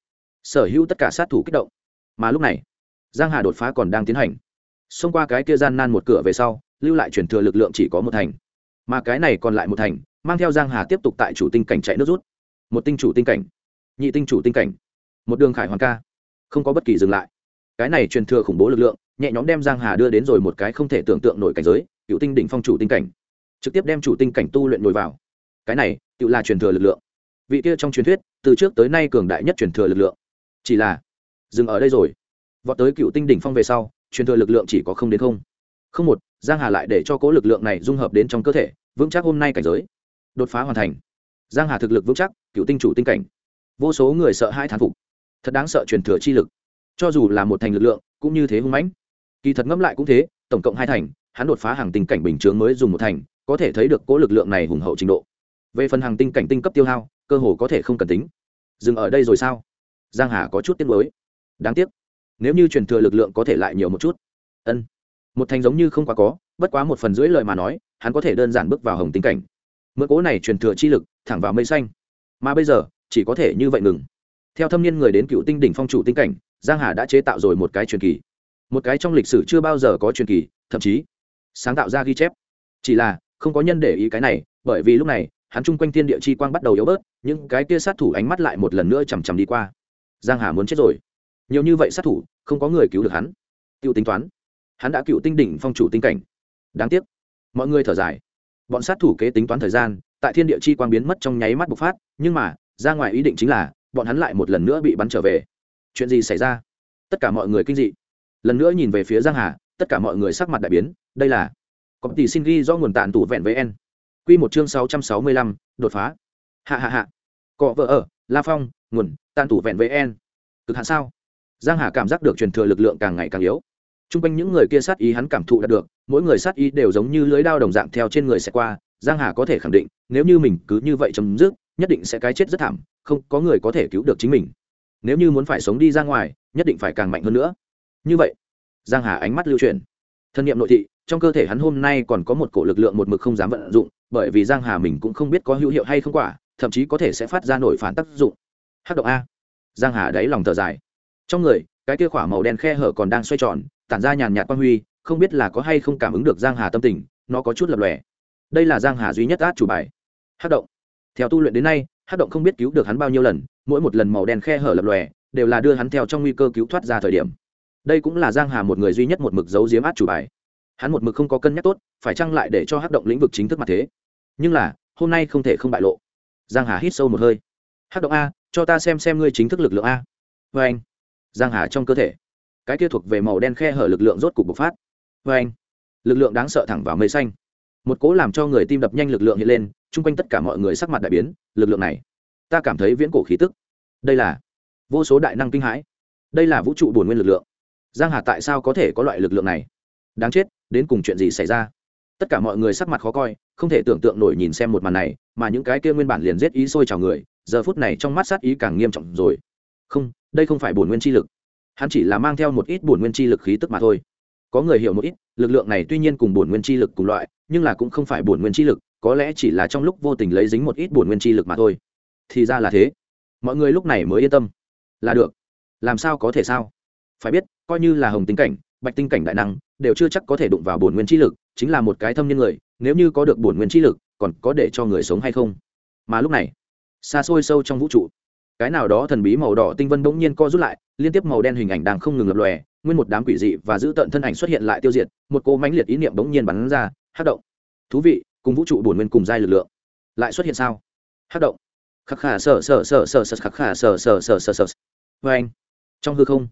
Sở hữu tất cả sát thủ kích động. Mà lúc này, giang hà đột phá còn đang tiến hành. Xông qua cái kia gian nan một cửa về sau, lưu lại chuyển thừa lực lượng chỉ có một thành. Mà cái này còn lại một thành, mang theo giang hà tiếp tục tại chủ tinh cảnh chạy nước rút. Một tinh chủ tinh cảnh, nhị tinh chủ tinh cảnh, một đường khải hoàn ca, không có bất kỳ dừng lại. Cái này truyền thừa khủng bố lực lượng, nhẹ nhõm đem giang hà đưa đến rồi một cái không thể tưởng tượng nổi cảnh giới, cựu tinh đỉnh phong chủ tinh cảnh trực tiếp đem chủ tinh cảnh tu luyện nhồi vào. Cái này, tự là truyền thừa lực lượng. Vị kia trong truyền thuyết, từ trước tới nay cường đại nhất truyền thừa lực lượng. Chỉ là, dừng ở đây rồi. Vọt tới cựu tinh đỉnh phong về sau, truyền thừa lực lượng chỉ có không đến không. Không một, giang hà lại để cho cố lực lượng này dung hợp đến trong cơ thể, vững chắc hôm nay cảnh giới. Đột phá hoàn thành. Giang hà thực lực vững chắc, cựu tinh chủ tinh cảnh. Vô số người sợ hai thán phục. Thật đáng sợ truyền thừa chi lực. Cho dù là một thành lực lượng, cũng như thế hung mãnh. Kỳ thật ngẫm lại cũng thế, tổng cộng hai thành, hắn đột phá hàng tinh cảnh bình chướng mới dùng một thành có thể thấy được cố lực lượng này hùng hậu trình độ. Về phần hàng tinh cảnh tinh cấp tiêu hao, cơ hồ có thể không cần tính. Dừng ở đây rồi sao? Giang hà có chút tiếc nuối. Đáng tiếc. Nếu như truyền thừa lực lượng có thể lại nhiều một chút. Ân. Một thành giống như không quá có, bất quá một phần rưỡi lời mà nói, hắn có thể đơn giản bước vào hồng tinh cảnh. Mượn cố này truyền thừa chi lực, thẳng vào mây xanh. Mà bây giờ, chỉ có thể như vậy ngừng. Theo thâm niên người đến cựu tinh đỉnh phong chủ tinh cảnh, giang hà đã chế tạo rồi một cái truyền kỳ. Một cái trong lịch sử chưa bao giờ có truyền kỳ, thậm chí sáng tạo ra ghi chép. Chỉ là không có nhân để ý cái này, bởi vì lúc này, hắn chung quanh thiên địa chi quang bắt đầu yếu bớt, những cái kia sát thủ ánh mắt lại một lần nữa chằm chằm đi qua. Giang hà muốn chết rồi. Nhiều như vậy sát thủ, không có người cứu được hắn. Tiêu tính toán. Hắn đã cựu tinh đỉnh phong chủ tinh cảnh. Đáng tiếc. Mọi người thở dài. Bọn sát thủ kế tính toán thời gian, tại thiên địa chi quang biến mất trong nháy mắt bộc phát, nhưng mà, ra ngoài ý định chính là, bọn hắn lại một lần nữa bị bắn trở về. Chuyện gì xảy ra? Tất cả mọi người kinh dị. Lần nữa nhìn về phía giang hà, tất cả mọi người sắc mặt đại biến, đây là có tỷ xin ghi do nguồn tàn tủ vẹn với en. Quy một chương 665, đột phá. Hạ hạ hạ. Cọ vợ ở la phong nguồn tàn tủ vẹn với en. Cực hạn sao? Giang hà cảm giác được truyền thừa lực lượng càng ngày càng yếu. Trung quanh những người kia sát ý hắn cảm thụ đạt được, mỗi người sát ý đều giống như lưới đao đồng dạng theo trên người sẽ qua, Giang Hà có thể khẳng định, nếu như mình cứ như vậy chấm dứt, nhất định sẽ cái chết rất thảm, không có người có thể cứu được chính mình. Nếu như muốn phải sống đi ra ngoài, nhất định phải càng mạnh hơn nữa. Như vậy, Giang Hà ánh mắt lưu chuyển, thân niệm nội thị, trong cơ thể hắn hôm nay còn có một cổ lực lượng một mực không dám vận dụng, bởi vì Giang Hà mình cũng không biết có hữu hiệu hay không quả, thậm chí có thể sẽ phát ra nổi phản tác dụng. Hát động a. Giang Hà đáy lòng thở dài. Trong người, cái kia khỏa màu đen khe hở còn đang xoay tròn, tản ra nhàn nhạt quan huy không biết là có hay không cảm ứng được giang hà tâm tình nó có chút lập lòe đây là giang hà duy nhất át chủ bài hát động theo tu luyện đến nay hát động không biết cứu được hắn bao nhiêu lần mỗi một lần màu đen khe hở lập lòe đều là đưa hắn theo trong nguy cơ cứu thoát ra thời điểm đây cũng là giang hà một người duy nhất một mực giấu giếm át chủ bài. Hắn một mực không có cân nhắc tốt, phải chăng lại để cho hát động lĩnh vực chính thức mặt thế? Nhưng là, hôm nay không thể không bại lộ. Giang hà hít sâu một hơi. Hát động a, cho ta xem xem ngươi chính thức lực lượng a. Vê anh. Giang hà trong cơ thể. Cái kia thuộc về màu đen khe hở lực lượng rốt cục bộc phát. Vê anh. Lực lượng đáng sợ thẳng vào mây xanh. Một cố làm cho người tim đập nhanh lực lượng hiện lên, chung quanh tất cả mọi người sắc mặt đại biến, lực lượng này, ta cảm thấy viễn cổ khí tức. Đây là vô số đại năng kinh hãi. Đây là vũ trụ bổn nguyên lực lượng giang hà tại sao có thể có loại lực lượng này? Đáng chết, đến cùng chuyện gì xảy ra? Tất cả mọi người sắc mặt khó coi, không thể tưởng tượng nổi nhìn xem một màn này, mà những cái kia nguyên bản liền giết ý sôi trào người, giờ phút này trong mắt sát ý càng nghiêm trọng rồi. Không, đây không phải bổn nguyên chi lực. Hắn chỉ là mang theo một ít bổn nguyên chi lực khí tức mà thôi. Có người hiểu một ít, lực lượng này tuy nhiên cùng bổn nguyên chi lực cùng loại, nhưng là cũng không phải bổn nguyên chi lực, có lẽ chỉ là trong lúc vô tình lấy dính một ít bổn nguyên chi lực mà thôi. Thì ra là thế. Mọi người lúc này mới yên tâm. Là được. Làm sao có thể sao? Phải biết coi như là hồng tinh cảnh, bạch tinh cảnh đại năng, đều chưa chắc có thể đụng vào bổn nguyên chi lực, chính là một cái thâm nhân người, nếu như có được bổn nguyên chi lực, còn có để cho người sống hay không? Mà lúc này, xa xôi sâu trong vũ trụ, cái nào đó thần bí màu đỏ tinh vân bỗng nhiên co rút lại, liên tiếp màu đen hình ảnh đang không ngừng lập lòe, nguyên một đám quỷ dị và giữ tận thân ảnh xuất hiện lại tiêu diệt, một cô mãnh liệt ý niệm bỗng nhiên bắn ra, hát động. Thú vị, cùng vũ trụ bổn nguyên cùng giai lực lượng, lại xuất hiện sao? Hát động. Khắc khả sở sở sở sở sở khắc khả sở sở sở sở sở vê vâng anh. Trong hư không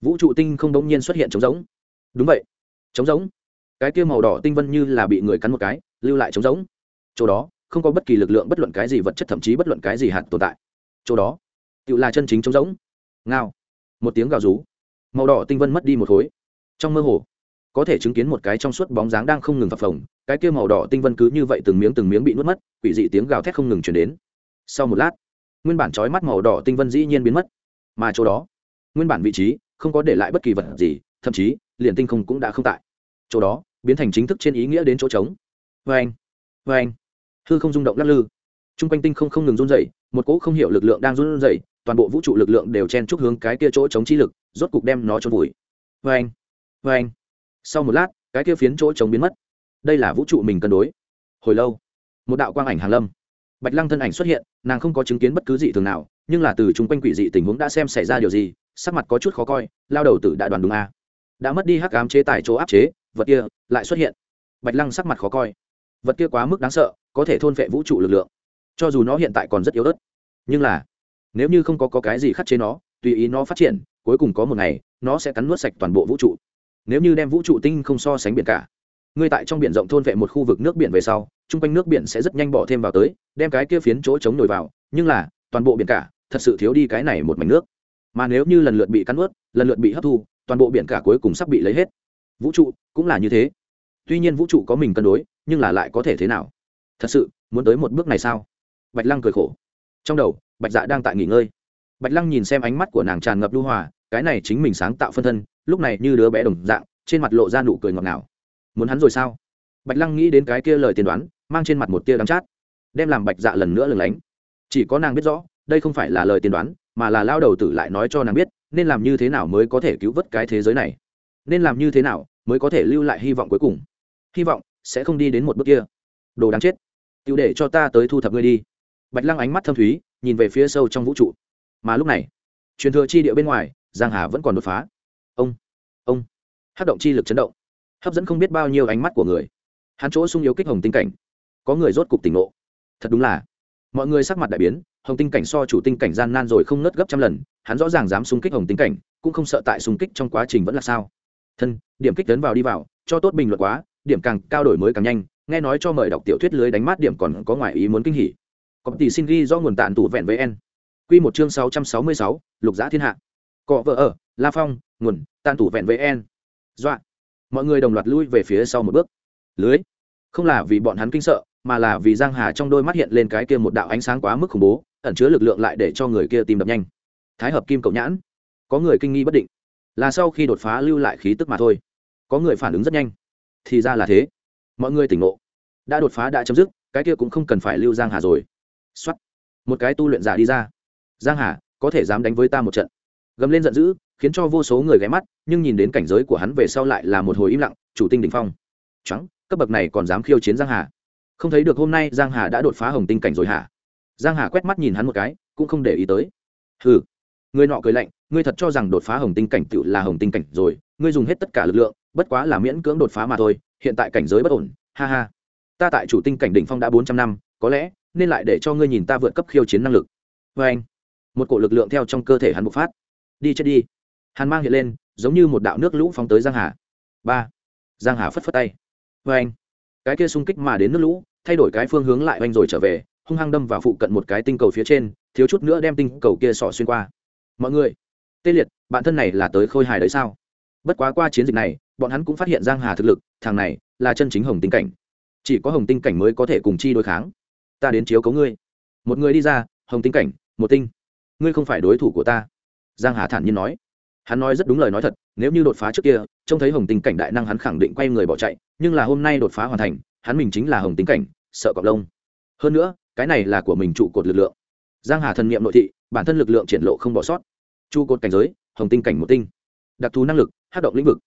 vũ trụ tinh không đống nhiên xuất hiện trống rỗng. Đúng vậy, trống rỗng. Cái kia màu đỏ tinh vân như là bị người cắn một cái, lưu lại trống rỗng. Chỗ đó, không có bất kỳ lực lượng bất luận cái gì vật chất, thậm chí bất luận cái gì hạt tồn tại. Chỗ đó, tự là chân chính trống rỗng. Ngao. Một tiếng gào rú. Màu đỏ tinh vân mất đi một khối. Trong mơ hồ, có thể chứng kiến một cái trong suốt bóng dáng đang không ngừng phập phồng. Cái kia màu đỏ tinh vân cứ như vậy từng miếng từng miếng bị nuốt mất, quỷ dị tiếng gào thét không ngừng chuyển đến. Sau một lát, nguyên bản trói mắt màu đỏ tinh vân dĩ nhiên biến mất. Mà chỗ đó, nguyên bản vị trí không có để lại bất kỳ vật gì, thậm chí, liền tinh không cũng đã không tại. Chỗ đó, biến thành chính thức trên ý nghĩa đến chỗ trống. Vê anh vê anh. Hư không rung động lắc lư. T r u n g quanh tinh không không ngừng run dậy một cỗ không hiểu lực lượng đang run dày toàn bộ vũ trụ lực lượng đều chen chúc hướng cái kia chỗ chống chi lực, rốt cục đem nó trôn vùi. Vê anh vê anh. Sau một lát, cái kia phiến chỗ chống biến mất. Đây là vũ trụ mình cân đối. Hồi lâu, một đạo quang ảnh hàn lâm. Bạch lăng thân ảnh xuất hiện, nàng không có chứng kiến bất cứ gì thường nào, nhưng là từ chung quanh quỷ dị tình huống đã xem xảy ra điều gì sắc mặt có chút khó coi lao đầu tử đã đoàn đúng a đã mất đi hắc ám chế tài chỗ áp chế vật kia lại xuất hiện. Bạch lăng sắc mặt khó coi. Vật kia quá mức đáng sợ có thể thôn vệ vũ trụ lực lượng. Cho dù nó hiện tại còn rất yếu ớt nhưng là nếu như không có, có cái gì khắc chế nó tùy ý nó phát triển cuối cùng có một ngày nó sẽ cắn nuốt sạch toàn bộ vũ trụ. Nếu như đem vũ trụ tinh không so sánh biển cả ngươi tại trong biển rộng thôn vệ một khu vực nước biển về sau chung quanh nước biển sẽ rất nhanh bỏ thêm vào tới đem cái kia phiến chỗ chống nổi vào nhưng là toàn bộ biển cả thật sự thiếu đi cái này một mảnh nước mà nếu như lần lượt bị cắn nuốt lần lượt bị hấp thu, toàn bộ biển cả cuối cùng sắp bị lấy hết. Vũ trụ cũng là như thế. Tuy nhiên vũ trụ có mình cân đối, nhưng là lại có thể thế nào? Thật sự, muốn tới một bước này sao? Bạch lăng cười khổ. Trong đầu, bạch dạ đang tại nghỉ ngơi. Bạch lăng nhìn xem ánh mắt của nàng tràn ngập lưu hòa, cái này chính mình sáng tạo phân thân, lúc này như đứa bé đồng dạng, trên mặt lộ ra nụ cười ngọt ngào. Muốn hắn rồi sao? Bạch lăng nghĩ đến cái kia lời tiên đoán, mang trên mặt một tia đắng chát. Đem làm bạch dạ lần nữa lừng lánh. Chỉ có nàng biết rõ, đây không phải là lời tiên đoán mà là lao đầu tử lại nói cho nàng biết, nên làm như thế nào mới có thể cứu vớt cái thế giới này. Nên làm như thế nào mới có thể lưu lại hy vọng cuối cùng. Hy vọng sẽ không đi đến một bước kia. Đồ đáng chết. Tiêu để cho ta tới thu thập ngươi đi. Bạch lăng ánh mắt thâm thúy, nhìn về phía sâu trong vũ trụ. Mà lúc này, truyền thừa chi địa bên ngoài, giang hà vẫn còn đột phá. Ông ông. Hát động chi lực chấn động, hấp dẫn không biết bao nhiêu ánh mắt của người. Hắn chỗ sung yếu kích hồng tinh cảnh. Có người rốt cục tỉnh ngộ. Thật đúng là mọi người sắc mặt đại biến, hồng tinh cảnh so chủ tinh cảnh gian nan rồi không nớt gấp trăm lần, hắn rõ ràng dám xung kích hồng tinh cảnh, cũng không sợ tại xung kích trong quá trình vẫn là sao. Thân, điểm kích tấn vào đi vào, cho tốt bình luận quá, điểm càng cao đổi mới càng nhanh, nghe nói cho mời đọc tiểu thuyết lưới đánh mát điểm còn có ngoại ý muốn kinh hỉ. Có tỷ xin ghi do nguồn tàn tủ vẹn với n quy một chương sáu trăm sáu mươi sáu, lục giã thiên hạ. Cọ vợ ở, la phong, nguồn tàn tủ vẹn với n dọa. Mọi người đồng loạt lui về phía sau một bước. Lưới. Không là vì bọn hắn kinh sợ mà là vì giang hà trong đôi mắt hiện lên cái kia một đạo ánh sáng quá mức khủng bố, ẩn chứa lực lượng lại để cho người kia tìm đập nhanh. Thái hợp kim cầu nhãn. Có người kinh nghi bất định. Là sau khi đột phá lưu lại khí tức mà thôi. Có người phản ứng rất nhanh. Thì ra là thế. Mọi người tỉnh ngộ. Đã đột phá đã chấm dứt, cái kia cũng không cần phải lưu giang hà rồi. Xuất một cái tu luyện giả đi ra. Giang hà, có thể dám đánh với ta một trận. Gầm lên giận dữ, khiến cho vô số người ghé mắt, nhưng nhìn đến cảnh giới của hắn về sau lại là một hồi im lặng, chủ tinh đỉnh phong. Trắng cấp bậc này còn dám khiêu chiến giang hà không thấy được hôm nay giang hà đã đột phá hồng tinh cảnh rồi hả? Giang hà quét mắt nhìn hắn một cái, cũng không để ý tới. Hừ. Người nọ cười lạnh, ngươi thật cho rằng đột phá hồng tinh cảnh tự là hồng tinh cảnh rồi, ngươi dùng hết tất cả lực lượng, bất quá là miễn cưỡng đột phá mà thôi, hiện tại cảnh giới bất ổn, ha ha. Ta tại chủ tinh cảnh đỉnh phong đã bốn trăm năm, có lẽ nên lại để cho ngươi nhìn ta vượt cấp khiêu chiến năng lực. Vê anh, một cổ lực lượng theo trong cơ thể hắn bộc phát. Đi chết đi. Hắn mang hiện lên, giống như một đạo nước lũ phóng tới giang hà. Ba. Giang hà phất phất tay. Vê anh, cái kia xung kích mà đến nước lũ thay đổi cái phương hướng lại oanh rồi trở về, hung hăng đâm vào phụ cận một cái tinh cầu phía trên, thiếu chút nữa đem tinh cầu kia sỏ xuyên qua. Mọi người, tê liệt, bạn thân này là tới khôi hài đấy sao? Bất quá qua chiến dịch này, bọn hắn cũng phát hiện giang hà thực lực, thằng này, là chân chính hồng tinh cảnh. Chỉ có hồng tinh cảnh mới có thể cùng chi đối kháng. Ta đến chiếu cấu ngươi. Một người đi ra, hồng tinh cảnh, một tinh. Ngươi không phải đối thủ của ta. Giang hà thản nhiên nói. Hắn nói rất đúng lời nói thật, nếu như đột phá trước kia, trông thấy hồng tinh cảnh đại năng hắn khẳng định quay người bỏ chạy, nhưng là hôm nay đột phá hoàn thành, hắn mình chính là hồng tinh cảnh sợ cọp lông. Hơn nữa, cái này là của mình trụ cột lực lượng. Giang hà thần niệm nội thị, bản thân lực lượng triển lộ không bỏ sót. Trụ cột cảnh giới, hồng tinh cảnh một tinh. Đặc thù năng lực, hát động lĩnh vực.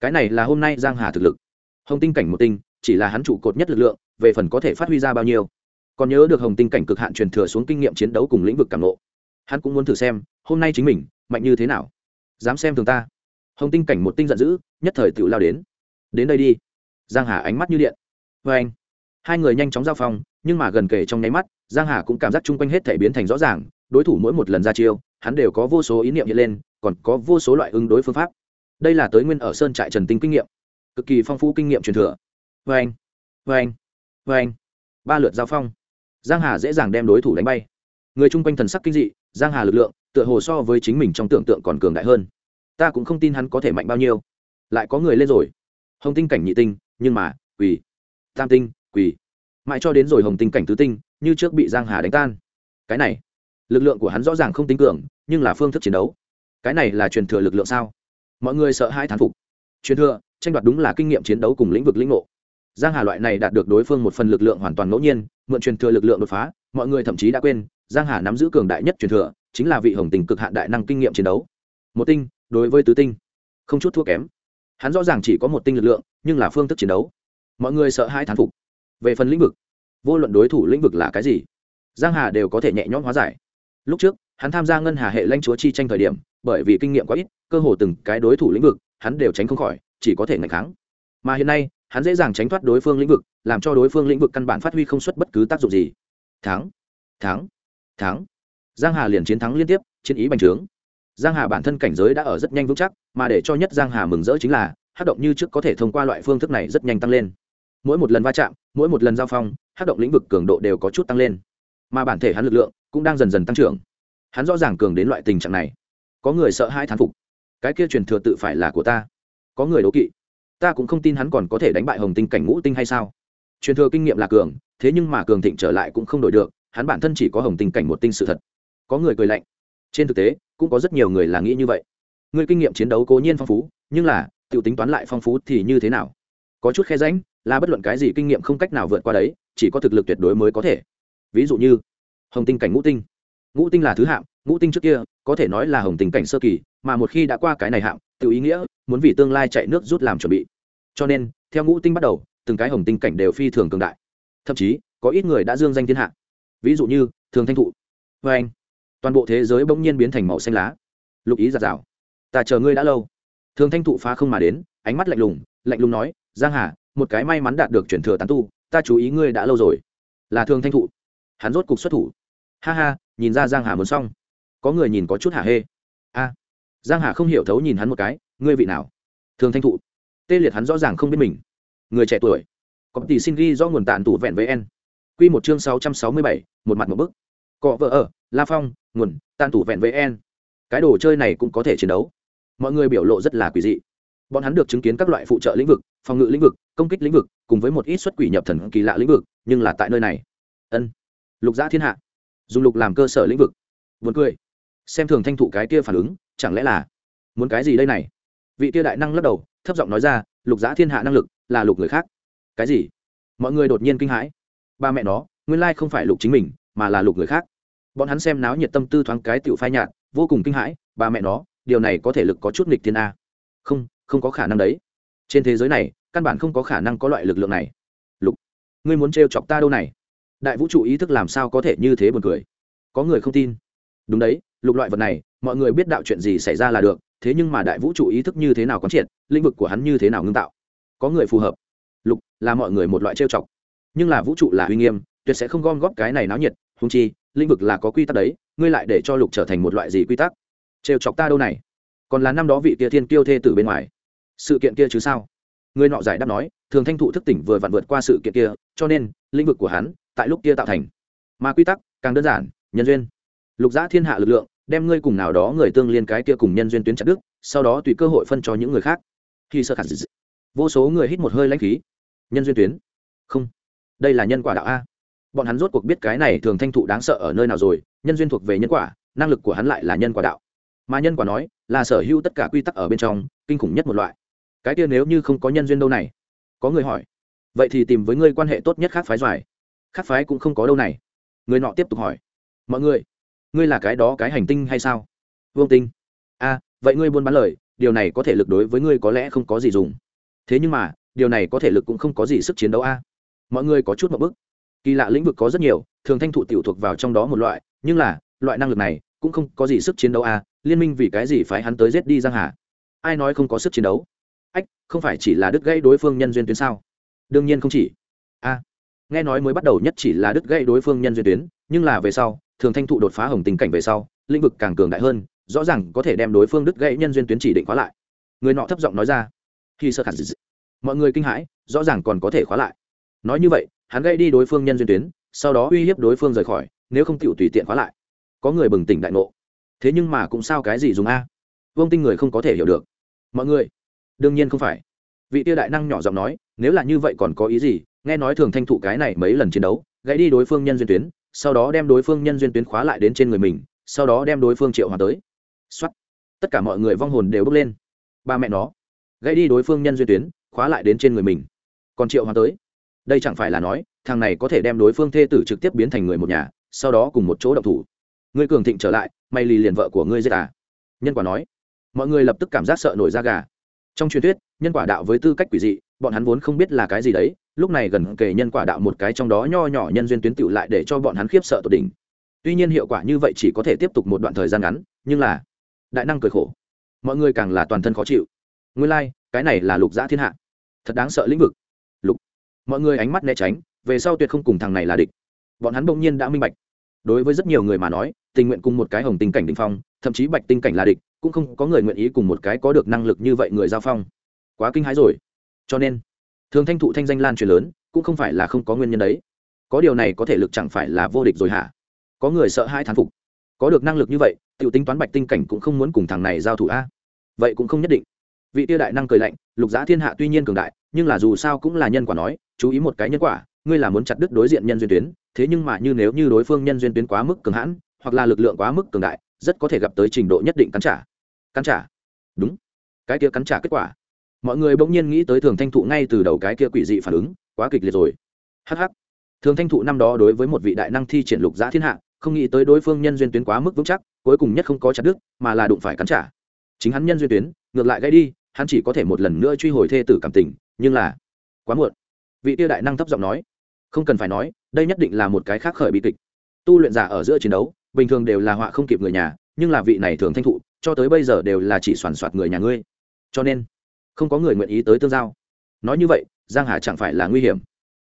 Cái này là hôm nay giang hà thực lực. Hồng tinh cảnh một tinh, chỉ là hắn trụ cột nhất lực lượng, về phần có thể phát huy ra bao nhiêu. Còn nhớ được hồng tinh cảnh cực hạn truyền thừa xuống kinh nghiệm chiến đấu cùng lĩnh vực cảm lộ hắn cũng muốn thử xem, hôm nay chính mình, mạnh như thế nào? Dám xem thường ta. Hồng tinh cảnh một tinh giận dữ, nhất thời tự lao đến. Đến đây đi. Giang hà ánh mắt như điện. Vê anh hai người nhanh chóng giao phong, nhưng mà gần kề trong nháy mắt, giang hà cũng cảm giác chung quanh hết thể biến thành rõ ràng, đối thủ mỗi một lần ra chiêu, hắn đều có vô số ý niệm hiện lên, còn có vô số loại ứng đối phương pháp. Đây là tới nguyên ở sơn trại trần tinh kinh nghiệm, cực kỳ phong phú kinh nghiệm truyền thừa. Vê anh vê anh vê anh ba lượt giao phong. Giang hà dễ dàng đem đối thủ đánh bay. Người chung quanh thần sắc kinh dị, giang hà lực lượng, tựa hồ so với chính mình trong tưởng tượng còn cường đại hơn. Ta cũng không tin hắn có thể mạnh bao nhiêu. Lại có người lên rồi. Hồng tinh cảnh nhị tinh, nhưng mà, quỳ. Tam tinh quỳ. Mãi cho đến rồi hồng tinh cảnh tứ tinh, như trước bị giang hà đánh tan. Cái này, lực lượng của hắn rõ ràng không tính cường, nhưng là phương thức chiến đấu. Cái này là truyền thừa lực lượng sao? Mọi người sợ hai thán phục. Truyền thừa, tranh đoạt đúng là kinh nghiệm chiến đấu cùng lĩnh vực lĩnh ngộ. Giang hà loại này đạt được đối phương một phần lực lượng hoàn toàn ngẫu nhiên, mượn truyền thừa lực lượng đột phá, mọi người thậm chí đã quên, giang hà nắm giữ cường đại nhất truyền thừa, chính là vị hồng tình cực hạn đại năng kinh nghiệm chiến đấu. Một tinh, đối với tứ tinh, không chút thua kém. Hắn rõ ràng chỉ có một tinh lực lượng, nhưng là phương thức chiến đấu. Mọi người sợ hai thán phục về phần lĩnh vực, vô luận đối thủ lĩnh vực là cái gì, giang hà đều có thể nhẹ nhõm hóa giải. Lúc trước, hắn tham gia ngân hà hệ lãnh chúa chi tranh thời điểm, bởi vì kinh nghiệm quá ít, cơ hồ từng cái đối thủ lĩnh vực, hắn đều tránh không khỏi, chỉ có thể ngạch kháng. Mà hiện nay, hắn dễ dàng tránh thoát đối phương lĩnh vực, làm cho đối phương lĩnh vực căn bản phát huy không xuất bất cứ tác dụng gì. Thắng thắng thắng. Giang hà liền chiến thắng liên tiếp, chiến ý bành trướng. Giang hà bản thân cảnh giới đã ở rất nhanh vững chắc, mà để cho nhất giang hà mừng rỡ chính là, hát động như trước có thể thông qua loại phương thức này rất nhanh tăng lên mỗi một lần va chạm, mỗi một lần giao phong, hát động lĩnh vực cường độ đều có chút tăng lên. Mà bản thể hắn lực lượng cũng đang dần dần tăng trưởng. Hắn rõ ràng cường đến loại tình trạng này. Có người sợ hai thán phục. Cái kia truyền thừa tự phải là của ta. Có người đố kỵ. Ta cũng không tin hắn còn có thể đánh bại hồng tinh cảnh ngũ tinh hay sao? Truyền thừa kinh nghiệm là cường, thế nhưng mà cường thịnh trở lại cũng không đổi được, hắn bản thân chỉ có hồng tinh cảnh một tinh sự thật. Có người cười lạnh. Trên thực tế, cũng có rất nhiều người là nghĩ như vậy. Người kinh nghiệm chiến đấu cố nhiên phong phú, nhưng là t i ể u tính toán lại phong phú thì như thế nào? Có chút khe ránh là bất luận cái gì kinh nghiệm không cách nào vượt qua đấy, chỉ có thực lực tuyệt đối mới có thể. Ví dụ như, hồng tinh cảnh ngũ tinh. Ngũ tinh là thứ hạng, ngũ tinh trước kia, có thể nói là hồng tinh cảnh sơ kỳ, mà một khi đã qua cái này hạng, tự ý nghĩa, muốn vì tương lai chạy nước rút làm chuẩn bị. Cho nên, theo ngũ tinh bắt đầu, từng cái hồng tinh cảnh đều phi thường cường đại. Thậm chí, có ít người đã dương danh thiên hạ. Ví dụ như, thường thanh thụ. Vê anh, toàn bộ thế giới bỗng nhiên biến thành màu xanh lá. Lục ý giạt rào. Ta chờ ngươi đã lâu. Thường thanh thụ phá không mà đến, ánh mắt lạnh lùng lạnh lùng nói, giang hà một cái may mắn đạt được chuyển thừa tán tu, ta chú ý ngươi đã lâu rồi. Là thường thanh thụ. Hắn rốt cục xuất thủ. Ha ha, nhìn ra giang hà muốn xong. Có người nhìn có chút hả hê. A. Giang hà không hiểu thấu nhìn hắn một cái, ngươi vị nào? Thường thanh thụ. Tê liệt hắn rõ ràng không biết mình. Người trẻ tuổi. Có tỷ xin ghi do nguồn tàn tủ vẹn với en quy một chương sáu trăm sáu mươi bảy, một mặt một bức. Cọ vợ ở, la phong, nguồn tàn tủ vẹn với en cái đồ chơi này cũng có thể chiến đấu. Mọi người biểu lộ rất là quỷ dị. Bọn hắn được chứng kiến các loại phụ trợ lĩnh vực, phòng ngự lĩnh vực công kích lĩnh vực, cùng với một ít xuất quỷ nhập thần kỳ lạ lĩnh vực, nhưng là tại nơi này. Ân. Lục giã thiên hạ. Dùng lục làm cơ sở lĩnh vực. Vượt cười. Xem thường thanh thụ cái kia phản ứng, chẳng lẽ là muốn cái gì đây này? Vị kia đại năng lắc đầu, thấp giọng nói ra, lục giã thiên hạ năng lực là lục người khác. Cái gì? Mọi người đột nhiên kinh hãi. Ba mẹ nó, nguyên lai không phải lục chính mình, mà là lục người khác. Bọn hắn xem náo nhiệt tâm tư thoáng cái tựu phai nhạt, vô cùng kinh hãi, ba mẹ nó, điều này có thể lực có chút nghịch thiên a. Không không có khả năng đấy trên thế giới này, căn bản không có khả năng có loại lực lượng này. Lục, ngươi muốn trêu chọc ta đâu này? Đại vũ trụ ý thức làm sao có thể như thế buồn cười? Có người không tin. Đúng đấy, lục loại vật này, mọi người biết đạo chuyện gì xảy ra là được, thế nhưng mà đại vũ trụ ý thức như thế nào quán triệt, lĩnh vực của hắn như thế nào ngưng tạo? Có người phù hợp. Lục, là mọi người một loại trêu chọc. Nhưng là vũ trụ là uy nghiêm, tuyệt sẽ không gom góp cái này náo nhiệt húng chi, lĩnh vực là có quy tắc đấy, ngươi lại để cho lục trở thành một loại gì quy tắc? Trêu chọc ta đâu này? Còn là năm đó vị kia thiên kiêu thê tử bên ngoài sự kiện kia chứ sao? Người nọ giải đáp nói, thường thanh thụ thức tỉnh vừa vặn vượt qua sự kiện kia, cho nên, lĩnh vực của hắn, tại lúc kia tạo thành. Mà quy tắc, càng đơn giản, nhân duyên. Lục giã thiên hạ lực lượng, đem ngươi cùng nào đó người tương liên cái kia cùng nhân duyên tuyến chặt đức sau đó tùy cơ hội phân cho những người khác. Khi sơ khả dị vô số người hít một hơi lãnh khí. Nhân duyên tuyến. Không. Đây là nhân quả đạo a. Bọn hắn rốt cuộc biết cái này thường thanh thụ đáng sợ ở nơi nào rồi, nhân duyên thuộc về nhân quả, năng lực của hắn lại là nhân quả đạo. Mà nhân quả nói, là sở hữu tất cả quy tắc ở bên trong, kinh khủng nhất một loại cái kia nếu như không có nhân duyên đâu này? Có người hỏi. Vậy thì tìm với ngươi quan hệ tốt nhất khác phái doài. Khác phái cũng không có đâu này. Người nọ tiếp tục hỏi. Mọi người, ngươi là cái đó cái hành tinh hay sao? Vương tinh. A vậy ngươi buôn bán lời, điều này có thể lực đối với ngươi có lẽ không có gì dùng. Thế nhưng mà, điều này có thể lực cũng không có gì sức chiến đấu a. À? Mọi người có chút một bức. Kỳ lạ lĩnh vực có rất nhiều, thường thanh thụ tiểu thuộc vào trong đó một loại, nhưng là, loại năng lực này cũng không có gì sức chiến đấu a. À? Liên minh vì cái gì phải hắn tới giết đi giang hà? Ai nói không có sức chiến đấu? Ách, không phải chỉ là đứt gãy đối phương nhân duyên tuyến sao? Đương nhiên không chỉ. A, nghe nói mới bắt đầu nhất chỉ là đứt gãy đối phương nhân duyên tuyến, nhưng là về sau, thường thanh thụ đột phá hồng tình cảnh về sau, lĩnh vực càng cường đại hơn, rõ ràng có thể đem đối phương đứt gãy nhân duyên tuyến chỉ định khóa lại. Người nọ thấp giọng nói ra. Khi sơ khẳng dị. Mọi người kinh hãi, rõ ràng còn có thể khóa lại. Nói như vậy, hắn gây đi đối phương nhân duyên tuyến, sau đó uy hiếp đối phương rời khỏi, nếu không chịu tùy tiện khóa lại. Có người bừng tỉnh đại ngộ. Thế nhưng mà cũng sao cái gì dùng a? Vông tinh người không có thể hiểu được. Mọi người đương nhiên không phải. Vị tiêu đại năng nhỏ giọng nói, nếu là như vậy còn có ý gì? Nghe nói thường thanh thụ cái này mấy lần chiến đấu, gãy đi đối phương nhân duyên tuyến, sau đó đem đối phương nhân duyên tuyến khóa lại đến trên người mình, sau đó đem đối phương triệu hòa tới. Xuất tất cả mọi người vong hồn đều bước lên. Ba mẹ nó. Gãy đi đối phương nhân duyên tuyến, khóa lại đến trên người mình. Còn triệu hòa tới. Đây chẳng phải là nói, thằng này có thể đem đối phương thê tử trực tiếp biến thành người một nhà, sau đó cùng một chỗ độc thủ. Ngươi cường thịnh trở lại, may lì liền vợ của ngươi giết à. Nhân quả nói. Mọi người lập tức cảm giác sợ nổi da gà trong truyền thuyết nhân quả đạo với tư cách quỷ dị bọn hắn vốn không biết là cái gì đấy lúc này gần kề nhân quả đạo một cái trong đó nho nhỏ nhân duyên tuyến tựu lại để cho bọn hắn khiếp sợ tột đỉnh. Tuy nhiên hiệu quả như vậy chỉ có thể tiếp tục một đoạn thời gian ngắn nhưng là đại năng cười khổ. Mọi người càng là toàn thân khó chịu. Nguyên lai、like, cái này là lục giã thiên hạ. Thật đáng sợ lĩnh vực. Lục. Mọi người ánh mắt né tránh về sau tuyệt không cùng thằng này là địch. Bọn hắn bỗng nhiên đã minh bạch. Đối với rất nhiều người mà nói tình nguyện cùng một cái hồng tinh cảnh đình phong thậm chí bạch tinh cảnh là địch cũng không có người nguyện ý cùng một cái có được năng lực như vậy người giao phong. Quá kinh hãi rồi. Cho nên, thường thanh thụ thanh danh lan truyền lớn, cũng không phải là không có nguyên nhân đấy. Có điều này có thể lực chẳng phải là vô địch rồi hả? Có người sợ hai thán phục. Có được năng lực như vậy t i ể u tính toán bạch tinh cảnh cũng không muốn cùng thằng này giao thủ a. Vậy cũng không nhất định. Vị tiêu đại năng cười lạnh, lục giá thiên hạ tuy nhiên cường đại, nhưng là dù sao cũng là nhân quả nói, chú ý một cái nhân quả, ngươi là muốn chặt đứt đối diện nhân duyên tuyến, thế nhưng mà như nếu như đối phương nhân duyên tuyến quá mức cường hãn, hoặc là lực lượng quá mức cường đại, rất có thể gặp tới trình độ nhất định cắn trả cắn trả. Đúng. Cái kia cắn trả kết quả. Mọi người bỗng nhiên nghĩ tới thường thanh thụ ngay từ đầu cái kia quỷ dị phản ứng, quá kịch liệt rồi. Hh thường thanh thụ năm đó đối với một vị đại năng thi triển lục giã thiên hạ, không nghĩ tới đối phương nhân duyên tuyến quá mức vững chắc, cuối cùng nhất không có chặt đức mà là đụng phải cắn trả. Chính hắn nhân duyên tuyến, ngược lại gây đi, hắn chỉ có thể một lần nữa truy hồi thê tử cảm tình, nhưng là quá muộn. Vị tiêu đại năng thấp giọng nói, không cần phải nói, đây nhất định là một cái khác khởi bi kịch. Tu luyện giả ở giữa chiến đấu, bình thường đều là họa không kịp người nhà nhưng là vị này thường thanh thụ, cho tới bây giờ đều là chỉ soàn soạt người nhà ngươi. Cho nên, không có người nguyện ý tới tương giao. Nói như vậy, giang hà chẳng phải là nguy hiểm.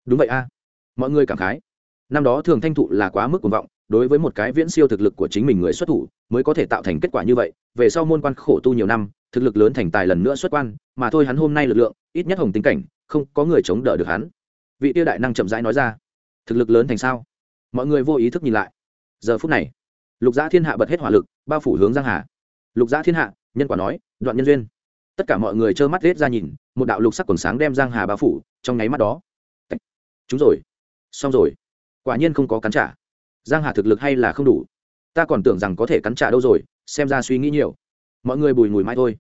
Đúng vậy a. Mọi người cảm khái. Năm đó thường thanh thụ là quá mức cuồng vọng, đối với một cái viễn siêu thực lực của chính mình người xuất thủ, mới có thể tạo thành kết quả như vậy. Về sau môn quan khổ tu nhiều năm, thực lực lớn thành tài lần nữa xuất quan, mà thôi hắn hôm nay lực lượng, ít nhất hồng tính cảnh, không có người chống đỡ được hắn. Vị tiêu đại năng chậm rãi nói ra, thực lực lớn thành sao? Mọi người vô ý thức nhìn lại. Giờ phút này lục giã thiên hạ bật hết hỏa lực, bao phủ hướng giang hà. Lục giã thiên hạ, nhân quả nói, đoạn nhân duyên. Tất cả mọi người trơ mắt rết ra nhìn, một đạo lục sắc quần sáng đem giang hà bao phủ, trong nháy mắt đó. Chúng rồi. Xong rồi. Quả nhiên không có cắn trả. Giang hà thực lực hay là không đủ. Ta còn tưởng rằng có thể cắn trả đâu rồi, xem ra suy nghĩ nhiều. Mọi người bùi ngùi mãi thôi.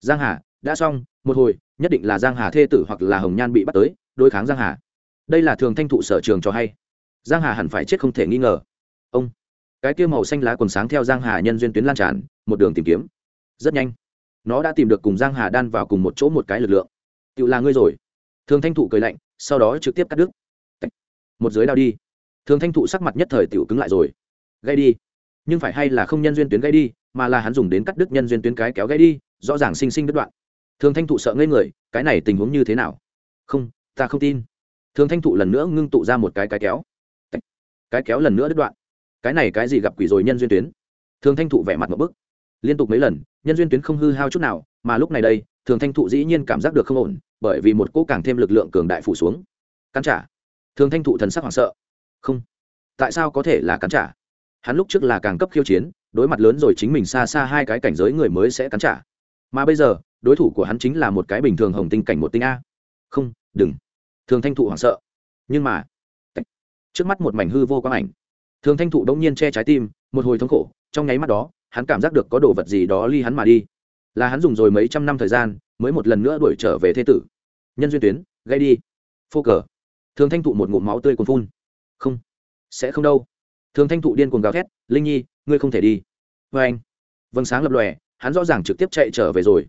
Giang hà, đã xong, một hồi, nhất định là giang hà thê tử hoặc là hồng nhan bị bắt tới, đối kháng giang hà. Đây là thường thanh thụ sở trường cho hay. Giang hà hẳn phải chết không thể nghi ngờ. Ông cái kia màu xanh lá quần sáng theo giang hà nhân duyên tuyến lan tràn, một đường tìm kiếm. Rất nhanh, nó đã tìm được cùng giang hà đan vào cùng một chỗ một cái lực lượng. Tự là ngươi rồi. Thường thanh thụ cười lạnh, sau đó trực tiếp cắt đứt. Một giới đao đi. Thường thanh thụ sắc mặt nhất thời tiểu cứng lại rồi. Gây đi. Nhưng phải hay là không nhân duyên tuyến gây đi, mà là hắn dùng đến cắt đứt nhân duyên tuyến cái kéo gây đi, rõ ràng sinh sinh đứt đoạn. Thường thanh thụ sợ ngây người, cái này tình huống như thế nào? Không, ta không tin. Thường thanh thụ lần nữa ngưng tụ ra một cái cái kéo. Cái kéo lần nữa đứt đoạn cái này cái gì gặp quỷ rồi nhân duyên tuyến? Thường thanh thụ vẻ mặt một bức. Liên tục mấy lần, nhân duyên tuyến không hư hao chút nào, mà lúc này đây, thường thanh thụ dĩ nhiên cảm giác được không ổn, bởi vì một cỗ càng thêm lực lượng cường đại phủ xuống. Cắn trả. Thường thanh thụ thần sắc hoảng sợ. Không. Tại sao có thể là cắn trả? Hắn lúc trước là càng cấp khiêu chiến, đối mặt lớn rồi chính mình xa xa hai cái cảnh giới người mới sẽ cắn trả. Mà bây giờ, đối thủ của hắn chính là một cái bình thường hồng tinh cảnh một tinh a. Không, đừng. Thường thanh thụ hoảng sợ. Nhưng mà trước mắt một mảnh hư vô quang ảnh thường thanh thụ đống nhiên che trái tim, một hồi thống khổ, trong nháy mắt đó, hắn cảm giác được có đồ vật gì đó ly hắn mà đi. Là hắn dùng rồi mấy trăm năm thời gian, mới một lần nữa đuổi trở về thế tử. Nhân duyên tuyến gây đi. Phô cờ. Thường thanh thụ một ngụm máu tươi còn phun. Không. Sẽ không đâu. Thường thanh thụ điên cuồng gào thét, linh nhi, ngươi không thể đi. Vê anh. Vâng sáng lập lòe, hắn rõ ràng trực tiếp chạy trở về rồi.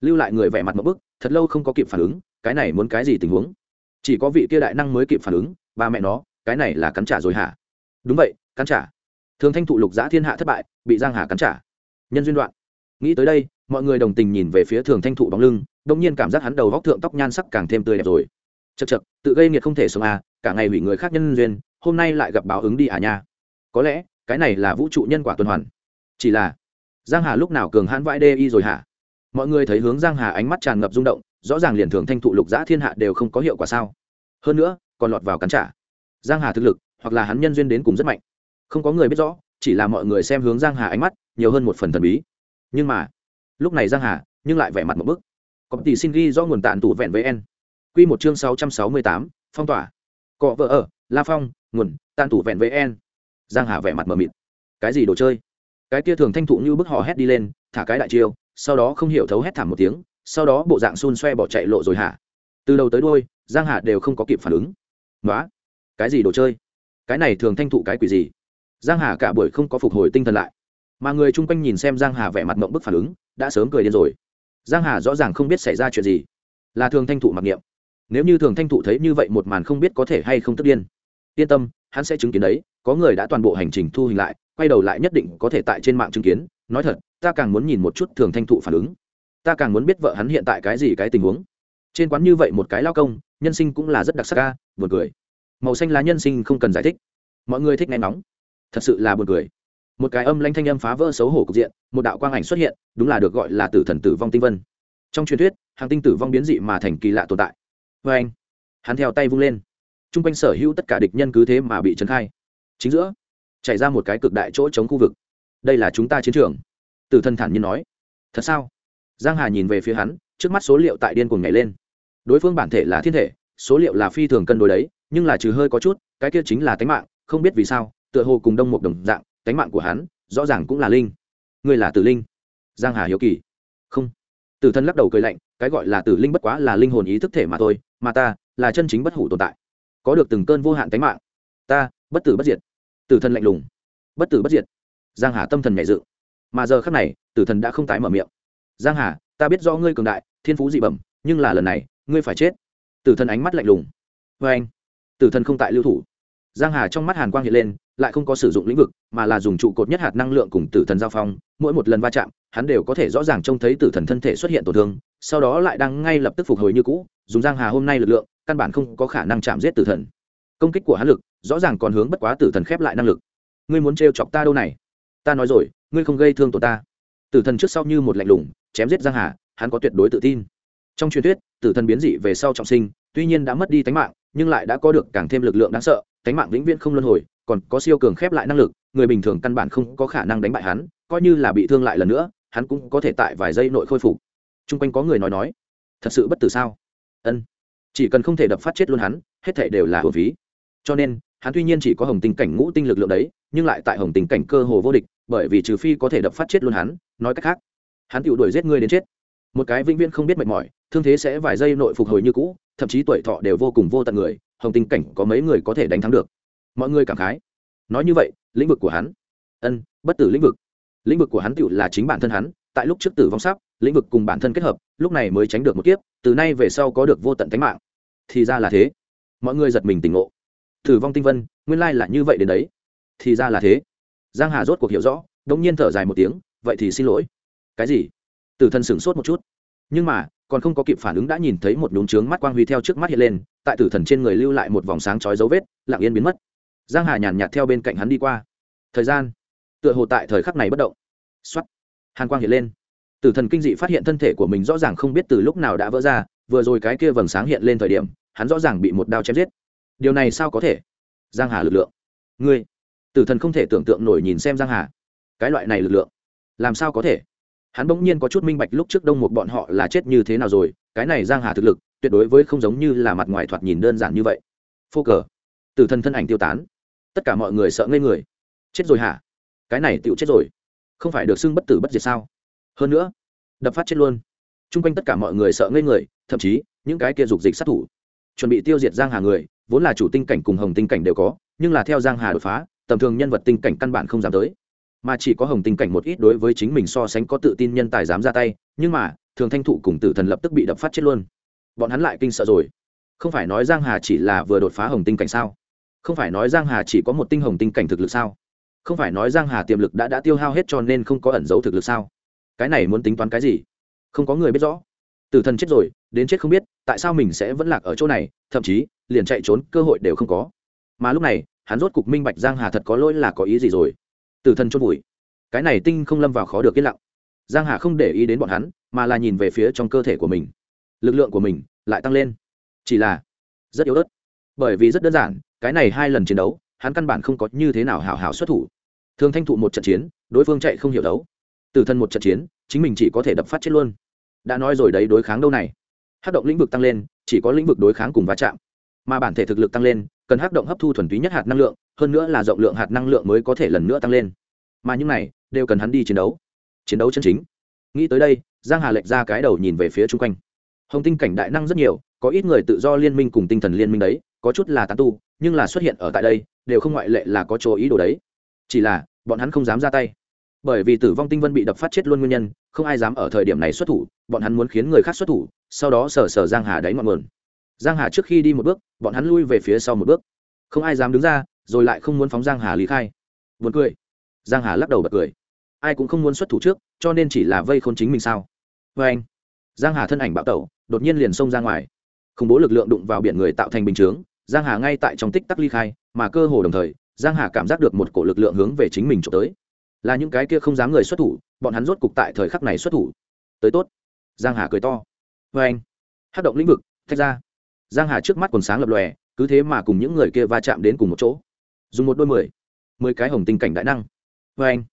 Lưu lại người vẻ mặt một bức, thật lâu không có kịp phản ứng, cái này muốn cái gì tình huống? Chỉ có vị kia đại năng mới kịp phản ứng, ba mẹ nó, cái này là cắn trả rồi hả? Đúng vậy, cắn trả. Thường thanh thụ lục giã thiên hạ thất bại, bị giang hà cắn trả. Nhân duyên đoạn. Nghĩ tới đây, mọi người đồng tình nhìn về phía thường thanh thụ bóng lưng đông nhiên cảm giác hắn đầu góc thượng tóc nhan sắc càng thêm tươi đẹp rồi. Chật chật tự gây nghiệt không thể sống à cả ngày hủy người khác nhân duyên, hôm nay lại gặp báo ứng đi à nha. Có lẽ, cái này là vũ trụ nhân quả tuần hoàn. Chỉ là, giang hà lúc nào cường hãn vãi đê y rồi hả? Mọi người thấy hướng giang hà ánh mắt tràn ngập rung động, rõ ràng liền thường thanh thụ lục giã thiên hạ đều không có hiệu quả sao. Hơn nữa, còn lọt vào cắn trả. Giang hà thực lực hoặc là hắn nhân duyên đến cùng rất mạnh. Không có người biết rõ chỉ là mọi người xem hướng giang hà ánh mắt nhiều hơn một phần thần bí. Nhưng mà lúc này giang hà nhưng lại vẻ mặt một bức. Có tỷ xin ghi do nguồn tàn tủ vẹn với en quy một chương 668, phong tỏa. Cọ vợ ở la phong nguồn tàn tủ vẹn với en giang hà vẻ mặt mờ mịt. Cái gì đồ chơi? Cái kia thường thanh thụ như bức họ hét đi lên thả cái đại chiêu sau đó không hiểu thấu hét thảm một tiếng sau đó bộ dạng xun xoe bỏ chạy lộ rồi hả? Từ đầu tới đuôi giang hà đều không có kịp phản ứng. Nói cái gì đồ chơi? Cái này thường thanh thụ cái quỷ gì? Giang hà cả buổi không có phục hồi tinh thần lại. Mà người chung quanh nhìn xem giang hà vẻ mặt mộng bức phản ứng, đã sớm cười điên rồi. Giang hà rõ ràng không biết xảy ra chuyện gì. Là thường thanh thụ mặc niệm. Nếu như thường thanh thụ thấy như vậy một màn không biết có thể hay không tức điên. Yên tâm, hắn sẽ chứng kiến đấy, có người đã toàn bộ hành trình thu hình lại, quay đầu lại nhất định có thể tại trên mạng chứng kiến. Nói thật, ta càng muốn nhìn một chút thường thanh thụ phản ứng. Ta càng muốn biết vợ hắn hiện tại cái gì cái tình huống. Trên quán như vậy một cái lao công, nhân sinh cũng là rất đặc sắc ca, buồn cười màu xanh lá nhân sinh không cần giải thích. Mọi người thích nghe nóng thật sự là buồn cười. Một cái âm lanh thanh âm phá vỡ xấu hổ cục diện, một đạo quang ảnh xuất hiện, đúng là được gọi là tử thần tử vong tinh vân. Trong truyền thuyết, hàng tinh tử vong biến dị mà thành kỳ lạ tồn tại. Vê anh, hắn theo tay vung lên. T r u n g quanh sở hữu tất cả địch nhân cứ thế mà bị trấn khai. Chính giữa chạy ra một cái cực đại chỗ chống khu vực. Đây là chúng ta chiến trường. Tử thần thản nhiên nói. Thật sao? Giang hà nhìn về phía hắn, trước mắt số liệu tại điên cuồng nhảy lên. Đối phương bản thể là thiên thể, số liệu là phi thường cân đối đấy nhưng là trừ hơi có chút, cái kia chính là tánh mạng, không biết vì sao, tựa hồ cùng đông một đồng dạng, tánh mạng của hắn, rõ ràng cũng là linh. Ngươi là tử linh. Giang hà hiếu kỳ. Không. Tử thân lắc đầu cười lạnh, cái gọi là tử linh bất quá là linh hồn ý thức thể mà thôi, mà ta là chân chính bất hủ tồn tại. Có được từng cơn vô hạn tánh mạng. Ta, bất tử bất diệt. Tử thân lạnh lùng. Bất tử bất diệt. Giang hà tâm thần nhảy dự mà giờ khắc này, tử thần đã không tái mở miệng. Giang hà, ta biết do ngươi cường đại, thiên phú dị bẩm, nhưng là lần này, ngươi phải chết. Tử thần ánh mắt lạnh lùng. Vê anh tử thần không tại lưu thủ. Giang hà trong mắt hàn quang hiện lên, lại không có sử dụng lĩnh vực, mà là dùng trụ cột nhất hạt năng lượng cùng tử thần giao phong, mỗi một lần va chạm, hắn đều có thể rõ ràng trông thấy tử thần thân thể xuất hiện tổn thương, sau đó lại đang ngay lập tức phục hồi như cũ, dùng giang hà hôm nay lực lượng, căn bản không có khả năng chạm giết tử thần. Công kích của hắn lực, rõ ràng còn hướng bất quá tử thần khép lại năng lực. Ngươi muốn trêu chọc ta đâu này? Ta nói rồi, ngươi không gây thương tổn ta. Tử thần trước sau như một lạnh lùng, chém giết giang hà, hắn có tuyệt đối tự tin. Trong truyền thuyết, tử thần biến dị về sau trọng sinh, tuy nhiên đã mất đi tánh mạng nhưng lại đã có được càng thêm lực lượng đáng sợ tánh mạng vĩnh viễn không luân hồi, còn có siêu cường khép lại năng lực, người bình thường căn bản không có khả năng đánh bại hắn, coi như là bị thương lại lần nữa, hắn cũng có thể tại vài giây nội khôi phục. T r u n g quanh có người nói nói, thật sự bất tử sao? Ân, chỉ cần không thể đập phát chết luôn hắn, hết thể đều là hồn phí. Cho nên, hắn tuy nhiên chỉ có hồng tình cảnh ngũ tinh lực lượng đấy, nhưng lại tại hồng tình cảnh cơ hồ vô địch, bởi vì trừ phi có thể đập phát chết luôn hắn, nói cách khác, hắn tự đuổi giết ngươi đến chết. Một cái vĩnh viễn không biết mệt mỏi, thương thế sẽ vài giây nội phục hồi như cũ thậm chí tuổi thọ đều vô cùng vô tận người, hồng tình cảnh có mấy người có thể đánh thắng được. Mọi người cảm khái. Nói như vậy, lĩnh vực của hắn. Ân, bất tử lĩnh vực. Lĩnh vực của hắn tựu là chính bản thân hắn, tại lúc trước tử vong sắp, lĩnh vực cùng bản thân kết hợp, lúc này mới tránh được một kiếp, từ nay về sau có được vô tận tánh mạng. Thì ra là thế. Mọi người giật mình tỉnh ngộ. Tử vong tinh vân, nguyên lai là như vậy đến đấy. Thì ra là thế. Giang hà rốt cuộc hiểu rõ, đống nhiên thở dài một tiếng, vậy thì xin lỗi. Cái gì? Tử thần sửng sốt một chút. Nhưng mà còn không có kịp phản ứng đã nhìn thấy một nhún trướng mắt quang huy theo trước mắt hiện lên, tại tử thần trên người lưu lại một vòng sáng chói dấu vết, lặng yên biến mất. Giang hà nhàn nhạt theo bên cạnh hắn đi qua. Thời gian, tựa hồ tại thời khắc này bất động. Xuất hàn quang hiện lên. Tử thần kinh dị phát hiện thân thể của mình rõ ràng không biết từ lúc nào đã vỡ ra, vừa rồi cái kia vầng sáng hiện lên thời điểm, hắn rõ ràng bị một đao chém giết. Điều này sao có thể? Giang hà lực lượng. Ngươi, tử thần không thể tưởng tượng nổi nhìn xem giang hà. Cái loại này lực lượng, làm sao có thể? Hắn bỗng nhiên có chút minh bạch lúc trước đông một bọn họ là chết như thế nào rồi, cái này giang hà thực lực, tuyệt đối với không giống như là mặt ngoài thoạt nhìn đơn giản như vậy. Phô cờ. Tử thần thân ảnh tiêu tán. Tất cả mọi người sợ ngây người. Chết rồi hả? Cái này tựu chết rồi. Không phải được xưng bất tử bất diệt sao? Hơn nữa, đập phát chết luôn. Chung quanh tất cả mọi người sợ ngây người, thậm chí, những cái kia dục dịch sát thủ. Chuẩn bị tiêu diệt giang hà người, vốn là chủ tinh cảnh cùng hồng tinh cảnh đều có, nhưng là theo giang hà đột phá, tầm thường nhân vật tinh cảnh căn bản không dám tới mà chỉ có hồng tình cảnh một ít đối với chính mình so sánh có tự tin nhân tài dám ra tay, nhưng mà, thường thanh thụ cùng tử thần lập tức bị đập phát chết luôn. Bọn hắn lại kinh sợ rồi. Không phải nói giang hà chỉ là vừa đột phá hồng tinh cảnh sao? Không phải nói giang hà chỉ có một tinh hồng tinh cảnh thực lực sao? Không phải nói giang hà tiềm lực đã đã tiêu hao hết cho nên không có ẩn giấu thực lực sao? Cái này muốn tính toán cái gì? Không có người biết rõ. Tử thần chết rồi, đến chết không biết, tại sao mình sẽ vẫn lạc ở chỗ này, thậm chí, liền chạy trốn, cơ hội đều không có. Mà lúc này, hắn rốt cục minh bạch giang hà thật có lỗi là có ý gì rồi tử thần chôn vùi. Cái này tinh không lâm vào khó được yên lặng. Giang hà không để ý đến bọn hắn, mà là nhìn về phía trong cơ thể của mình. Lực lượng của mình lại tăng lên. Chỉ là rất yếu ớt. Bởi vì rất đơn giản, cái này hai lần chiến đấu, hắn căn bản không có như thế nào hảo hảo xuất thủ. Thường thanh thụ một trận chiến, đối phương chạy không hiểu đấu. Tử thần một trận chiến, chính mình chỉ có thể đập phát chết luôn. Đã nói rồi đấy, đối kháng đâu này. Hát động lĩnh vực tăng lên, chỉ có lĩnh vực đối kháng cùng va chạm mà bản thể thực lực tăng lên, cần hắc động hấp thu thuần túy nhất hạt năng lượng, hơn nữa là rộng lượng hạt năng lượng mới có thể lần nữa tăng lên. Mà những này, đều cần hắn đi chiến đấu. Chiến đấu chân chính. Nghĩ tới đây, giang hà lệch ra cái đầu nhìn về phía chung quanh. Hồng tinh cảnh đại năng rất nhiều, có ít người tự do liên minh cùng tinh thần liên minh đấy, có chút là tán tu, nhưng là xuất hiện ở tại đây, đều không ngoại lệ là có chỗ ý đồ đấy. Chỉ là, bọn hắn không dám ra tay. Bởi vì tử vong tinh vân bị đập phát chết luôn nguyên nhân, không ai dám ở thời điểm này xuất thủ, bọn hắn muốn khiến người khác xuất thủ, sau đó sờ sờ giang hà đáy ngọn nguồn giang hà trước khi đi một bước, bọn hắn lui về phía sau một bước. Không ai dám đứng ra, rồi lại không muốn phóng giang hà lý khai. Buồn cười. Giang hà lắc đầu bật cười. Ai cũng không muốn xuất thủ trước, cho nên chỉ là vây khôn chính mình sao? Vê anh, giang hà thân ảnh bạo tẩu, đột nhiên liền xông ra ngoài. Khủng bố lực lượng đụng vào biển người tạo thành bình chướng, giang hà ngay tại trong tích tắc ly khai, mà cơ hồ đồng thời, giang hà cảm giác được một cổ lực lượng hướng về chính mình trộm tới. Là những cái kia không dám người xuất thủ, bọn hắn rốt cục tại thời khắc này xuất thủ. Tới tốt. Giang hà cười to. Vê anh hát động lĩnh vực, thách ra giang hà trước mắt còn sáng lập lòe, cứ thế mà cùng những người kia va chạm đến cùng một chỗ. Dùng một đôi mười mười cái hồng tinh cảnh đại năng. Vê anh,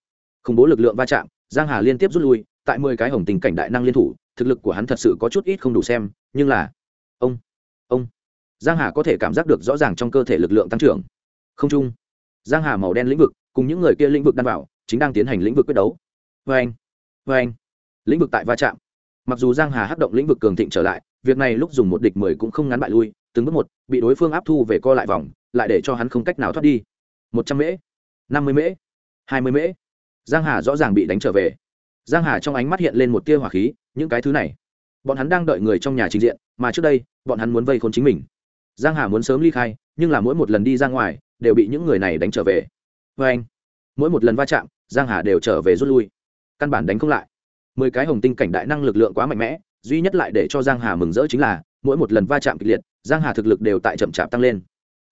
khủng bố lực lượng va chạm, giang hà liên tiếp rút lui, tại mười cái hồng tinh cảnh đại năng liên thủ, thực lực của hắn thật sự có chút ít không đủ xem, nhưng là, ông ông, giang hà có thể cảm giác được rõ ràng trong cơ thể lực lượng tăng trưởng. Không chung, giang hà màu đen lĩnh vực, cùng những người kia lĩnh vực đan vào, chính đang tiến hành lĩnh vực quyết đấu. Vê anh vê anh, lĩnh vực tại va chạm. Mặc dù giang hà hắc động lĩnh vực cường thịnh trở lại việc này lúc dùng một địch mười cũng không ngắn bại lui, từng bước một, bị đối phương áp thu về co lại vòng, lại để cho hắn không cách nào thoát đi. Một trăm mễ, năm mươi mễ, hai mươi mễ. Giang hà rõ ràng bị đánh trở về. Giang hà trong ánh mắt hiện lên một tia hỏa khí, những cái thứ này. Bọn hắn đang đợi người trong nhà trình diện, mà trước đây, bọn hắn muốn vây khốn chính mình. Giang hà muốn sớm ly khai, nhưng là mỗi một lần đi ra ngoài, đều bị những người này đánh trở về. Với anh, mỗi một lần va chạm, giang hà đều trở về rút lui. Căn bản đánh không lại. Mười cái hồng tinh cảnh đại năng lực lượng quá mạnh mẽ duy nhất lại để cho giang hà mừng rỡ chính là, mỗi một lần va chạm kịch liệt, giang hà thực lực đều tại chậm chạp tăng lên.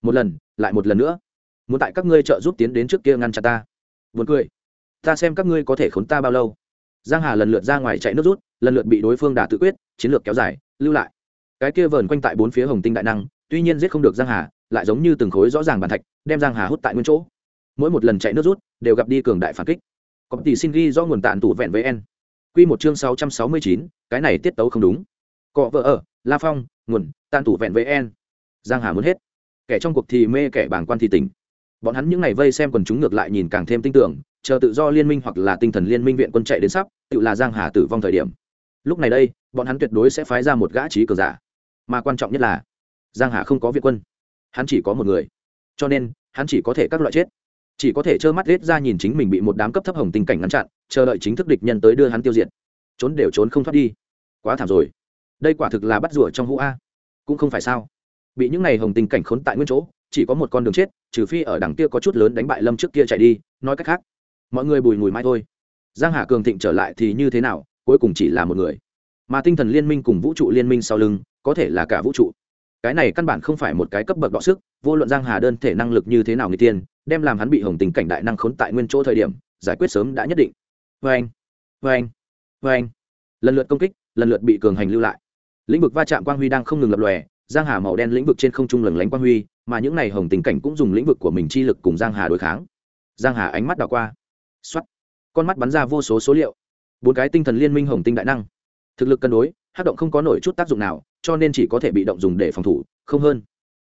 Một lần, lại một lần nữa. Muốn tại các ngươi trợ giúp tiến đến trước kia ngăn chặn ta. Buồn cười. Ta xem các ngươi có thể khốn ta bao lâu. Giang hà lần lượt ra ngoài chạy nước rút, lần lượt bị đối phương đả tự quyết, chiến lược kéo dài, lưu lại. Cái kia vờn quanh tại bốn phía hồng tinh đại năng, tuy nhiên giết không được giang hà, lại giống như từng khối rõ ràng bàn thạch, đem giang hà hút tại nguyên chỗ. Mỗi một lần chạy nước rút, đều gặp đi cường đại phản kích. Có tỷ xin ghi do nguồn tàn tủ vẹn với n quy một chương 669, cái này tiết tấu không đúng. Cọ vợ ở la phong nguồn tan tủ vẹn VN. giang hà muốn hết. Kẻ trong cuộc thì mê kẻ bảng quan thì tỉnh. Bọn hắn những ngày vây xem quần chúng ngược lại nhìn càng thêm tin tưởng chờ tự do liên minh hoặc là tinh thần liên minh viện quân chạy đến sắp tự là giang hà tử vong thời điểm. Lúc này đây bọn hắn tuyệt đối sẽ phái ra một gã trí cường giả. Mà quan trọng nhất là giang hà không có viện quân. Hắn chỉ có một người. Cho nên hắn chỉ có thể các loại chết chỉ có thể trơ mắt rết ra nhìn chính mình bị một đám cấp thấp hồng tình cảnh ngăn chặn, chờ đợi chính thức địch nhân tới đưa hắn tiêu diệt. Trốn đều trốn không thoát đi. Quá thảm rồi. Đây quả thực là bắt rủa trong hũ a. Cũng không phải sao. Bị những này hồng tình cảnh khốn tại nguyên chỗ, chỉ có một con đường chết, trừ phi ở đằng kia có chút lớn đánh bại lâm trước kia chạy đi, nói cách khác, mọi người bùi mùi mai thôi. Giang hà cường thịnh trở lại thì như thế nào, cuối cùng chỉ là một người. Mà tinh thần liên minh cùng vũ trụ liên minh sau lưng, có thể là cả vũ trụ. Cái này căn bản không phải một cái cấp bậc đọ sức, vô luận giang hà đơn thể năng lực như thế nào người tiên đem làm hắn bị hồng tình cảnh đại năng khốn tại nguyên chỗ thời điểm, giải quyết sớm đã nhất định. Vê anh vê anh vê anh. Lần lượt công kích, lần lượt bị cường hành lưu lại. Lĩnh vực va chạm quang huy đang không ngừng lập lòe, giang hà màu đen lĩnh vực trên không trung lừng lánh quang huy, mà những này hồng tình cảnh cũng dùng lĩnh vực của mình chi lực cùng giang hà đối kháng. Giang hà ánh mắt đảo qua. Xoắt con mắt bắn ra vô số số liệu. Bốn cái tinh thần liên minh hồng tinh đại năng. Thực lực cân đối hát động không có nổi chút tác dụng nào, cho nên chỉ có thể bị động dùng để phòng thủ, không hơn.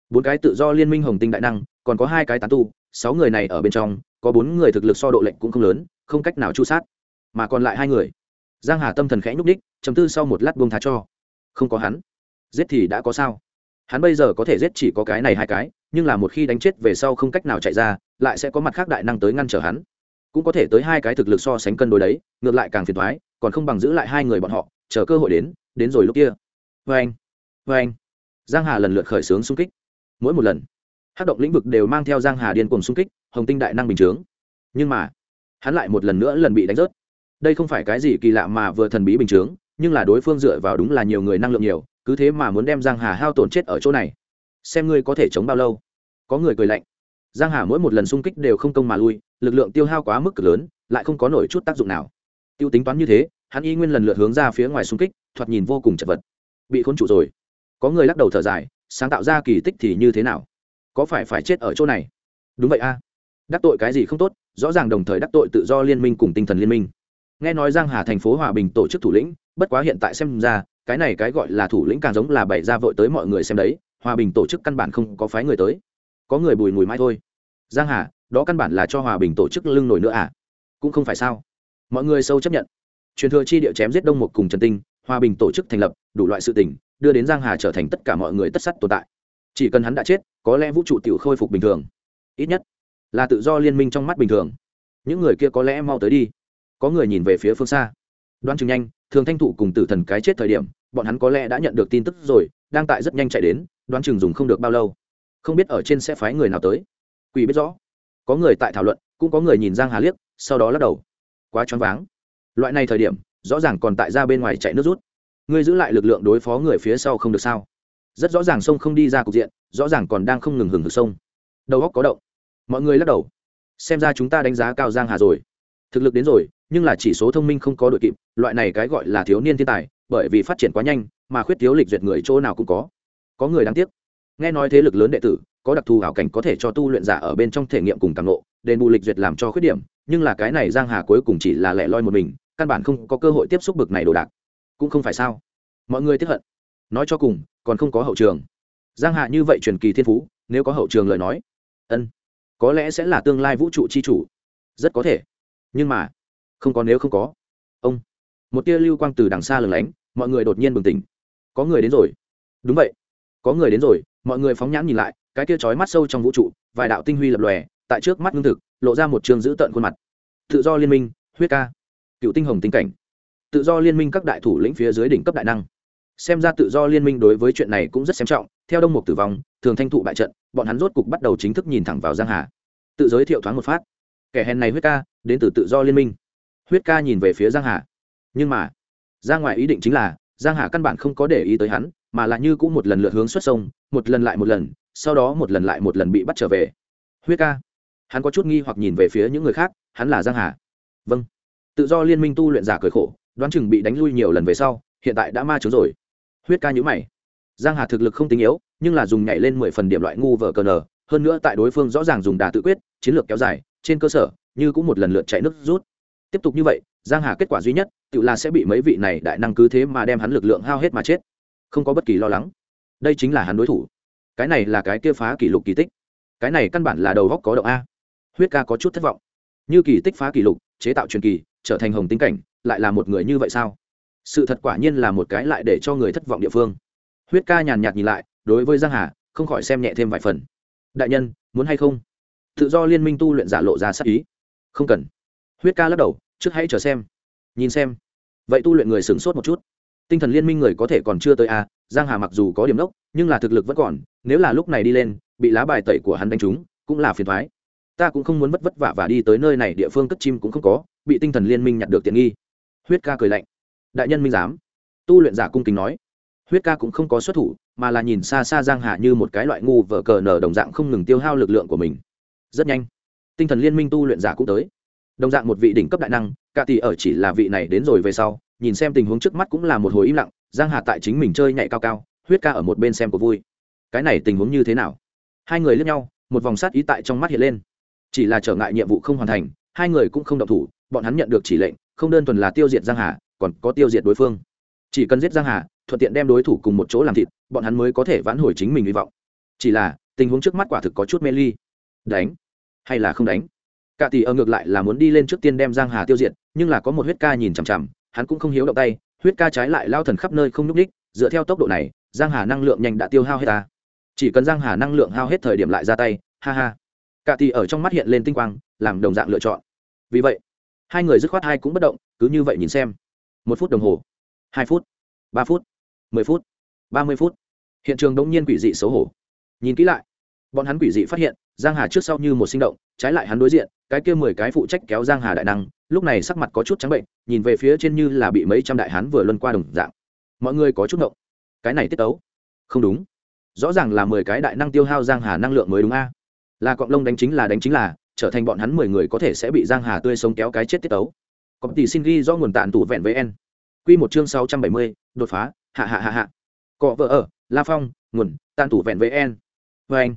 Bốn cái tự do liên minh hồng tinh đại năng, còn có hai cái tán tu sáu người này ở bên trong, có bốn người thực lực so độ lệnh cũng không lớn, không cách nào chu sát, mà còn lại hai người. Giang hà tâm thần khẽ nhúc đích chấm tư sau một lát buông thá cho. Không có hắn, giết thì đã có sao? Hắn bây giờ có thể giết chỉ có cái này hai cái, nhưng là một khi đánh chết về sau không cách nào chạy ra, lại sẽ có mặt khác đại năng tới ngăn trở hắn. Cũng có thể tới hai cái thực lực so sánh cân đối đấy, ngược lại càng phiền thoái còn không bằng giữ lại hai người bọn họ, chờ cơ hội đến đến rồi lúc kia. Vê anh vê anh giang hà lần lượt khởi xướng xung kích. Mỗi một lần hát động lĩnh vực đều mang theo giang hà điên cuồng xung kích, hồng tinh đại năng bình chướng. Nhưng mà, hắn lại một lần nữa lần bị đánh rớt. Đây không phải cái gì kỳ lạ mà vừa thần bí bình chướng, nhưng là đối phương dựa vào đúng là nhiều người năng lượng nhiều, cứ thế mà muốn đem giang hà hao tổn chết ở chỗ này. Xem ngươi có thể chống bao lâu. Có người cười lạnh. Giang hà mỗi một lần xung kích đều không công mà lui, lực lượng tiêu hao quá mức cực lớn, lại không có nổi chút tác dụng nào. Tiêu tính toán như thế, hắn y nguyên lần lượt hướng ra phía ngoài xung kích, thoạt nhìn vô cùng chật vật. Bị khốn trụ rồi. Có người lắc đầu thở dài, sáng tạo ra kỳ tích thì như thế nào? Có phải phải chết ở chỗ này? Đúng vậy a. Đắc tội cái gì không tốt, rõ ràng đồng thời đắc tội tự do liên minh cùng tinh thần liên minh. Nghe nói giang hà thành phố hòa bình tổ chức thủ lĩnh, bất quá hiện tại xem ra, cái này cái gọi là thủ lĩnh càng giống là bày ra vội tới mọi người xem đấy, hòa bình tổ chức căn bản không có phái người tới. Có người bùi mùi mãi thôi. Giang hà, đó căn bản là cho hòa bình tổ chức lưng nổi nữa à? Cũng không phải sao? Mọi người sâu chấp nhận. Truyền thừa chi địa chém giết đông một cùng trần tinh, hòa bình tổ chức thành lập, đủ loại sự tình, đưa đến giang hà trở thành tất cả mọi người tất sắt tồn tại chỉ cần hắn đã chết, có lẽ vũ trụ tiểu khôi phục bình thường. Ít nhất là tự do liên minh trong mắt bình thường. Những người kia có lẽ mau tới đi. Có người nhìn về phía phương xa. Đoán chừng nhanh, thường thanh thụ cùng tử thần cái chết thời điểm, bọn hắn có lẽ đã nhận được tin tức rồi, đang tại rất nhanh chạy đến, đoán chừng dùng không được bao lâu. Không biết ở trên sẽ phái người nào tới. Quỷ biết rõ. Có người tại thảo luận, cũng có người nhìn giang hà liếc, sau đó lắc đầu. Quá choáng váng. Loại này thời điểm, rõ ràng còn tại ra bên ngoài chạy nước rút. Ngươi giữ lại lực lượng đối phó người phía sau không được sao? Rất rõ ràng sông không đi ra cục diện, rõ ràng còn đang không ngừng hừng hực sông. Đầu góc có động. Mọi người lắc đầu. Xem ra chúng ta đánh giá cao giang hà rồi. Thực lực đến rồi, nhưng là chỉ số thông minh không có đội kịp, loại này cái gọi là thiếu niên thiên tài, bởi vì phát triển quá nhanh, mà khuyết thiếu lịch duyệt người chỗ nào cũng có. Có người đáng tiếc. Nghe nói thế lực lớn đệ tử, có đặc thù hảo cảnh có thể cho tu luyện giả ở bên trong thể nghiệm cùng tàng lộ, đền bù lịch duyệt làm cho khuyết điểm, nhưng là cái này giang hà cuối cùng chỉ là lẻ loi một mình, căn bản không có cơ hội tiếp xúc bực này đồ đạc. Cũng không phải sao. Mọi người tiếp hận nói cho cùng, còn không có hậu trường. Giang hạ như vậy truyền kỳ thiên phú, nếu có hậu trường lời nói, ân, có lẽ sẽ là tương lai vũ trụ chi chủ. Rất có thể. Nhưng mà, không có nếu không có. Ông, một tia lưu quang từ đằng xa lừng lánh, mọi người đột nhiên bừng tỉnh. Có người đến rồi. Đúng vậy. Có người đến rồi, mọi người phóng nhãn nhìn lại, cái kia chói mắt sâu trong vũ trụ, vài đạo tinh huy lập lòe, tại trước mắt ngưng thực, lộ ra một trường dữ tợn khuôn mặt. Tự do liên minh, huyết ca. Cựu tinh hồng tinh cảnh. Tự do liên minh các đại thủ lĩnh phía dưới đỉnh cấp đại năng xem ra tự do liên minh đối với chuyện này cũng rất xem trọng, theo đông mục tử vong, thường thanh thụ bại trận, bọn hắn rốt cục bắt đầu chính thức nhìn thẳng vào giang hà. Tự giới thiệu thoáng một phát. Kẻ hèn này huyết ca, đến từ tự do liên minh. Huyết ca nhìn về phía giang hà. Nhưng mà, ra ngoài ý định chính là, giang hà căn bản không có để ý tới hắn, mà là như cũng một lần lượt hướng xuất sông, một lần lại một lần, sau đó một lần lại một lần bị bắt trở về. Huyết ca. Hắn có chút nghi hoặc nhìn về phía những người khác, hắn là giang hà. Vâng. Tự do liên minh tu luyện giả cười khổ, đoán chừng bị đánh lui nhiều lần về sau, hiện tại đã ma trướng rồi huyết ca nhữ mày. Giang hà thực lực không tính yếu, nhưng là dùng nhảy lên mười phần điểm loại ngu vờ cờ nờ, hơn nữa tại đối phương rõ ràng dùng đà tự quyết, chiến lược kéo dài, trên cơ sở, như cũng một lần lượt chạy nước rút. Tiếp tục như vậy, giang hà kết quả duy nhất, tự là sẽ bị mấy vị này đại năng cứ thế mà đem hắn lực lượng hao hết mà chết. Không có bất kỳ lo lắng. Đây chính là hắn đối thủ. Cái này là cái kia phá kỷ lục kỳ tích. Cái này căn bản là đầu góc có động a. Huyết ca có chút thất vọng. Như kỳ tích phá kỷ lục, chế tạo truyền kỳ, trở thành hồng tính cảnh, lại là một người như vậy sao? Sự thật quả nhiên là một cái lại để cho người thất vọng địa phương. Huyết ca nhàn nhạt nhìn lại đối với giang hà không khỏi xem nhẹ thêm vài phần. Đại nhân muốn hay không? Tự do liên minh tu luyện giả lộ ra sắc ý. Không cần. Huyết ca lắc đầu trước hãy chờ xem. Nhìn xem. Vậy tu luyện người sửng sốt một chút. Tinh thần liên minh người có thể còn chưa tới a à, giang hà mặc dù có điểm đốc nhưng là thực lực vẫn còn nếu là lúc này đi lên bị lá bài tẩy của hắn đánh trúng cũng là phiền thoái ta cũng không muốn vất vất vả và đi tới nơi này địa phương cất chim cũng không có bị tinh thần liên minh nhặt được tiện nghi. Huyết ca cười lạnh đại nhân minh giám. Tu luyện giả cung kính nói. Huyết ca cũng không có xuất thủ, mà là nhìn xa xa giang hà như một cái loại ngu vờ cờ nở đồng dạng không ngừng tiêu hao lực lượng của mình. Rất nhanh, tinh thần liên minh tu luyện giả cũng tới. Đồng dạng một vị đỉnh cấp đại năng cả tỷ ở chỉ là vị này đến rồi về sau, nhìn xem tình huống trước mắt cũng là một hồi im lặng, giang hà tại chính mình chơi nhảy cao cao, huyết ca ở một bên xem của vui. Cái này tình huống như thế nào? Hai người lướt nhau, một vòng sát ý tại trong mắt hiện lên. Chỉ là trở ngại nhiệm vụ không hoàn thành, hai người cũng không động thủ, bọn hắn nhận được chỉ lệnh, không đơn thuần là tiêu diệt giang hà còn có tiêu diệt đối phương. Chỉ cần giết giang hà, thuận tiện đem đối thủ cùng một chỗ làm thịt, bọn hắn mới có thể vãn hồi chính mình hy vọng. Chỉ là, tình huống trước mắt quả thực có chút mê ly. Đánh hay là không đánh? Cả tỷ ở ngược lại là muốn đi lên trước tiên đem giang hà tiêu diệt, nhưng là có một huyết ca nhìn chằm chằm, hắn cũng không hiếu động tay, huyết ca trái lại lao thần khắp nơi không nhúc ních dựa theo tốc độ này, giang hà năng lượng nhanh đã tiêu hao hết ta. Chỉ cần giang hà năng lượng hao hết thời điểm lại ra tay, ha ha. Cả tỷ ở trong mắt hiện lên tinh quang, làm đồng dạng lựa chọn. Vì vậy, hai người dứt khoát hai cũng bất động, cứ như vậy nhìn xem một phút đồng hồ, hai phút, ba phút, mười phút, ba mươi phút. Hiện trường đống nhiên quỷ dị xấu hổ. Nhìn kỹ lại, bọn hắn quỷ dị phát hiện, giang hà trước sau như một sinh động, trái lại hắn đối diện, cái kia mười cái phụ trách kéo giang hà đại năng, lúc này sắc mặt có chút trắng bệnh, nhìn về phía trên như là bị mấy trăm đại hán vừa luân qua đồng dạng. Mọi người có chút động cái này tiết tấu. Không đúng. Rõ ràng là mười cái đại năng tiêu hao giang hà năng lượng mới đúng a. Là cọng lông đánh chính là đánh chính là, trở thành bọn hắn mười người có thể sẽ bị giang hà tươi sống kéo cái chết tiết tấu có tỷ xin ghi do nguồn tạn tủ vẹn với en quy một chương sáu trăm bảy mươi, đột phá, hạ hạ hạ hạ. Cọ vợ ở, la phong, nguồn tạn tủ vẹn với en vê anh.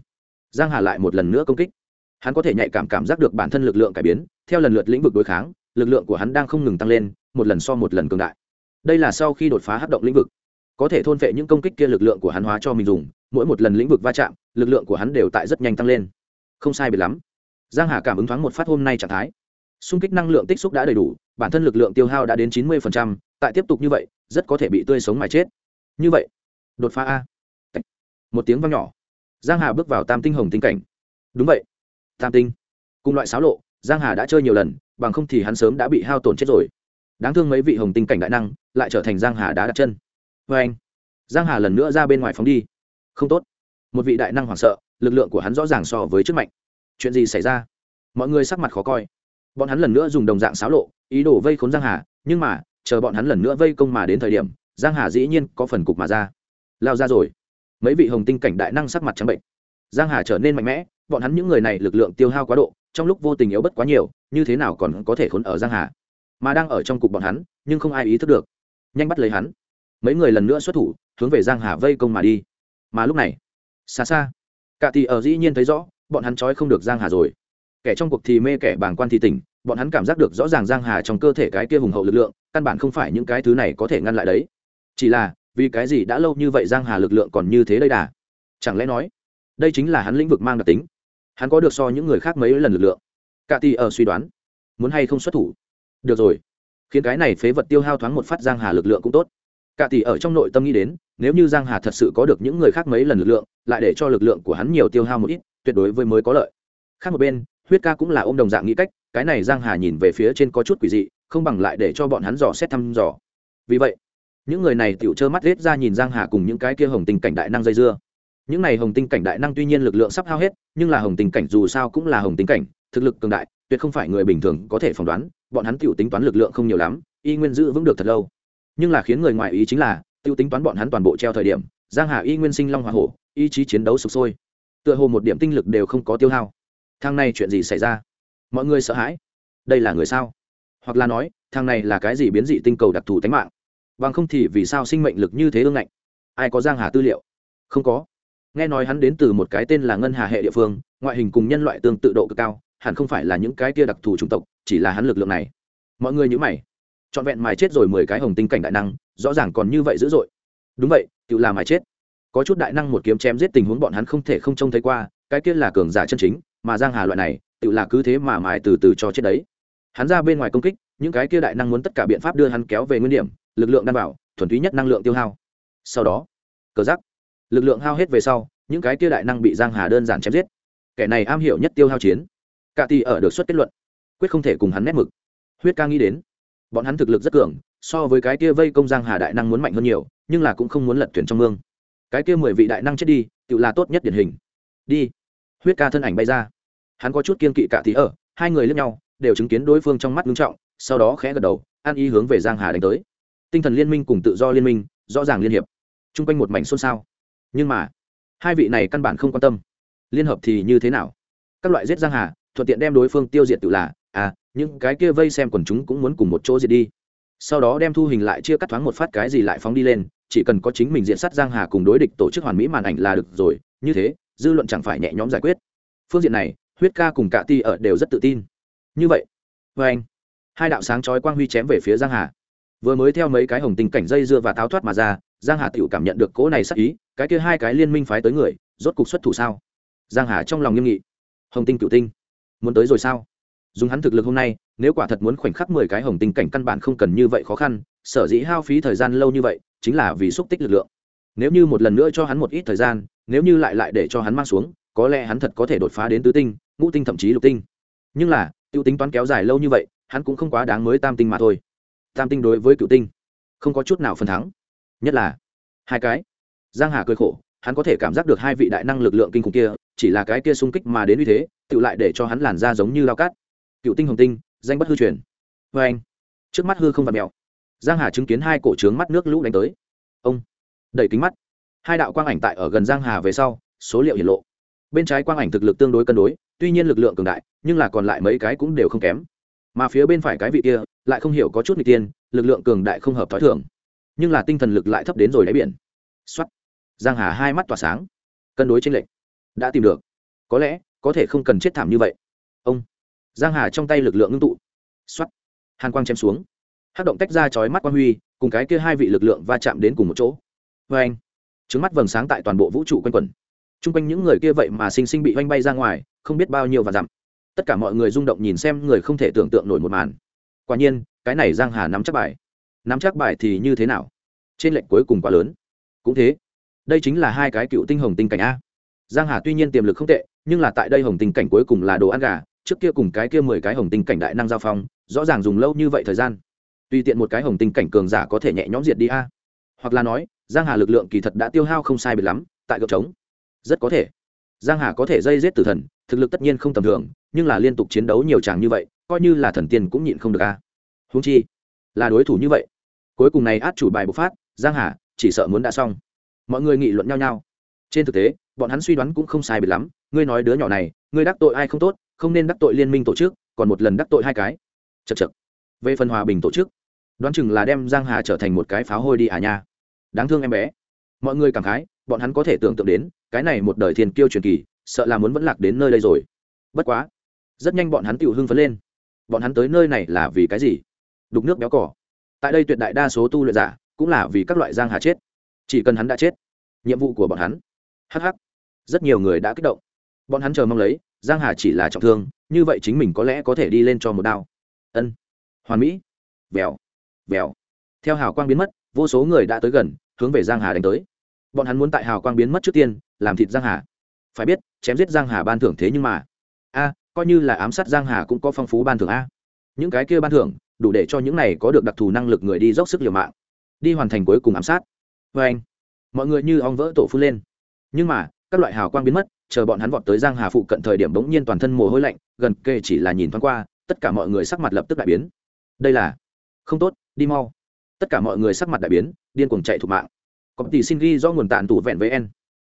Giang hà lại một lần nữa công kích. Hắn có thể nhạy cảm cảm giác được bản thân lực lượng cải biến, theo lần lượt lĩnh vực đối kháng, lực lượng của hắn đang không ngừng tăng lên, một lần so một lần cường đại. Đây là sau khi đột phá hấp động lĩnh vực. Có thể thôn vệ những công kích kia lực lượng của hắn hóa cho mình dùng, mỗi một lần lĩnh vực va chạm, lực lượng của hắn đều tại rất nhanh tăng lên. Không sai biệt lắm. Giang hà cảm ứng thoáng một phát hôm nay trạng thái xung kích năng lượng tích xúc đã đầy đủ, bản thân lực lượng tiêu hao đã đến chín mươi tại tiếp tục như vậy, rất có thể bị tươi sống mà chết. Như vậy, đột phá a. Một tiếng vang nhỏ. Giang hà bước vào tam tinh hồng tinh cảnh. Đúng vậy. Tam tinh. Cùng loại xáo lộ, giang hà đã chơi nhiều lần, bằng không thì hắn sớm đã bị hao tổn chết rồi. Đáng thương mấy vị hồng tinh cảnh đại năng, lại trở thành giang hà đã đặt chân. Vê anh, giang hà lần nữa ra bên ngoài phóng đi. Không tốt. Một vị đại năng hoảng sợ, lực lượng của hắn rõ ràng so với trước mạnh. Chuyện gì xảy ra? Mọi người sắc mặt khó coi bọn hắn lần nữa dùng đồng dạng xáo lộ, ý đồ vây khốn giang hà, nhưng mà, chờ bọn hắn lần nữa vây công mà đến thời điểm, giang hà dĩ nhiên có phần cục mà ra. Lao ra rồi. Mấy vị hồng tinh cảnh đại năng sắc mặt trắng bệnh. Giang hà trở nên mạnh mẽ, bọn hắn những người này lực lượng tiêu hao quá độ, trong lúc vô tình yếu bất quá nhiều, như thế nào còn có thể khốn ở giang hà? Mà đang ở trong cục bọn hắn, nhưng không ai ý thức được. Nhanh bắt lấy hắn. Mấy người lần nữa xuất thủ, hướng về giang hà vây công mà đi. Mà lúc này, xa xa cả tỷ ở dĩ nhiên thấy rõ, bọn hắn trói không được giang hà rồi kẻ trong cuộc thì mê kẻ bàng quan thì tỉnh, bọn hắn cảm giác được rõ ràng giang hà trong cơ thể cái kia hùng hậu lực lượng, căn bản không phải những cái thứ này có thể ngăn lại đấy. Chỉ là, vì cái gì đã lâu như vậy giang hà lực lượng còn như thế đây đà? Chẳng lẽ nói, đây chính là hắn lĩnh vực mang đặc tính? Hắn có được so những người khác mấy lần lực lượng? Cả tỷ ở suy đoán, muốn hay không xuất thủ? Được rồi, khiến cái này phế vật tiêu hao thoáng một phát giang hà lực lượng cũng tốt. Cả tỷ ở trong nội tâm nghĩ đến, nếu như giang hà thật sự có được những người khác mấy lần lực lượng, lại để cho lực lượng của hắn nhiều tiêu hao một ít, tuyệt đối với mới có lợi. Khác một bên huyết ca cũng là ôm đồng dạng nghĩ cách, cái này giang hà nhìn về phía trên có chút quỷ dị, không bằng lại để cho bọn hắn dò xét thăm dò. Vì vậy, những người này tiểu trơ mắt rết ra nhìn giang hà cùng những cái kia hồng tình cảnh đại năng dây dưa. Những này hồng tinh cảnh đại năng tuy nhiên lực lượng sắp hao hết, nhưng là hồng tình cảnh dù sao cũng là hồng tinh cảnh, thực lực cường đại, tuyệt không phải người bình thường có thể phỏng đoán, bọn hắn tiểu tính toán lực lượng không nhiều lắm, y nguyên giữ vững được thật lâu. Nhưng là khiến người ngoài ý chính là tựu tính toán bọn hắn toàn bộ treo thời điểm, giang hà y nguyên sinh long hoa hổ, ý chí chiến đấu sụp sôi. Tựa hồ một điểm tinh lực đều không có tiêu hao thang này chuyện gì xảy ra? Mọi người sợ hãi. Đây là người sao? Hoặc là nói thang này là cái gì biến dị tinh cầu đặc thù tánh mạng? Bằng không thì vì sao sinh mệnh lực như thế ương ngạnh? Ai có giang hà tư liệu? Không có. Nghe nói hắn đến từ một cái tên là ngân hà hệ địa phương, ngoại hình cùng nhân loại tương tự độ cực cao, hẳn không phải là những cái kia đặc thù chủng tộc, chỉ là hắn lực lượng này. Mọi người nhữ mày. Trọn vẹn mài chết rồi mười cái hồng tinh cảnh đại năng, rõ ràng còn như vậy dữ dội. Đúng vậy, tự là mài chết. Có chút đại năng một kiếm chém giết tình huống bọn hắn không thể không trông thấy qua, cái kia là cường giả chân chính mà giang hà loại này, tự là cứ thế mà mài từ từ cho chết đấy. Hắn ra bên ngoài công kích, những cái kia đại năng muốn tất cả biện pháp đưa hắn kéo về nguyên điểm, lực lượng đảm bảo, thuần túy nhất năng lượng tiêu hao. Sau đó, cờ giắc lực lượng hao hết về sau, những cái kia đại năng bị giang hà đơn giản chém giết. Kẻ này am hiểu nhất tiêu hao chiến. Cả tỷ ở được xuất kết luận, quyết không thể cùng hắn nét mực. Huyết ca nghĩ đến, bọn hắn thực lực rất cường, so với cái kia vây công giang hà đại năng muốn mạnh hơn nhiều, nhưng là cũng không muốn lật thuyền trong mương. Cái kia mười vị đại năng chết đi, tự là tốt nhất điển hình. Đi. Huyết ca thân ảnh bay ra hắn có chút kiên kỵ cả tí ở, hai người lướt nhau, đều chứng kiến đối phương trong mắt ngưng trọng, sau đó khẽ gật đầu, an ý hướng về giang hà đánh tới. Tinh thần liên minh cùng tự do liên minh, rõ ràng liên hiệp. Chung quanh một mảnh xôn xao. Nhưng mà, hai vị này căn bản không quan tâm. Liên hợp thì như thế nào? Các loại giết giang hà, thuận tiện đem đối phương tiêu diệt tự là à những cái kia vây xem quần chúng cũng muốn cùng một chỗ diệt đi. Sau đó đem thu hình lại chia cắt thoáng một phát cái gì lại phóng đi lên, chỉ cần có chính mình diện sát giang hà cùng đối địch tổ chức hoàn mỹ màn ảnh là được rồi, như thế, dư luận chẳng phải nhẹ nhõm giải quyết. Phương diện này huyết ca cùng cả ti ở đều rất tự tin. Như vậy vê anh, hai đạo sáng chói quang huy chém về phía giang hà. Vừa mới theo mấy cái hồng tình cảnh dây dưa và táo thoát mà ra, giang hà tựu cảm nhận được cỗ này sắc ý, cái kia hai cái liên minh phái tới người, rốt cục xuất thủ sao? Giang hà trong lòng nghiêm nghị. Hồng tinh cựu tinh, muốn tới rồi sao? Dùng hắn thực lực hôm nay, nếu quả thật muốn khoảnh khắc mười cái hồng tinh cảnh căn bản không cần như vậy khó khăn, sở dĩ hao phí thời gian lâu như vậy, chính là vì xúc tích lực lượng. Nếu như một lần nữa cho hắn một ít thời gian, nếu như lại lại để cho hắn mang xuống, có lẽ hắn thật có thể đột phá đến tứ tinh ngũ tinh thậm chí lục tinh. Nhưng là tiêu tính toán kéo dài lâu như vậy, hắn cũng không quá đáng mới tam tinh mà thôi. Tam tinh đối với cựu tinh, không có chút nào phần thắng. Nhất là, hai cái. Giang hà cười khổ, hắn có thể cảm giác được hai vị đại năng lực lượng kinh khủng kia, chỉ là cái kia xung kích mà đến như thế, tự lại để cho hắn làn ra giống như lao cát. Cựu tinh hồng tinh, danh bất hư truyền. Vê anh, trước mắt hư không vặt mèo. Giang hà chứng kiến hai cổ trướng mắt nước lũ đánh tới. Ông, đẩy kính mắt. Hai đạo quang ảnh tại ở gần giang hà về sau, số liệu hiển lộ bên trái quang ảnh thực lực tương đối cân đối, tuy nhiên lực lượng cường đại, nhưng là còn lại mấy cái cũng đều không kém. Mà phía bên phải cái vị kia, lại không hiểu có chút người tiên, lực lượng cường đại không hợp t h ó i thường. Nhưng là tinh thần lực lại thấp đến rồi đáy biển. X o á t giang hà hai mắt tỏa sáng. Cân đối tranh lệch. Đã tìm được. Có lẽ, có thể không cần chết thảm như vậy. Ông. Giang hà trong tay lực lượng ngưng tụ. X o á t hàn quang chém xuống. Hát động tách ra chói mắt quang huy, cùng cái kia hai vị lực lượng va chạm đến cùng một chỗ. Vê anh trứng mắt vầng sáng tại toàn bộ vũ trụ quanh quẩn chung quanh những người kia vậy mà sinh sinh bị oanh bay ra ngoài, không biết bao nhiêu và dặm. Tất cả mọi người rung động nhìn xem người không thể tưởng tượng nổi một màn. Quả nhiên, cái này giang hà nắm chắc bài. Nắm chắc bài thì như thế nào? Trên lệnh cuối cùng quá lớn. Cũng thế, đây chính là hai cái cựu tinh hồng tinh cảnh a. Giang hà tuy nhiên tiềm lực không tệ, nhưng là tại đây hồng tinh cảnh cuối cùng là đồ ăn gà, trước kia cùng cái kia mười cái hồng tinh cảnh đại năng giao phong, rõ ràng dùng lâu như vậy thời gian. Tùy tiện một cái hồng tinh cảnh cường giả có thể nhẹ nhõm diệt đi a. Hoặc là nói, giang hà lực lượng kỳ thật đã tiêu hao không sai biệt lắm, tại gợp trống rất có thể. Giang hà có thể dây giết tử thần, thực lực tất nhiên không tầm thường, nhưng là liên tục chiến đấu nhiều chàng như vậy, coi như là thần tiên cũng nhịn không được a. Húng chi, là đối thủ như vậy. Cuối cùng này át chủ bài bộc phát, giang hà, chỉ sợ muốn đã xong. Mọi người nghị luận nhau nhau. Trên thực tế, bọn hắn suy đoán cũng không sai biệt lắm, ngươi nói đứa nhỏ này, ngươi đắc tội ai không tốt, không nên đắc tội liên minh tổ chức, còn một lần đắc tội hai cái. Chật chật về phần hòa bình tổ chức, đoán chừng là đem giang hà trở thành một cái pháo hôi đi à nha. Đáng thương em bé. Mọi người cảm khái bọn hắn có thể tưởng tượng đến, cái này một đời thiên kiêu truyền kỳ, sợ là muốn vẫn lạc đến nơi đây rồi. Bất quá, rất nhanh bọn hắn tự hưng phấn lên. Bọn hắn tới nơi này là vì cái gì? Đục nước béo cỏ tại đây tuyệt đại đa số tu luyện giả, cũng là vì các loại giang hà chết. Chỉ cần hắn đã chết, nhiệm vụ của bọn hắn hh rất nhiều người đã kích động. Bọn hắn chờ mong lấy, giang hà chỉ là trọng thương, như vậy chính mình có lẽ có thể đi lên cho một đao. Ân. Hoàn mỹ. Vèo. Vèo. Theo hào quang biến mất, vô số người đã tới gần, hướng về giang hà đánh tới bọn hắn muốn tại hào quang biến mất trước tiên, làm thịt giang hà. Phải biết, chém giết giang hà ban thưởng thế nhưng mà. A, coi như là ám sát giang hà cũng có phong phú ban thưởng a. Những cái kia ban thưởng, đủ để cho những này có được đặc thù năng lực người đi dốc sức liều mạng. Đi hoàn thành cuối cùng ám sát. Vê anh, mọi người như ong vỡ tổ phun lên. Nhưng mà, các loại hào quang biến mất, chờ bọn hắn vọt tới giang hà phụ cận thời điểm bỗng nhiên toàn thân mồ hôi lạnh, gần kề chỉ là nhìn thoáng qua, tất cả mọi người sắc mặt lập tức đại biến. Đây là, không tốt, đi mau. Tất cả mọi người sắc mặt đại biến, điên cuồng chạy thủ mạng. Công tỷ xin ghi do nguồn tàn tủ vẹn với en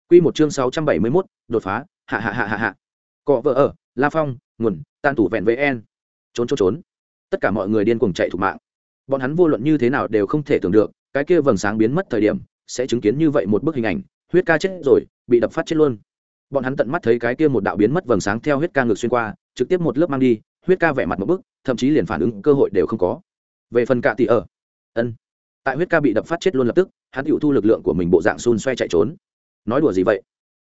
quy một chương sáu trăm bảy mươi 671, đột phá hạ hạ hạ hạ hạ. Cọ vợ ở la phong nguồn tàn tủ vẹn với en trốn trốn trốn. Tất cả mọi người điên cuồng chạy thủ mạng. Bọn hắn vô luận như thế nào đều không thể tưởng được cái kia vầng sáng biến mất thời điểm sẽ chứng kiến như vậy một bức hình ảnh huyết ca chết rồi bị đập phát chết luôn. Bọn hắn tận mắt thấy cái kia một đạo biến mất vầng sáng theo huyết ca ngược xuyên qua trực tiếp một lớp mang đi huyết ca vẻ mặt một bức thậm chí liền phản ứng cơ hội đều không có. Về phần cạ tỷ ở ân tại huyết ca bị đập phát chết luôn lập tức, hắn cựu thu lực lượng của mình bộ dạng xun xoe chạy trốn. Nói đùa gì vậy?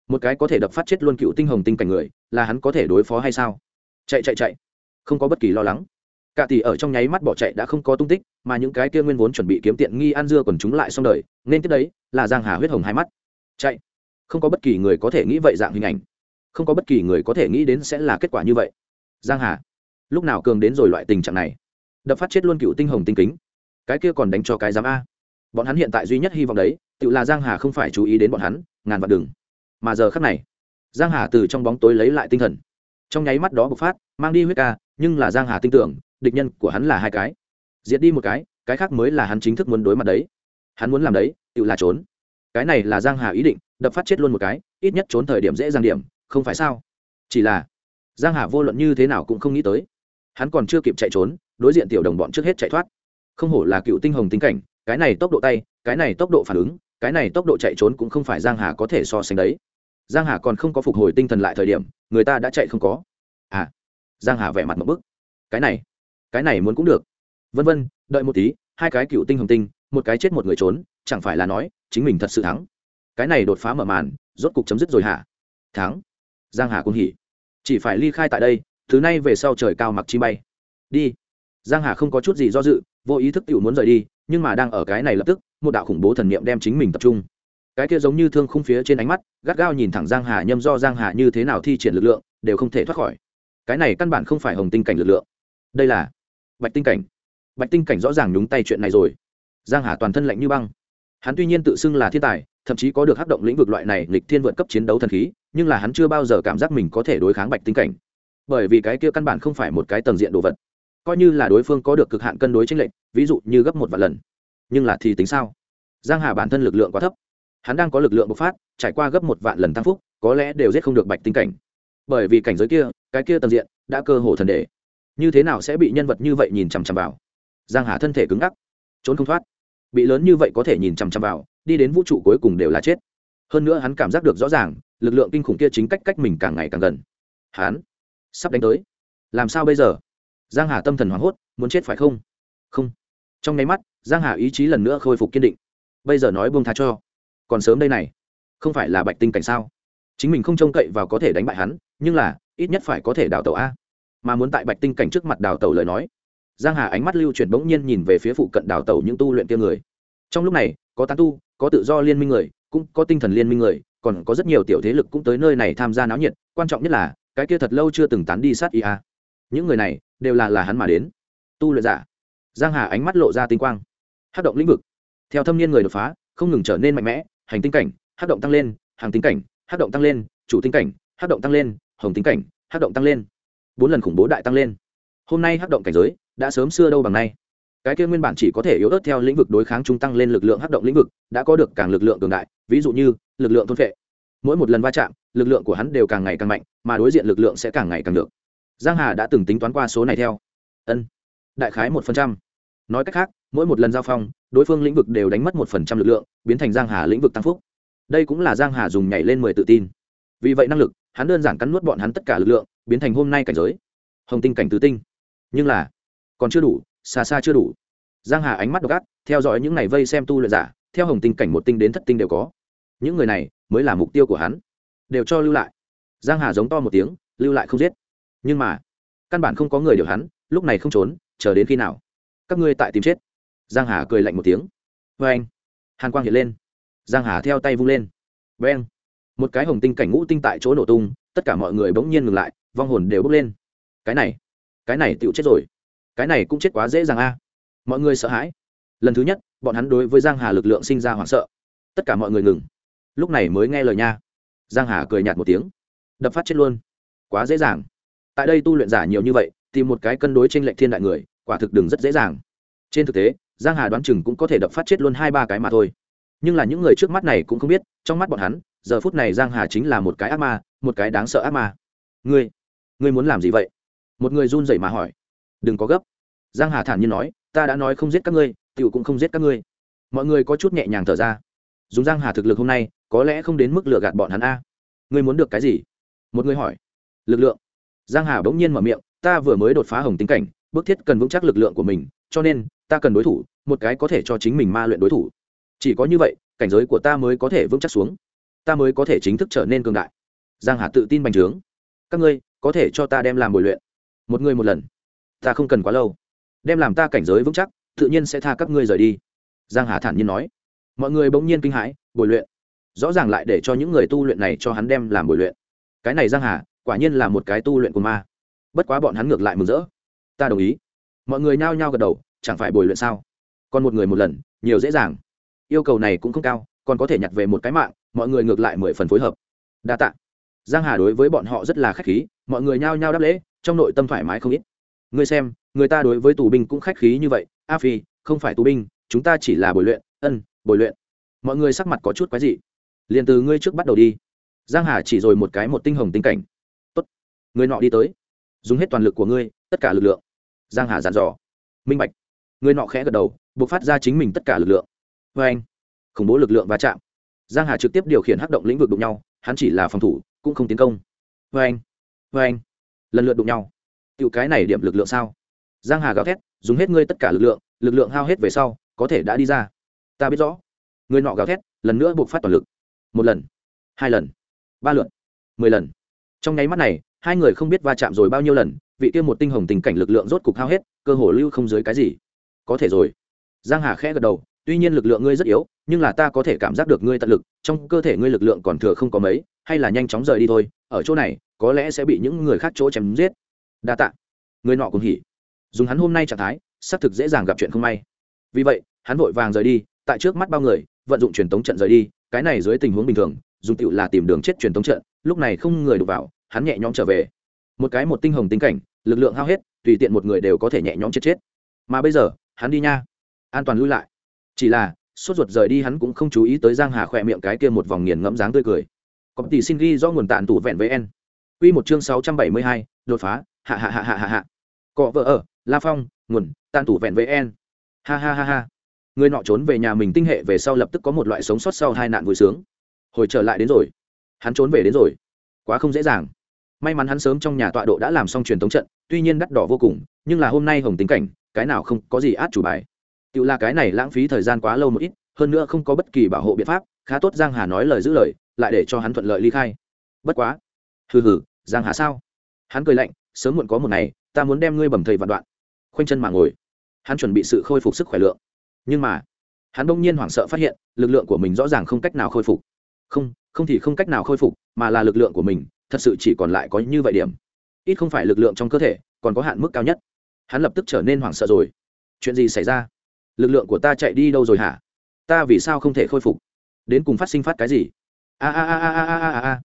Một cái có thể đập phát chết luôn cựu tinh hồng tinh cảnh người, là hắn có thể đối phó hay sao? Chạy chạy chạy. Không có bất kỳ lo lắng. Cả tỷ ở trong nháy mắt bỏ chạy đã không có tung tích, mà những cái kia nguyên vốn chuẩn bị kiếm tiện nghi ăn dưa còn chúng lại xong đời, nên tiếp đấy, là giang hà huyết hồng hai mắt. Chạy. Không có bất kỳ người có thể nghĩ vậy dạng hình ảnh. Không có bất kỳ người có thể nghĩ đến sẽ là kết quả như vậy. Giang hà. Lúc nào cường đến rồi loại tình trạng này? Đập phát chết luôn cựu tinh hồng tinh kính cái kia còn đánh cho cái giám a. Bọn hắn hiện tại duy nhất hy vọng đấy, tự là giang hà không phải chú ý đến bọn hắn, ngàn vạn đừng. Mà giờ khắc này, giang hà từ trong bóng tối lấy lại tinh thần. Trong nháy mắt đó bộc phát, mang đi huyết ca, nhưng là giang hà tin tưởng, địch nhân của hắn là hai cái. Diệt đi một cái cái khác mới là hắn chính thức muốn đối mặt đấy. Hắn muốn làm đấy, tự là trốn. Cái này là giang hà ý định, đập phát chết luôn một cái, ít nhất trốn thời điểm dễ dàng điểm, không phải sao? Chỉ là, giang hà vô luận như thế nào cũng không nghĩ tới. Hắn còn chưa kịp chạy trốn, đối diện tiểu đồng bọn trước hết chạy thoát không hổ là cựu tinh hồng tính cảnh, cái này tốc độ tay, cái này tốc độ phản ứng, cái này tốc độ chạy trốn cũng không phải giang hà có thể so sánh đấy. Giang hà còn không có phục hồi tinh thần lại thời điểm, người ta đã chạy không có. À giang hà vẻ mặt một bức. Cái này cái này muốn cũng được. Vân vân, đợi một tí, hai cái cựu tinh hồng tinh, một cái chết một người trốn, chẳng phải là nói, chính mình thật sự thắng. Cái này đột phá mở màn, rốt cục chấm dứt rồi hả? Thắng. Giang hà cũng hỉ. Chỉ phải ly khai tại đây, thứ nay về sau trời cao mặc chi bay. Đi. Giang hà không có chút gì do dự vô ý thức tự muốn rời đi, nhưng mà đang ở cái này lập tức, một đạo khủng bố thần niệm đem chính mình tập trung. Cái kia giống như thương khung phía trên ánh mắt, gắt gao nhìn thẳng giang hà nhâm do giang hà như thế nào thi triển lực lượng, đều không thể thoát khỏi. Cái này căn bản không phải hồng tinh cảnh lực lượng. Đây là bạch tinh cảnh. Bạch tinh cảnh rõ ràng nhúng tay chuyện này rồi. Giang hà toàn thân lạnh như băng. Hắn tuy nhiên tự xưng là thiên tài, thậm chí có được hắc động lĩnh vực loại này lịch thiên vượt cấp chiến đấu thần khí, nhưng là hắn chưa bao giờ cảm giác mình có thể đối kháng bạch tinh cảnh. Bởi vì cái kia căn bản không phải một cái tầng diện đồ vật coi như là đối phương có được cực hạn cân đối chênh lệch, ví dụ như gấp một vạn lần. Nhưng là thì tính sao? Giang hà bản thân lực lượng quá thấp. Hắn đang có lực lượng bộc phát, trải qua gấp một vạn lần tăng phúc, có lẽ đều giết không được bạch tinh cảnh. Bởi vì cảnh giới kia, cái kia tầng diện, đã cơ hồ thần đề như thế nào sẽ bị nhân vật như vậy nhìn chằm chằm vào? Giang hà thân thể cứng ngắc, trốn không thoát. Bị lớn như vậy có thể nhìn chằm chằm vào, đi đến vũ trụ cuối cùng đều là chết. Hơn nữa hắn cảm giác được rõ ràng, lực lượng kinh khủng kia chính cách cách mình càng ngày càng gần. Hắn sắp đánh tới. Làm sao bây giờ? Giang hà tâm thần hoảng hốt, muốn chết phải không? Không. Trong nháy mắt, giang hà ý chí lần nữa khôi phục kiên định. Bây giờ nói buông tha cho. Còn sớm đây này, không phải là bạch tinh cảnh sao? Chính mình không trông cậy vào có thể đánh bại hắn, nhưng là, ít nhất phải có thể đào tẩu a. Mà muốn tại bạch tinh cảnh trước mặt đào tẩu lời nói, giang hà ánh mắt lưu chuyển bỗng nhiên nhìn về phía phụ cận đào tẩu những tu luyện kia người. Trong lúc này, có tán tu, có tự do liên minh người, cũng có tinh thần liên minh người, còn có rất nhiều tiểu thế lực cũng tới nơi này tham gia náo nhiệt, quan trọng nhất là, cái kia thật lâu chưa từng tán đi sát ia những người này đều là là hắn mà đến. Tu luyện giả. Giang hà ánh mắt lộ ra tinh quang. Hát động lĩnh vực. Theo thâm niên người đột phá, không ngừng trở nên mạnh mẽ, hành tinh cảnh hát động tăng lên, hàng tinh cảnh hát động tăng lên, chủ tinh cảnh hát động tăng lên, hồng tinh cảnh hát động tăng lên. Bốn lần khủng bố đại tăng lên. Hôm nay hát động cảnh giới đã sớm xưa đâu bằng nay. Cái kia nguyên bản chỉ có thể yếu ớt theo lĩnh vực đối kháng trung tăng lên lực lượng hát động lĩnh vực, đã có được càng lực lượng cường đại, ví dụ như lực lượng thôn vệ mỗi một lần va chạm, lực lượng của hắn đều càng ngày càng mạnh, mà đối diện lực lượng sẽ càng ngày càng được giang hà đã từng tính toán qua số này theo. Ân. Đại khái một phần trăm. Nói cách khác, mỗi một lần giao phong, đối phương lĩnh vực đều đánh mất một phần trăm lực lượng, biến thành giang hà lĩnh vực tăng phúc. Đây cũng là giang hà dùng nhảy lên mười tự tin. Vì vậy năng lực, hắn đơn giản cắn nuốt bọn hắn tất cả lực lượng, biến thành hôm nay cảnh giới. Hồng tinh cảnh tứ tinh. Nhưng là, còn chưa đủ, xa xa chưa đủ. Giang hà ánh mắt độc ác, theo dõi những ngày vây xem tu luyện giả, theo hồng tinh cảnh một tinh đến thất tinh đều có. Những người này mới là mục tiêu của hắn. Đều cho lưu lại. Giang hà giống to một tiếng, lưu lại không giết nhưng mà, căn bản không có người điều hắn, lúc này không trốn, chờ đến khi nào? Các ngươi tại tìm chết. Giang hà cười lạnh một tiếng. Vê anh, hàn quang hiện lên. Giang hà theo tay vung lên. Vê anh, một cái hồng tinh cảnh ngũ tinh tại chỗ nổ tung, tất cả mọi người bỗng nhiên ngừng lại, vong hồn đều bốc lên. Cái này cái này tựu chết rồi. Cái này cũng chết quá dễ dàng a. Mọi người sợ hãi. Lần thứ nhất, bọn hắn đối với giang hà lực lượng sinh ra hoảng sợ. Tất cả mọi người ngừng. Lúc này mới nghe lời nha. Giang hà cười nhạt một tiếng. Đập phát chết luôn. Quá dễ dàng tại đây tu luyện giả nhiều như vậy, tìm một cái cân đối trên lệnh thiên đại người, quả thực đừng rất dễ dàng. Trên thực tế, giang hà đoán chừng cũng có thể đập phát chết luôn hai ba cái mà thôi. Nhưng là những người trước mắt này cũng không biết, trong mắt bọn hắn, giờ phút này giang hà chính là một cái ác ma, một cái đáng sợ ác ma. Ngươi ngươi muốn làm gì vậy? Một người run rẩy mà hỏi. Đừng có gấp. Giang hà thản nhiên nói, ta đã nói không giết các ngươi, tiểu cũng không giết các ngươi. Mọi người có chút nhẹ nhàng thở ra. Dùng giang hà thực lực hôm nay, có lẽ không đến mức lừa gạt bọn hắn a. Ngươi muốn được cái gì? Một người hỏi. Lực lượng giang hà bỗng nhiên mở miệng, ta vừa mới đột phá hồng tính cảnh bước thiết cần vững chắc lực lượng của mình, cho nên, ta cần đối thủ, một cái có thể cho chính mình ma luyện đối thủ. Chỉ có như vậy, cảnh giới của ta mới có thể vững chắc xuống. Ta mới có thể chính thức trở nên cường đại. Giang hà tự tin bành trướng. Các ngươi, có thể cho ta đem làm bồi luyện. Một người một lần. Ta không cần quá lâu. Đem làm ta cảnh giới vững chắc, tự nhiên sẽ tha các ngươi rời đi. Giang hà thản nhiên nói. Mọi người bỗng nhiên kinh hãi bồi luyện? Rõ ràng lại để cho những người tu luyện này cho hắn đem làm bồi luyện. Cái này giang hà quả nhiên là một cái tu luyện của ma. Bất quá bọn hắn ngược lại mừng rỡ. Ta đồng ý. Mọi người nhao nhao gật đầu, chẳng phải bồi luyện sao? Còn một người một lần, nhiều dễ dàng. Yêu cầu này cũng không cao, còn có thể nhặt về một cái mạng, mọi người ngược lại mười phần phối hợp. Đa tạ. Giang hà đối với bọn họ rất là khách khí, mọi người nhao nhao đáp lễ, trong nội tâm thoải mái không ít. Ngươi xem, người ta đối với tù binh cũng khách khí như vậy, a phi, không phải tù binh, chúng ta chỉ là bồi luyện, ân, bồi luyện. Mọi người sắc mặt có chút quái dị. Liền từ ngươi trước bắt đầu đi. Giang hà chỉ rồi một cái một tinh hồng tinh cảnh người nọ đi tới. Dùng hết toàn lực của ngươi, tất cả lực lượng. Giang hà dàn dò. Minh bạch. Người nọ khẽ gật đầu, buộc phát ra chính mình tất cả lực lượng. Vê anh, khủng bố lực lượng va chạm. Giang hà trực tiếp điều khiển hắc động lĩnh vực đụng nhau, hắn chỉ là phòng thủ, cũng không tiến công. Vê anh vê anh, lần lượt đụng nhau. Tiểu cái này điểm lực lượng sao? Giang hà gào thét, dùng hết ngươi tất cả lực lượng lực lượng hao hết về sau, có thể đã đi ra. Ta biết rõ. Người nọ gào thét, lần nữa buộc phát toàn lực. Một lần, hai lần, ba lượt, mười lần. Trong nháy mắt này hai người không biết va chạm rồi bao nhiêu lần, vị kia một tinh hồng tình cảnh lực lượng rốt cục hao hết, cơ hồ lưu không dưới cái gì. Có thể rồi. Giang hà khẽ gật đầu, tuy nhiên lực lượng ngươi rất yếu, nhưng là ta có thể cảm giác được ngươi tận lực, trong cơ thể ngươi lực lượng còn thừa không có mấy, hay là nhanh chóng rời đi thôi, ở chỗ này, có lẽ sẽ bị những người khác chỗ chém giết. Đa tạ. Người nọ cũng hỉ. Dùng hắn hôm nay trạng thái, xác thực dễ dàng gặp chuyện không may. Vì vậy, hắn vội vàng rời đi, tại trước mắt bao người, vận dụng truyền tống trận rời đi, cái này dưới tình huống bình thường, dùng tựu là tìm đường chết truyền tống trận, lúc này không người đụng vào hắn nhẹ nhõm trở về một cái một tinh hồng tinh cảnh lực lượng hao hết tùy tiện một người đều có thể nhẹ nhõm chết chết mà bây giờ hắn đi nha an toàn lui lại chỉ là sốt ruột rời đi hắn cũng không chú ý tới giang hà khỏe miệng cái kia một vòng nghiền ngẫm dáng tươi cười có tỷ xin ghi do nguồn Tàn tủ vẹn với en Quy một chương 672, đột phá, hạ hạ hạ hạ hạ hạ. Cọ vợ ở, La Phong, nguồn, Tàn tủ vẹn với en. Ha ha ha ha. Người nọ trốn về nhà mình tinh hệ về sau lập tức có một loại sống sót sau hai nạn vui sướng. Hồi trở lại đến rồi. Hắn trốn về đến rồi. Quá không dễ dàng. May mắn hắn sớm trong nhà tọa độ đã làm xong truyền thống trận, tuy nhiên đắt đỏ vô cùng, nhưng là hôm nay hồng tính cảnh, cái nào không có gì át chủ bài. tự là cái này lãng phí thời gian quá lâu một ít, hơn nữa không có bất kỳ bảo hộ biện pháp, khá tốt Giang Hà nói lời giữ lời, lại để cho hắn thuận lợi ly khai. Bất quá, hừ hừ, Giang Hà sao? Hắn cười lạnh, sớm muộn có một ngày, ta muốn đem ngươi bầm thầy vạn đoạn. Khoanh chân mà ngồi. Hắn chuẩn bị sự khôi phục sức khỏe lượng. Nhưng mà, hắn bỗng nhiên hoảng sợ phát hiện, lực lượng của mình rõ ràng không cách nào khôi phục. Không, không thì không cách nào khôi phục, mà là lực lượng của mình, thật sự chỉ còn lại có như vậy điểm. Ít không phải lực lượng trong cơ thể, còn có hạn mức cao nhất. Hắn lập tức trở nên hoảng sợ rồi. Chuyện gì xảy ra? Lực lượng của ta chạy đi đâu rồi hả? Ta vì sao không thể khôi phục? Đến cùng phát sinh phát cái gì? A a a a a a a a.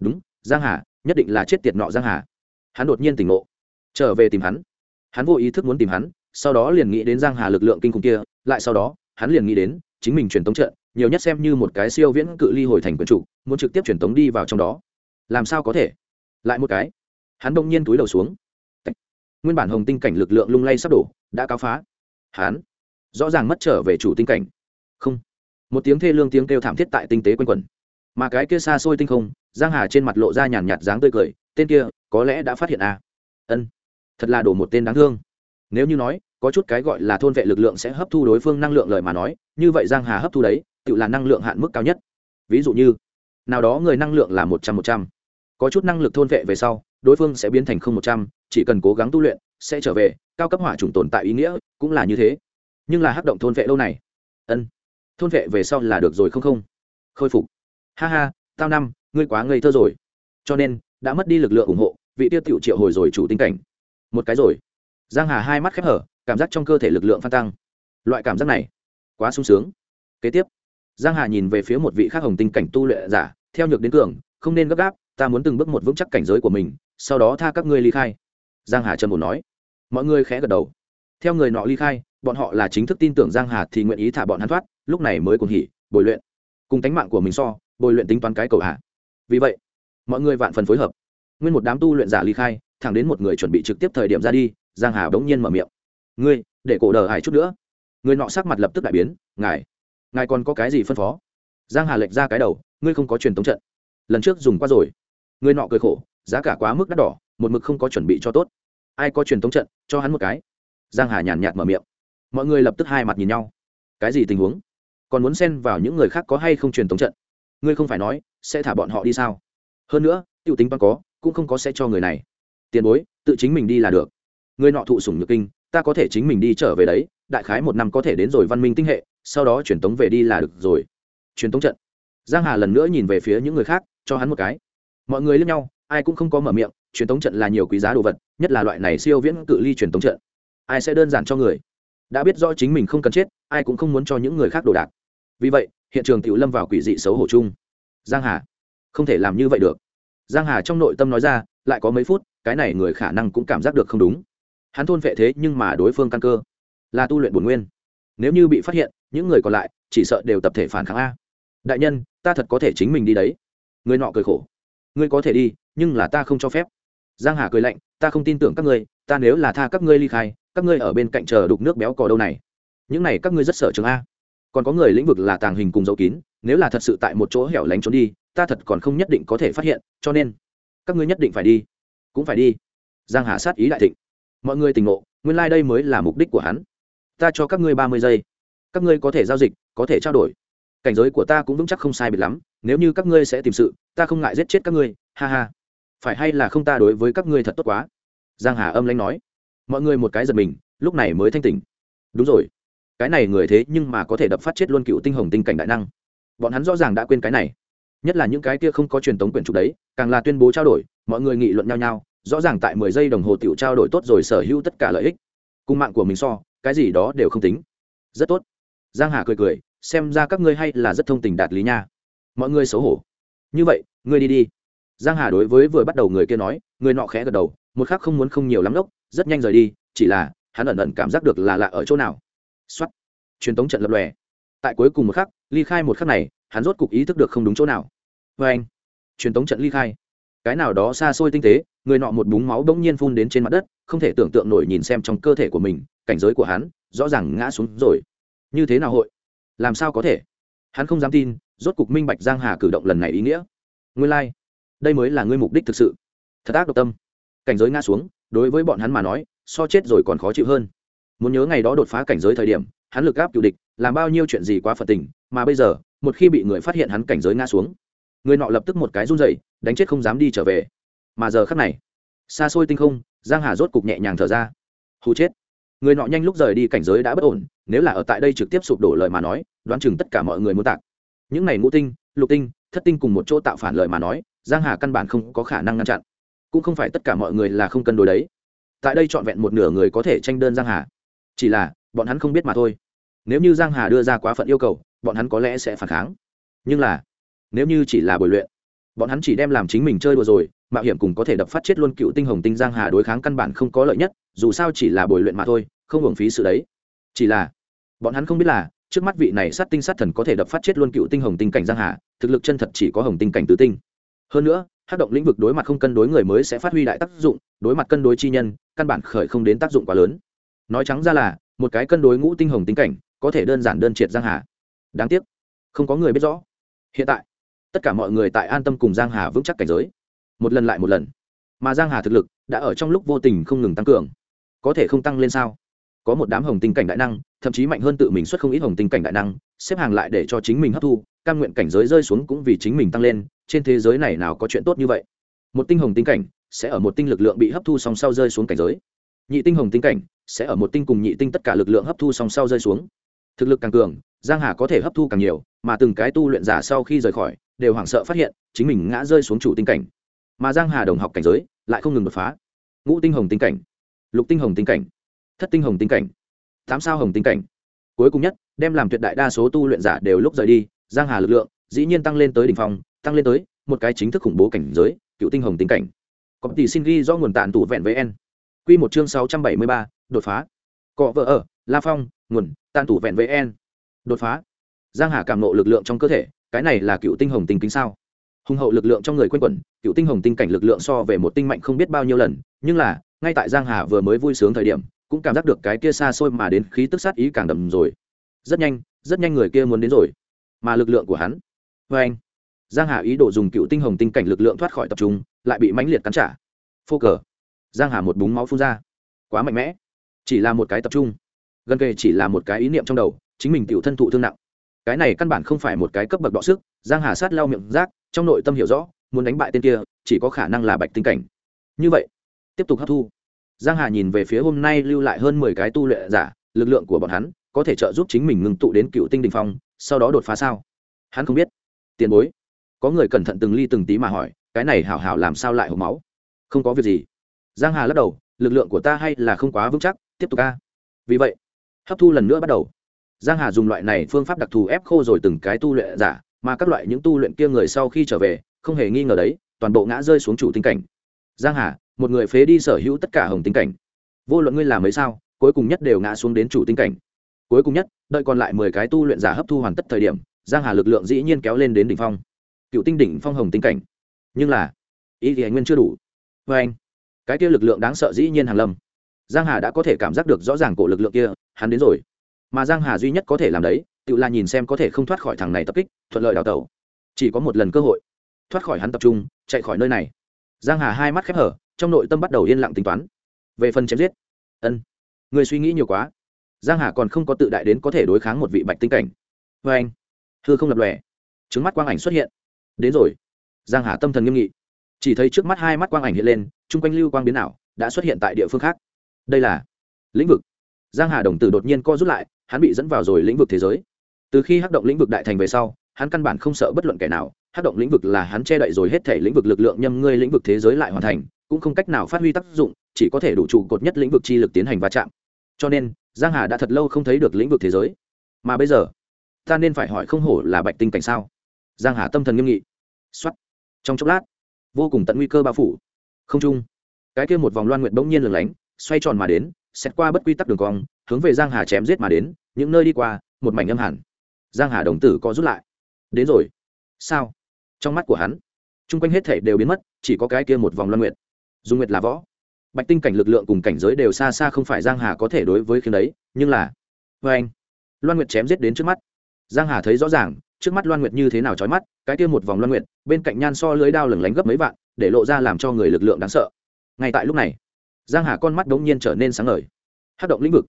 Đúng, Giang Hà, nhất định là chết tiệt nọ giang hà hắn đột nhiên tỉnh ngộ trở về tìm hắn hắn vô ý thức muốn tìm hắn sau đó liền nghĩ đến giang hà lực lượng kinh khủng kia lại sau đó hắn liền nghĩ đến chính mình truyền tống trận nhiều nhất xem như một cái siêu viễn cự ly hồi thành quyền chủ muốn trực tiếp truyền tống đi vào trong đó làm sao có thể? Lại một cái. Hắn đông nhiên túi đầu xuống. Nguyên bản hồng tinh cảnh lực lượng lung lay sắp đổ, đã cáo phá. Hắn rõ ràng mất trở về chủ tinh cảnh. Không. Một tiếng thê lương tiếng kêu thảm thiết tại tinh tế quanh quẩn. Mà cái kia xa xôi tinh không, giang hà trên mặt lộ ra nhàn nhạt dáng tươi cười, tên kia có lẽ đã phát hiện à. ân. Thật là đổ một tên đáng thương. Nếu như nói, có chút cái gọi là thôn vệ lực lượng sẽ hấp thu đối phương năng lượng lời mà nói, như vậy giang hà hấp thu đấy, tự là năng lượng hạn mức cao nhất. Ví dụ như, nào đó người năng lượng là một trăm một trăm có chút năng lực thôn vệ về sau, đối phương sẽ biến thành không một trăm, chỉ cần cố gắng tu luyện, sẽ trở về, cao cấp hỏa chủng tồn tại ý nghĩa cũng là như thế. Nhưng là hắc động thôn vệ lâu này? Ân, thôn vệ về sau là được rồi không không? Khôi phục. Ha ha, tao năm, ngươi quá ngây thơ rồi. Cho nên, đã mất đi lực lượng ủng hộ, vị tiêu tiểu triệu hồi rồi chủ tinh cảnh. Một cái rồi. Giang hà hai mắt khép hở, cảm giác trong cơ thể lực lượng phan tăng. Loại cảm giác này, quá sung sướng. Kế tiếp, giang hà nhìn về phía một vị khác hồng tinh cảnh tu luyện giả, theo nhược đến cường, không nên gấp gáp ta muốn từng bước một vững chắc cảnh giới của mình, sau đó tha các ngươi ly khai. Giang hà trần bồn nói. Mọi người khẽ gật đầu. Theo người nọ ly khai, bọn họ là chính thức tin tưởng giang hà thì nguyện ý thả bọn hắn thoát, lúc này mới cùng hỉ, bồi luyện. Cùng tánh mạng của mình so, bồi luyện tính toán cái cầu hạ. Vì vậy, mọi người vạn phần phối hợp. Nguyên một đám tu luyện giả ly khai, thẳng đến một người chuẩn bị trực tiếp thời điểm ra đi, giang hà bỗng nhiên mở miệng. Ngươi, để cổ đờ hải chút nữa. Người nọ sắc mặt lập tức đại biến, ngài ngài còn có cái gì phân phó? Giang hà lệch ra cái đầu, ngươi không có truyền tống trận. Lần trước dùng qua rồi người nọ cười khổ, giá cả quá mức đắt đỏ, một mực không có chuẩn bị cho tốt. Ai có truyền thống trận, cho hắn một cái. Giang hà nhàn nhạt mở miệng. Mọi người lập tức hai mặt nhìn nhau. Cái gì tình huống? Còn muốn xen vào những người khác có hay không truyền thống trận? Ngươi không phải nói, sẽ thả bọn họ đi sao? Hơn nữa tiêu tính băng có, cũng không có sẽ cho người này. Tiền bối, tự chính mình đi là được. Người nọ thụ sủng nhược kinh, ta có thể chính mình đi trở về đấy, đại khái một năm có thể đến rồi văn minh tinh hệ, sau đó truyền tống về đi là được rồi. Truyền tống trận. Giang hà lần nữa nhìn về phía những người khác, cho hắn một cái mọi người lẫn nhau, ai cũng không có mở miệng, truyền thống trận là nhiều quý giá đồ vật, nhất là loại này siêu viễn cự ly truyền thống trận. Ai sẽ đơn giản cho người? Đã biết rõ chính mình không cần chết, ai cũng không muốn cho những người khác đồ đạc. Vì vậy, hiện trường tiểu lâm vào quỷ dị xấu hổ chung. Giang hà, không thể làm như vậy được. Giang hà trong nội tâm nói ra, lại có mấy phút, cái này người khả năng cũng cảm giác được không đúng. Hắn thôn vệ thế nhưng mà đối phương căn cơ, là tu luyện bổn nguyên. Nếu như bị phát hiện, những người còn lại chỉ sợ đều tập thể phản kháng a. Đại nhân, ta thật có thể chính mình đi đấy. Người nọ cười khổ ngươi có thể đi, nhưng là ta không cho phép. Giang hà cười lạnh, ta không tin tưởng các ngươi, ta nếu là tha các ngươi ly khai, các ngươi ở bên cạnh chờ đục nước béo cò đâu này? Những này các ngươi rất sợ trường a. Còn có người lĩnh vực là tàng hình cùng dấu kín, nếu là thật sự tại một chỗ hẻo lánh trốn đi, ta thật còn không nhất định có thể phát hiện, cho nên các ngươi nhất định phải đi. Cũng phải đi. Giang hà sát ý đại thịnh. Mọi người tỉnh ngộ, nguyên lai、like、đây mới là mục đích của hắn. Ta cho các ngươi ba mươi giây. Các ngươi có thể giao dịch, có thể trao đổi. Cảnh giới của ta cũng vững chắc không sai biệt lắm, nếu như các ngươi sẽ tìm sự ta không ngại giết chết các ngươi, ha ha. Phải hay là không ta đối với các ngươi thật tốt quá? Giang hà âm lãnh nói. Mọi người một cái giật mình, lúc này mới thanh tỉnh. Đúng rồi. Cái này người thế nhưng mà có thể đập phát chết luôn cựu tinh hồng tinh cảnh đại năng. Bọn hắn rõ ràng đã quên cái này. Nhất là những cái kia không có truyền thống quyển trục đấy, càng là tuyên bố trao đổi, mọi người nghị luận nhau nhau, rõ ràng tại mười giây đồng hồ tiểu trao đổi tốt rồi sở hữu tất cả lợi ích. Cùng mạng của mình so, cái gì đó đều không tính. Rất tốt. Giang hà cười cười, xem ra các ngươi hay là rất thông tình đạt lý nha. Mọi người xấu hổ như vậy, ngươi đi đi. Giang hà đối với vừa bắt đầu người kia nói, người nọ khẽ gật đầu, một khắc không muốn không nhiều lắm lốc rất nhanh rời đi, chỉ là, hắn ẩn ẩn cảm giác được là lạ ở chỗ nào. Xuất truyền tống trận lập lòe. Tại cuối cùng một khắc, ly khai một khắc này, hắn rốt cục ý thức được không đúng chỗ nào. Vê anh. Truyền tống trận ly khai. Cái nào đó xa xôi tinh tế, người nọ một búng máu bỗng nhiên phun đến trên mặt đất, không thể tưởng tượng nổi nhìn xem trong cơ thể của mình, cảnh giới của hắn, rõ ràng ngã xuống rồi. Như thế nào hội? Làm sao có thể? Hắn không dám tin rốt cục minh bạch giang hà cử động lần này ý nghĩa. Nguyên lai、like. đây mới là ngươi mục đích thực sự. Thật ác độc tâm. Cảnh giới ngã xuống, đối với bọn hắn mà nói, so chết rồi còn khó chịu hơn. Muốn nhớ ngày đó đột phá cảnh giới thời điểm, hắn lực áp cựu địch, làm bao nhiêu chuyện gì quá phật tình, mà bây giờ, một khi bị người phát hiện hắn cảnh giới ngã xuống, người nọ lập tức một cái run rẩy, đánh chết không dám đi trở về. Mà giờ khắc này, xa xôi tinh không, giang hà rốt cục nhẹ nhàng thở ra. Hù chết. Người nọ nhanh lúc rời đi cảnh giới đã bất ổn, nếu là ở tại đây trực tiếp sụp đổ lời mà nói, đoán chừng tất cả mọi người muốn tạc những này ngũ tinh, lục tinh, thất tinh cùng một chỗ tạo phản lời mà nói, giang hà căn bản không có khả năng ngăn chặn. Cũng không phải tất cả mọi người là không cân đối đấy. Tại đây trọn vẹn một nửa người có thể tranh đơn giang hà. Chỉ là, bọn hắn không biết mà thôi. Nếu như giang hà đưa ra quá phận yêu cầu, bọn hắn có lẽ sẽ phản kháng. Nhưng là, nếu như chỉ là buổi luyện, bọn hắn chỉ đem làm chính mình chơi đùa rồi, mạo hiểm cùng có thể đập phát chết luôn cựu tinh hồng tinh giang hà đối kháng căn bản không có lợi nhất, dù sao chỉ là buổi luyện mà thôi, không hưởng phí sự đấy. Chỉ là, bọn hắn không biết là trước mắt vị này sát tinh sát thần có thể đập phát chết luôn cựu tinh hồng tinh cảnh giang hà, thực lực chân thật chỉ có hồng tinh cảnh tứ tinh. Hơn nữa hát động lĩnh vực đối mặt không cân đối người mới sẽ phát huy đại tác dụng, đối mặt cân đối chi nhân, căn bản khởi không đến tác dụng quá lớn. Nói trắng ra là, một cái cân đối ngũ tinh hồng tinh cảnh, có thể đơn giản đơn triệt giang hà. Đáng tiếc, không có người biết rõ. Hiện tại, tất cả mọi người tại an tâm cùng giang hà vững chắc cảnh giới. Một lần lại một lần. Mà giang hà thực lực đã ở trong lúc vô tình không ngừng tăng cường. Có thể không tăng lên sao? Có một đám hồng tinh cảnh đại năng thậm chí mạnh hơn tự mình xuất không ít hồng tinh cảnh đại năng, xếp hàng lại để cho chính mình hấp thu căn nguyện cảnh giới rơi xuống cũng vì chính mình tăng lên, trên thế giới này nào có chuyện tốt như vậy? Một tinh hồng tinh cảnh sẽ ở một tinh lực lượng bị hấp thu song sau rơi xuống cảnh giới. Nhị tinh hồng tinh cảnh sẽ ở một tinh cùng nhị tinh tất cả lực lượng hấp thu song sau rơi xuống. Thực lực càng cường, giang hà có thể hấp thu càng nhiều, mà từng cái tu luyện giả sau khi rời khỏi, đều hoảng sợ phát hiện chính mình ngã rơi xuống chủ tinh cảnh. Mà giang hà đồng học cảnh giới lại không ngừng đột phá. Ngũ tinh hồng tinh cảnh, lục tinh hồng tinh cảnh, thất tinh hồng tinh cảnh tám sao hồng tinh cảnh. Cuối cùng nhất, đem làm tuyệt đại đa số tu luyện giả đều lúc rời đi, giang hà lực lượng, dĩ nhiên tăng lên tới đỉnh phong, tăng lên tới một cái chính thức khủng bố cảnh giới, cựu tinh hồng tinh cảnh. Có tỷ xin ghi do nguồn tàn tủ vẹn với n. Quy một chương sáu trăm bảy mươi ba, đột phá. Cọ vợ ở, la phong, nguồn tàn tủ vẹn với n. Đột phá. Giang hà cảm nộ lực lượng trong cơ thể, cái này là cựu tinh hồng tinh kính sao? Hùng hậu lực lượng trong người quanh quẩn, cựu tinh hồng tinh cảnh lực lượng so về một tinh mạnh không biết bao nhiêu lần, nhưng là, ngay tại giang hà vừa mới vui sướng thời điểm cũng cảm giác được cái kia xa xôi mà đến khí tức sát ý càng đậm rồi. Rất nhanh rất nhanh người kia muốn đến rồi. Mà lực lượng của hắn vê anh. Giang hà ý đồ dùng cựu tinh hồng tinh cảnh lực lượng thoát khỏi tập trung, lại bị mãnh liệt cắn trả. Phô cờ. Giang hà một búng máu phun ra. Quá mạnh mẽ. Chỉ là một cái tập trung. Gần kề chỉ là một cái ý niệm trong đầu, chính mình tiểu thân thụ thương nặng. Cái này căn bản không phải một cái cấp bậc đọ sức, giang hà sát lau miệng rác, trong nội tâm hiểu rõ, muốn đánh bại tên kia, chỉ có khả năng là bạch tinh cảnh. Như vậy, tiếp tục hấp thu giang hà nhìn về phía hôm nay lưu lại hơn mười cái tu luyện giả, lực lượng của bọn hắn có thể trợ giúp chính mình ngừng tụ đến cựu tinh đình phong, sau đó đột phá sao? Hắn không biết. Tiền bối, có người cẩn thận từng ly từng tí mà hỏi, cái này hảo hảo làm sao lại hộp máu? Không có việc gì. Giang hà lắc đầu, lực lượng của ta hay là không quá vững chắc, tiếp tục ca vì vậy, hấp thu lần nữa bắt đầu. Giang hà dùng loại này phương pháp đặc thù ép khô rồi từng cái tu luyện giả, mà các loại những tu luyện kia người sau khi trở về, không hề nghi ngờ đấy, toàn bộ ngã rơi xuống chủ tinh cảnh. Giang hà một người phế đi sở hữu tất cả hồng tinh cảnh. Vô luận ngươi làm mấy sao, cuối cùng nhất đều ngã xuống đến chủ tinh cảnh. Cuối cùng nhất, đợi còn lại mười cái tu luyện giả hấp thu hoàn tất thời điểm, giang hà lực lượng dĩ nhiên kéo lên đến đỉnh phong. Cựu tinh đỉnh phong hồng tinh cảnh. Nhưng là, ý thì anh nguyên chưa đủ. Với anh, cái kia lực lượng đáng sợ dĩ nhiên hàng lâm. Giang hà đã có thể cảm giác được rõ ràng cổ lực lượng kia, hắn đến rồi. Mà giang hà duy nhất có thể làm đấy, tự là nhìn xem có thể không thoát khỏi thằng này tập kích, thuận lợi đào tẩu. Chỉ có một lần cơ hội. Thoát khỏi hắn tập trung, chạy khỏi nơi này. Giang hà hai mắt khép hở trong nội tâm bắt đầu yên lặng tính toán. Về phần chém giết. Ân. Người suy nghĩ nhiều quá. Giang hà còn không có tự đại đến có thể đối kháng một vị bạch tinh cảnh. Với anh. Thưa không lập lòe. Trứng mắt quang ảnh xuất hiện. Đến rồi. Giang hà tâm thần nghiêm nghị. Chỉ thấy trước mắt hai mắt quang ảnh hiện lên, chung quanh lưu quang biến ảo, đã xuất hiện tại địa phương khác. Đây là lĩnh vực. Giang hà đồng tử đột nhiên co rút lại, hắn bị dẫn vào rồi lĩnh vực thế giới. Từ khi hắc động lĩnh vực đại thành về sau, hắn căn bản không sợ bất luận kẻ nào, hắc động lĩnh vực là hắn che đậy rồi hết thể lĩnh vực lực lượng nhâm ngươi lĩnh vực thế giới lại hoàn thành cũng không cách nào phát huy tác dụng, chỉ có thể đủ trụ cột nhất lĩnh vực chi lực tiến hành va chạm. Cho nên, giang hà đã thật lâu không thấy được lĩnh vực thế giới. Mà bây giờ, ta nên phải hỏi không hổ là bạch tinh cảnh sao? Giang hà tâm thần nghiêm nghị. Xuất trong chốc lát, vô cùng tận nguy cơ bao phủ. Không trung, cái kia một vòng loan nguyện bỗng nhiên lửng lánh, xoay tròn mà đến xét qua bất quy tắc đường cong, hướng về giang hà chém giết mà đến, những nơi đi qua, một mảnh âm hẳn. Giang hà đồng tử có rút lại. Đến rồi. Sao? Trong mắt của hắn, chung quanh hết thể đều biến mất, chỉ có cái kia một vòng loan nguyện dung nguyệt là võ. Bạch tinh cảnh lực lượng cùng cảnh giới đều xa xa không phải giang hà có thể đối với khiến đấy, nhưng là với anh, loan nguyệt chém giết đến trước mắt. Giang hà thấy rõ ràng, trước mắt loan nguyệt như thế nào chói mắt, cái kia một vòng loan nguyệt, bên cạnh nhan so lưới đao lửng lánh gấp mấy vạn, để lộ ra làm cho người lực lượng đáng sợ. Ngay tại lúc này, giang hà con mắt đống nhiên trở nên sáng ngời. Hát động lĩnh vực.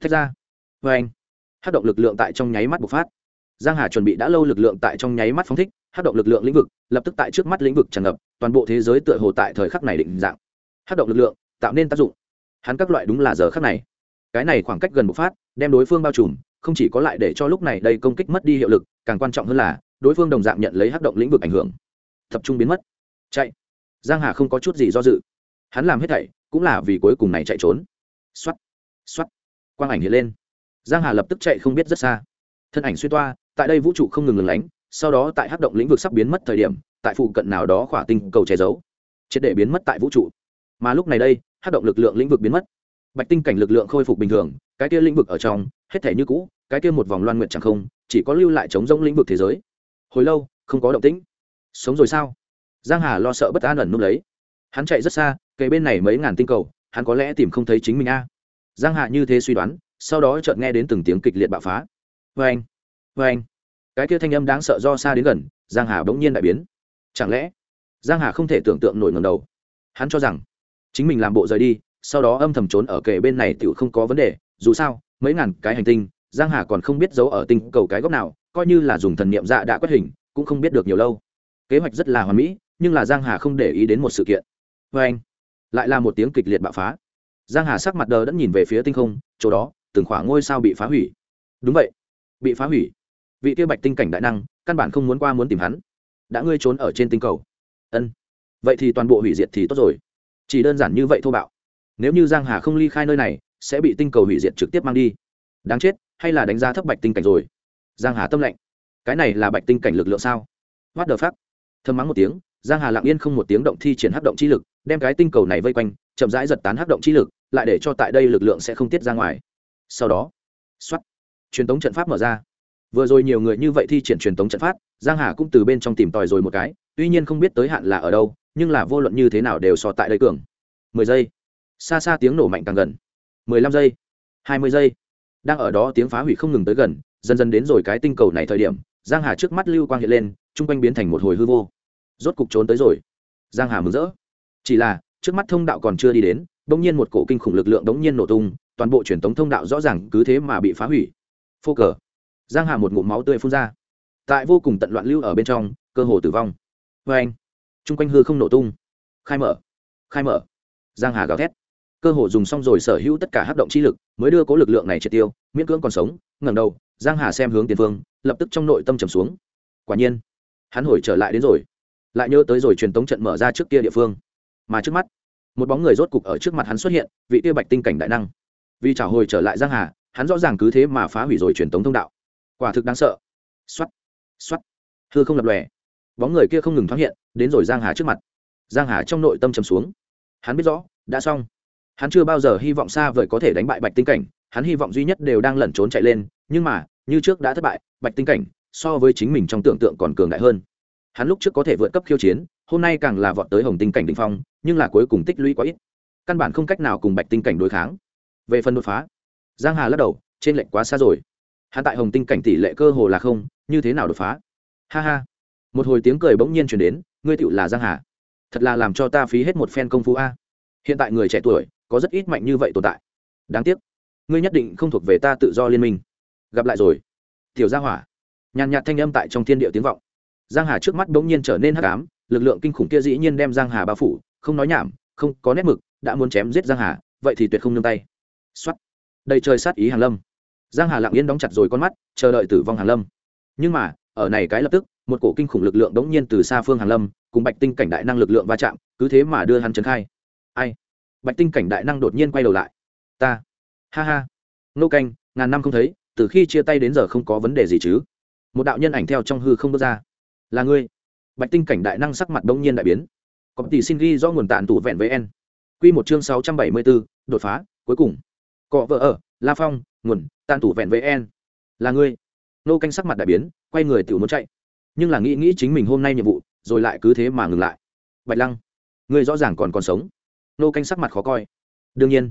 Thách ra. Với anh hát động lực lượng tại trong nháy mắt bộc phát giang hà chuẩn bị đã lâu lực lượng tại trong nháy mắt phóng thích hát động lực lượng lĩnh vực, lập tức tại trước mắt lĩnh vực tràn ngập, toàn bộ thế giới tựa hồ tại thời khắc này định dạng. Hát động lực lượng tạo nên tác dụng. Hắn các loại đúng là giờ khắc này. Cái này khoảng cách gần bộc phát, đem đối phương bao trùm, không chỉ có lại để cho lúc này đây công kích mất đi hiệu lực, càng quan trọng hơn là, đối phương đồng dạng nhận lấy hát động lĩnh vực ảnh hưởng. Tập trung biến mất. Chạy. Giang hà không có chút gì do dự. Hắn làm hết thảy, cũng là vì cuối cùng này chạy trốn. Xoắt xoắt quang ảnh hiện lên. Giang hà lập tức chạy không biết rất xa. Thân ảnh xuyên toa tại đây vũ trụ không ngừng lừng lánh, sau đó tại hát động lĩnh vực sắp biến mất thời điểm, tại phụ cận nào đó khỏa tinh cầu che giấu. Triệt để biến mất tại vũ trụ. Mà lúc này đây hát động lực lượng lĩnh vực biến mất. Bạch tinh cảnh lực lượng khôi phục bình thường, cái kia lĩnh vực ở trong, hết thể như cũ, cái kia một vòng loan nguyện chẳng không, chỉ có lưu lại chống rông lĩnh vực thế giới. Hồi lâu, không có động tĩnh. Sống rồi sao? Giang hà lo sợ bất an ẩn núp lấy. Hắn chạy rất xa, kề bên này mấy ngàn tinh cầu, hắn có lẽ tìm không thấy chính mình a. Giang hà như thế suy đoán, sau đó chợt nghe đến từng tiếng kịch liệt bạo phá. Vê anh vê anh. Cái kia thanh âm đáng sợ do xa đến gần, giang hà bỗng nhiên đại biến. Chẳng lẽ, giang hà không thể tưởng tượng nổi ngầm đầu? Hắn cho rằng, chính mình làm bộ rời đi, sau đó âm thầm trốn ở kề bên này tiểu không có vấn đề, dù sao, mấy ngàn cái hành tinh, giang hà còn không biết giấu ở tinh cầu cái góc nào, coi như là dùng thần niệm dạ đã quét hình, cũng không biết được nhiều lâu. Kế hoạch rất là hoàn mỹ, nhưng là giang hà không để ý đến một sự kiện. Vê anh. Lại là một tiếng kịch liệt bạo phá. Giang hà sắc mặt đờ đẫn nhìn về phía tinh không, chỗ đó, từng khoảng ngôi sao bị phá hủy. Đúng vậy. Bị phá hủy vị kia bạch tinh cảnh đại năng, căn bản không muốn qua muốn tìm hắn. Đã ngươi trốn ở trên tinh cầu. Ân. Vậy thì toàn bộ hủy diệt thì tốt rồi. Chỉ đơn giản như vậy thô bạo. Nếu như giang hà không ly khai nơi này, sẽ bị tinh cầu hủy diệt trực tiếp mang đi. Đáng chết, hay là đánh giá thấp bạch tinh cảnh rồi? Giang hà tâm lệnh. Cái này là bạch tinh cảnh lực lượng sao? What the fuck? Thầm mắng một tiếng, giang hà lặng yên không một tiếng động thi triển hắc động chi lực, đem cái tinh cầu này vây quanh, chậm rãi giật tán hắc động chi lực, lại để cho tại đây lực lượng sẽ không tiết ra ngoài. Sau đó, xoát, truyền tống trận pháp mở ra vừa rồi nhiều người như vậy thi triển truyền tống trận pháp, giang hà cũng từ bên trong tìm tòi rồi một cái, tuy nhiên không biết tới hạn là ở đâu, nhưng là vô luận như thế nào đều so tại đây cường. Mười giây. Xa xa tiếng nổ mạnh càng gần. Mười lăm giây. Hai mươi giây. Đang ở đó tiếng phá hủy không ngừng tới gần, dần dần đến rồi cái tinh cầu này thời điểm, giang hà trước mắt lưu quang hiện lên, chung quanh biến thành một hồi hư vô. Rốt cục trốn tới rồi. Giang hà mừng rỡ. Chỉ là, trước mắt thông đạo còn chưa đi đến, bỗng nhiên một cổ kinh khủng lực lượng đống nhiên nổ tung, toàn bộ truyền tống thông đạo rõ ràng cứ thế mà bị phá hủy. Phô cờ giang hà một ngụm máu tươi phun ra. Tại vô cùng tận loạn lưu ở bên trong, cơ hồ tử vong. Vê anh, chung quanh hư không nổ tung. Khai mở khai mở. Giang hà gào thét. Cơ hồ dùng xong rồi sở hữu tất cả hấp động chi lực, mới đưa cố lực lượng này triệt tiêu, miễn cưỡng còn sống, ngẩng đầu, giang hà xem hướng tiền phương, lập tức trong nội tâm trầm xuống. Quả nhiên, hắn hồi trở lại đến rồi. Lại nhớ tới rồi truyền tống trận mở ra trước kia địa phương. Mà trước mắt, một bóng người rốt cục ở trước mặt hắn xuất hiện, vị tiêu bạch tinh cảnh đại năng. Vì trả hồi trở lại giang hà, hắn rõ ràng cứ thế mà phá hủy rồi truyền tống thông đạo quả thực đáng sợ. Xoắt xoắt hư không lập lòe. Bóng người kia không ngừng thoáng hiện, đến rồi giang hà trước mặt. Giang hà trong nội tâm trầm xuống. Hắn biết rõ, đã xong. Hắn chưa bao giờ hy vọng xa vời có thể đánh bại bạch tinh cảnh. Hắn hy vọng duy nhất đều đang lẩn trốn chạy lên, nhưng mà, như trước đã thất bại, bạch tinh cảnh so với chính mình trong tưởng tượng còn cường đại hơn. Hắn lúc trước có thể vượt cấp khiêu chiến, hôm nay càng là vọt tới hồng tinh cảnh đ ỉ n h phong, nhưng là cuối cùng tích lũy quá ít. Căn bản không cách nào cùng bạch tinh cảnh đối kháng. Về phần đột phá, giang hà lắc đầu, trên lệnh quá xa rồi hắn tại hồng tinh cảnh tỷ lệ cơ hồ là không, như thế nào đột phá? Ha ha. Một hồi tiếng cười bỗng nhiên chuyển đến, ngươi tựu là giang hà. Thật là làm cho ta phí hết một phen công phu a. Hiện tại người trẻ tuổi, có rất ít mạnh như vậy tồn tại. Đáng tiếc. Ngươi nhất định không thuộc về ta tự do liên minh. Gặp lại rồi. Tiểu gia hỏa. Nhàn nhạt thanh âm tại trong thiên địa tiếng vọng. Giang hà trước mắt bỗng nhiên trở nên hắc ám, lực lượng kinh khủng kia dĩ nhiên đem giang hà bao phủ, không nói nhảm, không có nét mực, đã muốn chém giết giang hà, vậy thì tuyệt không nương tay. Xuất đầy trời sát ý hàng lâm giang hà lặng yên đóng chặt rồi con mắt, chờ đợi tử vong Hàn lâm. Nhưng mà, ở này cái lập tức, một cổ kinh khủng lực lượng đống nhiên từ xa phương Hàn lâm, cùng bạch tinh cảnh đại năng lực lượng va chạm, cứ thế mà đưa hắn trấn khai. Ai? Bạch tinh cảnh đại năng đột nhiên quay đầu lại. Ta. Ha ha. Nô canh, ngàn năm không thấy, từ khi chia tay đến giờ không có vấn đề gì chứ? Một đạo nhân ảnh theo trong hư không bước ra. Là ngươi. Bạch tinh cảnh đại năng sắc mặt đông nhiên đại biến. Có tỷ xin ghi do nguồn tàn tủ vẹn với en q một chương sáu trăm bảy mươi bốn, đột phá, cuối cùng. Cọ vợ ở, la phong nguồn, tàn tủ vẹn với en là ngươi. Nô canh sắc mặt đại biến, quay người tự muốn chạy. Nhưng là nghĩ nghĩ chính mình hôm nay nhiệm vụ, rồi lại cứ thế mà ngừng lại. Bạch lăng, ngươi rõ ràng còn còn sống. Nô canh sắc mặt khó coi. Đương nhiên,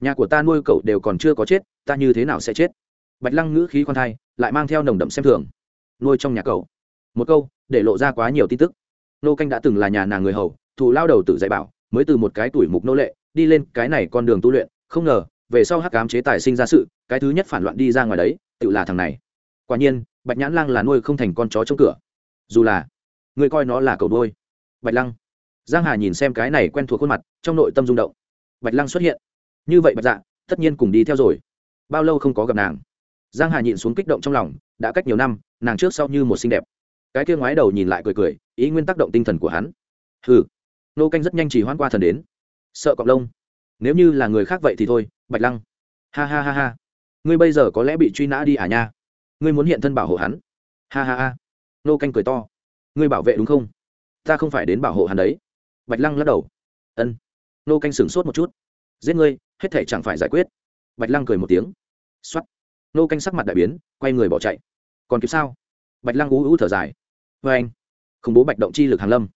nhà của ta nuôi cậu đều còn chưa có chết, ta như thế nào sẽ chết? Bạch lăng ngữ khí khoan thai, lại mang theo nồng đậm xem thường. Nuôi trong nhà cậu. Một câu, để lộ ra quá nhiều tin tức. Nô canh đã từng là nhà nàng người hầu, thù lao đầu tự dạy bảo, mới từ một cái tuổi mục nô lệ, đi lên cái này con đường tu luyện, không ngờ về sau hắc cám chế tài sinh ra sự, cái thứ nhất phản loạn đi ra ngoài đấy, tự là thằng này. Quả nhiên, bạch nhãn lang là nuôi không thành con chó trong cửa. Dù là, người coi nó là cầu đôi bạch lăng. Giang hà nhìn xem cái này quen thuộc khuôn mặt, trong nội tâm rung động. Bạch lăng xuất hiện. Như vậy bạch dạ tất nhiên cùng đi theo rồi. Bao lâu không có gặp nàng. Giang hà nhịn xuống kích động trong lòng, đã cách nhiều năm, nàng trước sau như một xinh đẹp. Cái kia ngoái đầu nhìn lại cười cười, ý nguyên tác động tinh thần của hắn. Hừ. Nô canh rất nhanh chỉ hoan qua thần đến. Sợ cọp lông. Nếu như là người khác vậy thì thôi bạch lăng. Ha ha ha ha. Ngươi bây giờ có lẽ bị truy nã đi à nha. Ngươi muốn hiện thân bảo hộ hắn. Ha ha ha. Nô canh cười to. Ngươi bảo vệ đúng không? Ta không phải đến bảo hộ hắn đấy. Bạch lăng lắc đầu. Ân. Nô canh sửng sốt một chút. Giết ngươi, hết thể chẳng phải giải quyết. Bạch lăng cười một tiếng. X o á t nô canh sắc mặt đại biến, quay người bỏ chạy. Còn kịp sao? Bạch lăng ú ú thở dài. Vê anh. Khủng bố bạch động chi lực hàn lâm.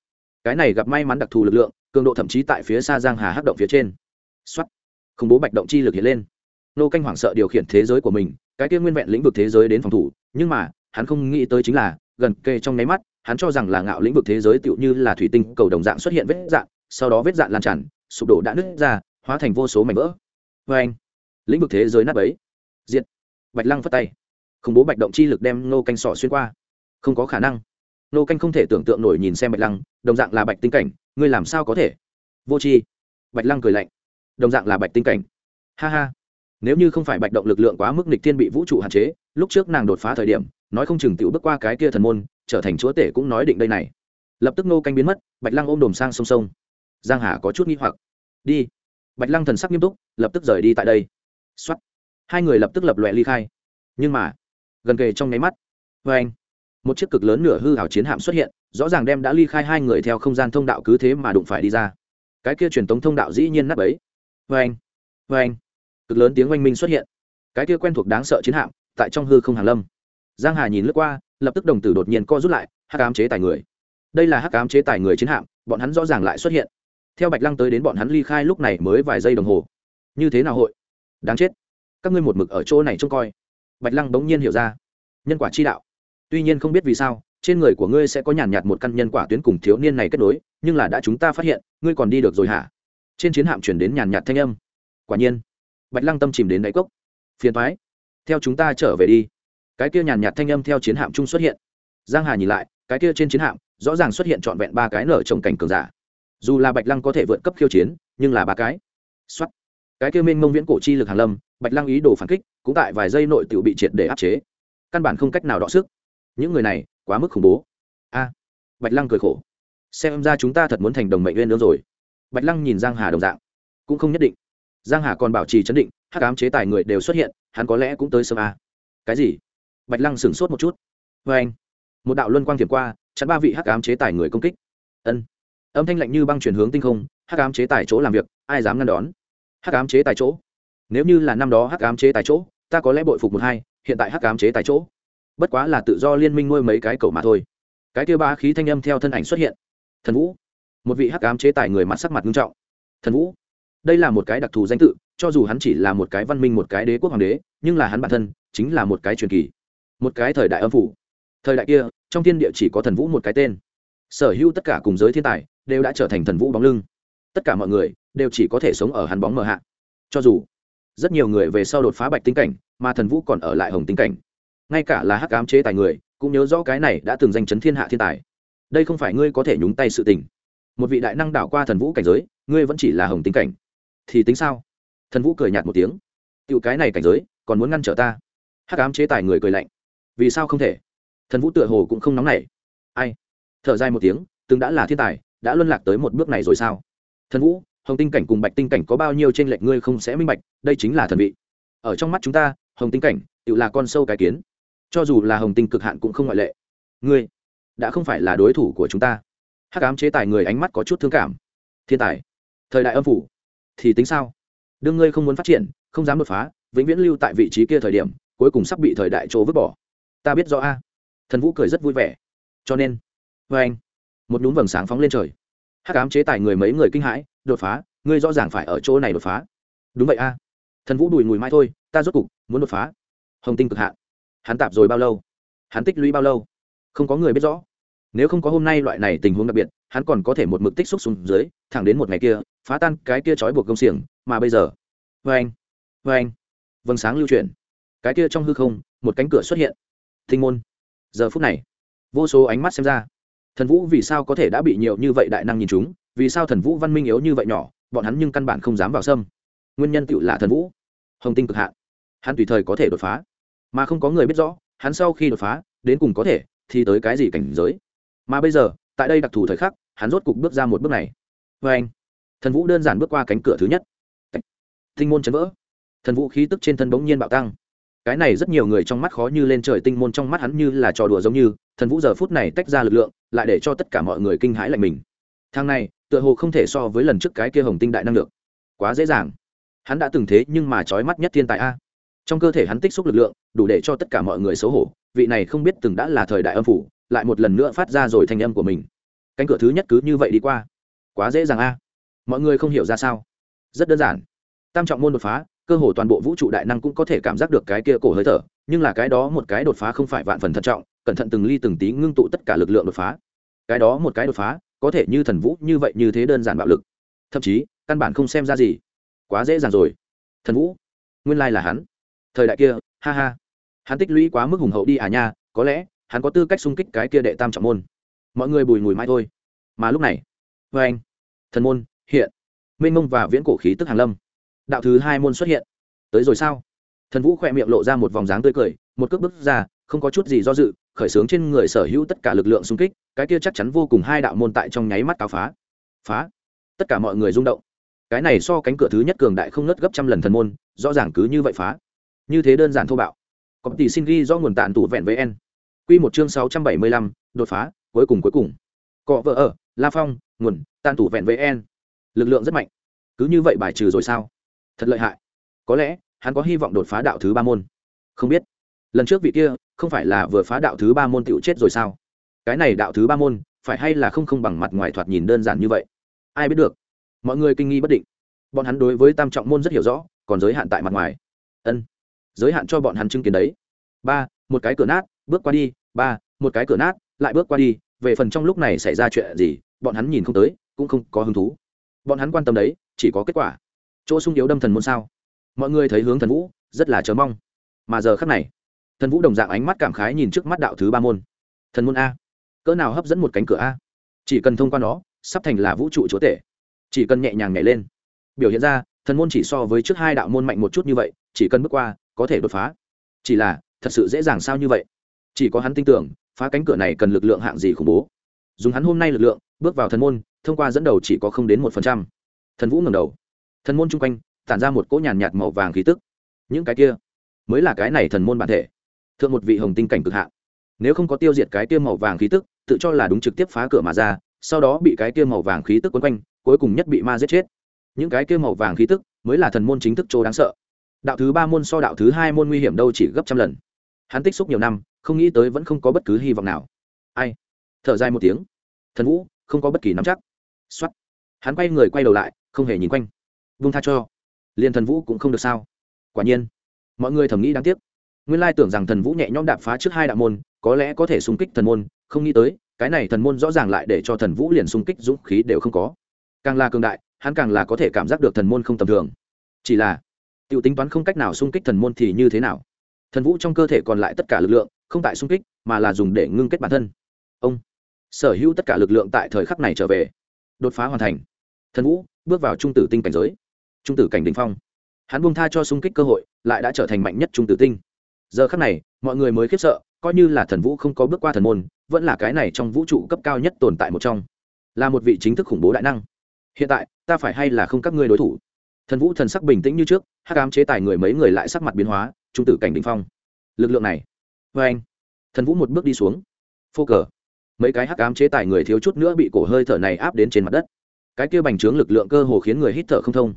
Cái này gặp may mắn đặc thù lực lượng, cường độ thậm chí tại phía xa giang hà hắc động phía trên. X o á t khủng bố bạch động chi lực hiện lên. Nô canh hoảng sợ điều khiển thế giới của mình, cái kia nguyên vẹn lĩnh vực thế giới đến phòng thủ, nhưng mà, hắn không nghĩ tới chính là, gần kề trong nháy mắt, hắn cho rằng là ngạo lĩnh vực thế giới tựu như là thủy tinh cầu đồng dạng xuất hiện vết dạng sau đó vết dạng lan tràn, sụp đổ đã nứt ra, hóa thành vô số mảnh vỡ. Vê anh, lĩnh vực thế giới nát ấy diệt. Bạch lăng phất tay. Khủng bố bạch động chi lực đem nô canh sỏ xuyên qua. Không có khả năng. Nô canh không thể tưởng tượng nổi nhìn xem bạch lăng, đồng dạng là bạch tinh cảnh, ngươi làm sao có thể? Vô c h i bạch lăng cười lạnh đồng dạng là bạch tinh cảnh. Ha ha. Nếu như không phải bạch động lực lượng quá mức nịch thiên bị vũ trụ hạn chế, lúc trước nàng đột phá thời điểm, nói không chừng t bước qua cái kia thần môn, trở thành chúa tể cũng nói định đây này. Lập tức nô canh biến mất, bạch lăng ôm đồm sang sông sông. Giang hà có chút nghi hoặc. Đi. Bạch lăng thần sắc nghiêm túc, lập tức rời đi tại đây. Xuất hai người lập tức lập lòe ly khai. Nhưng mà, gần kề trong nháy mắt vê anh, một chiếc cực lớn nửa hư hảo chiến hạm xuất hiện, rõ ràng đem đã ly khai hai người theo không gian thông đạo cứ thế mà đụng phải đi ra. Cái kia truyền tống thông đạo dĩ nhiên nắp ấy vê anh vê anh. Cực lớn tiếng oanh minh xuất hiện. Cái kia quen thuộc đáng sợ chiến hạm, tại trong hư không hàn lâm. Giang hà nhìn lướt qua, lập tức đồng tử đột nhiên co rút lại, hắc ám chế tài người. Đây là hắc ám chế tài người chiến hạm, bọn hắn rõ ràng lại xuất hiện. Theo bạch lăng tới đến bọn hắn ly khai lúc này mới vài giây đồng hồ. Như thế nào hội? Đáng chết. Các ngươi một mực ở chỗ này trông coi. Bạch lăng bỗng nhiên hiểu ra. Nhân quả chi đạo. Tuy nhiên không biết vì sao, trên người của ngươi sẽ có nhàn nhạt một căn nhân quả tuyến cùng thiếu niên này kết nối, nhưng là đã chúng ta phát hiện, ngươi còn đi được rồi hả? Trên chiến hạm chuyển đến nhàn nhạt thanh âm. Quả nhiên, bạch lăng tâm chìm đến đáy cốc. Phiền thoái theo chúng ta trở về đi. Cái kia nhàn nhạt thanh âm theo chiến hạm chung xuất hiện. Giang hà nhìn lại, cái kia trên chiến hạm, rõ ràng xuất hiện trọn vẹn ba cái nở trồng cảnh cường giả. Dù là bạch lăng có thể vượt cấp khiêu chiến, nhưng là ba cái. Xuất cái kia minh mông viễn cổ chi lực hàn lâm, bạch lăng ý đồ phản kích, cũng tại vài giây nội tự bị triệt để áp chế. Căn bản không cách nào đọ sức. Những người này, quá mức khủng bố. A. Bạch lăng cười khổ. Xem ra chúng ta thật muốn thành đồng mệnh nguyên nữa rồi bạch lăng nhìn giang hà đồng dạng, cũng không nhất định. Giang hà còn bảo trì chấn định, hắc ám chế tài người đều xuất hiện, hắn có lẽ cũng tới sớm a cái gì? Bạch lăng sửng sốt một chút. Vê anh, một đạo luân quang thiểm qua chắn ba vị hắc ám chế tài người công kích. Ân. Âm thanh lạnh như băng chuyển hướng tinh không, hắc ám chế tài chỗ làm việc, ai dám ngăn đón? Hắc ám chế tài chỗ. Nếu như là năm đó hắc ám chế tài chỗ, ta có lẽ bội phục một hai, hiện tại hắc ám chế tài chỗ. Bất quá là tự do liên minh nuôi mấy cái cầu mà thôi. Cái kia ba khí thanh âm theo thân ảnh xuất hiện. Thần vũ một vị hắc ám chế tài người mặt sắc mặt nghiêm trọng. Thần vũ, đây là một cái đặc thù danh tự, cho dù hắn chỉ là một cái văn minh một cái đế quốc hoàng đế, nhưng là hắn bản thân chính là một cái truyền kỳ, một cái thời đại âm phủ. Thời đại kia, trong thiên địa chỉ có thần vũ một cái tên. Sở hữu tất cả cùng giới thiên tài đều đã trở thành thần vũ bóng lưng. Tất cả mọi người đều chỉ có thể sống ở hắn bóng mờ hạ. Cho dù rất nhiều người về sau đột phá bạch tinh cảnh, mà thần vũ còn ở lại hồng tinh cảnh. Ngay cả là hắc ám chế tài người cũng nhớ rõ cái này đã từng danh chấn thiên hạ thiên tài. Đây không phải ngươi có thể nhúng tay sự tình một vị đại năng đảo qua thần vũ cảnh giới, ngươi vẫn chỉ là hồng tinh cảnh. Thì tính sao? Thần vũ cười nhạt một tiếng. Tựu cái này cảnh giới, còn muốn ngăn trở ta? Hắc ám chế tài người cười lạnh. Vì sao không thể? Thần vũ tựa hồ cũng không nóng nảy. Ai? Thở dài một tiếng, từng đã là thiên tài, đã luân lạc tới một bước này rồi sao? Thần vũ, hồng tinh cảnh cùng bạch tinh cảnh có bao nhiêu trên lệnh ngươi không sẽ minh bạch, đây chính là thần vị. Ở trong mắt chúng ta, hồng tinh cảnh tự là con sâu cái kiến. Cho dù là hồng tinh cực hạn cũng không ngoại lệ. Ngươi, đã không phải là đối thủ của chúng ta hắc ám chế tài người ánh mắt có chút thương cảm. Thiên tài, thời đại âm phủ, thì tính sao? Đương ngươi không muốn phát triển, không dám đột phá, vĩnh viễn lưu tại vị trí kia thời điểm, cuối cùng sắp bị thời đại chỗ vứt bỏ. Ta biết rõ a. Thần vũ cười rất vui vẻ. Cho nên vê anh, một núm vầng sáng phóng lên trời. Hắc ám chế tài người mấy người kinh hãi, đột phá, ngươi rõ ràng phải ở chỗ này đột phá. Đúng vậy a. Thần vũ đùi ngùi mai thôi, ta rốt cục muốn đột phá. Hồng tinh cực hạn hắn tạp rồi bao lâu? Hắn tích lũy bao lâu? Không có người biết rõ nếu không có hôm nay loại này tình huống đặc biệt, hắn còn có thể một mực tích xúc xuống dưới, thẳng đến một ngày kia, phá tan cái kia trói buộc công xiềng, mà bây giờ vê anh vê anh. Vầng sáng lưu chuyển. Cái kia trong hư không, một cánh cửa xuất hiện. Thinh môn. Giờ phút này, vô số ánh mắt xem ra, thần vũ vì sao có thể đã bị nhiều như vậy đại năng nhìn chúng, vì sao thần vũ văn minh yếu như vậy nhỏ, bọn hắn nhưng căn bản không dám vào sâm. Nguyên nhân tự là thần vũ. Hồng tinh cực hạn. Hắn tùy thời có thể đột phá, mà không có người biết rõ, hắn sau khi đột phá, đến cùng có thể thì tới cái gì cảnh giới mà bây giờ tại đây đặc thù thời khắc hắn rốt cục bước ra một bước này. Vê anh thần vũ đơn giản bước qua cánh cửa thứ nhất. Tinh môn chấn vỡ. Thần vũ khí tức trên thân bỗng nhiên bạo tăng. Cái này rất nhiều người trong mắt khó như lên trời tinh môn trong mắt hắn như là trò đùa giống như thần vũ giờ phút này tách ra lực lượng lại để cho tất cả mọi người kinh hãi lạnh mình. Thang này tựa hồ không thể so với lần trước cái kia hồng tinh đại năng lượng, quá dễ dàng. Hắn đã từng thế nhưng mà trói mắt nhất thiên tài a. Trong cơ thể hắn tích xúc lực lượng đủ để cho tất cả mọi người xấu hổ. Vị này không biết từng đã là thời đại âm phủ lại một lần nữa phát ra rồi thanh âm của mình. Cánh cửa thứ nhất cứ như vậy đi qua. Quá dễ dàng a. Mọi người không hiểu ra sao. Rất đơn giản. Tam trọng môn đột phá, cơ hồ toàn bộ vũ trụ đại năng cũng có thể cảm giác được cái kia cổ hơi thở, nhưng là cái đó một cái đột phá không phải vạn phần thận trọng, cẩn thận từng ly từng tí ngưng tụ tất cả lực lượng đột phá. Cái đó một cái đột phá, có thể như thần vũ như vậy như thế đơn giản bạo lực. Thậm chí, căn bản không xem ra gì. Quá dễ dàng rồi. Thần vũ. Nguyên lai là hắn. Thời đại kia, ha ha. Hắn tích lũy quá mức hùng hậu đi à nha, có lẽ hắn có tư cách xung kích cái kia đệ tam trọng môn. Mọi người bùi ngùi mãi thôi. Mà lúc này vê anh, thần môn hiện. Minh mông và viễn cổ khí tức hàn lâm. Đạo thứ hai môn xuất hiện. Tới rồi sao? Thần vũ khỏe miệng lộ ra một vòng dáng tươi cười, một cước bước ra, không có chút gì do dự, khởi xướng trên người sở hữu tất cả lực lượng xung kích, cái kia chắc chắn vô cùng hai đạo môn tại trong nháy mắt cáo phá. Phá. Tất cả mọi người rung động. Cái này so cánh cửa thứ nhất cường đại không ngất gấp trăm lần thần môn, rõ ràng cứ như vậy phá. Như thế đơn giản thô bạo. Có tỷ xin ghi do nguồn tạn tủ vẹn với en quy một chương sáu trăm bảy mươi lăm, đột phá, cuối cùng cuối cùng. Cọ vợ ở, la phong, nguồn tan tủ vẹn VN. en lực lượng rất mạnh. Cứ như vậy bài trừ rồi sao? Thật lợi hại. Có lẽ, hắn có hy vọng đột phá đạo thứ ba môn. Không biết. Lần trước vị kia, không phải là vừa phá đạo thứ ba môn tiểu chết rồi sao? Cái này đạo thứ ba môn, phải hay là không không bằng mặt ngoài thoạt nhìn đơn giản như vậy? Ai biết được. Mọi người kinh nghi bất định. Bọn hắn đối với tam trọng môn rất hiểu rõ, còn giới hạn tại mặt ngoài. Ân. Giới hạn cho bọn hắn chứng kiến đấy. Ba một cái cửa nát, bước qua đi, ba, một cái cửa nát, lại bước qua đi, về phần trong lúc này xảy ra chuyện gì, bọn hắn nhìn không tới, cũng không có hứng thú. Bọn hắn quan tâm đấy, chỉ có kết quả. Chỗ sung yếu đâm thần môn sao? Mọi người thấy hướng thần vũ, rất là chờ mong. Mà giờ khắc này, thần vũ đồng dạng ánh mắt cảm khái nhìn trước mắt đạo thứ ba môn. Thần môn a. Cỡ nào hấp dẫn một cánh cửa a. Chỉ cần thông qua nó, sắp thành là vũ trụ chúa tể. Chỉ cần nhẹ nhàng nhảy lên. Biểu hiện ra, thần môn chỉ so với trước hai đạo môn mạnh một chút như vậy, chỉ cần bước qua, có thể đột phá. Chỉ là thật sự dễ dàng sao như vậy? Chỉ có hắn tin tưởng, phá cánh cửa này cần lực lượng hạng gì khủng bố. Dùng hắn hôm nay lực lượng, bước vào thần môn, thông qua dẫn đầu chỉ có không đến một phần trăm. Thần vũ ngầm đầu. Thần môn chung quanh, tản ra một cỗ nhàn nhạt màu vàng khí tức. Những cái kia, mới là cái này thần môn bản thể. Thượng một vị hồng tinh cảnh cực hạn nếu không có tiêu diệt cái kia màu vàng khí tức, tự cho là đúng trực tiếp phá cửa mà ra, sau đó bị cái kia màu vàng khí tức quấn quanh, cuối cùng nhất bị ma giết chết. Những cái kia màu vàng khí tức, mới là thần môn chính thức chỗ đáng sợ. Đạo thứ ba môn so đạo thứ hai môn nguy hiểm đâu chỉ gấp trăm lần hắn tích xúc nhiều năm, không nghĩ tới vẫn không có bất cứ hy vọng nào. Ai? Thở dài một tiếng. Thần vũ, không có bất kỳ nắm chắc. X o á t hắn quay người quay đầu lại, không hề nhìn quanh. Vung tha cho. Liền thần vũ cũng không được sao. Quả nhiên. Mọi người thầm nghĩ đáng tiếc. Nguyên lai tưởng rằng thần vũ nhẹ nhõm đạp phá trước hai đạo môn, có lẽ có thể xung kích thần môn, không nghĩ tới, cái này thần môn rõ ràng lại để cho thần vũ liền xung kích dũng khí đều không có. Càng là cường đại, hắn càng là có thể cảm giác được thần môn không tầm thường. Chỉ là t i ể u tính toán không cách nào xung kích thần môn thì như thế nào? Thần vũ trong cơ thể còn lại tất cả lực lượng, không tại xung kích, mà là dùng để ngưng kết bản thân. Ông, sở hữu tất cả lực lượng tại thời khắc này trở về. Đột phá hoàn thành. Thần vũ bước vào trung tử tinh cảnh giới. Trung tử cảnh đình phong. Hắn buông tha cho xung kích cơ hội, lại đã trở thành mạnh nhất trung tử tinh. Giờ khắc này, mọi người mới khiếp sợ, coi như là thần vũ không có bước qua thần môn, vẫn là cái này trong vũ trụ cấp cao nhất tồn tại một trong. Là một vị chính thức khủng bố đại năng. Hiện tại, ta phải hay là không các ngươi đối thủ? Thần vũ thần sắc bình tĩnh như trước, hắc ám chế tài người mấy người lại sắc mặt biến hóa trung tử cảnh đình phong. Lực lượng này vê anh. Thần vũ một bước đi xuống. Phô cờ. Mấy cái hắc ám chế tài người thiếu chút nữa bị cổ hơi thở này áp đến trên mặt đất. Cái kia bành trướng lực lượng cơ hồ khiến người hít thở không thông.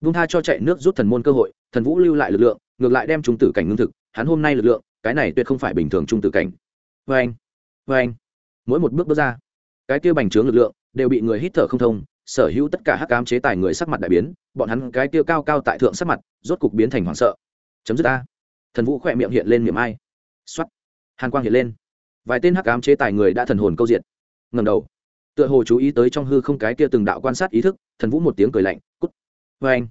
Vung tha cho chạy nước rút thần môn cơ hội, thần vũ lưu lại lực lượng, ngược lại đem trung tử cảnh ngưng thực. Hắn hôm nay lực lượng, cái này tuyệt không phải bình thường trung tử cảnh. Vê anh vê anh. Mỗi một bước bước ra, cái kia bành trướng lực lượng đều bị người hít thở không thông. Sở hữu tất cả hắc ám chế tài người sắc mặt đại biến, bọn hắn cái kia cao cao tại thượng sắc mặt, rốt cục biến thành hoảng sợ. Chấm dứt a thần vũ khỏe miệng hiện lên miệng ai. X o á t hàn quang hiện lên. Vài tên hắc ám chế tài người đã thần hồn câu diện ngầm đầu. Tựa hồ chú ý tới trong hư không cái kia từng đạo quan sát ý thức, thần vũ một tiếng cười lạnh, cút. Vê anh.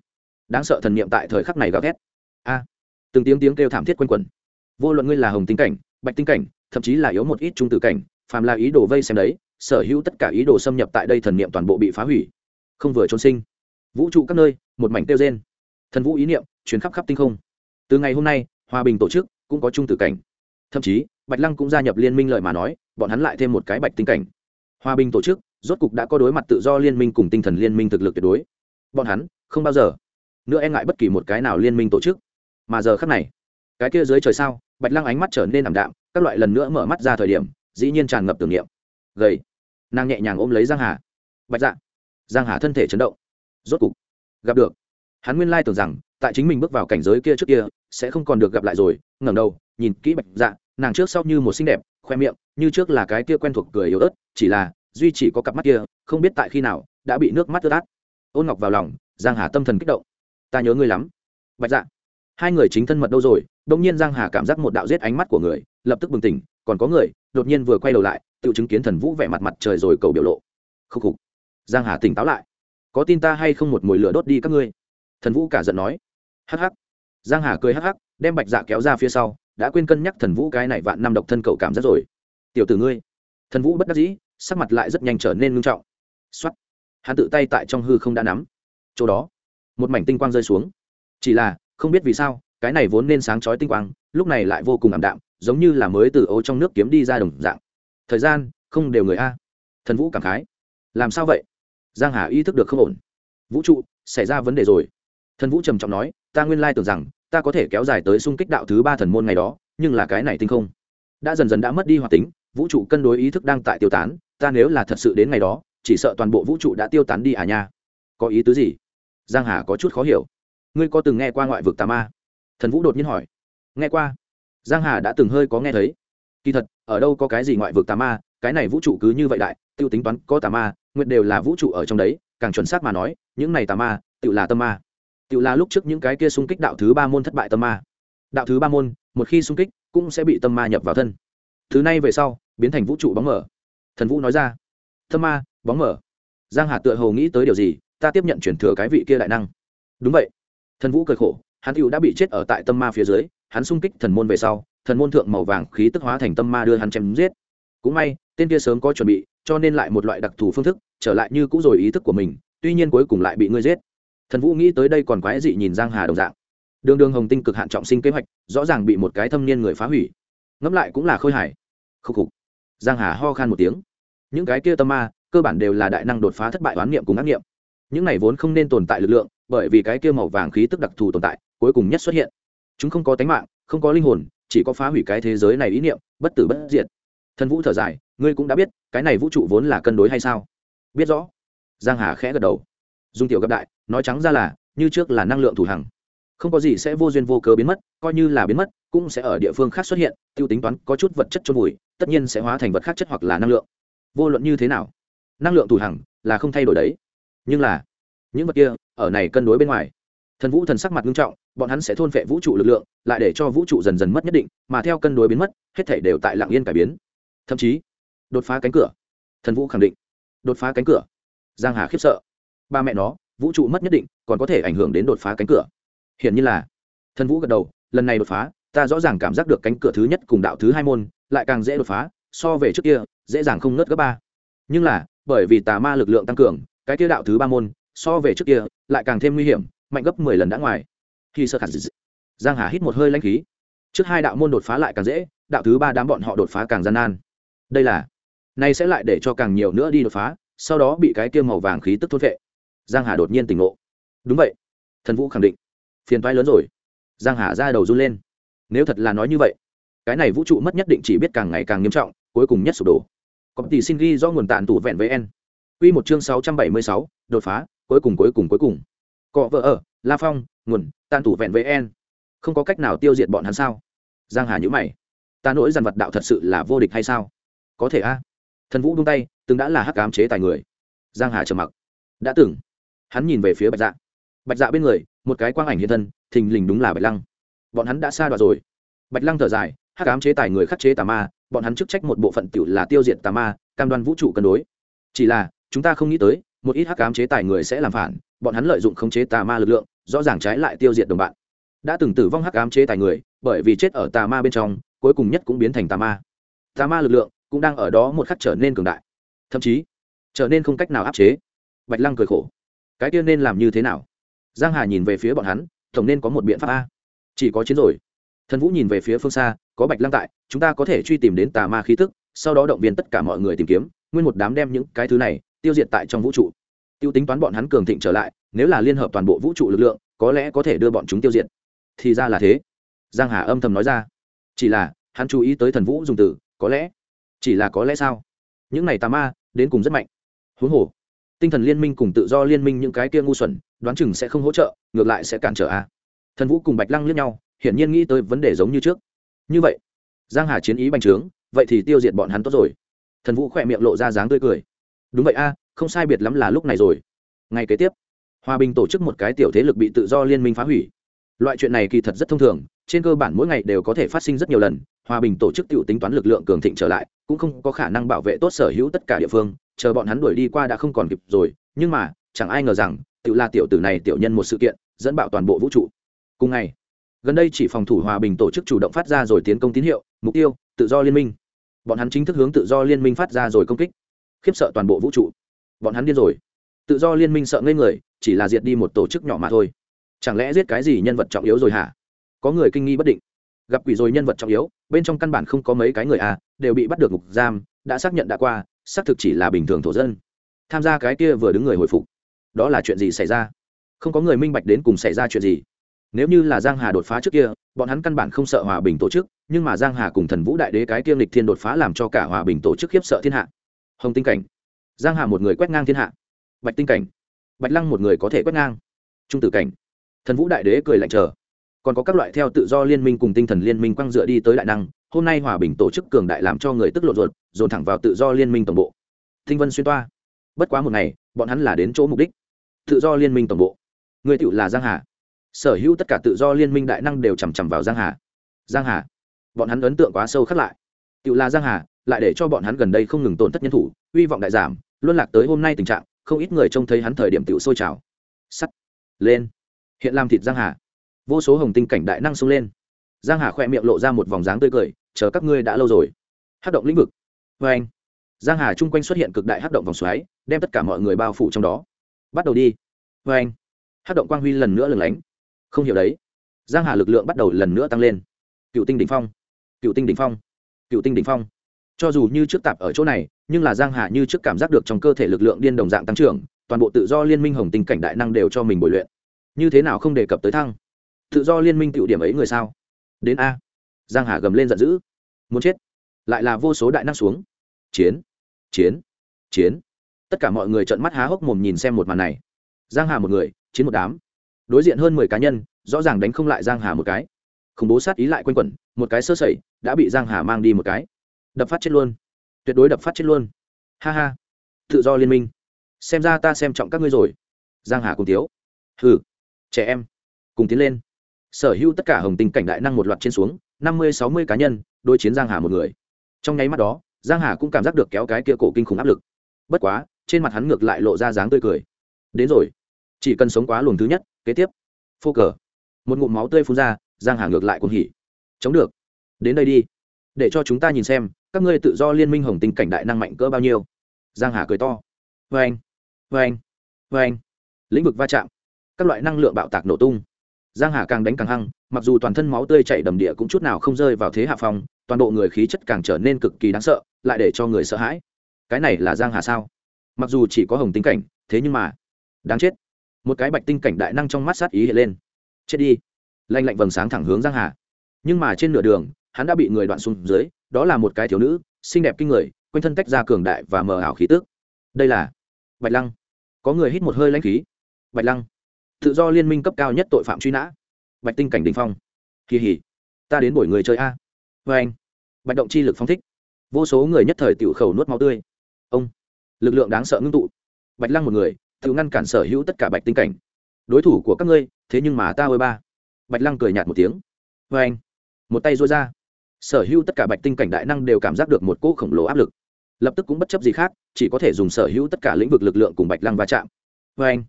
Đáng sợ thần niệm tại thời khắc này gào thét. A. Từng tiếng tiếng kêu thảm thiết quanh quẩn. Vô luận ngươi là hồng tinh cảnh, bạch tinh cảnh, thậm chí là yếu một ít trung tử cảnh, phàm là ý đồ vây xem đấy, sở hữu tất cả ý đồ xâm nhập tại đây thần niệm toàn bộ bị phá hủy. Không vừa trôn sinh. Vũ trụ các nơi, một mảnh tiêu rên. Thần vũ ý niệm chuyến khắp khắp tinh không. Từ ngày hôm nay hòa bình tổ chức cũng có trung tử cảnh. Thậm chí, bạch lăng cũng gia nhập liên minh lợi mà nói, bọn hắn lại thêm một cái bạch tinh cảnh. Hòa bình tổ chức, rốt cục đã có đối mặt tự do liên minh cùng tinh thần liên minh thực lực tuyệt đối. Bọn hắn, không bao giờ nữa e ngại bất kỳ một cái nào liên minh tổ chức. Mà giờ khắc này, cái kia dưới trời sao, bạch lăng ánh mắt trở nên ảm đạm, các loại lần nữa mở mắt ra thời điểm, dĩ nhiên tràn ngập tưởng niệm. Gầy, nàng nhẹ nhàng ôm lấy giang hà. Bạch dạ giang hà thân thể chấn động. Rốt cục, gặp được. Hắn nguyên lai tưởng rằng, tại chính mình bước vào cảnh giới kia trước kia sẽ không còn được gặp lại rồi, ngẩng đầu, nhìn kỹ bạch dạ nàng trước sau như một xinh đẹp, khoe miệng, như trước là cái kia quen thuộc cười yếu ớt, chỉ là, duy chỉ có cặp mắt kia, không biết tại khi nào, đã bị nước mắt ướt át. Ôn ngọc vào lòng, giang hà tâm thần kích động. Ta nhớ ngươi lắm. Bạch dạ. Hai người chính thân mật đâu rồi đông nhiên giang hà cảm giác một đạo giết ánh mắt của người, lập tức bừng tỉnh, còn có người, đột nhiên vừa quay đầu lại, tự chứng kiến thần vũ vẻ mặt mặt trời rồi cầu biểu lộ. Khúc khục. Giang hà tỉnh táo lại. Có tin ta hay không một mùi lửa đốt đi các ngươi? Thần vũ cả giận nói. Hắc hắc giang hà cười hắc hắc, đem bạch dạ kéo ra phía sau, đã quên cân nhắc thần vũ cái này vạn năm độc thân cậu cảm giác rồi. Tiểu tử ngươi. Thần vũ bất đắc dĩ, sắc mặt lại rất nhanh trở nên ngưng trọng. Xuất hắn tự tay tại trong hư không đã nắm. Chỗ đó, một mảnh tinh quang rơi xuống. Chỉ là, không biết vì sao, cái này vốn nên sáng chói tinh quang, lúc này lại vô cùng ảm đạm, giống như là mới từ ô trong nước kiếm đi ra đồng dạng. Thời gian, không đều người a. Thần vũ cảm khái. Làm sao vậy? Giang hà ý thức được không ổn. Vũ trụ, xảy ra vấn đề rồi. Thần vũ trầm trọng nói, ta nguyên lai tưởng rằng ta có thể kéo dài tới xung kích đạo thứ ba thần môn ngày đó, nhưng là cái này tinh không. Đã dần dần đã mất đi hoạt tính, vũ trụ cân đối ý thức đang tại tiêu tán, ta nếu là thật sự đến ngày đó, chỉ sợ toàn bộ vũ trụ đã tiêu tán đi à nha. Có ý tứ gì? Giang hà có chút khó hiểu. Ngươi có từng nghe qua ngoại vực tà ma? Thần vũ đột nhiên hỏi. Nghe qua. Giang hà đã từng hơi có nghe thấy. Kỳ thật, ở đâu có cái gì ngoại vực tà ma, cái này vũ trụ cứ như vậy đại, tiêu tính toán có tà ma nguyện đều là vũ trụ ở trong đấy, càng chuẩn xác mà nói, những này tà ma, tự là tâm ma tự là lúc trước những cái kia xung kích đạo thứ ba môn thất bại tâm ma. Đạo thứ ba môn, một khi xung kích, cũng sẽ bị tâm ma nhập vào thân. Thứ này về sau, biến thành vũ trụ bóng mở. Thần vũ nói ra, tâm ma, bóng mở. Giang hà tựa hồ nghĩ tới điều gì, ta tiếp nhận chuyển thừa cái vị kia đại năng. Đúng vậy. Thần vũ cười khổ, hắn cựu đã bị chết ở tại tâm ma phía dưới, hắn xung kích thần môn về sau, thần môn thượng màu vàng khí tức hóa thành tâm ma đưa hắn chém giết. Cũng may, tên kia sớm có chuẩn bị, cho nên lại một loại đặc thù phương thức, trở lại như cũ rồi ý thức của mình, tuy nhiên cuối cùng lại bị ngươi giết thần vũ nghĩ tới đây còn quái dị nhìn giang hà đồng dạng. Đường đường hồng tinh cực hạn trọng sinh kế hoạch, rõ ràng bị một cái thâm niên người phá hủy. Ngẫm lại cũng là khôi hài. Khúc khục. Giang hà ho khan một tiếng. Những cái kia tâm ma, cơ bản đều là đại năng đột phá thất bại oán niệm cùng ác niệm. Những này vốn không nên tồn tại lực lượng, bởi vì cái kia màu vàng khí tức đặc thù tồn tại, cuối cùng nhất xuất hiện. Chúng không có tánh mạng, không có linh hồn, chỉ có phá hủy cái thế giới này ý niệm, bất tử bất diệt. Thần vũ thở dài, ngươi cũng đã biết, cái này vũ trụ vốn là cân đối hay sao? Biết rõ. Giang hà khẽ gật đầu dung tiểu gặp đại, nói trắng ra là, như trước là năng lượng thủ hằng. Không có gì sẽ vô duyên vô cớ biến mất, coi như là biến mất, cũng sẽ ở địa phương khác xuất hiện, tiêu tính toán có chút vật chất chôn vùi, tất nhiên sẽ hóa thành vật khác chất hoặc là năng lượng. Vô luận như thế nào, năng lượng thủ hằng là không thay đổi đấy. Nhưng là, những vật kia ở này cân đối bên ngoài. Thần vũ thần sắc mặt nghiêm trọng, bọn hắn sẽ thôn phệ vũ trụ lực lượng, lại để cho vũ trụ dần dần mất nhất định, mà theo cân đối biến mất, hết thể đều tại lạng yên cải biến. Thậm chí, đột phá cánh cửa. Thần vũ khẳng định, đột phá cánh cửa. Giang hà khiếp sợ ba mẹ nó, vũ trụ mất nhất định, còn có thể ảnh hưởng đến đột phá cánh cửa. Hiển nhiên là, thần vũ gật đầu, lần này đột phá, ta rõ ràng cảm giác được cánh cửa thứ nhất cùng đạo thứ hai môn lại càng dễ đột phá, so về trước kia, dễ dàng không nớt gấp ba. Nhưng là, bởi vì tà ma lực lượng tăng cường, cái kia đạo thứ ba môn, so về trước kia, lại càng thêm nguy hiểm, mạnh gấp mười lần đã ngoài. Khi sơ khả dị giang hà hít một hơi lãnh khí. Trước hai đạo môn đột phá lại càng dễ, đạo thứ ba đám bọn họ đột phá càng gian nan. Đây là, nay sẽ lại để cho càng nhiều nữa đi đột phá, sau đó bị cái kia màu vàng khí tức thốt vệ giang hà đột nhiên tỉnh ngộ đúng vậy thần vũ khẳng định phiền toái lớn rồi giang hà ra đầu run lên nếu thật là nói như vậy cái này vũ trụ mất nhất định chỉ biết càng ngày càng nghiêm trọng cuối cùng nhất sụp đổ có tỷ xin ghi do nguồn tạn tủ vẹn với n Quy một chương 676, đột phá, cuối cùng cuối cùng cuối cùng. Cọ vợ ở, La Phong, nguồn, tàn tủ vẹn với En. Không có cách nào tiêu diệt bọn hắn sao? Giang Hà nhíu mày. Ta nỗi dàn vật đạo thật sự là vô địch hay sao? Có thể a. Thần Vũ buông tay, từng đã là hắc ám chế tài người. Giang Hà trầm mặc. Đã từng. Hắn nhìn về phía Bạch Dạ. Bạch Dạ bên người, một cái quang ảnh hiện thân, thình lình đúng là Bạch Lăng. Bọn hắn đã xa đoạn rồi. Bạch Lăng thở dài, hắc ám chế tài người khắc chế tà ma, bọn hắn chức trách một bộ phận tiểu là tiêu diệt tà ma cam đoan vũ trụ cân đối chỉ là chúng ta không nghĩ tới một ít hắc ám chế tài người sẽ làm phản bọn hắn lợi dụng khống chế tà ma lực lượng rõ ràng trái lại tiêu diệt đồng bạn đã từng tử vong hắc ám chế tài người bởi vì chết ở tà ma bên trong cuối cùng nhất cũng biến thành tà ma tà ma lực lượng cũng đang ở đó một khắc trở nên cường đại thậm chí trở nên không cách nào áp chế bạch lăng cười khổ cái kia nên làm như thế nào? Giang hà nhìn về phía bọn hắn, tổng nên có một biện pháp a. Chỉ có chiến rồi. Thần vũ nhìn về phía phương xa, có bạch lăng tại, chúng ta có thể truy tìm đến tà ma khí tức sau đó động viên tất cả mọi người tìm kiếm, nguyên một đám đem những cái thứ này tiêu diệt tại trong vũ trụ. Tiêu tính toán bọn hắn cường thịnh trở lại, nếu là liên hợp toàn bộ vũ trụ lực lượng, có lẽ có thể đưa bọn chúng tiêu diệt. Thì ra là thế. Giang hà âm thầm nói ra. Chỉ là, hắn chú ý tới thần vũ dùng từ, có lẽ, chỉ là có lẽ sao? Những này tà ma, đến cùng rất mạnh. Huống hồ tinh thần liên minh cùng tự do liên minh những cái kia ngu xuẩn, đoán chừng sẽ không hỗ trợ, ngược lại sẽ cản trở a thần vũ cùng bạch lăng liếc nhau, hiển nhiên nghĩ tới vấn đề giống như trước. Như vậy, giang hà chiến ý bành trướng, vậy thì tiêu diệt bọn hắn tốt rồi. Thần vũ khỏe miệng lộ ra dáng tươi cười. Đúng vậy a, không sai biệt lắm là lúc này rồi. Ngay kế tiếp, hòa bình tổ chức một cái tiểu thế lực bị tự do liên minh phá hủy. Loại chuyện này kỳ thật rất thông thường, trên cơ bản mỗi ngày đều có thể phát sinh rất nhiều lần, hòa bình tổ chức tự tính toán lực lượng cường thịnh trở lại, cũng không có khả năng bảo vệ tốt sở hữu tất cả địa phương chờ bọn hắn đuổi đi qua đã không còn kịp rồi, nhưng mà, chẳng ai ngờ rằng tự là tiểu tử này tiểu nhân một sự kiện, dẫn bạo toàn bộ vũ trụ. Cùng ngày, gần đây chỉ phòng thủ hòa bình tổ chức chủ động phát ra rồi tiến công tín hiệu, mục tiêu, tự do liên minh. Bọn hắn chính thức hướng tự do liên minh phát ra rồi công kích. Khiếp sợ toàn bộ vũ trụ. Bọn hắn điên rồi. Tự do liên minh sợ ngây người, chỉ là diệt đi một tổ chức nhỏ mà thôi. Chẳng lẽ giết cái gì nhân vật trọng yếu rồi hả? Có người kinh nghi bất định. Gặp quỷ rồi nhân vật trọng yếu, bên trong căn bản không có mấy cái người à đều bị bắt được ngục giam, đã xác nhận đã qua xác thực chỉ là bình thường thổ dân. Tham gia cái kia vừa đứng người hồi phục. Đó là chuyện gì xảy ra? Không có người minh bạch đến cùng xảy ra chuyện gì. Nếu như là giang hà đột phá trước kia, bọn hắn căn bản không sợ hòa bình tổ chức, nhưng mà giang hà cùng thần vũ đại đế cái kiêm lịch thiên đột phá làm cho cả hòa bình tổ chức khiếp sợ thiên hạ. Hồng tinh cảnh. Giang hà một người quét ngang thiên hạ. Bạch tinh cảnh. Bạch lăng một người có thể quét ngang. Trung tử cảnh. Thần vũ đại đế cười lạnh chờ. Còn có các loại theo tự do liên minh cùng tinh thần liên minh quăng dựa đi tới đại năng hôm nay hòa bình tổ chức cường đại làm cho người tức lộn ruột, dồn thẳng vào tự do liên minh tổng bộ. Thinh vân xuyên toa. Bất quá một ngày, bọn hắn là đến chỗ mục đích. Tự do liên minh tổng bộ. Người tựu là giang hà. Sở hữu tất cả tự do liên minh đại năng đều chằm chằm vào giang hà. Giang hà. Bọn hắn ấn tượng quá sâu khắc lại. Tựu là giang hà, lại để cho bọn hắn gần đây không ngừng tổn thất nhân thủ, hy vọng đại giảm, luôn lạc tới hôm nay tình trạng, không ít người trông thấy hắn thời điểm tiểu sôi trào. Sắt. Lên. Hiện làm thịt giang hà. Vô số hồng tinh cảnh đại năng xông lên. Giang hà khoe miệng lộ ra một vòng dáng tươi cười chờ các ngươi đã lâu rồi. Hát động lĩnh vực. Vê anh, giang hà chung quanh xuất hiện cực đại hát động vòng xoáy, đem tất cả mọi người bao phủ trong đó. Bắt đầu đi. Vê anh hát động quang huy lần nữa lừng lánh. Không hiểu đấy. Giang hà lực lượng bắt đầu lần nữa tăng lên. Cựu tinh đỉnh phong. Cựu tinh đỉnh phong. Cựu tinh đỉnh phong. Cho dù như trước tạp ở chỗ này, nhưng là giang hà như trước cảm giác được trong cơ thể lực lượng điên đồng dạng tăng trưởng, toàn bộ tự do liên minh hồng tinh cảnh đại năng đều cho mình bồi luyện. Như thế nào không đề cập tới thăng? Tự do liên minh tiểu điểm ấy người sao? Đến a giang hà gầm lên giận dữ. Muốn chết? Lại là vô số đại năng xuống. Chiến chiến chiến. Tất cả mọi người trợn mắt há hốc mồm nhìn xem một màn này. Giang hà một người, chiến một đám. Đối diện hơn mười cá nhân, rõ ràng đánh không lại giang hà một cái. Khủng bố sát ý lại quanh quẩn, một cái sơ sẩy đã bị giang hà mang đi một cái. Đập phát chết luôn. Tuyệt đối đập phát chết luôn. Ha ha. Tự do liên minh. Xem ra ta xem trọng các ngươi rồi. Giang hà cùng tiếu. Hừ. Trẻ em. Cùng tiến lên. Sở hữu tất cả hồng tình cảnh đại năng một loạt trên xuống năm mươi, sáu mươi cá nhân đối chiến giang hà một người. Trong nháy mắt đó, giang hà cũng cảm giác được kéo cái kia cổ kinh khủng áp lực. Bất quá, trên mặt hắn ngược lại lộ ra dáng tươi cười. Đến rồi. Chỉ cần sống quá luồng thứ nhất, kế tiếp. Phô cờ. Một ngụm máu tươi phun ra, giang hà ngược lại cũng hỉ. Chống được. Đến đây đi. Để cho chúng ta nhìn xem, các ngươi tự do liên minh hồng tinh cảnh đại năng mạnh cỡ bao nhiêu. Giang hà cười to. Vê anh vê anh vê anh lĩnh vực va chạm. Các loại năng lượng bạo tạc nổ tung giang hà càng đánh càng hăng, mặc dù toàn thân máu tươi chảy đầm địa cũng chút nào không rơi vào thế hạ phong, toàn bộ người khí chất càng trở nên cực kỳ đáng sợ, lại để cho người sợ hãi. Cái này là giang hà sao? Mặc dù chỉ có hồng tinh cảnh, thế nhưng mà, đáng chết. Một cái bạch tinh cảnh đại năng trong mắt sát ý hiện lên. Chết đi. Lanh lạnh vầng sáng thẳng hướng giang hà. Nhưng mà trên nửa đường, hắn đã bị người đoạn xuống dưới, đó là một cái thiếu nữ, xinh đẹp kinh người, quanh thân tách ra cường đại và mờ ảo khí tức. Đây là bạch lăng. Có người hít một hơi lãnh khí. Bạch lăng tự do liên minh cấp cao nhất tội phạm truy nã. Bạch tinh cảnh đình phong. Kỳ hỉ. Ta đến buổi người chơi a. Vê anh. Bạch động chi lực phong thích. Vô số người nhất thời tiểu khẩu nuốt máu tươi. Ông. Lực lượng đáng sợ ngưng tụ. Bạch lăng một người, tự ngăn cản sở hữu tất cả bạch tinh cảnh. Đối thủ của các ngươi, thế nhưng mà ta ơi ba. Bạch lăng cười nhạt một tiếng. Vê anh. Một tay rối ra. Sở hữu tất cả bạch tinh cảnh đại năng đều cảm giác được một cỗ khổng lồ áp lực. Lập tức cũng bất chấp gì khác, chỉ có thể dùng sở hữu tất cả lĩnh vực lực lượng cùng bạch lăng va chạm. Vê anh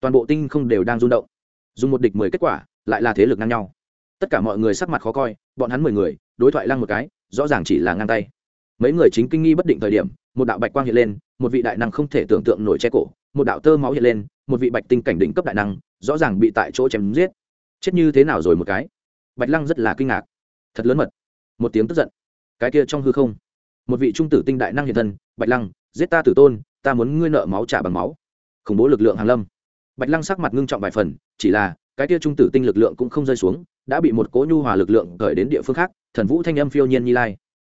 toàn bộ tinh không đều đang rung động. Dùng một địch mười kết quả, lại là thế lực ngang nhau. Tất cả mọi người sắc mặt khó coi, bọn hắn mười người, đối thoại lăng một cái, rõ ràng chỉ là ngang tay. Mấy người chính kinh nghi bất định thời điểm, một đạo bạch quang hiện lên, một vị đại năng không thể tưởng tượng nổi che cổ, một đạo tơ máu hiện lên, một vị bạch tinh cảnh đỉnh cấp đại năng, rõ ràng bị tại chỗ chém giết. Chết như thế nào rồi một cái? Bạch lăng rất là kinh ngạc. Thật lớn mật. Một tiếng tức giận. Cái kia trong hư không, một vị trung tử tinh đại năng hiện thân, bạch lăng, giết ta tử tôn, ta muốn ngươi nợ máu trả bằng máu. Khủng bố lực lượng hàng lâm bạch lăng sắc mặt ngưng trọng vài phần, chỉ là, cái kia trung tử tinh lực lượng cũng không rơi xuống, đã bị một cỗ nhu hòa lực lượng gởi đến địa phương khác, thần vũ thanh âm phiêu nhiên nhi lai.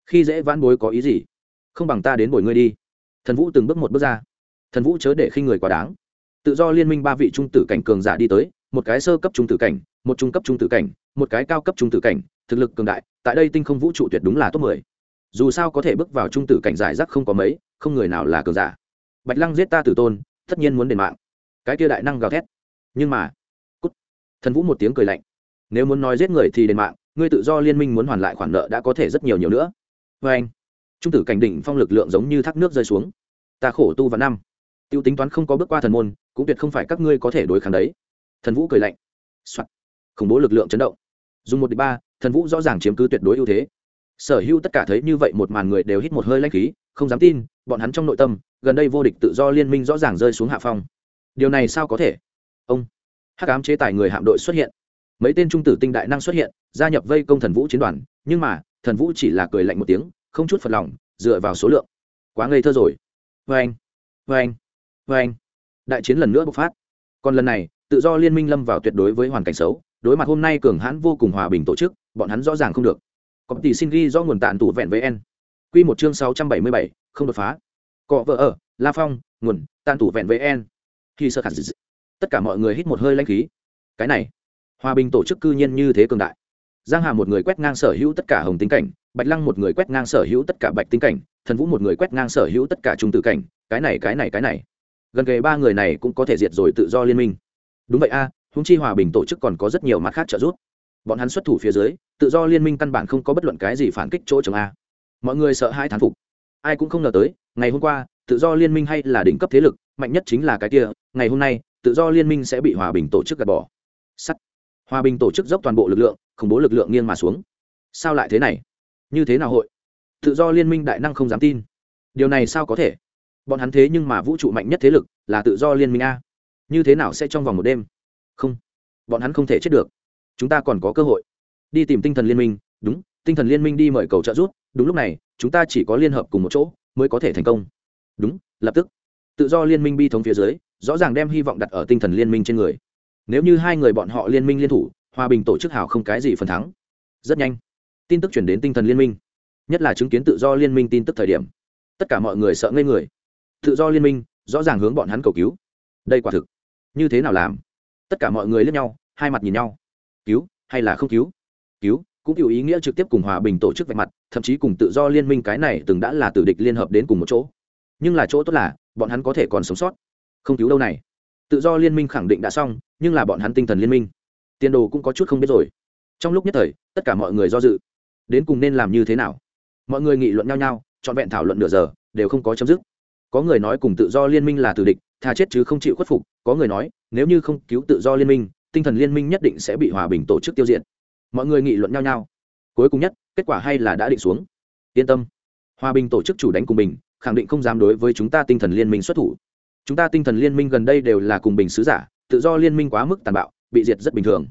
Khi dễ vãn bối có ý gì? Không bằng ta đến bồi ngươi đi. Thần vũ từng bước một bước ra. Thần vũ chớ để khi người quá đáng. Tự do liên minh ba vị trung tử cảnh cường giả đi tới, một cái sơ cấp trung tử cảnh, một trung cấp trung tử cảnh, một cái cao cấp trung tử cảnh, thực lực cường đại, tại đây tinh không vũ trụ tuyệt đúng là top mười. Dù sao có thể bước vào trung tử cảnh giải rác không có mấy, không người nào là cường giả. Bạch lăng giết ta tử tôn, tất nhiên muốn đền mạng cái kia đại năng gào thét. Nhưng mà, cút. Thần vũ một tiếng cười lạnh. Nếu muốn nói giết người thì đền mạng, ngươi tự do liên minh muốn hoàn lại khoản nợ đã có thể rất nhiều nhiều nữa. Vê anh, trung tử cảnh đỉnh phong lực lượng giống như thác nước rơi xuống. Ta khổ tu và năm. T i ê u tính toán không có bước qua thần môn, cũng tuyệt không phải các ngươi có thể đối kháng đấy. Thần vũ cười lạnh、Soạn. khủng bố lực lượng chấn động. Dùng một đ ba, thần vũ rõ ràng chiếm cứ tuyệt đối ưu thế. Sở hữu tất cả thấy như vậy một màn người đều hít một hơi lanh khí, không dám tin, bọn hắn trong nội tâm, gần đây vô địch tự do liên minh rõ ràng rơi xuống hạ phong điều này sao có thể? Ông hắc ám chế tài người hạm đội xuất hiện. Mấy tên trung tử tinh đại năng xuất hiện, gia nhập vây công thần vũ chiến đoàn, nhưng mà, thần vũ chỉ là cười lạnh một tiếng, không chút phật lòng, dựa vào số lượng. Quá ngây thơ rồi. Vê anh vê anh vê anh. Đại chiến lần nữa bộc phát. Còn lần này, tự do liên minh lâm vào tuyệt đối với hoàn cảnh xấu, đối mặt hôm nay cường hãn vô cùng hòa bình tổ chức, bọn hắn rõ ràng không được. Có tỷ xin ghi do nguồn tạn tủ vẹn với n q một chương sáu trăm bảy mươi bảy, không đột phá. Cọ vợ ở, la phong, nguồn tàn tủ vẹn với n khi sơ khả dị tất cả mọi người hít một hơi lanh khí. Cái này, hòa bình tổ chức cư nhiên như thế cường đại. Giang hà một người quét ngang sở hữu tất cả hồng tính cảnh, bạch lăng một người quét ngang sở hữu tất cả bạch tính cảnh, thần vũ một người quét ngang sở hữu tất cả trung tử cảnh. Cái này cái này cái này. Gần kề ba người này cũng có thể diệt rồi tự do liên minh. Đúng vậy a húng chi hòa bình tổ chức còn có rất nhiều mặt khác trợ giúp. Bọn hắn xuất thủ phía dưới, tự do liên minh căn bản không có bất luận cái gì phản kích chỗ chồng a. Mọi người sợ hai thán phục. Ai cũng không ngờ tới, ngày hôm qua, tự do liên minh hay là đỉnh cấp thế lực, mạnh nhất chính là cái kia ngày hôm nay, tự do liên minh sẽ bị hòa bình tổ chức gạt bỏ. Sắt. Hòa bình tổ chức dốc toàn bộ lực lượng, khủng bố lực lượng nghiêng mà xuống. Sao lại thế này? Như thế nào hội? Tự do liên minh đại năng không dám tin. Điều này sao có thể? Bọn hắn thế nhưng mà vũ trụ mạnh nhất thế lực, là tự do liên minh a. Như thế nào sẽ trong vòng một đêm? Không. Bọn hắn không thể chết được. Chúng ta còn có cơ hội. Đi tìm tinh thần liên minh. Đúng, tinh thần liên minh đi mời cầu trợ giúp. Đúng lúc này, chúng ta chỉ có liên hợp cùng một chỗ, mới có thể thành công. Đúng, lập tức. Tự do liên minh bi thống phía dưới rõ ràng đem hy vọng đặt ở tinh thần liên minh trên người. Nếu như hai người bọn họ liên minh liên thủ, hòa bình tổ chức hào không cái gì phần thắng. Rất nhanh, tin tức chuyển đến tinh thần liên minh. Nhất là chứng kiến tự do liên minh tin tức thời điểm. Tất cả mọi người sợ ngây người. Tự do liên minh, rõ ràng hướng bọn hắn cầu cứu. Đây quả thực, như thế nào làm? Tất cả mọi người lướt nhau, hai mặt nhìn nhau. Cứu hay là không cứu? Cứu cũng hiểu ý nghĩa trực tiếp cùng hòa bình tổ chức vạch mặt, thậm chí cùng tự do liên minh cái này từng đã là tử địch liên hợp đến cùng một chỗ. Nhưng là chỗ tốt là, bọn hắn có thể còn sống sót không cứu đâu này. Tự do liên minh khẳng định đã xong, nhưng là bọn hắn tinh thần liên minh. Tiền đồ cũng có chút không biết rồi. Trong lúc nhất thời, tất cả mọi người do dự. Đến cùng nên làm như thế nào? Mọi người nghị luận nhau nhau, trọn vẹn thảo luận nửa giờ, đều không có chấm dứt. Có người nói cùng tự do liên minh là tử địch thà chết chứ không chịu khuất phục. Có người nói, nếu như không cứu tự do liên minh, tinh thần liên minh nhất định sẽ bị hòa bình tổ chức tiêu diệt. Mọi người nghị luận nhau nhau. Cuối cùng nhất, kết quả hay là đã định xuống. Yên tâm. Hòa bình tổ chức chủ đánh cùng bình khẳng định không dám đối với chúng ta tinh thần liên minh xuất thủ chúng ta tinh thần liên minh gần đây đều là cùng bình sứ giả, tự do liên minh quá mức tàn bạo, bị diệt rất bình thường.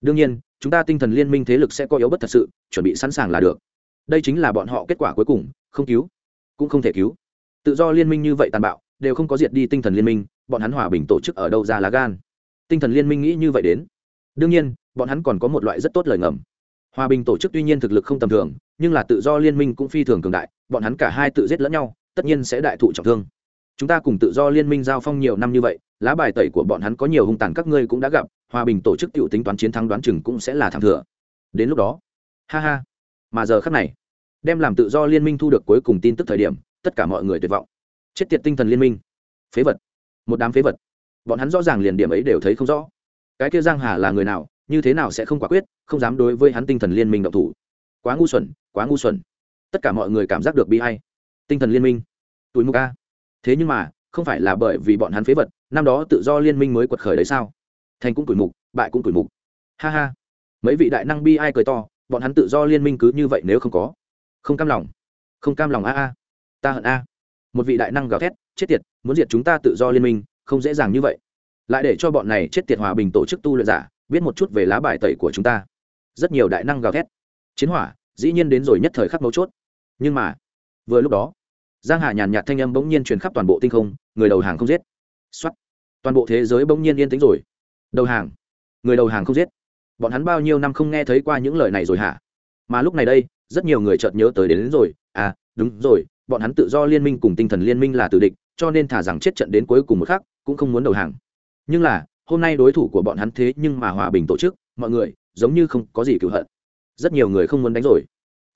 Đương nhiên, chúng ta tinh thần liên minh thế lực sẽ có yếu bất thật sự, chuẩn bị sẵn sàng là được. Đây chính là bọn họ kết quả cuối cùng, không cứu, cũng không thể cứu. Tự do liên minh như vậy tàn bạo, đều không có diệt đi tinh thần liên minh, bọn hắn hòa bình tổ chức ở đâu ra lá gan? Tinh thần liên minh nghĩ như vậy đến. Đương nhiên, bọn hắn còn có một loại rất tốt lời ngầm. Hòa bình tổ chức tuy nhiên thực lực không tầm thường, nhưng là tự do liên minh cũng phi thường cường đại, bọn hắn cả hai tự giết lẫn nhau, tất nhiên sẽ đại thụ trọng thương chúng ta cùng tự do liên minh giao phong nhiều năm như vậy, lá bài tẩy của bọn hắn có nhiều hung tàn các ngươi cũng đã gặp, hòa bình tổ chức t i ể u tính toán chiến thắng đoán chừng cũng sẽ là thảm thừa. Đến lúc đó, ha ha. Mà giờ khắc này, đem làm tự do liên minh thu được cuối cùng tin tức thời điểm, tất cả mọi người tuyệt vọng. Chết tiệt tinh thần liên minh. Phế vật. Một đám phế vật. Bọn hắn rõ ràng liền điểm ấy đều thấy không rõ. Cái kia giang hà là người nào, như thế nào sẽ không quả quyết, không dám đối với hắn tinh thần liên minh động thủ. Quá ngu xuẩn, quá ngu xuẩn. Tất cả mọi người cảm giác được bi hay tinh thần liên minh. Túi mục a thế nhưng mà, không phải là bởi vì bọn hắn phế vật, năm đó tự do liên minh mới quật khởi đấy sao? Thành cũng tuổi mục, bại cũng tuổi mục. Ha ha. Mấy vị đại năng bi ai cười to, bọn hắn tự do liên minh cứ như vậy nếu không có. Không cam lòng. Không cam lòng a a. Ta hận a. Một vị đại năng gào thét, chết tiệt, muốn diệt chúng ta tự do liên minh, không dễ dàng như vậy. Lại để cho bọn này chết tiệt hòa bình tổ chức tu luyện giả, biết một chút về lá bài tẩy của chúng ta. Rất nhiều đại năng gào thét. Chiến hỏa, dĩ nhiên đến rồi nhất thời khắc mấu chốt. Nhưng mà, vừa lúc đó giang hà nhàn nhạt thanh âm bỗng nhiên truyền khắp toàn bộ tinh không người đầu hàng không giết. Xuất toàn bộ thế giới bỗng nhiên yên tĩnh rồi. Đầu hàng. Người đầu hàng không giết. Bọn hắn bao nhiêu năm không nghe thấy qua những lời này rồi hả? Mà lúc này đây rất nhiều người chợt nhớ tới đến, đến rồi. À đúng rồi bọn hắn tự do liên minh cùng tinh thần liên minh là tử địch cho nên thả rằng chết trận đến cuối cùng một khắc cũng không muốn đầu hàng. Nhưng là hôm nay đối thủ của bọn hắn thế nhưng mà hòa bình tổ chức mọi người giống như không có gì cựu hận. Rất nhiều người không muốn đánh rồi.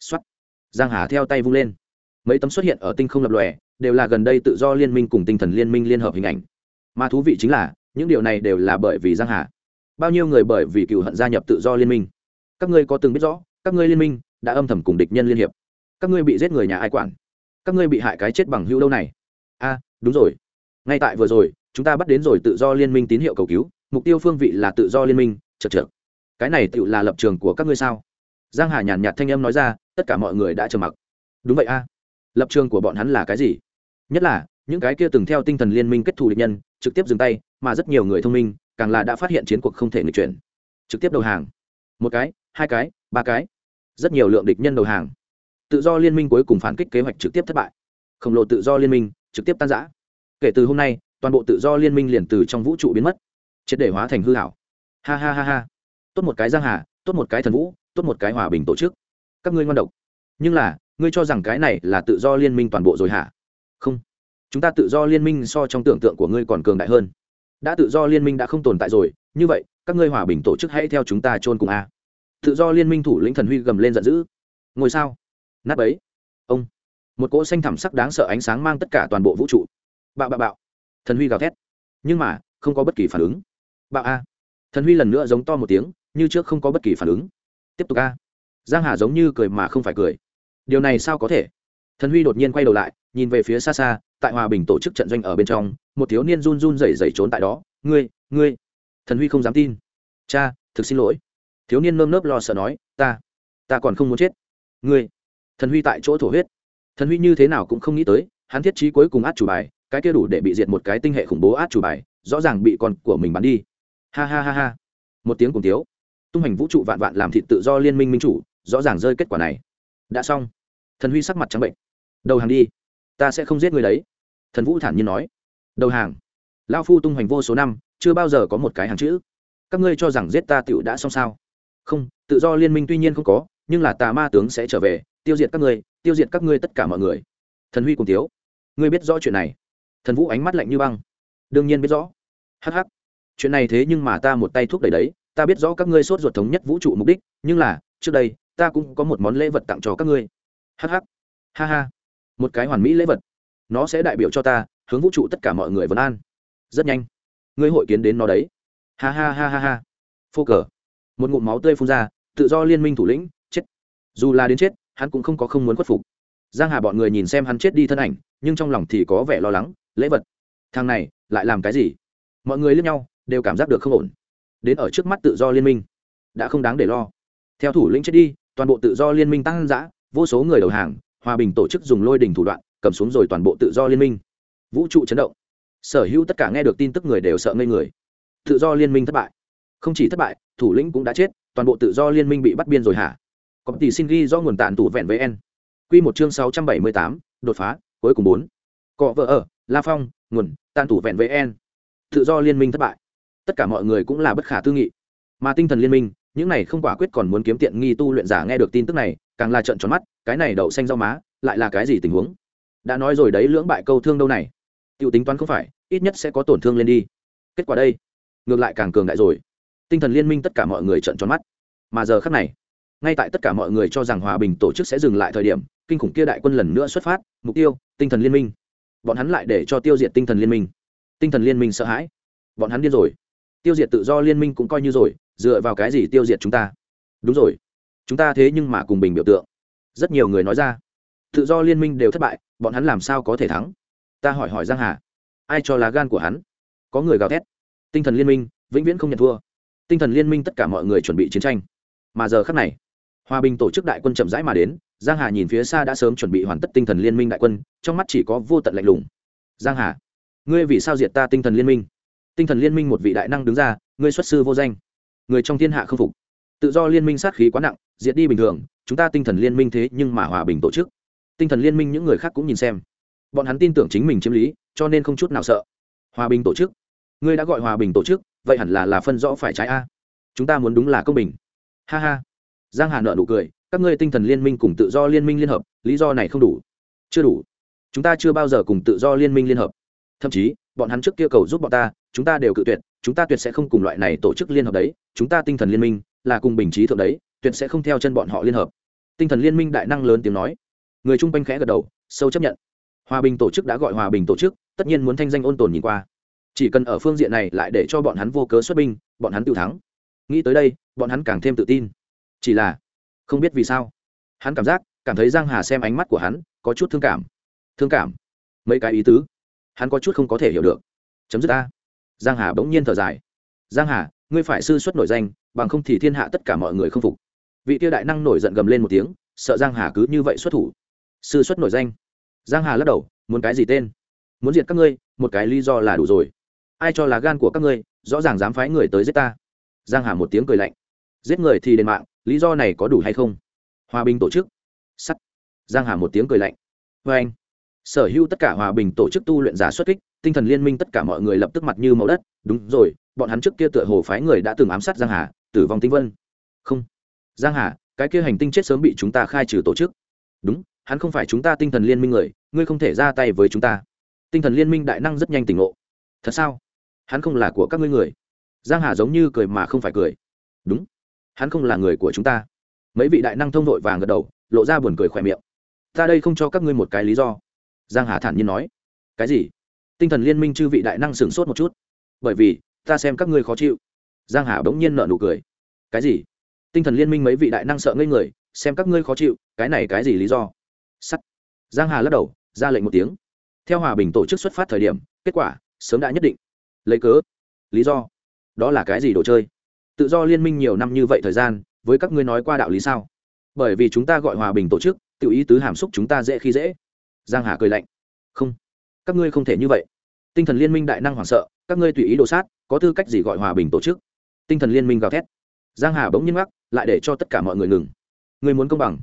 Xuất giang hà theo tay vung lên mấy tấm xuất hiện ở tinh không lập lòe, đều là gần đây tự do liên minh cùng tinh thần liên minh liên hợp hình ảnh. Mà thú vị chính là, những điều này đều là bởi vì giang hà. Bao nhiêu người bởi vì cựu hận gia nhập tự do liên minh. Các ngươi có từng biết rõ, các ngươi liên minh đã âm thầm cùng địch nhân liên hiệp. Các ngươi bị giết người nhà ai quản? Các ngươi bị hại cái chết bằng hữu đâu này? A, đúng rồi. Ngay tại vừa rồi, chúng ta bắt đến rồi tự do liên minh tín hiệu cầu cứu, mục tiêu phương vị là tự do liên minh, chật chật cái này tự là lập trường của các ngươi sao? Giang hà nhàn nhạt thanh âm nói ra, tất cả mọi người đã trầm mặc. Đúng vậy a lập trường của bọn hắn là cái gì? Nhất là, những cái kia từng theo tinh thần liên minh kết thù địch nhân, trực tiếp dừng tay, mà rất nhiều người thông minh, càng là đã phát hiện chiến cuộc không thể nghịch chuyển. Trực tiếp đầu hàng. Một cái, hai cái, ba cái. Rất nhiều lượng địch nhân đầu hàng. Tự do liên minh cuối cùng phản kích kế hoạch trực tiếp thất bại. Khổng lồ tự do liên minh, trực tiếp tan giã kể từ hôm nay, toàn bộ tự do liên minh liền từ trong vũ trụ biến mất. Triệt để hóa thành hư hảo ha ha ha ha. Tốt một cái giang hà, tốt một cái thần vũ, tốt một cái hòa bình tổ chức. Các ngươi ngon độc. Nhưng là ngươi cho rằng cái này là tự do liên minh toàn bộ rồi hả? Không. Chúng ta tự do liên minh so trong tưởng tượng của ngươi còn cường đại hơn. Đã tự do liên minh đã không tồn tại rồi, như vậy, các ngươi hòa bình tổ chức hãy theo chúng ta chôn cùng a. Tự do liên minh thủ lĩnh thần huy gầm lên giận dữ. Ngồi sao? Nát ấy ông. Một cỗ xanh thẳm sắc đáng sợ ánh sáng mang tất cả toàn bộ vũ trụ. Bạo bạo bạo. Thần huy gào thét. Nhưng mà, không có bất kỳ phản ứng. Bạo a. Thần huy lần nữa giống to một tiếng, như trước không có bất kỳ phản ứng. Tiếp tục a. Giang hà giống như cười mà không phải cười điều này sao có thể? Thần huy đột nhiên quay đầu lại, nhìn về phía xa xa, tại hòa bình tổ chức trận doanh ở bên trong, một thiếu niên run run rẩy rẩy trốn tại đó. Ngươi ngươi. Thần huy không dám tin. Cha, thực xin lỗi. Thiếu niên nơm nớp lo sợ nói, ta ta còn không muốn chết. Ngươi. Thần huy tại chỗ thổ huyết. Thần huy như thế nào cũng không nghĩ tới, hắn thiết trí cuối cùng át chủ bài, cái kia đủ để bị diệt một cái tinh hệ khủng bố át chủ bài, rõ ràng bị con của mình bắn đi. Ha ha ha ha. Một tiếng cùng tiếu tung hành vũ trụ vạn vạn làm thịt tự do liên minh minh chủ, rõ ràng rơi kết quả này đã xong. Thần huy sắc mặt trắng bệnh. Đầu hàng đi. Ta sẽ không giết người đấy. Thần vũ thản nhiên nói. Đầu hàng. Lao phu tung hoành vô số năm, chưa bao giờ có một cái hàng chữ. Các ngươi cho rằng giết ta tựu đã xong sao? Không, tự do liên minh tuy nhiên không có, nhưng là tà ma tướng sẽ trở về, tiêu diệt các ngươi, tiêu diệt các ngươi tất cả mọi người. Thần huy cùng tiếu. Ngươi biết rõ chuyện này. Thần vũ ánh mắt lạnh như băng. Đương nhiên biết rõ. Hh chuyện này thế nhưng mà ta một tay thuốc đẩy đấy. Ta biết rõ các ngươi sốt ruột thống nhất vũ trụ mục đích, nhưng là, trước đây ta cũng có một món lễ vật tặng cho các ngươi. Hh ha ha. Một cái hoàn mỹ lễ vật. Nó sẽ đại biểu cho ta, hướng vũ trụ tất cả mọi người vấn an. Rất nhanh. Ngươi hội kiến đến nó đấy. Ha ha ha ha ha. Phô cờ. Một ngụm máu tươi phun ra, tự do liên minh thủ lĩnh, chết. Dù là đến chết, hắn cũng không có không muốn khuất phục. Giang hà bọn người nhìn xem hắn chết đi thân ảnh, nhưng trong lòng thì có vẻ lo lắng, lễ vật. Thằng này, lại làm cái gì? Mọi người lướt nhau, đều cảm giác được không ổn. Đến ở trước mắt tự do liên minh. Đã không đáng để lo. Theo thủ lĩnh chết đi toàn bộ tự do liên minh tăng giã, vô số người đầu hàng, hòa bình tổ chức dùng lôi đình thủ đoạn, cầm xuống rồi toàn bộ tự do liên minh. Vũ trụ chấn động. Sở hữu tất cả nghe được tin tức người đều sợ ngây người. Tự do liên minh thất bại. Không chỉ thất bại, thủ lĩnh cũng đã chết, toàn bộ tự do liên minh bị bắt biên rồi hả? Có tỷ xin ghi do nguồn tàn tủ vẹn với n. Q một chương sáu trăm bảy mươi tám, đột phá, cuối cùng bốn. Cọ vợ ở, la phong, nguồn, tàn tủ vẹn với n. Tự do liên minh thất bại. Tất cả mọi người cũng là bất khả tư nghị. Mà tinh thần liên minh những này không quả quyết còn muốn kiếm tiện nghi tu luyện giả nghe được tin tức này, càng là trận tròn mắt, cái này đậu xanh rau má, lại là cái gì tình huống? Đã nói rồi đấy, lưỡng bại câu thương đâu này? Tiêu tính toán không phải, ít nhất sẽ có tổn thương lên đi. Kết quả đây, ngược lại càng cường đại rồi. Tinh thần liên minh tất cả mọi người trận tròn mắt. Mà giờ khắc này, ngay tại tất cả mọi người cho rằng hòa bình tổ chức sẽ dừng lại thời điểm, kinh khủng kia đại quân lần nữa xuất phát, mục tiêu, tinh thần liên minh. Bọn hắn lại để cho tiêu diệt tinh thần liên minh. Tinh thần liên minh sợ hãi. Bọn hắn điên rồi. Tiêu diệt tự do liên minh cũng coi như rồi dựa vào cái gì tiêu diệt chúng ta? Đúng rồi. Chúng ta thế nhưng mà cùng bình biểu tượng. Rất nhiều người nói ra, tự do liên minh đều thất bại, bọn hắn làm sao có thể thắng? Ta hỏi hỏi giang hà, ai cho lá gan của hắn? Có người gào thét, tinh thần liên minh, vĩnh viễn không nhận thua. Tinh thần liên minh tất cả mọi người chuẩn bị chiến tranh. Mà giờ khắc này, hòa bình tổ chức đại quân chậm rãi mà đến, giang hà nhìn phía xa đã sớm chuẩn bị hoàn tất tinh thần liên minh đại quân, trong mắt chỉ có vô tận lạnh lùng. Giang hà, ngươi vì sao diệt ta tinh thần liên minh? Tinh thần liên minh một vị đại năng đứng ra, ngươi xuất sư vô danh người trong thiên hạ không phục. Tự do liên minh sát khí quá nặng, diệt đi bình thường, chúng ta tinh thần liên minh thế nhưng mà hòa bình tổ chức. Tinh thần liên minh những người khác cũng nhìn xem. Bọn hắn tin tưởng chính mình chiếm lý, cho nên không chút nào sợ. Hòa bình tổ chức. Ngươi đã gọi hòa bình tổ chức, vậy hẳn là là phân rõ phải trái a. Chúng ta muốn đúng là công bình. Ha ha. Giang hà nợ nụ cười, các ngươi tinh thần liên minh cùng tự do liên minh liên hợp, lý do này không đủ. Chưa đủ. Chúng ta chưa bao giờ cùng tự do liên minh liên hợp. Thậm chí, bọn hắn trước kia cầu giúp bọn ta, chúng ta đều cự tuyệt chúng ta tuyệt sẽ không cùng loại này tổ chức liên hợp đấy, chúng ta tinh thần liên minh là cùng bình trí thượng đấy, tuyệt sẽ không theo chân bọn họ liên hợp. Tinh thần liên minh đại năng lớn tiếng nói. Người chung quanh khẽ gật đầu, sâu chấp nhận. Hòa bình tổ chức đã gọi hòa bình tổ chức, tất nhiên muốn thanh danh ôn tồn nhìn qua. Chỉ cần ở phương diện này lại để cho bọn hắn vô cớ xuất binh, bọn hắn tự thắng. Nghĩ tới đây, bọn hắn càng thêm tự tin. Chỉ là, không biết vì sao, hắn cảm giác, cảm thấy giang hà xem ánh mắt của hắn có chút thương cảm. Thương cảm? Mấy cái ý tứ, hắn có chút không có thể hiểu được. Chấm dứt ta giang hà bỗng nhiên thở dài. Giang hà, ngươi phải sư xuất nổi danh, bằng không thì thiên hạ tất cả mọi người không phục. Vị tiêu đại năng nổi giận gầm lên một tiếng, sợ giang hà cứ như vậy xuất thủ. Sư xuất nổi danh. Giang hà lắc đầu, muốn cái gì tên? Muốn diệt các ngươi, một cái lý do là đủ rồi. Ai cho là gan của các ngươi, rõ ràng dám phái người tới giết ta. Giang hà một tiếng cười lạnh. Giết người thì đền mạng, lý do này có đủ hay không? Hòa bình tổ chức. Sắt. Giang hà một tiếng cười lạnh. Vê anh sở hữu tất cả hòa bình tổ chức tu luyện giả xuất kích tinh thần liên minh tất cả mọi người lập tức mặt như màu đất, đúng rồi, bọn hắn trước kia tựa hồ phái người đã từng ám sát giang hà, tử vong tinh vân. Không. Giang hà, cái kia hành tinh chết sớm bị chúng ta khai trừ tổ chức. Đúng, hắn không phải chúng ta tinh thần liên minh người, ngươi không thể ra tay với chúng ta. Tinh thần liên minh đại năng rất nhanh tỉnh ngộ. Thật sao? Hắn không là của các ngươi người. Giang hà giống như cười mà không phải cười. Đúng, hắn không là người của chúng ta. Mấy vị đại năng thông nội vàng gật đầu, lộ ra buồn cười khỏe miệng. Ta đây không cho các ngươi một cái lý do. Giang hà thản nhiên nói. Cái gì? Tinh thần liên minh chư vị đại năng sửng sốt một chút. Bởi vì, ta xem các ngươi khó chịu. Giang hà bỗng nhiên nợ nụ cười. Cái gì? Tinh thần liên minh mấy vị đại năng sợ ngây người, xem các ngươi khó chịu, cái này cái gì lý do? Sắt. Giang hà lắc đầu, ra lệnh một tiếng. Theo hòa bình tổ chức xuất phát thời điểm, kết quả, sớm đã nhất định. Lấy cớ? Lý do? Đó là cái gì đồ chơi? Tự do liên minh nhiều năm như vậy thời gian, với các ngươi nói qua đạo lý sao? Bởi vì chúng ta gọi hòa bình tổ chức, tự ý tứ hàm xúc chúng ta dễ khi dễ. Giang hà cười lạnh. Không các ngươi không thể như vậy. Tinh thần liên minh đại năng hoảng sợ, các ngươi tùy ý đồ sát, có tư cách gì gọi hòa bình tổ chức? Tinh thần liên minh gào thét. Giang hà bỗng nhiên mắc lại để cho tất cả mọi người ngừng. Ngươi muốn công bằng?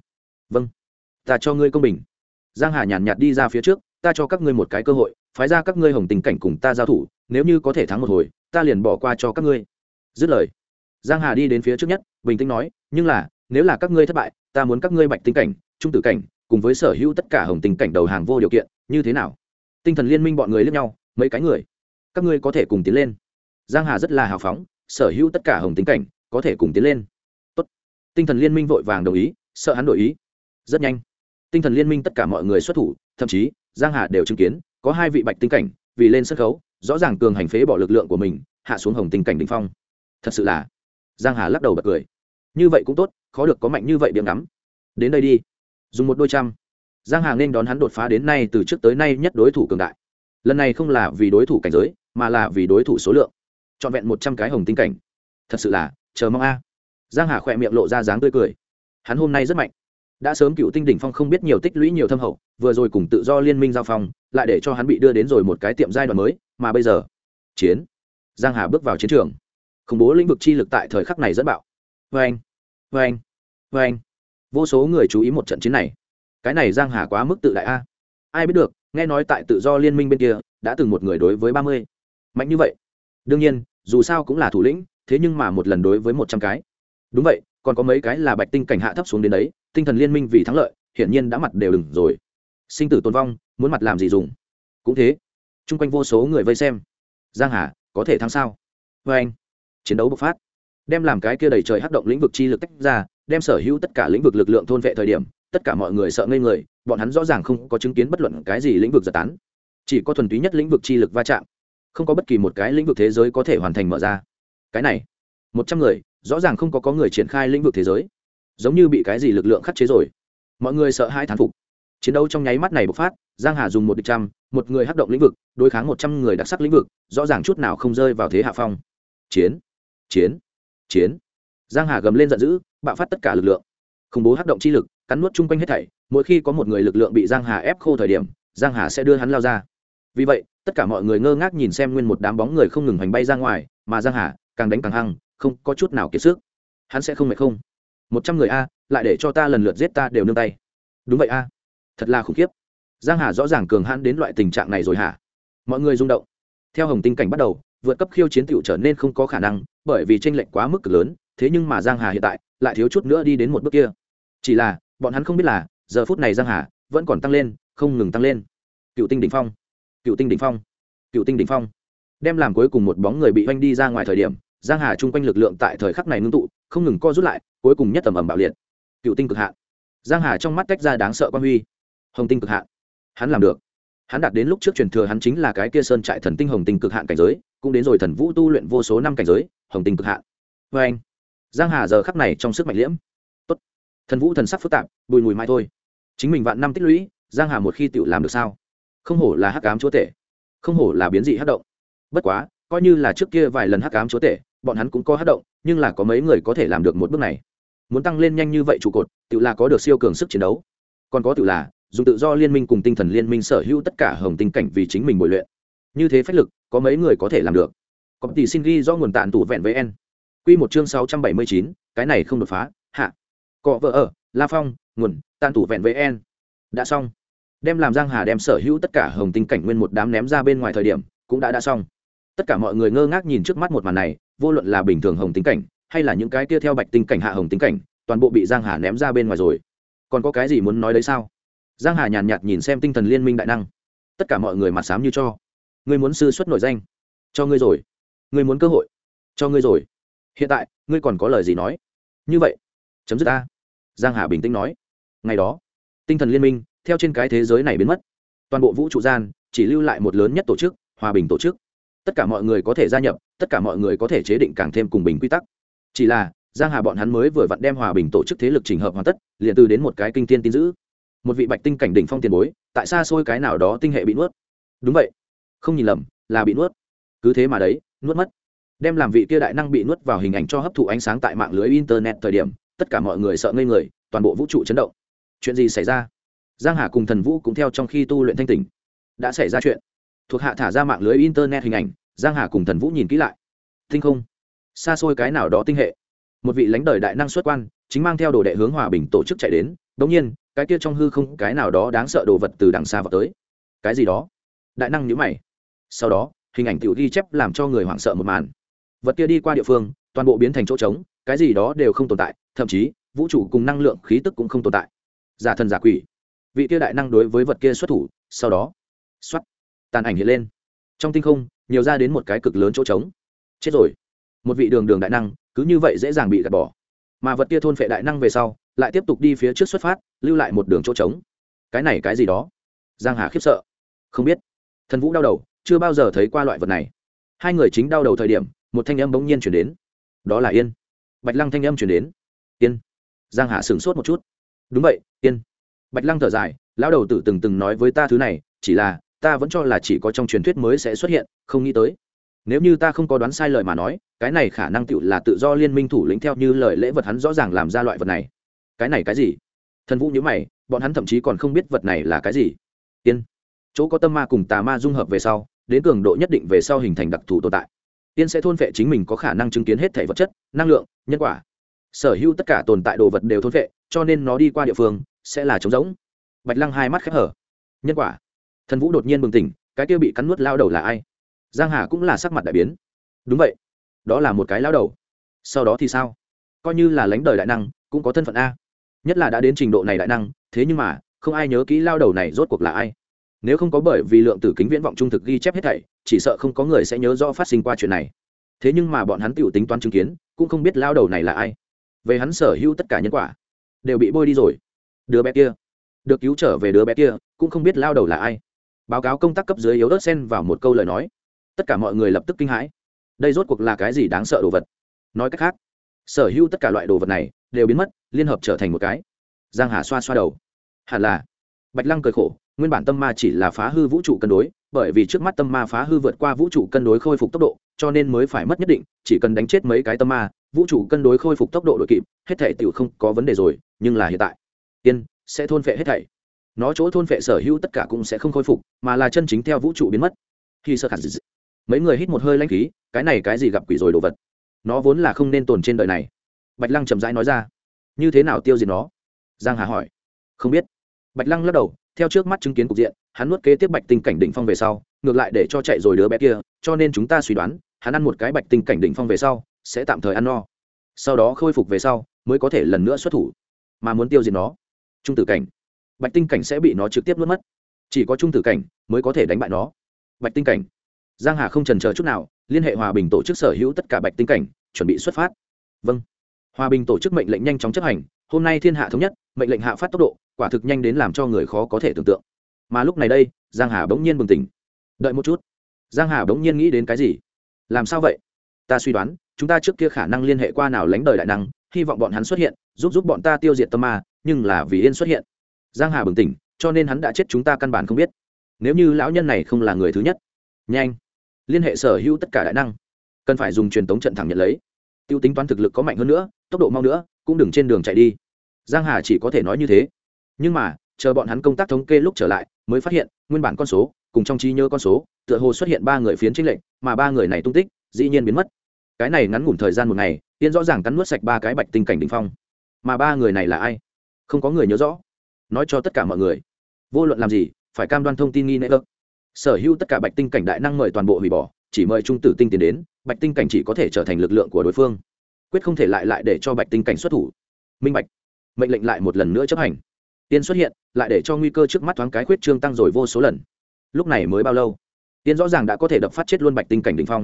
Vâng. Ta cho ngươi công bình. Giang hà nhàn nhạt đi ra phía trước, ta cho các ngươi một cái cơ hội, phái ra các ngươi hồng tình cảnh cùng ta giao thủ, nếu như có thể thắng một hồi, ta liền bỏ qua cho các ngươi. Dứt lời. Giang hà đi đến phía trước nhất, bình tĩnh nói, nhưng là, nếu là các ngươi thất bại, ta muốn các ngươi bạch tinh cảnh, trung tử cảnh, cùng với sở hữu tất cả hồng tình cảnh đầu hàng vô điều kiện, như thế nào? Tinh thần liên minh bọn người lẫn nhau, mấy cái người. Các ngươi có thể cùng tiến lên. Giang hà rất là hào phóng, sở hữu tất cả hồng tính cảnh, có thể cùng tiến lên. Tốt. tinh thần liên minh vội vàng đồng ý, sợ hắn đổi ý. Rất nhanh. Tinh thần liên minh tất cả mọi người xuất thủ, thậm chí, giang hà đều chứng kiến, có hai vị bạch tinh cảnh, vì lên sân khấu, rõ ràng cường hành phế bỏ lực lượng của mình, hạ xuống hồng tinh cảnh đỉnh phong. Thật sự là, giang hà lắc đầu bật cười. Như vậy cũng tốt, khó được có mạnh như vậy điểm ngắm. Đến đây đi. Dùng một đôi trăm giang hà nên đón hắn đột phá đến nay từ trước tới nay nhất đối thủ cường đại. Lần này không là vì đối thủ cảnh giới, mà là vì đối thủ số lượng. Trọn vẹn một trăm cái hồng tinh cảnh. Thật sự là, chờ mong a. Giang hà khỏe miệng lộ ra dáng tươi cười. Hắn hôm nay rất mạnh. Đã sớm cựu tinh đỉnh phong không biết nhiều tích lũy nhiều thâm hậu, vừa rồi cùng tự do liên minh giao phong, lại để cho hắn bị đưa đến rồi một cái tiệm giai đoạn mới, mà bây giờ, chiến. Giang hà bước vào chiến trường. Khủng bố lĩnh vực chi lực tại thời khắc này rất bạo. Vê anh vê anh vê anh vô số người chú ý một trận chiến này cái này giang hà quá mức tự đại a. Ai biết được, nghe nói tại tự do liên minh bên kia, đã từng một người đối với ba mươi. Mạnh như vậy. Đương nhiên, dù sao cũng là thủ lĩnh, thế nhưng mà một lần đối với một trăm cái. Đúng vậy, còn có mấy cái là bạch tinh cảnh hạ thấp xuống đến đấy, tinh thần liên minh vì thắng lợi, hiển nhiên đã mặt đều đừng rồi. Sinh tử tồn vong, muốn mặt làm gì dùng? Cũng thế. Chung quanh vô số người vây xem. Giang hà, có thể thắng sao? Vê anh, chiến đấu bộc phát. Đem làm cái kia đầy trời hắc động lĩnh vực chi lực tách ra, đem sở hữu tất cả lĩnh vực lực lượng thôn vệ thời điểm tất cả mọi người sợ ngây người, bọn hắn rõ ràng không có chứng kiến bất luận cái gì lĩnh vực giật tán. Chỉ có thuần túy nhất lĩnh vực chi lực va chạm. Không có bất kỳ một cái lĩnh vực thế giới có thể hoàn thành mở ra. Cái này, một trăm người, rõ ràng không có có người triển khai lĩnh vực thế giới. Giống như bị cái gì lực lượng khắc chế rồi. Mọi người sợ hai thán phục. Chiến đấu trong nháy mắt này bộc phát, giang hà dùng một địch trăm, một người hắc động lĩnh vực, đối kháng một trăm người đặc sắc lĩnh vực, rõ ràng chút nào không rơi vào thế hạ phong. Chiến chiến chiến. Giang hà gầm lên giận dữ, bạo phát tất cả lực lượng khủng bố hắc động chi lực, cắn nuốt chung quanh hết thảy, mỗi khi có một người lực lượng bị giang hà ép khô thời điểm, giang hà sẽ đưa hắn lao ra. Vì vậy, tất cả mọi người ngơ ngác nhìn xem nguyên một đám bóng người không ngừng hoành bay ra ngoài, mà giang hà càng đánh càng hăng, không có chút nào kiệt sức. Hắn sẽ không mệt không? Một trăm người a, lại để cho ta lần lượt giết ta đều nương tay. Đúng vậy a. Thật là khủng khiếp. Giang hà rõ ràng cường hãn đến loại tình trạng này rồi hả? Mọi người rung động. Theo hồng tinh cảnh bắt đầu, vượt cấp khiêu chiến tiểu trở nên không có khả năng, bởi vì tranh lệch quá mức cực lớn, thế nhưng mà giang hà hiện tại lại thiếu chút nữa đi đến một bước kia chỉ là, bọn hắn không biết là, giờ phút này giang hà vẫn còn tăng lên, không ngừng tăng lên. Cựu tinh đỉnh phong, cựu tinh đỉnh phong, cựu tinh đỉnh phong. Đem làm cuối cùng một bóng người bị oanh đi ra ngoài thời điểm, giang hà chung quanh lực lượng tại thời khắc này ngưng tụ, không ngừng co rút lại, cuối cùng nhất tầm ẩm bạo liệt. Cựu tinh cực hạn. Giang hà trong mắt tách ra đáng sợ quan huy. Hồng tinh cực hạn. Hắn làm được. Hắn đạt đến lúc trước truyền thừa hắn chính là cái kia sơn trại thần tinh hồng tinh cực hạn cảnh giới, cũng đến rồi thần vũ tu luyện vô số năm cảnh giới, hồng tinh cực hạn. Vê anh giang hà giờ khắc này trong sức mạnh liễm thần vũ thần sắc phức tạp, bùi mùi mai thôi. Chính mình vạn năm tích lũy, giang hà một khi tự làm được sao? Không hổ là hắc cám chúa tể. Không hổ là biến dị hắc động. Bất quá, coi như là trước kia vài lần hắc cám chúa tể, bọn hắn cũng có hắc động, nhưng là có mấy người có thể làm được một bước này. Muốn tăng lên nhanh như vậy trụ cột tự là có được siêu cường sức chiến đấu. Còn có tự là, dùng tự do liên minh cùng tinh thần liên minh sở hữu tất cả hồng tinh cảnh vì chính mình bồi luyện. Như thế phách lực, có mấy người có thể làm được? Có tỷ xin ghi do nguồn tạn tủ vẹn với en q một chương sáu trăm bảy mươi chín, cái này không đột phá. Hạ cọ vợ ở la phong nguồn tan tủ vẹn với en. Đã xong. Đem làm giang hà đem sở hữu tất cả hồng tinh cảnh nguyên một đám ném ra bên ngoài thời điểm cũng đã đã xong. Tất cả mọi người ngơ ngác nhìn trước mắt một màn này vô luận là bình thường hồng tinh cảnh hay là những cái kia theo bạch tinh cảnh hạ hồng tinh cảnh toàn bộ bị giang hà ném ra bên ngoài rồi. Còn có cái gì muốn nói đấy sao? Giang hà nhàn nhạt, nhìn xem tinh thần liên minh đại năng. Tất cả mọi người mặt xám như cho. Ngươi muốn sư xuất nổi danh. Cho ngươi rồi. Ngươi muốn cơ hội. Cho ngươi rồi. Hiện tại ngươi còn có lời gì nói? Như vậy chấm dứt ta. Giang hà bình tĩnh nói. Ngày đó, tinh thần liên minh, theo trên cái thế giới này biến mất. Toàn bộ vũ trụ gian, chỉ lưu lại một lớn nhất tổ chức, hòa bình tổ chức. Tất cả mọi người có thể gia nhập, tất cả mọi người có thể chế định càng thêm cùng bình quy tắc. Chỉ là, giang hà bọn hắn mới vừa vặn đem hòa bình tổ chức thế lực trình hợp hoàn tất, liền từ đến một cái kinh thiên tin dữ. một vị bạch tinh cảnh đỉnh phong tiền bối, tại xa xôi cái nào đó tinh hệ bị nuốt. Đúng vậy. Không nhìn lầm, là bị nuốt. Cứ thế mà đấy, nuốt mất. Đem làm vị kia đại năng bị nuốt vào hình ảnh cho hấp thụ ánh sáng tại mạng lưới internet thời điểm tất cả mọi người sợ ngây người, toàn bộ vũ trụ chấn động. Chuyện gì xảy ra? Giang hà cùng thần vũ cũng theo trong khi tu luyện thanh tỉnh. Đã xảy ra chuyện. Thuộc hạ thả ra mạng lưới internet hình ảnh, giang hà cùng thần vũ nhìn kỹ lại. Tinh không. Xa xôi cái nào đó tinh hệ. Một vị lãnh đời đại năng xuất quan, chính mang theo đồ đệ hướng hòa bình tổ chức chạy đến. Đống nhiên, cái kia trong hư không cái nào đó đáng sợ đồ vật từ đằng xa vào tới. Cái gì đó? Đại năng nhíu mày. Sau đó, hình ảnh tiểu ghi chép làm cho người hoảng sợ một màn. Vật kia đi qua địa phương, toàn bộ biến thành chỗ trống cái gì đó đều không tồn tại, thậm chí, vũ trụ cùng năng lượng khí tức cũng không tồn tại. Giả thần giả quỷ. Vị kia đại năng đối với vật kia xuất thủ, sau đó xuất tàn ảnh hiện lên. Trong tinh không, nhiều ra đến một cái cực lớn chỗ trống. Chết rồi. Một vị đường đường đại năng, cứ như vậy dễ dàng bị gạt bỏ. Mà vật kia thôn phệ đại năng về sau, lại tiếp tục đi phía trước xuất phát, lưu lại một đường chỗ trống. Cái này cái gì đó? Giang hà khiếp sợ. Không biết. Thần vũ đau đầu, chưa bao giờ thấy qua loại vật này. Hai người chính đau đầu thời điểm, một thanh âm bỗng nhiên chuyển đến. Đó là yên bạch lăng thanh âm chuyển đến. Yên giang hà sửng sốt một chút. Đúng vậy yên bạch lăng thở dài, lão đầu tử từng từng nói với ta thứ này, chỉ là, ta vẫn cho là chỉ có trong truyền thuyết mới sẽ xuất hiện, không nghĩ tới. Nếu như ta không có đoán sai lời mà nói, cái này khả năng tựu là tự do liên minh thủ lĩnh theo như lời lễ vật hắn rõ ràng làm ra loại vật này. Cái này cái gì? Thần vũ nhớ mày, bọn hắn thậm chí còn không biết vật này là cái gì. Tiên. Chỗ có tâm ma cùng tà ma dung hợp về sau, đến cường độ nhất định về sau hình thành đặc thù tồn tại tiên sẽ thôn phệ chính mình có khả năng chứng kiến hết thể vật chất, năng lượng, nhân quả. Sở hữu tất cả tồn tại đồ vật đều thôn phệ, cho nên nó đi qua địa phương, sẽ là trống rỗng. Bạch lăng hai mắt khép hở. Nhân quả. Thần vũ đột nhiên bừng tỉnh, cái kia bị cắn nuốt lao đầu là ai? Giang hà cũng là sắc mặt đại biến. Đúng vậy. Đó là một cái lao đầu. Sau đó thì sao? Coi như là lãnh đời đại năng, cũng có thân phận a. Nhất là đã đến trình độ này đại năng, thế nhưng mà, không ai nhớ kỹ lao đầu này rốt cuộc là ai nếu không có bởi vì lượng tử kính viễn vọng trung thực ghi chép hết thảy, chỉ sợ không có người sẽ nhớ rõ phát sinh qua chuyện này. Thế nhưng mà bọn hắn tự tính toán chứng kiến, cũng không biết lao đầu này là ai. Về hắn sở hữu tất cả nhân quả, đều bị bôi đi rồi. Đứa bé kia, được cứu trở về đứa bé kia, cũng không biết lao đầu là ai. Báo cáo công tác cấp dưới yếu ớt xen vào một câu lời nói. Tất cả mọi người lập tức kinh hãi. Đây rốt cuộc là cái gì đáng sợ đồ vật? Nói cách khác, sở hữu tất cả loại đồ vật này đều biến mất, liên hợp trở thành một cái. Giang hà xoa xoa đầu. Hẳn là bạch lăng cười khổ nguyên bản tâm ma chỉ là phá hư vũ trụ cân đối, bởi vì trước mắt tâm ma phá hư vượt qua vũ trụ cân đối khôi phục tốc độ, cho nên mới phải mất nhất định, chỉ cần đánh chết mấy cái tâm ma, vũ trụ cân đối khôi phục tốc độ đội kịp, hết thể tiểu không có vấn đề rồi, nhưng là hiện tại, tiên sẽ thôn phệ hết thảy. Nó chỗ thôn phệ sở hữu tất cả cũng sẽ không khôi phục, mà là chân chính theo vũ trụ biến mất. Khi sơ khả dị mấy người hít một hơi lanh khí, cái này cái gì gặp quỷ rồi đồ vật? Nó vốn là không nên tồn trên đời này. Bạch lăng chậm rãi nói ra. Như thế nào tiêu diệt nó? Giang hà hỏi. Không biết. Bạch lăng lắc đầu theo trước mắt chứng kiến cục diện, hắn nuốt kế tiếp bạch tinh cảnh đỉnh phong về sau, ngược lại để cho chạy rồi đứa bé kia, cho nên chúng ta suy đoán, hắn ăn một cái bạch tinh cảnh đỉnh phong về sau, sẽ tạm thời ăn no. Sau đó khôi phục về sau, mới có thể lần nữa xuất thủ, mà muốn tiêu diệt nó. Trung tử cảnh. Bạch tinh cảnh sẽ bị nó trực tiếp nuốt mất. Chỉ có trung tử cảnh mới có thể đánh bại nó. Bạch tinh cảnh. Giang hà không trần chờ chút nào, liên hệ hòa bình tổ chức sở hữu tất cả bạch tinh cảnh, chuẩn bị xuất phát. Vâng. Hòa bình tổ chức mệnh lệnh nhanh chóng chấp hành, hôm nay thiên hạ thống nhất, mệnh lệnh hạ phát tốc độ quả thực nhanh đến làm cho người khó có thể tưởng tượng. Mà lúc này đây, giang hà bỗng nhiên bừng tỉnh. Đợi một chút. Giang hà bỗng nhiên nghĩ đến cái gì? Làm sao vậy? Ta suy đoán, chúng ta trước kia khả năng liên hệ qua nào lánh đời đại năng, hy vọng bọn hắn xuất hiện, giúp giúp bọn ta tiêu diệt tâm ma, nhưng là vì yên xuất hiện. Giang hà bừng tỉnh, cho nên hắn đã chết chúng ta căn bản không biết. Nếu như lão nhân này không là người thứ nhất, nhanh, liên hệ sở hữu tất cả đại năng. Cần phải dùng truyền tống trận thẳng nhận lấy. Tiêu tính toán thực lực có mạnh hơn nữa, tốc độ mau nữa, cũng đừng trên đường chạy đi. Giang hà chỉ có thể nói như thế nhưng mà, chờ bọn hắn công tác thống kê lúc trở lại, mới phát hiện, nguyên bản con số, cùng trong trí nhớ con số, tựa hồ xuất hiện ba người phiến trinh lệnh mà ba người này tung tích, dĩ nhiên biến mất. Cái này ngắn ngủn thời gian một ngày, tiên rõ ràng cắn nuốt sạch ba cái bạch tinh cảnh đ ỉ n h phong. Mà ba người này là ai? Không có người nhớ rõ. Nói cho tất cả mọi người. Vô luận làm gì, phải cam đoan thông tin nghi nễ ơ sở hữu tất cả bạch tinh cảnh đại năng mời toàn bộ hủy bỏ, chỉ mời trung tử tinh tiến đến, bạch tinh cảnh chỉ có thể trở thành lực lượng của đối phương. Quyết không thể lại lại để cho bạch tinh cảnh xuất thủ. Minh bạch, mệnh lệnh lại một lần nữa chấp hành tiên xuất hiện, lại để cho nguy cơ trước mắt thoáng cái khuyết trương tăng rồi vô số lần. Lúc này mới bao lâu? Tiên rõ ràng đã có thể đập phát chết luôn bạch tinh cảnh đ ỉ n h phong.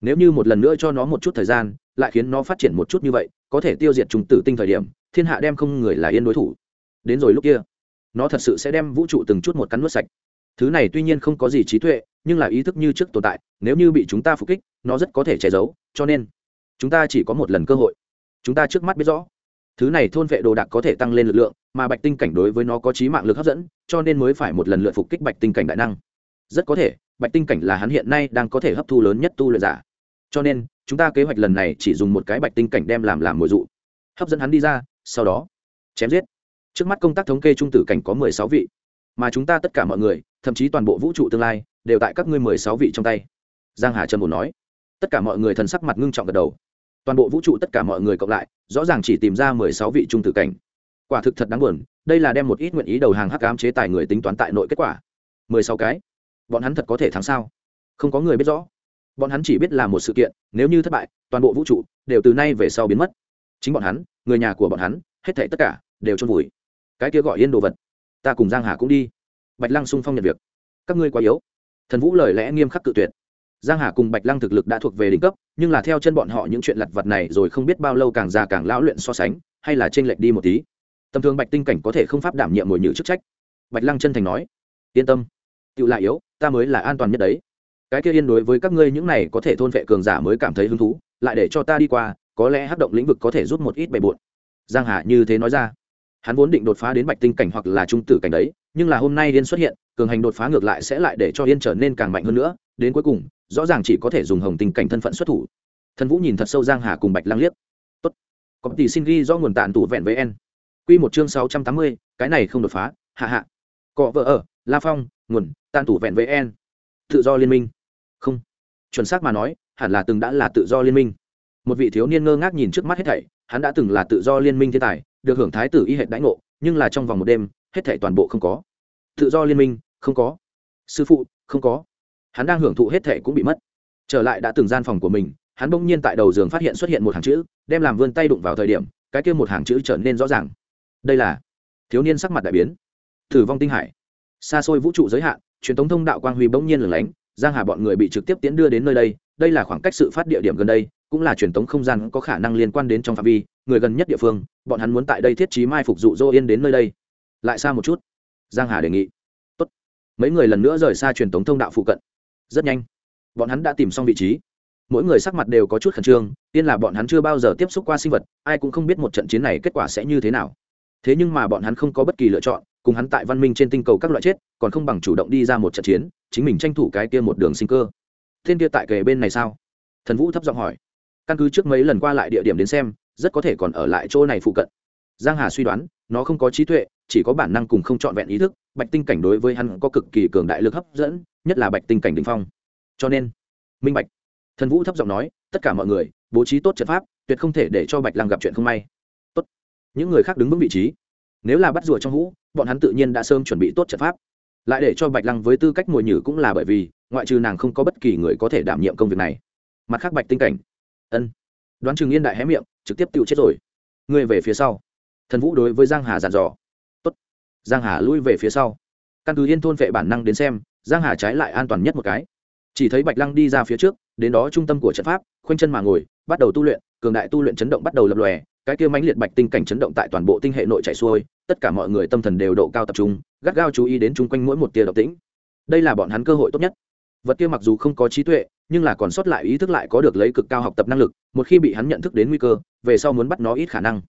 Nếu như một lần nữa cho nó một chút thời gian, lại khiến nó phát triển một chút như vậy, có thể tiêu diệt trùng tử tinh thời điểm, thiên hạ đem không người là yên đối thủ. Đến rồi lúc kia, nó thật sự sẽ đem vũ trụ từng chút một cắn nuốt sạch. Thứ này tuy nhiên không có gì trí tuệ, nhưng là ý thức như trước tồn tại, nếu như bị chúng ta phục kích, nó rất có thể che giấu, cho nên chúng ta chỉ có một lần cơ hội. Chúng ta trước mắt biết rõ, thứ này thôn vệ đồ đạc có thể tăng lên lực lượng mà bạch tinh cảnh đối với nó có trí mạng lực hấp dẫn, cho nên mới phải một lần lượt phục kích bạch tinh cảnh đại năng. Rất có thể, bạch tinh cảnh là hắn hiện nay đang có thể hấp thu lớn nhất tu luyện giả. Cho nên, chúng ta kế hoạch lần này chỉ dùng một cái bạch tinh cảnh đem làm làm mồi dụ. Hấp dẫn hắn đi ra, sau đó, chém giết. Trước mắt công tác thống kê trung tử cảnh có mười sáu vị, mà chúng ta tất cả mọi người, thậm chí toàn bộ vũ trụ tương lai, đều tại các ngươi mười sáu vị trong tay. Giang hà trần bồn nói. Tất cả mọi người thần sắc mặt ngưng trọng gật đầu. Toàn bộ vũ trụ tất cả mọi người cộng lại, rõ ràng chỉ tìm ra mười sáu vị trung tử cảnh quả thực thật đáng buồn, đây là đem một ít nguyện ý đầu hàng hắc ám chế tài người tính toán tại nội kết quả. Mười sáu cái? Bọn hắn thật có thể thắng sao? Không có người biết rõ. Bọn hắn chỉ biết là một sự kiện, nếu như thất bại, toàn bộ vũ trụ đều từ nay về sau biến mất. Chính bọn hắn, người nhà của bọn hắn, hết thảy tất cả đều trôn vùi. Cái kia gọi yên đồ vật, ta cùng giang hà cũng đi. Bạch lăng sung phong nhận việc. Các ngươi quá yếu. Thần vũ lời lẽ nghiêm khắc cự tuyệt. Giang hà cùng bạch lăng thực lực đã thuộc về đỉnh cấp, nhưng là theo chân bọn họ những chuyện lặt vặt này rồi không biết bao lâu càng già càng lão luyện so sánh, hay là chênh lệch đi một tí tầm thường bạch tinh cảnh có thể không pháp đảm nhiệm ngồi nhự chức trách. Bạch lăng chân thành nói, yên tâm tự lại yếu, ta mới là an toàn nhất đấy. Cái kia yên đối với các ngươi những này có thể thôn vệ cường giả mới cảm thấy hứng thú, lại để cho ta đi qua, có lẽ hát động lĩnh vực có thể giúp một ít bề bộn. Giang hà như thế nói ra. Hắn vốn định đột phá đến bạch tinh cảnh hoặc là trung tử cảnh đấy, nhưng là hôm nay yên xuất hiện, cường hành đột phá ngược lại sẽ lại để cho yên trở nên càng mạnh hơn nữa. Đến cuối cùng, rõ ràng chỉ có thể dùng hồng tinh cảnh thân phận xuất thủ. Thần vũ nhìn thật sâu giang hà cùng bạch lăng liếc. Tốt, có tỷ xin ghi do nguồn tàn tủ vẹn với en quy một chương sáu trăm tám mươi, cái này không đột phá hạ hạ. Cọ vợ ở la phong nguồn tàn tủ vẹn với en tự do liên minh. Không. Chuẩn xác mà nói hẳn là từng đã là tự do liên minh. Một vị thiếu niên ngơ ngác nhìn trước mắt hết thảy hắn đã từng là tự do liên minh thiên tài được hưởng thái tử y hệ đãi ngộ nhưng là trong vòng một đêm hết thảy toàn bộ không có. Tự do liên minh không có. Sư phụ không có. Hắn đang hưởng thụ hết thảy cũng bị mất. Trở lại đã từng gian phòng của mình hắn bỗng nhiên tại đầu giường phát hiện xuất hiện một hàng chữ đem làm vươn tay đụng vào thời điểm cái kia một hàng chữ trở nên rõ ràng đây là thiếu niên sắc mặt đại biến. Thử vong tinh hải. Xa xôi vũ trụ giới hạn, truyền thống thông đạo quang huy bỗng nhiên lửng lánh, giang hà bọn người bị trực tiếp tiến đưa đến nơi đây đây là khoảng cách sự phát địa điểm gần đây, cũng là truyền thống không gian có khả năng liên quan đến trong phạm vi, người gần nhất địa phương, bọn hắn muốn tại đây thiết trí mai phục dụ dỗ yên đến nơi đây. Lại xa một chút, giang hà đề nghị. Tốt. mấy người lần nữa rời xa truyền thống thông đạo phụ cận. Rất nhanh, bọn hắn đã tìm xong vị trí. Mỗi người sắc mặt đều có chút khẩn trương tiên là bọn hắn chưa bao giờ tiếp xúc qua sinh vật, ai cũng không biết một trận chiến này kết quả sẽ như thế nào thế nhưng mà bọn hắn không có bất kỳ lựa chọn, cùng hắn tại văn minh trên tinh cầu các loại chết, còn không bằng chủ động đi ra một trận chiến, chính mình tranh thủ cái kia một đường sinh cơ. Thiên kia tại kề bên này sao? Thần vũ thấp giọng hỏi. Căn cứ trước mấy lần qua lại địa điểm đến xem, rất có thể còn ở lại chỗ này phụ cận. Giang hà suy đoán, nó không có trí tuệ, chỉ có bản năng cùng không trọn vẹn ý thức, bạch tinh cảnh đối với hắn có cực kỳ cường đại lực hấp dẫn, nhất là bạch tinh cảnh đình phong. Cho nên, minh bạch. Thần vũ thấp giọng nói, tất cả mọi người, bố trí tốt trận pháp, tuyệt không thể để cho bạch lăng gặp chuyện không may những người khác đứng vững vị trí. Nếu là bắt rùa trong hũ, bọn hắn tự nhiên đã sớm chuẩn bị tốt trận pháp. Lại để cho bạch lăng với tư cách mồi nhử cũng là bởi vì, ngoại trừ nàng không có bất kỳ người có thể đảm nhiệm công việc này. Mặt khác bạch tinh cảnh. Ân. Đoán chừng yên đại hé miệng, trực tiếp tự chết rồi. Ngươi về phía sau. Thần vũ đối với giang hà dặn dò. Tốt. Giang hà lui về phía sau. Căn cứ yên thôn vệ bản năng đến xem, giang hà trái lại an toàn nhất một cái. Chỉ thấy bạch lăng đi ra phía trước, đến đó trung tâm của trận pháp, khoanh chân mà ngồi, bắt đầu tu luyện, cường đại tu luyện chấn động bắt đầu lập lòe cái kia mãnh liệt bạch tinh cảnh chấn động tại toàn bộ tinh hệ nội chảy xuôi, tất cả mọi người tâm thần đều độ cao tập trung, gắt gao chú ý đến chung quanh mỗi một tia động tĩnh. Đây là bọn hắn cơ hội tốt nhất. Vật kia mặc dù không có trí tuệ, nhưng là còn sót lại ý thức lại có được lấy cực cao học tập năng lực, một khi bị hắn nhận thức đến nguy cơ, về sau muốn bắt nó ít khả năng.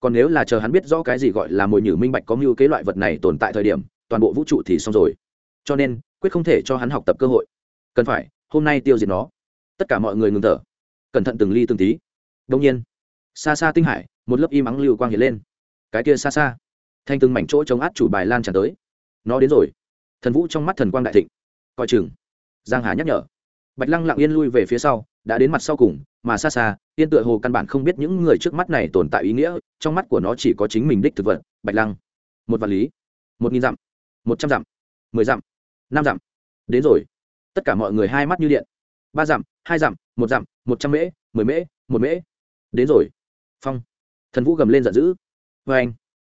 Còn nếu là chờ hắn biết rõ cái gì gọi là mồi nhử minh bạch có mưu kế loại vật này tồn tại thời điểm, toàn bộ vũ trụ thì xong rồi. Cho nên, quyết không thể cho hắn học tập cơ hội. Cần phải, hôm nay tiêu diệt nó. Tất cả mọi người ngừng thở. Cẩn thận từng ly từng tí. Đương nhiên xa xa tinh hải, một lớp im ắng lưu quang hiện lên. Cái kia xa xa. Thanh từng mảnh chỗ chống át chủ bài lan tràn tới. Nó đến rồi. Thần vũ trong mắt thần quang đại thịnh. Coi chừng. Giang hà nhắc nhở. Bạch lăng lặng yên lui về phía sau, đã đến mặt sau cùng, mà xa xa, yên tựa hồ căn bản không biết những người trước mắt này tồn tại ý nghĩa, trong mắt của nó chỉ có chính mình đích thực vật, bạch lăng. Một vật lý. Một nghìn dặm. Một trăm dặm. Mười dặm. Năm dặm. Đến rồi. Tất cả mọi người hai mắt như điện. Ba dặm, hai dặm, một dặm, một trăm mễ, mười mễ, một mễ. Đến rồi phong. Thần vũ gầm lên giận dữ. Vê anh,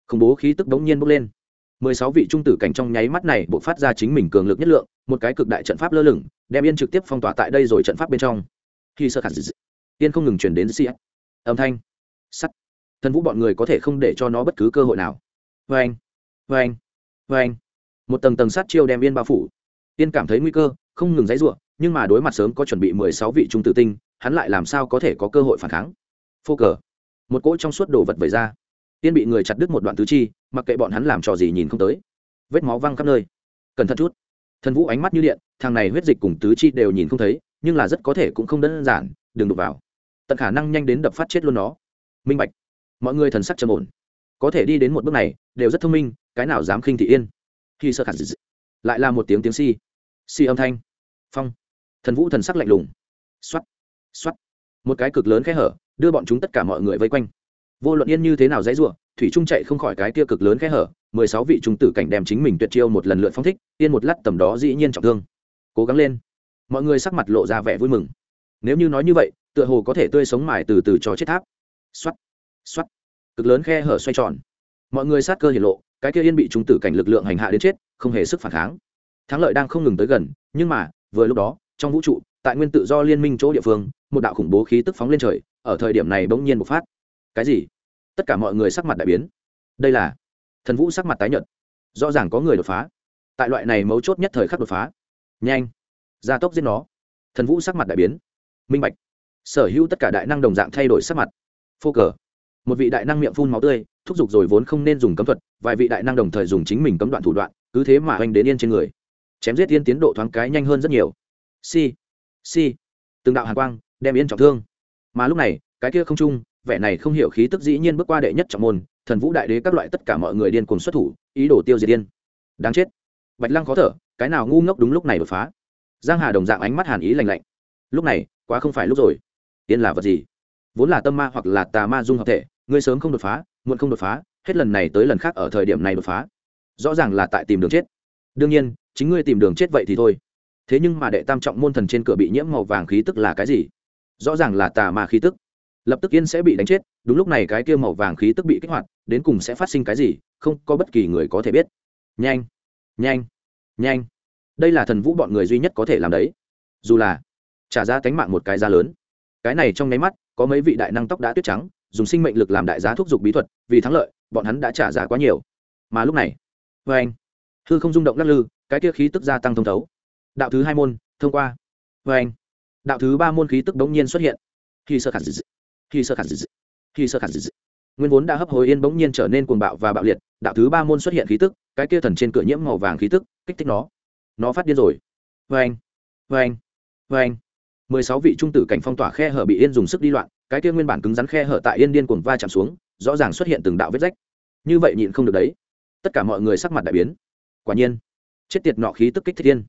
khủng bố khí tức đống nhiên bốc lên. Mười sáu vị trung tử cảnh trong nháy mắt này buộc phát ra chính mình cường lực nhất lượng, một cái cực đại trận pháp lơ lửng, đem yên trực tiếp phong tỏa tại đây rồi trận pháp bên trong. Khi sơ khả yên không ngừng chuyển đến cs âm thanh. Sắt. Thần vũ bọn người có thể không để cho nó bất cứ cơ hội nào. Vê anh vê anh vê anh. Một tầng tầng sát chiêu đem yên bao phủ. Yên cảm thấy nguy cơ, không ngừng dãy ruộng nhưng mà đối mặt sớm có chuẩn bị mười sáu vị trung tử tinh, hắn lại làm sao có thể có cơ hội phản kháng? Phô cờ một cỗ trong suốt đồ vật vẩy ra. Tiên bị người chặt đứt một đoạn tứ chi, mặc kệ bọn hắn làm trò gì nhìn không tới. Vết máu văng khắp nơi. Cẩn thận chút. Thần vũ ánh mắt như điện, thằng này huyết dịch cùng tứ chi đều nhìn không thấy, nhưng là rất có thể cũng không đơn giản, đừng đụng vào. Tận khả năng nhanh đến đập phát chết luôn nó. Minh bạch. Mọi người thần sắc trầm ổn. Có thể đi đến một bước này, đều rất thông minh, cái nào dám khinh thị yên. Khi sơ khả dị lại là một tiếng tiếng si si âm thanh. Phong. Thần vũ thần sắc lạnh lùng. Xoắt xoắt một cái cực lớn khẽ hở đưa bọn chúng tất cả mọi người vây quanh. Vô luận yên như thế nào dãy ruộng thủy trung chạy không khỏi cái kia cực lớn khe hở, mười sáu vị trung tử cảnh đem chính mình tuyệt chiêu một lần lượt phong thích, yên một lát tầm đó dĩ nhiên trọng thương. Cố gắng lên. Mọi người sắc mặt lộ ra vẻ vui mừng. Nếu như nói như vậy, tựa hồ có thể tươi sống mài từ từ cho chết tháp. Xoắt xoắt cực lớn khe hở xoay tròn. Mọi người sát cơ hiển lộ, cái kia yên bị trung tử cảnh lực lượng hành hạ đến chết, không hề sức phản kháng. Thắng lợi đang không ngừng tới gần, nhưng mà, vừa lúc đó, trong vũ trụ, tại nguyên tự do liên minh chỗ địa phương, một đạo khủng bố khí tức phóng lên trời ở thời điểm này bỗng nhiên bộc phát. Cái gì? Tất cả mọi người sắc mặt đại biến. Đây là thần vũ sắc mặt tái nhợt. Rõ ràng có người đột phá. Tại loại này mấu chốt nhất thời khắc đột phá. Nhanh. Gia tốc giết nó. Thần vũ sắc mặt đại biến. Minh bạch. Sở hữu tất cả đại năng đồng dạng thay đổi sắc mặt. Phô cờ. Một vị đại năng miệng phun máu tươi, thúc giục rồi vốn không nên dùng cấm thuật, vài vị đại năng đồng thời dùng chính mình cấm đoạn thủ đoạn, cứ thế mà oanh đến yên trên người. Chém giết yên tiến độ thoáng cái nhanh hơn rất nhiều. Si. Si. Từng đạo hàn quang đem yên trọng thương mà lúc này, cái kia không trung, vẻ này không hiểu khí tức dĩ nhiên bước qua đệ nhất trọng môn, thần vũ đại đế các loại tất cả mọi người điên cùng xuất thủ, ý đồ tiêu diệt điên. Đáng chết. Bạch lăng khó thở, cái nào ngu ngốc đúng lúc này đột phá. Giang hà đồng dạng ánh mắt hàn ý lành lạnh. Lúc này, quá không phải lúc rồi. Tiên là vật gì? Vốn là tâm ma hoặc là tà ma dung hợp thể, ngươi sớm không đột phá, muộn không đột phá, hết lần này tới lần khác ở thời điểm này đột phá. Rõ ràng là tại tìm đường chết. Đương nhiên, chính ngươi tìm đường chết vậy thì thôi. Thế nhưng mà đệ tam trọng môn thần trên cửa bị nhiễm màu vàng khí tức là cái gì? Rõ ràng là tà ma khí tức. Lập tức yên sẽ bị đánh chết, đúng lúc này cái kia màu vàng khí tức bị kích hoạt, đến cùng sẽ phát sinh cái gì, không có bất kỳ người có thể biết. Nhanh! Nhanh! Nhanh! Đây là thần vũ bọn người duy nhất có thể làm đấy. Dù là trả ra tánh mạng một cái giá lớn. Cái này trong nháy mắt, có mấy vị đại năng tóc đã tuyết trắng, dùng sinh mệnh lực làm đại giá thúc giục bí thuật, vì thắng lợi, bọn hắn đã trả giá quá nhiều. Mà lúc này vê anh, hư không rung động lắc lư, cái kia khí tức gia tăng thông thấu. Đạo thứ hai môn, thông qua. Vê anh đạo thứ ba môn khí tức bỗng nhiên xuất hiện. Khi sơ khả dị khi sơ khả dị khi sơ khả dị nguyên vốn đã hấp hối yên bỗng nhiên trở nên cuồng bạo và bạo liệt, đạo thứ ba môn xuất hiện khí tức, cái kia thần trên cửa nhiễm màu vàng khí tức, kích thích nó. Nó phát điên rồi. Vê anh vê anh vê anh mười sáu vị trung tử cảnh phong tỏa khe hở bị yên dùng sức đi loạn, cái kia nguyên bản cứng rắn khe hở tại yên điên cuồng va chạm xuống, rõ ràng xuất hiện từng đạo vết rách. Như vậy nhịn không được đấy. Tất cả mọi người sắc mặt đại biến. Quả nhiên, chết tiệt nọ khí tức kích thích yên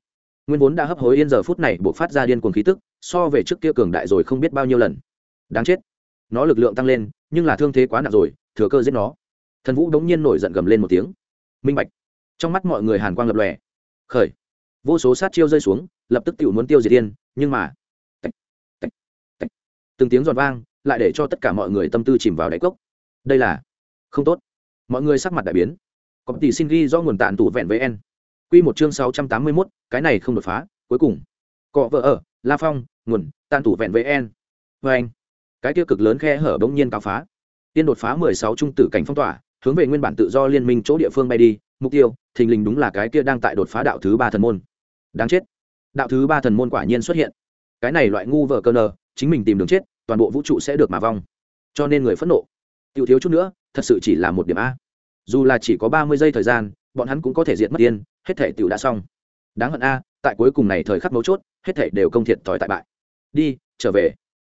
nguyên vốn đã hấp hối yên giờ phút này buộc phát ra điên cuồng khí tức so về trước kia cường đại rồi không biết bao nhiêu lần. Đáng chết. Nó lực lượng tăng lên nhưng là thương thế quá nặng rồi thừa cơ giết nó. Thần vũ đống nhiên nổi giận gầm lên một tiếng. Minh bạch. Trong mắt mọi người hàn quang lập lòe. Khởi. Vô số sát chiêu rơi xuống lập tức tự muốn tiêu diệt tiên nhưng mà tạch, tạch, tạch. từng tiếng giòn vang lại để cho tất cả mọi người tâm tư chìm vào đáy cốc. Đây là không tốt. Mọi người sắc mặt đại biến. Có tỷ xin ghi do nguồn tàn tủ vẹn với en quy một chương sáu trăm tám mươi 681, cái này không đột phá cuối cùng. Cọ vợ ở la phong nguồn tan tủ vẹn với en vê anh cái kia cực lớn khe hở bỗng nhiên cao phá. Tiên đột phá mười sáu trung tử cảnh phong tỏa hướng về nguyên bản tự do liên minh chỗ địa phương bay đi mục tiêu thình lình đúng là cái kia đang tại đột phá đạo thứ ba thần môn. Đáng chết. Đạo thứ ba thần môn quả nhiên xuất hiện. Cái này loại ngu vợ cơ nờ chính mình tìm đường chết toàn bộ vũ trụ sẽ được mà vong. Cho nên người phẫn nộ. Tiểu thiếu chút nữa thật sự chỉ là một điểm a. Dù là chỉ có ba mươi giây thời gian bọn hắn cũng có thể diệt mất tiên hết thể tiểu đã xong. Đáng hận a, tại cuối cùng này thời khắc mấu chốt, hết thể đều công thiệt thòi tại bại. Đi, trở về.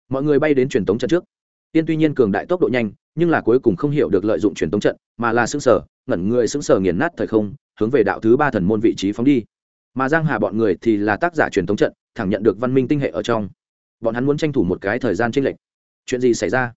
Mọi người bay đến truyền tống trận trước. Tiên tuy nhiên cường đại tốc độ nhanh, nhưng là cuối cùng không hiểu được lợi dụng truyền tống trận, mà là xứng sở ngẩn người xứng sở nghiền nát thời không, hướng về đạo thứ ba thần môn vị trí phóng đi. Mà giang hà bọn người thì là tác giả truyền tống trận, thẳng nhận được văn minh tinh hệ ở trong. Bọn hắn muốn tranh thủ một cái thời gian tranh lệch. Chuyện gì xảy ra?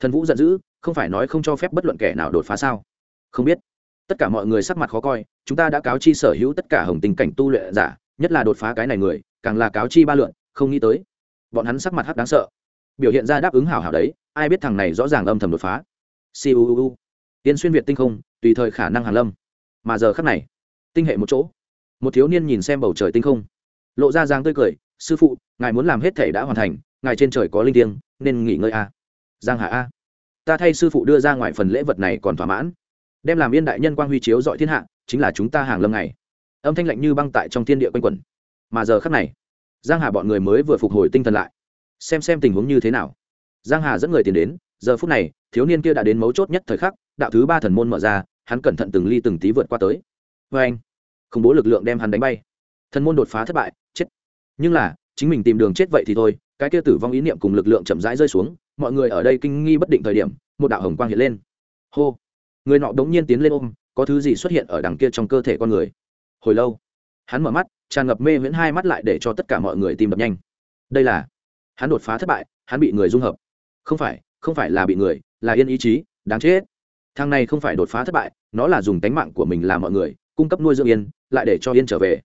Thần vũ giận dữ, không phải nói không cho phép bất luận kẻ nào đột phá sao? Không biết tất cả mọi người sắc mặt khó coi, chúng ta đã cáo chi sở hữu tất cả hồng tình cảnh tu luyện giả, nhất là đột phá cái này người, càng là cáo chi ba lượn, không nghĩ tới. Bọn hắn sắc mặt hắc đáng sợ. Biểu hiện ra đáp ứng hảo hảo đấy, ai biết thằng này rõ ràng âm thầm đột phá. Siêu tiên xuyên việt tinh không, tùy thời khả năng hàn lâm. Mà giờ khắc này, tinh hệ một chỗ. Một thiếu niên nhìn xem bầu trời tinh không. Lộ ra giang tươi cười, sư phụ, ngài muốn làm hết thể đã hoàn thành, ngài trên trời có linh thiêng, nên nghỉ ngơi a. Giang hạ a. Ta thay sư phụ đưa ra ngoài phần lễ vật này còn thỏa mãn đem làm yên đại nhân quang huy chiếu dọi thiên hạ, chính là chúng ta hàng lâm ngày. Âm thanh lạnh như băng tại trong thiên địa quanh quẩn. Mà giờ khắc này, giang hà bọn người mới vừa phục hồi tinh thần lại. Xem xem tình huống như thế nào. Giang hà dẫn người tiền đến, giờ phút này, thiếu niên kia đã đến mấu chốt nhất thời khắc, đạo thứ ba thần môn mở ra, hắn cẩn thận từng ly từng tí vượt qua tới. Vê anh, khủng bố lực lượng đem hắn đánh bay. Thần môn đột phá thất bại, chết. Nhưng là, chính mình tìm đường chết vậy thì thôi, cái kia tử vong ý niệm cùng lực lượng chậm rãi rơi xuống, mọi người ở đây kinh nghi bất định thời điểm, một đạo hồng quang hiện lên. Hô người nọ đống nhiên tiến lên ôm, có thứ gì xuất hiện ở đằng kia trong cơ thể con người? Hồi lâu, hắn mở mắt, tràn ngập mê viễn hai mắt lại để cho tất cả mọi người tìm đập nhanh. Đây là, hắn đột phá thất bại, hắn bị người dung hợp. Không phải không phải là bị người, là yên ý chí, đáng chết. Thằng này không phải đột phá thất bại, nó là dùng tánh mạng của mình làm mọi người, cung cấp nuôi dưỡng yên, lại để cho yên trở về.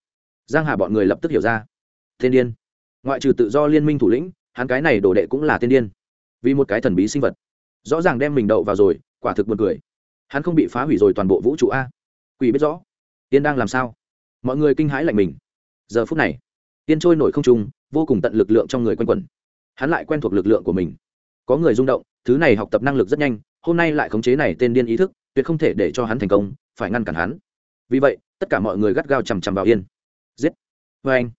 Giang hà bọn người lập tức hiểu ra. Thiên điên. Ngoại trừ tự do liên minh thủ lĩnh, hắn cái này đổ đệ cũng là thiên điên. Vì một cái thần bí sinh vật. Rõ ràng đem mình đậu vào rồi, quả thực buồn cười hắn không bị phá hủy rồi toàn bộ vũ trụ a. Quỷ biết rõ. Tiên đang làm sao? Mọi người kinh hãi lạnh mình. Giờ phút này, tiên trôi nổi không trung, vô cùng tận lực lượng trong người quanh quẩn. Hắn lại quen thuộc lực lượng của mình. Có người rung động, thứ này học tập năng lực rất nhanh, hôm nay lại khống chế này tên điên ý thức, tuyệt không thể để cho hắn thành công, phải ngăn cản hắn. Vì vậy, tất cả mọi người gắt gao chằm chằm vào yên. Giết. Vê anh.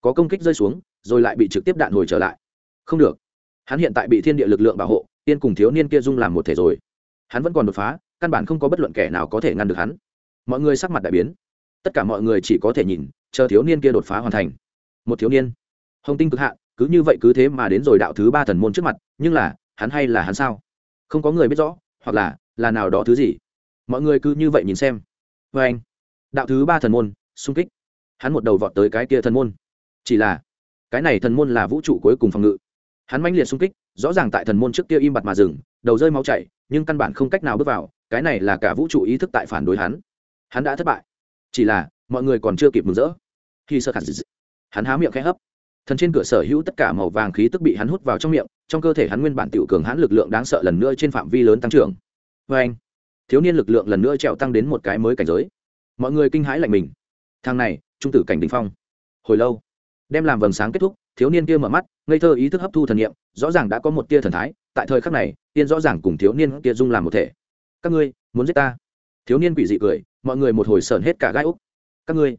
Có công kích rơi xuống, rồi lại bị trực tiếp đạn hồi trở lại. Không được. Hắn hiện tại bị thiên địa lực lượng bảo hộ yên cùng thiếu niên kia dung làm một thể rồi. Hắn vẫn còn đột phá căn bản không có bất luận kẻ nào có thể ngăn được hắn. Mọi người sắc mặt đại biến. Tất cả mọi người chỉ có thể nhìn, chờ thiếu niên kia đột phá hoàn thành. Một thiếu niên. Hồng tinh cực hạ, cứ như vậy cứ thế mà đến rồi đạo thứ ba thần môn trước mặt, nhưng là, hắn hay là hắn sao? Không có người biết rõ, hoặc là là nào đó thứ gì? Mọi người cứ như vậy nhìn xem. Vê anh, đạo thứ ba thần môn sung kích. Hắn một đầu vọt tới cái kia thần môn. Chỉ là, cái này thần môn là vũ trụ cuối cùng phòng ngự hắn mãnh liệt xung kích, rõ ràng tại thần môn trước kia im bặt mà dừng, đầu rơi máu chảy, nhưng căn bản không cách nào bước vào, cái này là cả vũ trụ ý thức tại phản đối hắn. Hắn đã thất bại. Chỉ là, mọi người còn chưa kịp mừng rỡ. Khi sơ khả dị hắn há miệng khẽ hấp. Thần trên cửa sở hữu tất cả màu vàng khí tức bị hắn hút vào trong miệng, trong cơ thể hắn nguyên bản tiểu cường hãn lực lượng đáng sợ lần nữa trên phạm vi lớn tăng trưởng. Vê anh, thiếu niên lực lượng lần nữa trèo tăng đến một cái mới cảnh giới. Mọi người kinh hãi lạnh mình. Thang này, trung tử cảnh đình phong. Hồi lâu, đem làm vầng sáng kết thúc thiếu niên kia mở mắt, ngây thơ ý thức hấp thu thần nghiệm rõ ràng đã có một tia thần thái, tại thời khắc này, tiên rõ ràng cùng thiếu niên kia dung làm một thể. Các ngươi, muốn giết ta? Thiếu niên quỷ dị cười, mọi người một hồi sờn hết cả gai úc. Các ngươi,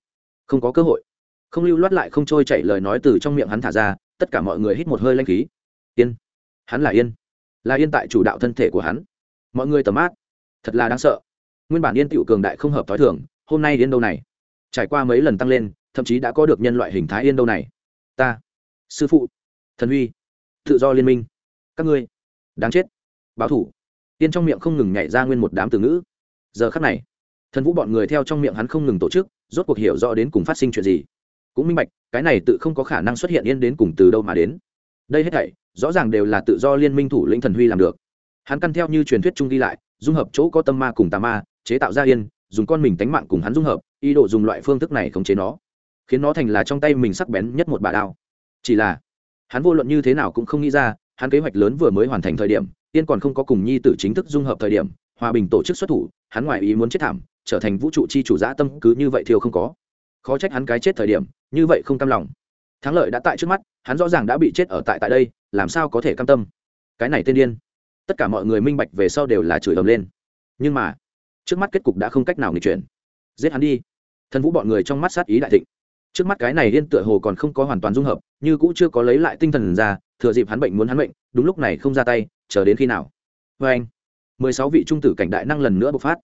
không có cơ hội. Không lưu loát lại không trôi chảy lời nói từ trong miệng hắn thả ra, tất cả mọi người hít một hơi lanh khí. Yên. Hắn là yên. Là yên tại chủ đạo thân thể của hắn. Mọi người tầm mát thật là đáng sợ. Nguyên bản yên tiểu cường đại không hợp t h ó i thường, hôm nay yên đâu này? Trải qua mấy lần tăng lên, thậm chí đã có được nhân loại hình thái yên đâu này? Ta sư phụ. Thần huy. Tự do liên minh. Các ngươi. Đáng chết. Báo thủ. Yên trong miệng không ngừng nhảy ra nguyên một đám từ ngữ. Giờ khắc này, thần vũ bọn người theo trong miệng hắn không ngừng tổ chức, rốt cuộc hiểu rõ đến cùng phát sinh chuyện gì. Cũng minh bạch, cái này tự không có khả năng xuất hiện yên đến cùng từ đâu mà đến. Đây hết thảy, rõ ràng đều là tự do liên minh thủ lĩnh thần huy làm được. Hắn căn theo như truyền thuyết chung đi lại, dung hợp chỗ có tâm ma cùng tà ma, chế tạo ra yên, dùng con mình tánh mạng cùng hắn dung hợp, ý đồ dùng loại phương thức này khống chế nó. Khiến nó thành là trong tay mình sắc bén nhất một bà đao chỉ là, hắn vô luận như thế nào cũng không nghĩ ra, hắn kế hoạch lớn vừa mới hoàn thành thời điểm, yên còn không có cùng nhi tử chính thức dung hợp thời điểm, hòa bình tổ chức xuất thủ, hắn ngoại ý muốn chết thảm, trở thành vũ trụ chi chủ giã tâm, cứ như vậy thiêu không có. Khó trách hắn cái chết thời điểm, như vậy không cam lòng. Thắng lợi đã tại trước mắt, hắn rõ ràng đã bị chết ở tại tại đây, làm sao có thể cam tâm? Cái này tên điên. Tất cả mọi người minh bạch về sau đều là chửi ầm lên. Nhưng mà, trước mắt kết cục đã không cách nào nghịch chuyển. Giết hắn đi. Thần vũ bọn người trong mắt sát ý đại thịnh trước mắt cái này yên tựa hồ còn không có hoàn toàn dung hợp, như cũng chưa có lấy lại tinh thần ra, thừa dịp hắn bệnh muốn hắn bệnh đúng lúc này không ra tay, chờ đến khi nào? Vê anh, mười sáu vị trung tử cảnh đại năng lần nữa bộc phát.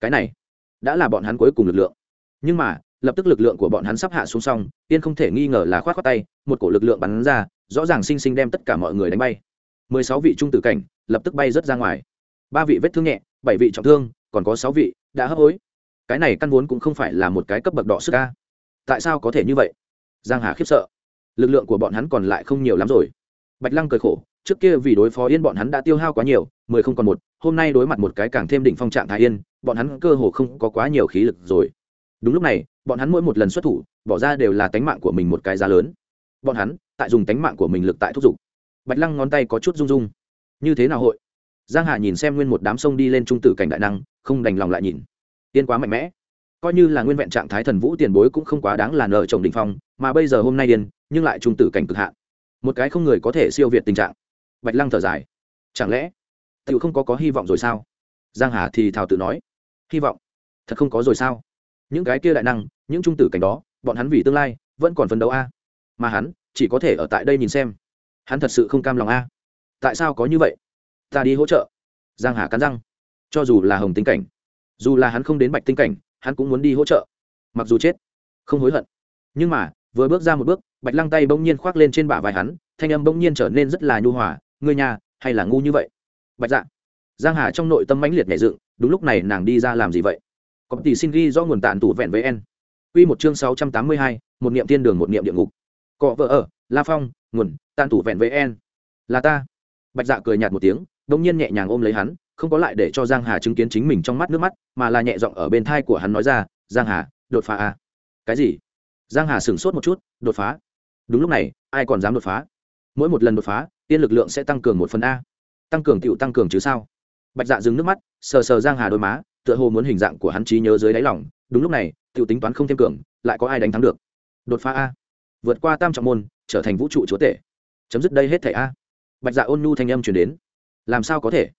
Cái này, đã là bọn hắn cuối cùng lực lượng. Nhưng mà, lập tức lực lượng của bọn hắn sắp hạ xuống xong, yên không thể nghi ngờ là khoát khoát tay, một cổ lực lượng bắn ra, rõ ràng sinh sinh đem tất cả mọi người đánh bay. mười sáu vị trung tử cảnh, lập tức bay rớt ra ngoài. Ba vị vết thương nhẹ, bảy vị trọng thương, còn có sáu vị đã hấp hối. Cái này căn vốn cũng không phải là một cái cấp bậc đỏ sức ca tại sao có thể như vậy? Giang hà khiếp sợ. Lực lượng của bọn hắn còn lại không nhiều lắm rồi. Bạch lăng cười khổ, trước kia vì đối phó yên bọn hắn đã tiêu hao quá nhiều, mười không còn một, hôm nay đối mặt một cái càng thêm đỉnh phong trạng thái yên, bọn hắn cơ hồ không có quá nhiều khí lực rồi. Đúng lúc này, bọn hắn mỗi một lần xuất thủ, bỏ ra đều là tánh mạng của mình một cái giá lớn. Bọn hắn, tại dùng tánh mạng của mình lực tại thúc giục. Bạch lăng ngón tay có chút rung rung. Như thế nào hội? Giang hà nhìn xem nguyên một đám sông đi lên trung tử cảnh đại năng, không đành lòng lại nhìn. Yên quá mạnh mẽ coi như là nguyên vẹn trạng thái thần vũ tiền bối cũng không quá đáng là nợ chồng đình phong, mà bây giờ hôm nay điên, nhưng lại trung tử cảnh cực hạn. Một cái không người có thể siêu việt tình trạng. Bạch lăng thở dài. Chẳng lẽ tự không có có hy vọng rồi sao? Giang hà thì thào tự nói. Hy vọng? Thật không có rồi sao? Những cái kia đại năng, những trung tử cảnh đó, bọn hắn vì tương lai, vẫn còn phấn đấu a. Mà hắn, chỉ có thể ở tại đây nhìn xem. Hắn thật sự không cam lòng a. Tại sao có như vậy? Ta đi hỗ trợ. Giang hà cắn răng. Cho dù là hồng tinh cảnh, dù là hắn không đến bạch tinh cảnh hắn cũng muốn đi hỗ trợ mặc dù chết không hối hận nhưng mà vừa bước ra một bước bạch lăng tay bỗng nhiên khoác lên trên bả vai hắn thanh âm bỗng nhiên trở nên rất là nhu hòa ngươi nhà hay là ngu như vậy bạch dạ giang hà trong nội tâm mãnh liệt nhảy dựng đúng lúc này nàng đi ra làm gì vậy có tỷ xin ghi do nguồn tàn tủ vẹn với en Quy một chương 682, một niệm thiên đường một niệm địa ngục. Cọ vợ ở, La Phong, nguồn, tàn tủ vẹn với en. Là ta. Bạch Dạ cười nhạt một tiếng, đông nhiên nhẹ nhàng ôm lấy hắn, không có lại để cho Giang Hà chứng kiến chính mình trong mắt nước mắt, mà là nhẹ giọng ở bên thai của hắn nói ra, "Giang Hà, đột phá a." "Cái gì?" Giang Hà sửng sốt một chút, "Đột phá?" Đúng lúc này, ai còn dám đột phá? Mỗi một lần đột phá, tiên lực lượng sẽ tăng cường một phần a. Tăng cường tiểu tăng cường chứ sao? Bạch Dạ dừng nước mắt, sờ sờ Giang Hà đôi má, tựa hồ muốn hình dạng của hắn trí nhớ dưới đáy lòng, đúng lúc này, tiểu tính toán không thêm cường, lại có ai đánh thắng được? Đột phá a. Vượt qua tam trọng môn, trở thành vũ trụ chúa tể. Chấm dứt đây hết thảy a. Bạch Dạ ôn nhu thanh âm truyền đến. Làm sao có thể?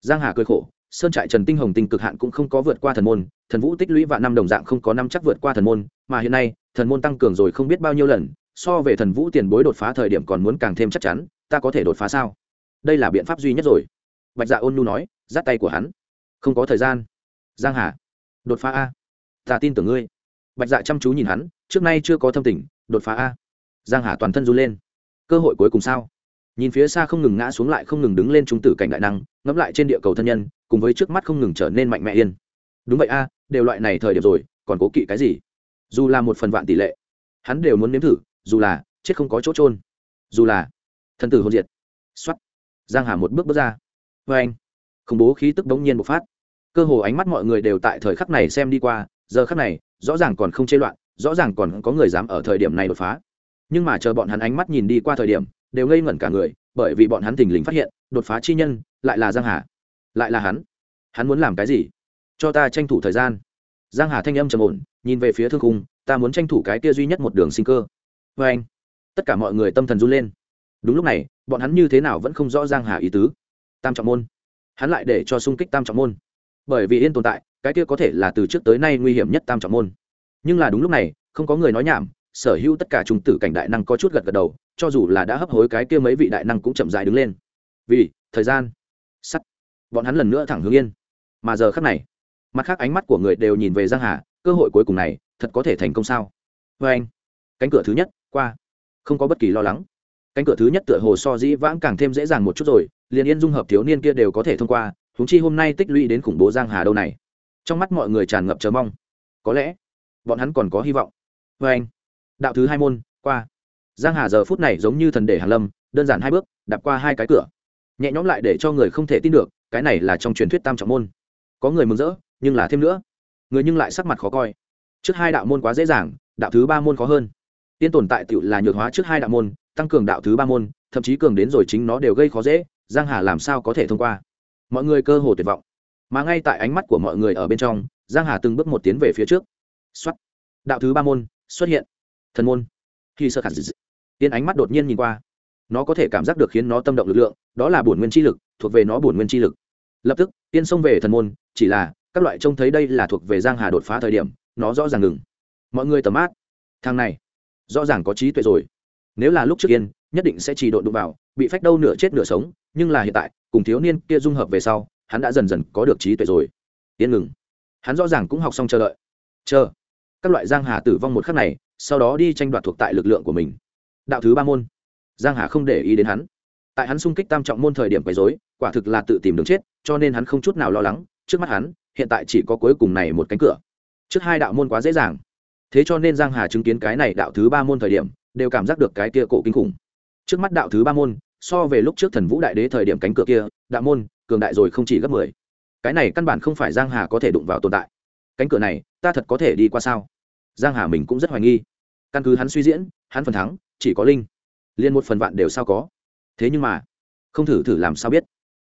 Giang Hà cười khổ, sơn trại trần tinh hồng tinh cực hạn cũng không có vượt qua thần môn thần vũ tích lũy vạn năm đồng dạng không có năm chắc vượt qua thần môn mà hiện nay thần môn tăng cường rồi không biết bao nhiêu lần so về thần vũ tiền bối đột phá thời điểm còn muốn càng thêm chắc chắn ta có thể đột phá sao? Đây là biện pháp duy nhất rồi. Bạch dạ ôn nhu nói giắt tay của hắn. Không có thời gian. Giang hà đột phá a. Ta tin tưởng ngươi. Bạch dạ chăm chú nhìn hắn trước nay chưa có thâm tình đột phá a. Giang hà toàn thân run lên. Cơ hội cuối cùng sao? Nhìn phía xa không ngừng ngã xuống lại không ngừng đứng lên trung tử cảnh đại năng, ngẫm lại trên địa cầu thân nhân, cùng với trước mắt không ngừng trở nên mạnh mẽ yên. Đúng vậy a, đều loại này thời điểm rồi, còn cố kỵ cái gì? Dù là một phần vạn tỷ lệ, hắn đều muốn nếm thử, dù là, chết không có chỗ trôn dù là thân tử hôn diệt. Xuất giang hà một bước bước ra. Vê anh, khủng bố khí tức đống nhiên bộc phát. Cơ hồ ánh mắt mọi người đều tại thời khắc này xem đi qua, giờ khắc này, rõ ràng còn không chê loạn, rõ ràng còn có người dám ở thời điểm này đột phá nhưng mà chờ bọn hắn ánh mắt nhìn đi qua thời điểm, đều ngây ngẩn cả người, bởi vì bọn hắn thình lình phát hiện, đột phá chi nhân, lại là giang hà. Lại là hắn. Hắn muốn làm cái gì? Cho ta tranh thủ thời gian. Giang hà thanh âm trầm ổn, nhìn về phía thương khung, ta muốn tranh thủ cái kia duy nhất một đường sinh cơ. Vê anh, tất cả mọi người tâm thần run lên. Đúng lúc này, bọn hắn như thế nào vẫn không rõ giang hà ý tứ. Tam trọng môn. Hắn lại để cho sung kích tam trọng môn. Bởi vì yên tồn tại, cái kia có thể là từ trước tới nay nguy hiểm nhất tam trọng môn. Nhưng là đúng lúc này, không có người nói nhảm sở hữu tất cả trung tử cảnh đại năng có chút gật gật đầu, cho dù là đã hấp hối cái kia mấy vị đại năng cũng chậm dài đứng lên. Vì, thời gian. Sắt. Bọn hắn lần nữa thẳng hướng yên. Mà giờ khắc này, mặt khác ánh mắt của người đều nhìn về giang hà, cơ hội cuối cùng này, thật có thể thành công sao? Vê anh, cánh cửa thứ nhất, qua. Không có bất kỳ lo lắng. Cánh cửa thứ nhất tựa hồ so dĩ vãng càng thêm dễ dàng một chút rồi, liền yên dung hợp thiếu niên kia đều có thể thông qua chúng chi hôm nay tích lũy đến khủng bố giang hà đâu này. Trong mắt mọi người tràn ngập chờ mong. Có lẽ, bọn hắn còn có hy vọng. Vê anh đạo thứ hai môn, qua. Giang hà giờ phút này giống như thần để hàn lâm, đơn giản hai bước, đạp qua hai cái cửa. Nhẹ nhõm lại để cho người không thể tin được, cái này là trong truyền thuyết tam trọng môn. Có người mừng rỡ, nhưng là thêm nữa. Người nhưng lại sắc mặt khó coi. Trước hai đạo môn quá dễ dàng, đạo thứ ba môn khó hơn. Tiên tồn tại tựu là nhược hóa trước hai đạo môn, tăng cường đạo thứ ba môn, thậm chí cường đến rồi chính nó đều gây khó dễ, giang hà làm sao có thể thông qua? Mọi người cơ hồ tuyệt vọng. Mà ngay tại ánh mắt của mọi người ở bên trong, giang hà từng bước một tiến về phía trước. Xuất đạo thứ ba môn xuất hiện thần môn. Khi sơ khả dị tiên ánh mắt đột nhiên nhìn qua. Nó có thể cảm giác được khiến nó tâm động lực lượng, đó là bổn nguyên chi lực, thuộc về nó bổn nguyên chi lực. Lập tức, tiên xông về thần môn, chỉ là, các loại trông thấy đây là thuộc về giang hà đột phá thời điểm, nó rõ ràng ngừng. Mọi người tầm mát thằng này, rõ ràng có trí tuệ rồi. Nếu là lúc trước yên nhất định sẽ chỉ độn đụng vào, bị phách đâu nửa chết nửa sống, nhưng là hiện tại, cùng thiếu niên kia dung hợp về sau, hắn đã dần dần có được trí tuệ rồi. Yên ngừng. Hắn rõ ràng cũng học xong chờ đợi. Chờ. Các loại giang hà tử vong một khắc này sau đó đi tranh đoạt thuộc tại lực lượng của mình. Đạo thứ ba môn. Giang hà không để ý đến hắn. Tại hắn xung kích tam trọng môn thời điểm quấy rối, quả thực là tự tìm đường chết, cho nên hắn không chút nào lo lắng. Trước mắt hắn, hiện tại chỉ có cuối cùng này một cánh cửa. Trước hai đạo môn quá dễ dàng. Thế cho nên giang hà chứng kiến cái này đạo thứ ba môn thời điểm, đều cảm giác được cái kia cổ kinh khủng. Trước mắt đạo thứ ba môn, so về lúc trước thần vũ đại đế thời điểm cánh cửa kia, đạo môn, cường đại rồi không chỉ gấp mười. Cái này căn bản không phải giang hà có thể đụng vào tồn tại. Cánh cửa này, ta thật có thể đi qua sao? Giang hà mình cũng rất hoài nghi căn cứ hắn suy diễn, hắn phần thắng, chỉ có linh. Liên một phần vạn đều sao có. Thế nhưng mà, không thử thử làm sao biết.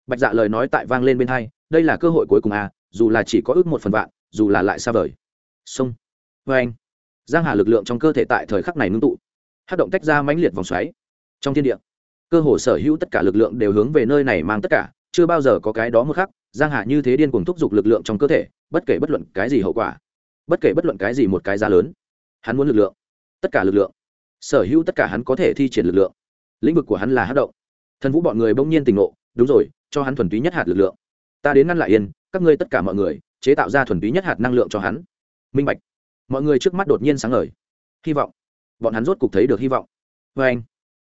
Bạch dạ lời nói tại vang lên bên hai, đây là cơ hội cuối cùng à dù là chỉ có ước một phần vạn, dù là lại xa vời. Sông. Vê anh, giang hà lực lượng trong cơ thể tại thời khắc này ngưng tụ. Hát động tách ra mãnh liệt vòng xoáy. Trong thiên địa, cơ hồ sở hữu tất cả lực lượng đều hướng về nơi này mang tất cả, chưa bao giờ có cái đó một khắc, giang hà như thế điên cuồng thúc giục lực lượng trong cơ thể, bất kể bất luận cái gì hậu quả, bất kể bất luận cái gì một cái giá lớn. Hắn muốn lực lượng tất cả lực lượng. Sở hữu tất cả hắn có thể thi triển lực lượng. Lĩnh vực của hắn là hát động. Thần vũ bọn người bỗng nhiên tỉnh ngộ, đúng rồi, cho hắn thuần túy nhất hạt lực lượng. Ta đến ngăn lại yên, các ngươi tất cả mọi người, chế tạo ra thuần túy nhất hạt năng lượng cho hắn. Minh bạch. Mọi người trước mắt đột nhiên sáng ngời. Hy vọng. Bọn hắn rốt cục thấy được hy vọng. Vê anh,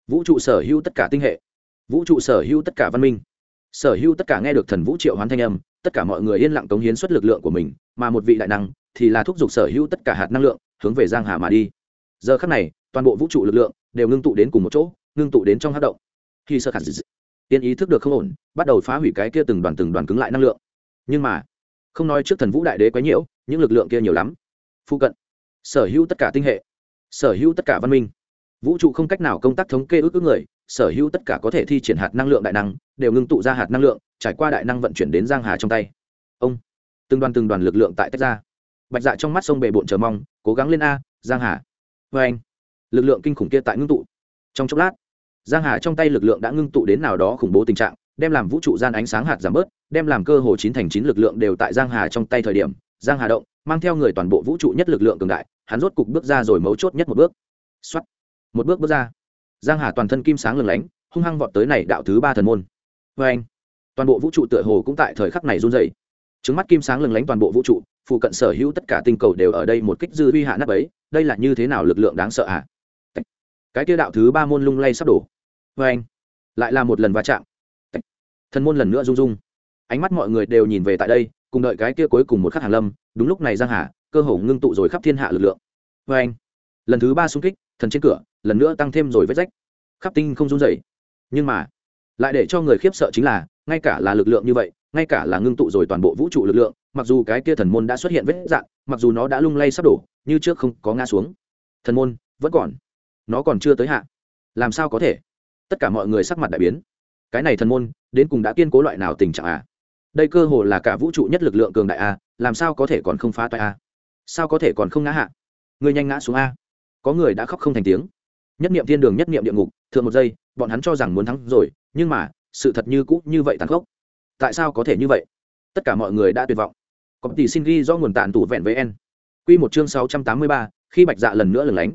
vũ trụ sở hữu tất cả tinh hệ, vũ trụ sở hữu tất cả văn minh, sở hữu tất cả nghe được thần vũ triệu hoán thanh âm, tất cả mọi người yên lặng cống hiến xuất lực lượng của mình, mà một vị đại năng thì là thúc giục sở hữu tất cả hạt năng lượng hướng về giang hà mà đi giờ khắc này, toàn bộ vũ trụ lực lượng đều ngưng tụ đến cùng một chỗ, ngưng tụ đến trong hát động. Khi sơ khả dị tiên ý thức được không ổn, bắt đầu phá hủy cái kia từng đoàn từng đoàn cứng lại năng lượng. Nhưng mà, không nói trước thần vũ đại đế quấy nhiễu, những lực lượng kia nhiều lắm. Phụ cận, sở hữu tất cả tinh hệ, sở hữu tất cả văn minh. Vũ trụ không cách nào công tác thống kê ước ước người, sở hữu tất cả có thể thi triển hạt năng lượng đại năng, đều ngưng tụ ra hạt năng lượng, trải qua đại năng vận chuyển đến giang hà trong tay. Ông, từng đoàn từng đoàn lực lượng tại tách ra. Bạch dạ trong mắt sông bề bộn chờ mong, cố gắng lên a, giang hà vê anh. Lực lượng kinh khủng kia tại ngưng tụ. Trong chốc lát, giang hà trong tay lực lượng đã ngưng tụ đến nào đó khủng bố tình trạng, đem làm vũ trụ gian ánh sáng hạt giảm bớt, đem làm cơ hồ chín thành chín lực lượng đều tại giang hà trong tay thời điểm, giang hà động, mang theo người toàn bộ vũ trụ nhất lực lượng cường đại, hắn rốt cục bước ra rồi mấu chốt nhất một bước. Xuất một bước bước ra. Giang hà toàn thân kim sáng lừng lánh, hung hăng vọt tới này đạo thứ ba thần môn. Vê anh. Toàn bộ vũ trụ tựa hồ cũng tại thời khắc này run rẩy trứng mắt kim sáng lừng lánh toàn bộ vũ trụ, phụ cận sở hữu tất cả tinh cầu đều ở đây một kích dư huy hạ nắp ấy, đây là như thế nào lực lượng đáng sợ ạ à? cái kia đạo thứ ba môn lung lay sắp đổ. Vê anh, lại là một lần va chạm. Thân môn lần nữa rung rung. Ánh mắt mọi người đều nhìn về tại đây, cùng đợi cái kia cuối cùng một khắc hàn lâm, đúng lúc này giang hà, cơ hồ ngưng tụ rồi khắp thiên hạ lực lượng. Vê anh, lần thứ ba xung kích, thần trên cửa, lần nữa tăng thêm rồi vết rách. Khắp tinh không run dậy nhưng mà, lại để cho người khiếp sợ chính là, ngay cả là lực lượng như vậy ngay cả là ngưng tụ rồi toàn bộ vũ trụ lực lượng, mặc dù cái kia thần môn đã xuất hiện vết dạn mặc dù nó đã lung lay sắp đổ, như trước không có ngã xuống. Thần môn, vẫn còn. Nó còn chưa tới hạ. Làm sao có thể? Tất cả mọi người sắc mặt đại biến. Cái này thần môn, đến cùng đã kiên cố loại nào tình trạng à? Đây cơ hồ là cả vũ trụ nhất lực lượng cường đại a làm sao có thể còn không phá toại a à? sao có thể còn không ngã hạ? Người nhanh ngã xuống a. Có người đã khóc không thành tiếng. Nhất niệm thiên đường, nhất niệm địa ngục, thượng một giây, bọn hắn cho rằng muốn thắng rồi, nhưng mà, sự thật như cũ như vậy tàn khốc tại sao có thể như vậy? Tất cả mọi người đã tuyệt vọng. Có tỷ xin ghi do nguồn tàn tủ vẹn với en q một chương sáu trăm tám mươi ba, khi bạch dạ lần nữa lửng lánh.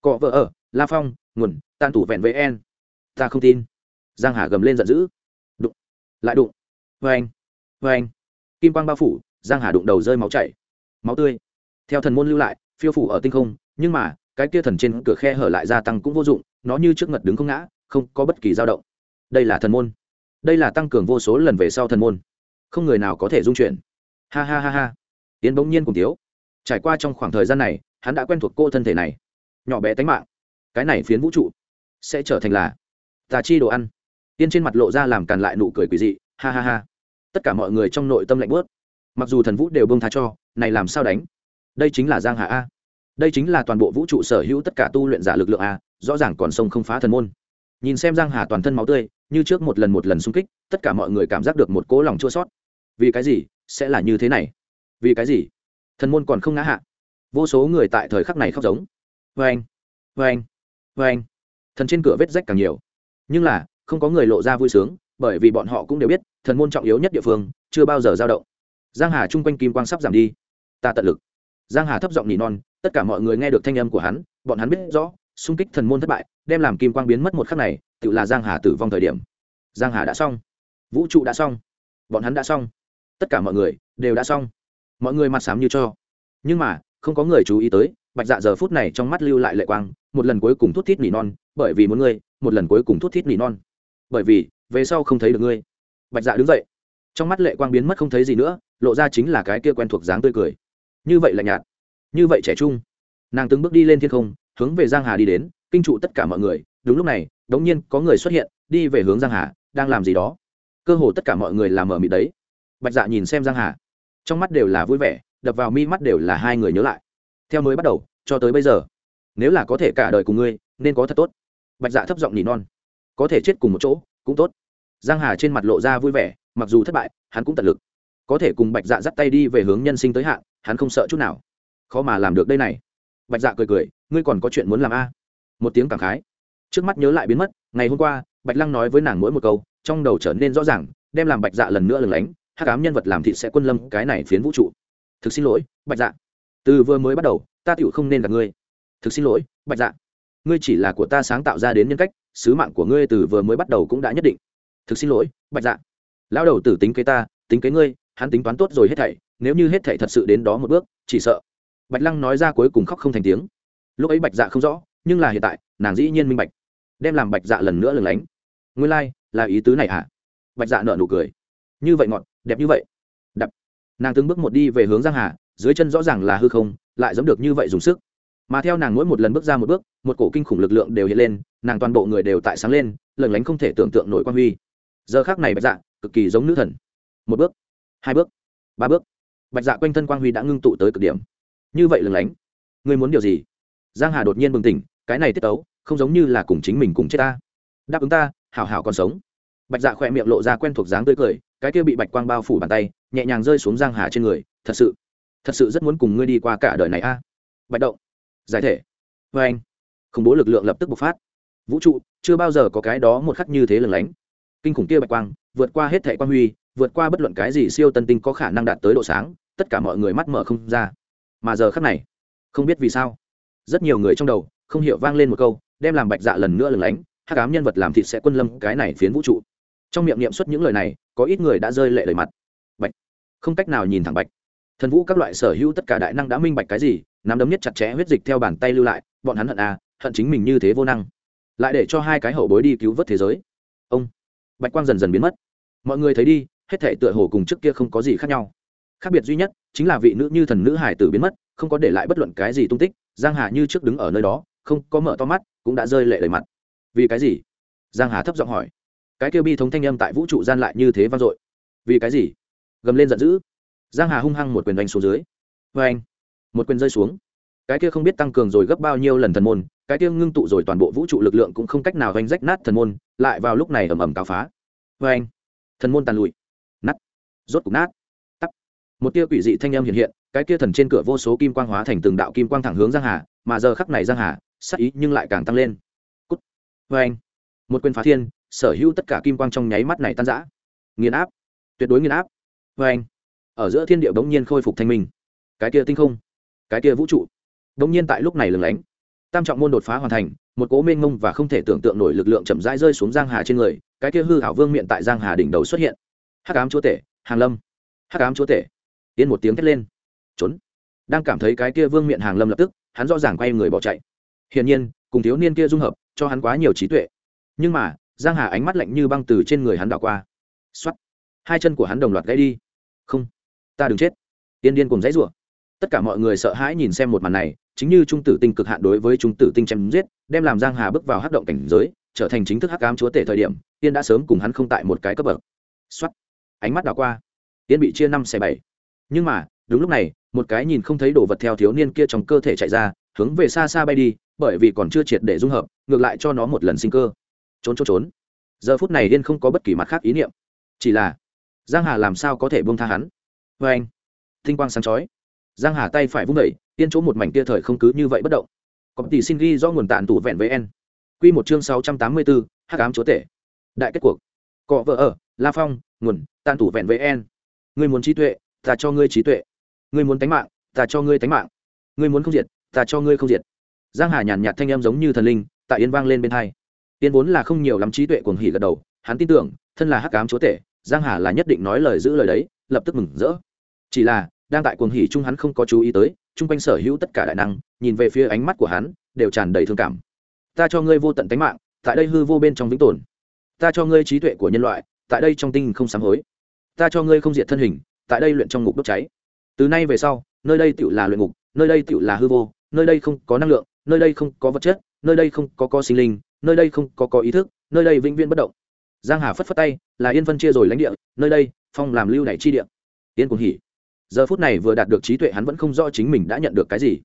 Cọ vợ ở, la phong, nguồn tàn tủ vẹn với en ta không tin. Giang hà gầm lên giận dữ. Đụng. Lại đụng. Vê anh vê anh kim quang bao phủ, giang hà đụng đầu rơi máu chảy. Máu tươi. Theo thần môn lưu lại, phiêu phủ ở tinh không, nhưng mà, cái kia thần trên cửa khe hở lại gia tăng cũng vô dụng, nó như trước ngật đứng không ngã, không có bất kỳ dao động. Đây là thần môn đây là tăng cường vô số lần về sau thần môn. Không người nào có thể dung chuyển. Ha ha ha ha. Tiến bỗng nhiên cùng tiếu. Trải qua trong khoảng thời gian này, hắn đã quen thuộc cô thân thể này. Nhỏ bé tánh mạng. Cái này phiến vũ trụ sẽ trở thành là tà chi đồ ăn. Tiên trên mặt lộ ra làm càn lại nụ cười quỷ dị. Ha ha ha. Tất cả mọi người trong nội tâm lạnh bớt mặc dù thần vũ đều bông tha cho, này làm sao đánh? Đây chính là giang hà a. Đây chính là toàn bộ vũ trụ sở hữu tất cả tu luyện giả lực lượng a, rõ ràng còn sông không phá thần môn nhìn xem giang hà toàn thân máu tươi, như trước một lần một lần xung kích, tất cả mọi người cảm giác được một cố lòng chua sót vì cái gì? Sẽ là như thế này. Vì cái gì? Thần môn còn không ngã hạ. Vô số người tại thời khắc này khóc giống. Vê anh vê anh vê anh thần trên cửa vết rách càng nhiều. Nhưng là, không có người lộ ra vui sướng, bởi vì bọn họ cũng đều biết, thần môn trọng yếu nhất địa phương, chưa bao giờ dao động. Giang hà chung quanh kim quang sắp giảm đi. Ta tận lực. Giang hà thấp giọng nỉ non, tất cả mọi người nghe được thanh âm của hắn, bọn hắn biết rõ xung kích thần môn thất bại, đem làm kim quang biến mất một khắc này, tự là giang hà tử vong thời điểm. Giang hà đã xong. Vũ trụ đã xong. Bọn hắn đã xong. Tất cả mọi người đều đã xong. Mọi người mặt sám như cho. Nhưng mà, không có người chú ý tới, bạch dạ giờ phút này trong mắt lưu lại lệ quang, một lần cuối cùng thút thít nỉ non, bởi vì muốn ngươi, một lần cuối cùng thút thít nỉ non. Bởi vì, về sau không thấy được ngươi. Bạch dạ đứng dậy. Trong mắt lệ quang biến mất không thấy gì nữa, lộ ra chính là cái kia quen thuộc dáng tươi cười. Như vậy lạnh nhạt. Như vậy trẻ trung. Nàng từng bước đi lên thiên không hướng về giang hà đi đến, kinh trụ tất cả mọi người. Đúng lúc này, đống nhiên có người xuất hiện, đi về hướng giang hà, đang làm gì đó. Cơ hồ tất cả mọi người làm mở mịt đấy. Bạch dạ nhìn xem giang hà. Trong mắt đều là vui vẻ, đập vào mi mắt đều là hai người nhớ lại. Theo mới bắt đầu, cho tới bây giờ, nếu là có thể cả đời cùng ngươi, nên có thật tốt. Bạch dạ thấp giọng nỉ non. Có thể chết cùng một chỗ, cũng tốt. Giang hà trên mặt lộ ra vui vẻ, mặc dù thất bại, hắn cũng tận lực. Có thể cùng bạch dạ dắt tay đi về hướng nhân sinh tới hạn, hắn không sợ chút nào. Khó mà làm được đây này bạch dạ cười cười, ngươi còn có chuyện muốn làm a? Một tiếng cảm khái. Trước mắt nhớ lại biến mất, ngày hôm qua, bạch lăng nói với nàng mỗi một câu, trong đầu trở nên rõ ràng, đem làm bạch dạ lần nữa lừng lánh hát cám nhân vật làm thịt sẽ quân lâm, cái này phiến vũ trụ. Thực xin lỗi, bạch dạ. Từ vừa mới bắt đầu, ta tựu không nên gặp ngươi. Thực xin lỗi, bạch dạ. Ngươi chỉ là của ta sáng tạo ra đến nhân cách, sứ mạng của ngươi từ vừa mới bắt đầu cũng đã nhất định. Thực xin lỗi, bạch dạ. Lão đầu tử tính kế ta, tính kế ngươi, hắn tính toán tốt rồi hết thảy, nếu như hết thảy thật sự đến đó một bước, chỉ sợ bạch lăng nói ra cuối cùng khóc không thành tiếng. Lúc ấy bạch dạ không rõ nhưng là hiện tại nàng dĩ nhiên minh bạch. Đem làm bạch dạ lần nữa lừng lánh. Nguyên lai、like, là ý tứ này hả? Bạch dạ nợ nụ cười. Như vậy ngọt đẹp như vậy. Đập. Nàng từng bước một đi về hướng giang hà dưới chân rõ ràng là hư không lại giống được như vậy dùng sức. Mà theo nàng mỗi một lần bước ra một bước một cổ kinh khủng lực lượng đều hiện lên nàng toàn bộ người đều tại sáng lên lừng lánh không thể tưởng tượng nổi quan huy. Giờ khác này bạch dạ cực kỳ giống nữ thần. Một bước hai bước ba bước. Bạch dạ quanh thân quang huy đã ngưng tụ tới cực điểm như vậy lừng lánh. Ngươi muốn điều gì? Giang hà đột nhiên bừng tỉnh, cái này tiết tấu, không giống như là cùng chính mình cùng chết ta. Đáp ứng ta, hảo hảo còn sống. Bạch dạ khỏe miệng lộ ra quen thuộc dáng tươi cười, cái kia bị bạch quang bao phủ bàn tay, nhẹ nhàng rơi xuống giang hà trên người, thật sự thật sự rất muốn cùng ngươi đi qua cả đời này a. Bạch động, giải thể. Vê anh, khủng bố lực lượng lập tức bộc phát. Vũ trụ, chưa bao giờ có cái đó một khắc như thế lừng lánh. Kinh khủng kia bạch quang, vượt qua hết thệ quan huy, vượt qua bất luận cái gì siêu tân tinh có khả năng đạt tới độ sáng, tất cả mọi người mắt mở không ra mà giờ khắc này, không biết vì sao, rất nhiều người trong đầu không hiểu vang lên một câu, đem làm bạch dạ lần nữa lừng lánh hát cám nhân vật làm thịt sẽ quân lâm cái này phiến vũ trụ. Trong miệng niệm xuất những lời này, có ít người đã rơi lệ lời mặt. Bạch. Không cách nào nhìn thẳng bạch. Thần vũ các loại sở hữu tất cả đại năng đã minh bạch cái gì, nắm đấm nhất chặt chẽ huyết dịch theo bàn tay lưu lại, bọn hắn hận à hận chính mình như thế vô năng. Lại để cho hai cái hậu bối đi cứu vớt thế giới. Ông. Bạch quang dần dần biến mất. Mọi người thấy đi, hết thể tựa hồ cùng trước kia không có gì khác nhau. Khác biệt duy nhất chính là vị nữ như thần nữ hải tử biến mất, không có để lại bất luận cái gì tung tích, giang hà như trước đứng ở nơi đó, không có mở to mắt, cũng đã rơi lệ đầy mặt. Vì cái gì? Giang hà thấp giọng hỏi. Cái kêu bi thống thanh âm tại vũ trụ gian lại như thế vang dội. Vì cái gì? Gầm lên giận dữ. Giang hà hung hăng một quyền đánh xuống dưới. Vê anh, một quyền rơi xuống. Cái kia không biết tăng cường rồi gấp bao nhiêu lần thần môn, cái kia ngưng tụ rồi toàn bộ vũ trụ lực lượng cũng không cách nào vanh rách nát thần môn, lại vào lúc này ầm ầm cáo phá. Vê anh, thần môn tàn lụi. Nát. Rốt cục nát một tia quỷ dị thanh âm hiện hiện, cái kia thần trên cửa vô số kim quang hóa thành từng đạo kim quang thẳng hướng giang hà, mà giờ khắc này giang hà, sắc ý nhưng lại càng tăng lên. Cút. Vê anh. Một quyền phá thiên, sở hữu tất cả kim quang trong nháy mắt này tan rã. Nghiền áp. Tuyệt đối nghiền áp. Vê anh. Ở giữa thiên địa bỗng nhiên khôi phục thanh minh. Cái kia tinh không. Cái kia vũ trụ. Bỗng nhiên tại lúc này lừng lánh. Tam trọng môn đột phá hoàn thành, một cố mênh mông và không thể tưởng tượng nổi lực lượng chậm rãi rơi xuống giang hà trên người, cái kia hư hảo vương miệng tại giang hà đỉnh đầu xuất hiện. Hắc ám chúa tể, hàng lâm. Hắc ám chúa tể yên một tiếng thét lên. Trốn. Đang cảm thấy cái kia vương miệng hàng lâm lập tức, hắn rõ ràng quay người bỏ chạy. Hiển nhiên, cùng thiếu niên kia dung hợp, cho hắn quá nhiều trí tuệ. Nhưng mà, giang hà ánh mắt lạnh như băng từ trên người hắn đảo qua. Xoắt hai chân của hắn đồng loạt gãy đi. Không. Ta đừng chết. Tiên điên cùng dãy rủa. Tất cả mọi người sợ hãi nhìn xem một màn này, chính như trung tử tinh cực hạn đối với trung tử tinh chém giết, đem làm giang hà bước vào hắc động cảnh giới, trở thành chính thức hắc ám chúa tể thời điểm, tiên đã sớm cùng hắn không tại một cái cấp bậc. Xoắt ánh mắt đảo qua. Tiên bị chia năm xẻ bảy nhưng mà đúng lúc này một cái nhìn không thấy đồ vật theo thiếu niên kia trong cơ thể chạy ra hướng về xa xa bay đi bởi vì còn chưa triệt để dung hợp ngược lại cho nó một lần sinh cơ. Trốn trốn trốn. Giờ phút này điên không có bất kỳ mặt khác ý niệm. Chỉ là giang hà làm sao có thể buông tha hắn? Vê anh thinh quang sáng chói. Giang hà tay phải vung đẩy tiên chỗ một mảnh tia thời không cứ như vậy bất động. Có tỷ xin ghi do nguồn tàn tủ vẹn với en quy một chương 684, hắc ám chúa tể. Đại kết cuộc. Cọ vợ ở la phong nguồn tàn tủ vẹn với en người muốn trí tuệ ta cho ngươi trí tuệ. Ngươi muốn tánh mạng, ta cho ngươi tánh mạng. Ngươi muốn không diệt, ta cho ngươi không diệt. Giang hà nhàn nhạt thanh em giống như thần linh, tại yên vang lên bên hai. Tiên vốn là không nhiều lắm trí tuệ cuồng hỉ gật đầu, hắn tin tưởng, thân là hắc cám chúa tể, giang hà là nhất định nói lời giữ lời đấy, lập tức mừng rỡ. Chỉ là, đang tại cuồng hỉ chung hắn không có chú ý tới, chung quanh sở hữu tất cả đại năng, nhìn về phía ánh mắt của hắn, đều tràn đầy thương cảm. Ta cho ngươi vô tận tánh mạng, tại đây hư vô bên trong vĩnh tồn. Ta cho ngươi trí tuệ của nhân loại, tại đây trong tinh không sám hối. Ta cho ngươi không diệt thân hình tại đây luyện trong ngục đốt cháy. Từ nay về sau, nơi đây tựu là luyện ngục, nơi đây tựu là hư vô, nơi đây không có năng lượng, nơi đây không có vật chất, nơi đây không có có sinh linh, nơi đây không có có ý thức, nơi đây vĩnh viễn bất động. Giang hà phất phất tay, là yên phân chia rồi lãnh địa, nơi đây, phong làm lưu đ chi địa. Yên cùng hỉ. Giờ phút này vừa đạt được trí tuệ hắn vẫn không rõ chính mình đã nhận được cái gì.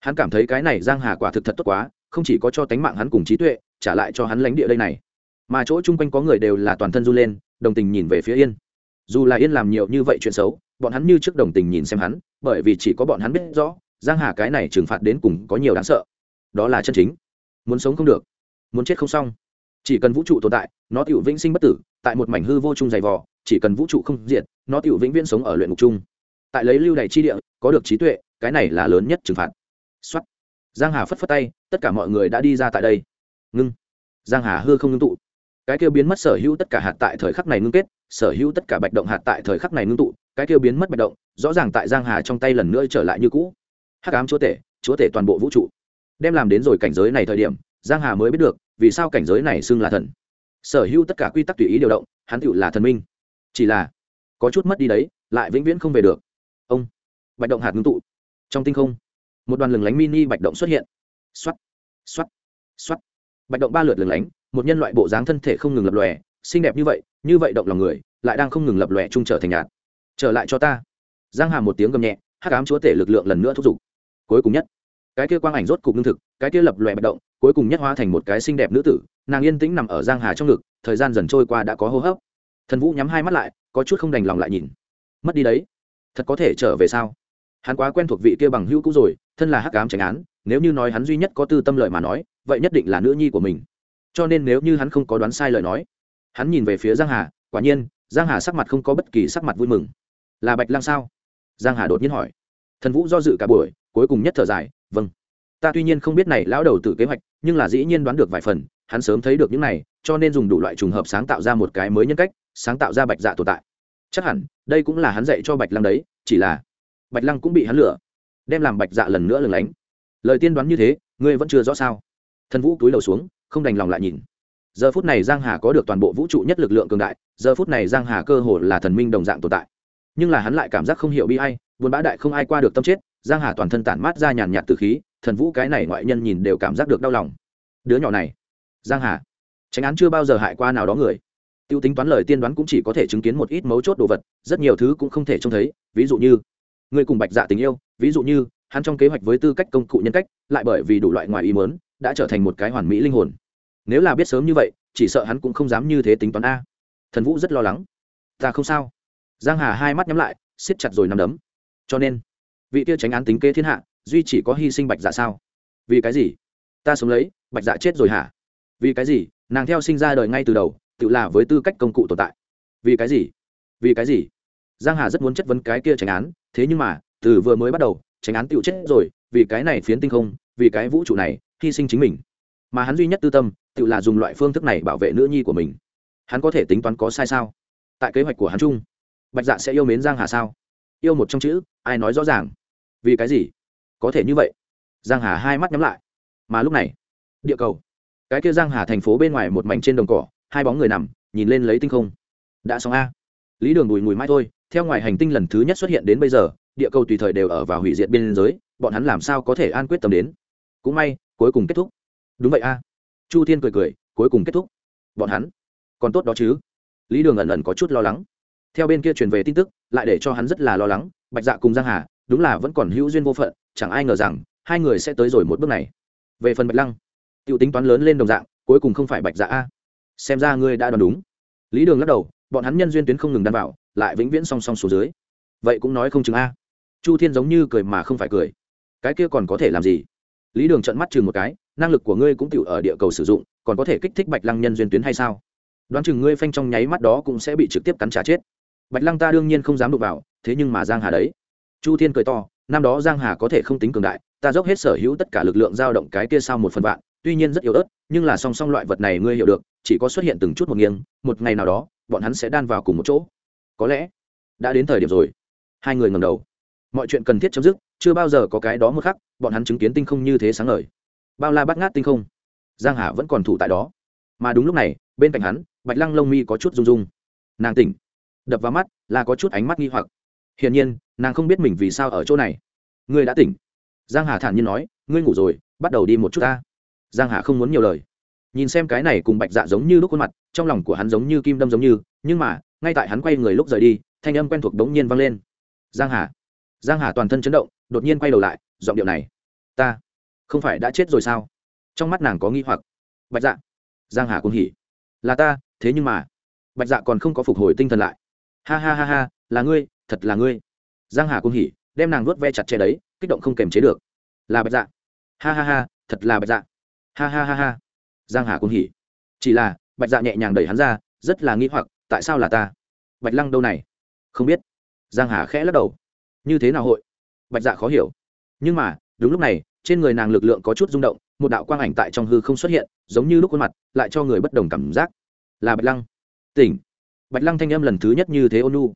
Hắn cảm thấy cái này giang hà quả thực thật tốt quá, không chỉ có cho tánh mạng hắn cùng trí tuệ, trả lại cho hắn lãnh địa đây này. Mà chỗ chung quanh có người đều là toàn thân du lên, đồng tình nhìn về phía yên dù là yên làm nhiều như vậy chuyện xấu, bọn hắn như trước đồng tình nhìn xem hắn, bởi vì chỉ có bọn hắn biết rõ, giang hà cái này trừng phạt đến cùng có nhiều đáng sợ. Đó là chân chính. Muốn sống không được. Muốn chết không xong. Chỉ cần vũ trụ tồn tại, nó tiểu vĩnh sinh bất tử, tại một mảnh hư vô chung dày vò, chỉ cần vũ trụ không diệt, nó tiểu vĩnh viễn sống ở luyện ngục chung. Tại lấy lưu đày chi địa, có được trí tuệ, cái này là lớn nhất trừng phạt. Xuất giang hà phất phất tay, tất cả mọi người đã đi ra tại đây. Ngưng. Giang hà hư không ngưng tụ. Cái kêu biến mất sở hữu tất cả hạt tại thời khắc này ngưng kết sở hữu tất cả bạch động hạt tại thời khắc này ngưng tụ, cái kêu biến mất bạch động, rõ ràng tại giang hà trong tay lần nữa trở lại như cũ. Hắc ám chúa tể chúa tể toàn bộ vũ trụ. Đem làm đến rồi cảnh giới này thời điểm, giang hà mới biết được, vì sao cảnh giới này xưng là thần. Sở hữu tất cả quy tắc tùy ý điều động, hắn tựu là thần minh. Chỉ là, có chút mất đi đấy, lại vĩnh viễn không về được. Ông, bạch động hạt ngưng tụ. Trong tinh không, một đoàn lừng lánh mini bạch động xuất hiện. Xoắt xoắt xoắt bạch động ba lượt lừng lánh, một nhân loại bộ dáng thân thể không ngừng lập lòe, xinh đẹp như vậy như vậy động lòng người, lại đang không ngừng lập lòe trung trở thành nhạt. Trở lại cho ta. Giang hà một tiếng gầm nhẹ, hắc ám chúa tể lực lượng lần nữa thúc giục. Cuối cùng nhất, cái kia quang ảnh rốt cục lương thực, cái kia lập lòe bạch động, cuối cùng nhất hóa thành một cái xinh đẹp nữ tử, nàng yên tĩnh nằm ở giang hà trong ngực, thời gian dần trôi qua đã có hô hấp. Thần vũ nhắm hai mắt lại, có chút không đành lòng lại nhìn. Mất đi đấy, thật có thể trở về sao? Hắn quá quen thuộc vị kia bằng hữu cũ rồi, thân là hắc ám tránh án, nếu như nói hắn duy nhất có tư tâm lợi mà nói, vậy nhất định là nữ nhi của mình. Cho nên nếu như hắn không có đoán sai lời nói hắn nhìn về phía giang hà, quả nhiên, giang hà sắc mặt không có bất kỳ sắc mặt vui mừng. Là bạch lang sao? Giang hà đột nhiên hỏi. Thần vũ do dự cả buổi, cuối cùng nhất thở dài vâng. Ta tuy nhiên không biết này lão đầu tử kế hoạch, nhưng là dĩ nhiên đoán được vài phần, hắn sớm thấy được những này, cho nên dùng đủ loại trùng hợp sáng tạo ra một cái mới nhân cách, sáng tạo ra bạch dạ tồn tại. Chắc hẳn, đây cũng là hắn dạy cho bạch lăng đấy, chỉ là bạch lăng cũng bị hắn lừa, đem làm bạch dạ lần nữa lừng lánh. Lời tiên đoán như thế, ngươi vẫn chưa rõ sao? Thần vũ túi đầu xuống, không đành lòng lại nhìn giờ phút này giang hà có được toàn bộ vũ trụ nhất lực lượng cường đại, giờ phút này giang hà cơ hồ là thần minh đồng dạng tồn tại. Nhưng là hắn lại cảm giác không hiểu bi ai, buồn bã đại không ai qua được tâm chết, giang hà toàn thân tản mát ra nhàn nhạt từ khí, thần vũ cái này ngoại nhân nhìn đều cảm giác được đau lòng. Đứa nhỏ này, giang hà, tránh án chưa bao giờ hại qua nào đó người. Tiêu tính toán lời tiên đoán cũng chỉ có thể chứng kiến một ít mấu chốt đồ vật, rất nhiều thứ cũng không thể trông thấy, ví dụ như, người cùng bạch dạ tình yêu, ví dụ như, hắn trong kế hoạch với tư cách công cụ nhân cách, lại bởi vì đủ loại ngoài ý mớn đã trở thành một cái hoàn mỹ linh hồn nếu là biết sớm như vậy, chỉ sợ hắn cũng không dám như thế tính toán a. Thần vũ rất lo lắng. Ta không sao. Giang hà hai mắt nhắm lại, siết chặt rồi nằm đấm. Cho nên, vị kia tránh án tính kế thiên hạ, duy chỉ có hy sinh bạch dạ sao? Vì cái gì? Ta sống lấy, bạch dạ chết rồi hả? Vì cái gì? Nàng theo sinh ra đời ngay từ đầu, tự là với tư cách công cụ tồn tại. Vì cái gì? Vì cái gì? Giang hà rất muốn chất vấn cái kia tránh án, thế nhưng mà, từ vừa mới bắt đầu, tránh án tựu chết rồi, vì cái này phiến tinh không, vì cái vũ trụ này, hy sinh chính mình. Mà hắn duy nhất tư tâm tự là dùng loại phương thức này bảo vệ nữ nhi của mình. Hắn có thể tính toán có sai sao? Tại kế hoạch của hắn chung, bạch dạ sẽ yêu mến giang hà sao? Yêu một trong chữ, ai nói rõ ràng? Vì cái gì? Có thể như vậy. Giang hà hai mắt nhắm lại. Mà lúc này, địa cầu. Cái kia giang hà thành phố bên ngoài một mảnh trên đồng cỏ, hai bóng người nằm, nhìn lên lấy tinh không. Đã xong a. Lý đường bùi mùi mai thôi, theo ngoài hành tinh lần thứ nhất xuất hiện đến bây giờ, địa cầu tùy thời đều ở vào hủy diệt biên giới, bọn hắn làm sao có thể an quyết tâm đến? Cũng may, cuối cùng kết thúc. Đúng vậy a chu thiên cười cười, cuối cùng kết thúc. Bọn hắn còn tốt đó chứ? Lý đường ẩn ẩn có chút lo lắng. Theo bên kia truyền về tin tức, lại để cho hắn rất là lo lắng, bạch dạ cùng giang hà, đúng là vẫn còn hữu duyên vô phận, chẳng ai ngờ rằng, hai người sẽ tới rồi một bước này. Về phần bạch lăng t i u tính toán lớn lên đồng dạng, cuối cùng không phải bạch dạ a. Xem ra ngươi đã đoán đúng. Lý đường lắc đầu, bọn hắn nhân duyên tuyến không ngừng đan vào lại vĩnh viễn song song số dưới. Vậy cũng nói không chừng a. Chu thiên giống như cười mà không phải cười. Cái kia còn có thể làm gì? Lý đường trận mắt chừng một cái năng lực của ngươi cũng tiểu ở địa cầu sử dụng, còn có thể kích thích bạch lăng nhân duyên tuyến hay sao? Đoán chừng ngươi phanh trong nháy mắt đó cũng sẽ bị trực tiếp cắn trả chết. Bạch lăng ta đương nhiên không dám đụng vào, thế nhưng mà giang hà đấy. Chu thiên cười to, năm đó giang hà có thể không tính cường đại, ta dốc hết sở hữu tất cả lực lượng dao động cái kia sau một phần vạn, tuy nhiên rất yếu ớt, nhưng là song song loại vật này ngươi hiểu được, chỉ có xuất hiện từng chút một nghiêng, một ngày nào đó, bọn hắn sẽ đan vào cùng một chỗ. Có lẽ đã đến thời điểm rồi. Hai người ngầm đầu. Mọi chuyện cần thiết chấm dứt, chưa bao giờ có cái đó một khắc, bọn hắn chứng kiến tinh không như thế sáng ngời bao la bắt ngát tinh không. Giang hà vẫn còn thủ tại đó. Mà đúng lúc này, bên cạnh hắn, bạch lăng lông mi có chút rung rung. Nàng tỉnh. Đập vào mắt là có chút ánh mắt nghi hoặc. Hiển nhiên, nàng không biết mình vì sao ở chỗ này. Ngươi đã tỉnh. Giang hà thản nhiên nói, ngươi ngủ rồi, bắt đầu đi một chút ta. Giang hà không muốn nhiều lời. Nhìn xem cái này cùng bạch dạ giống như lúc khuôn mặt, trong lòng của hắn giống như kim đâm giống như, nhưng mà, ngay tại hắn quay người lúc rời đi, thanh âm quen thuộc đống nhiên vang lên. Giang hà. Giang hà toàn thân chấn động, đột nhiên quay đầu lại, giọng điệu này, ta không phải đã chết rồi sao? Trong mắt nàng có nghi hoặc. Bạch dạ. Giang hà cũng hỉ. Là ta, thế nhưng mà. Bạch dạ còn không có phục hồi tinh thần lại. Ha ha ha ha, là ngươi, thật là ngươi. Giang hà cũng hỉ, đem nàng nuốt ve chặt chẽ đấy, kích động không kềm chế được. Là bạch dạ. Ha ha ha, thật là bạch dạ. Ha ha ha ha. Giang hà cũng hỉ. Chỉ là, bạch dạ nhẹ nhàng đẩy hắn ra, rất là nghi hoặc, tại sao là ta? Bạch lăng đâu này? Không biết. Giang hà khẽ lắc đầu. Như thế nào hội? Bạch dạ khó hiểu. Nhưng mà, đúng lúc này trên người nàng lực lượng có chút rung động, một đạo quang ảnh tại trong hư không xuất hiện, giống như lúc khuôn mặt, lại cho người bất đồng cảm giác. Là bạch lăng. Tỉnh. Bạch lăng thanh âm lần thứ nhất như thế ôn nu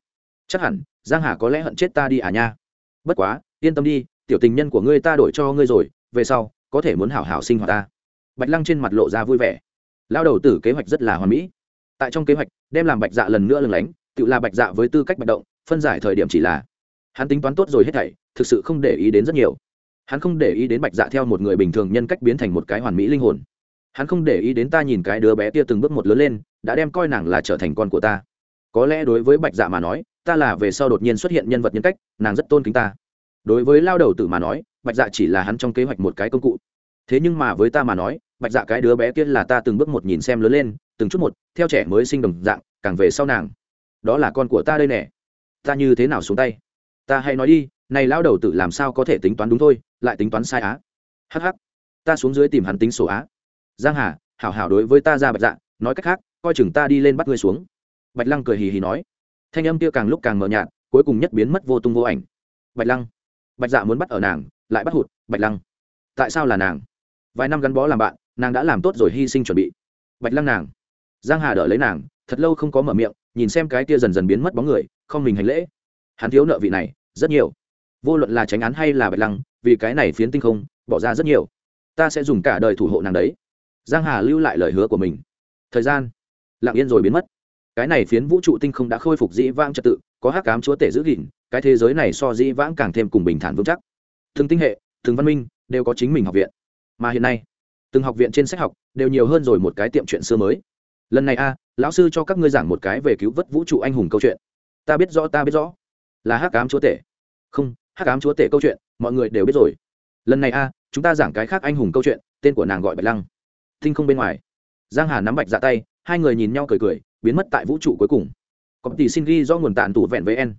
chắc hẳn, giang hà có lẽ hận chết ta đi à nha. Bất quá, yên tâm đi, tiểu tình nhân của ngươi ta đổi cho ngươi rồi, về sau, có thể muốn hảo hảo sinh hoạt ta. Bạch lăng trên mặt lộ ra vui vẻ. Lao đầu tử kế hoạch rất là hoàn mỹ. Tại trong kế hoạch, đem làm bạch dạ lần nữa lần lánh, tự là bạch dạ với tư cách bạch động, phân giải thời điểm chỉ là, hắn tính toán tốt rồi hết thảy, thực sự không để ý đến rất nhiều hắn không để ý đến bạch dạ theo một người bình thường nhân cách biến thành một cái hoàn mỹ linh hồn. Hắn không để ý đến ta nhìn cái đứa bé kia từng bước một lớn lên, đã đem coi nàng là trở thành con của ta. Có lẽ đối với bạch dạ mà nói, ta là về sau đột nhiên xuất hiện nhân vật nhân cách, nàng rất tôn kính ta. Đối với lao đầu tử mà nói, bạch dạ chỉ là hắn trong kế hoạch một cái công cụ. Thế nhưng mà với ta mà nói, bạch dạ cái đứa bé kia là ta từng bước một nhìn xem lớn lên, từng chút một, theo trẻ mới sinh đồng dạng, càng về sau nàng. Đó là con của ta đây nè. Ta như thế nào xuống tay? Ta hay nói đi, này lao đầu tử làm sao có thể tính toán đúng thôi lại tính toán sai á. Hh ta xuống dưới tìm hắn tính sổ á. Giang hà, hảo hảo đối với ta ra bạch dạ nói cách khác, coi chừng ta đi lên bắt ngươi xuống. Bạch lăng cười hì hì nói. Thanh âm kia càng lúc càng mờ nhạt, cuối cùng nhất biến mất vô tung vô ảnh. Bạch lăng, bạch dạ muốn bắt ở nàng, lại bắt hụt, bạch lăng. Tại sao là nàng? Vài năm gắn bó làm bạn, nàng đã làm tốt rồi hy sinh chuẩn bị. Bạch lăng nàng. Giang hà đỡ lấy nàng, thật lâu không có mở miệng, nhìn xem cái kia dần dần biến mất bóng người, không mình hành lễ. Hắn thiếu nợ vị này, rất nhiều vô luận là tránh án hay là bạch lăng, vì cái này phiến tinh không, bỏ ra rất nhiều. Ta sẽ dùng cả đời thủ hộ nàng đấy. Giang hà lưu lại lời hứa của mình. Thời gian, lặng yên rồi biến mất. Cái này phiến vũ trụ tinh không đã khôi phục dĩ vãng trật tự, có hắc cám chúa tể giữ gìn, cái thế giới này so dĩ vãng càng thêm cùng bình thản vững chắc. Từng tinh hệ, từng văn minh đều có chính mình học viện. Mà hiện nay, từng học viện trên sách học đều nhiều hơn rồi một cái tiệm chuyện xưa mới. Lần này a, lão sư cho các ngươi giảng một cái về cứu vớt vũ trụ anh hùng câu chuyện. Ta biết rõ, ta biết rõ. Là hắc cám chúa tể. Không hắc ám chúa tể câu chuyện, mọi người đều biết rồi. Lần này a, chúng ta giảng cái khác anh hùng câu chuyện, tên của nàng gọi bạch lăng. Thinh không bên ngoài. Giang hà nắm bạch dạ tay, hai người nhìn nhau cười cười, biến mất tại vũ trụ cuối cùng. Có tỷ xin ghi do nguồn tàn tủ vẹn với en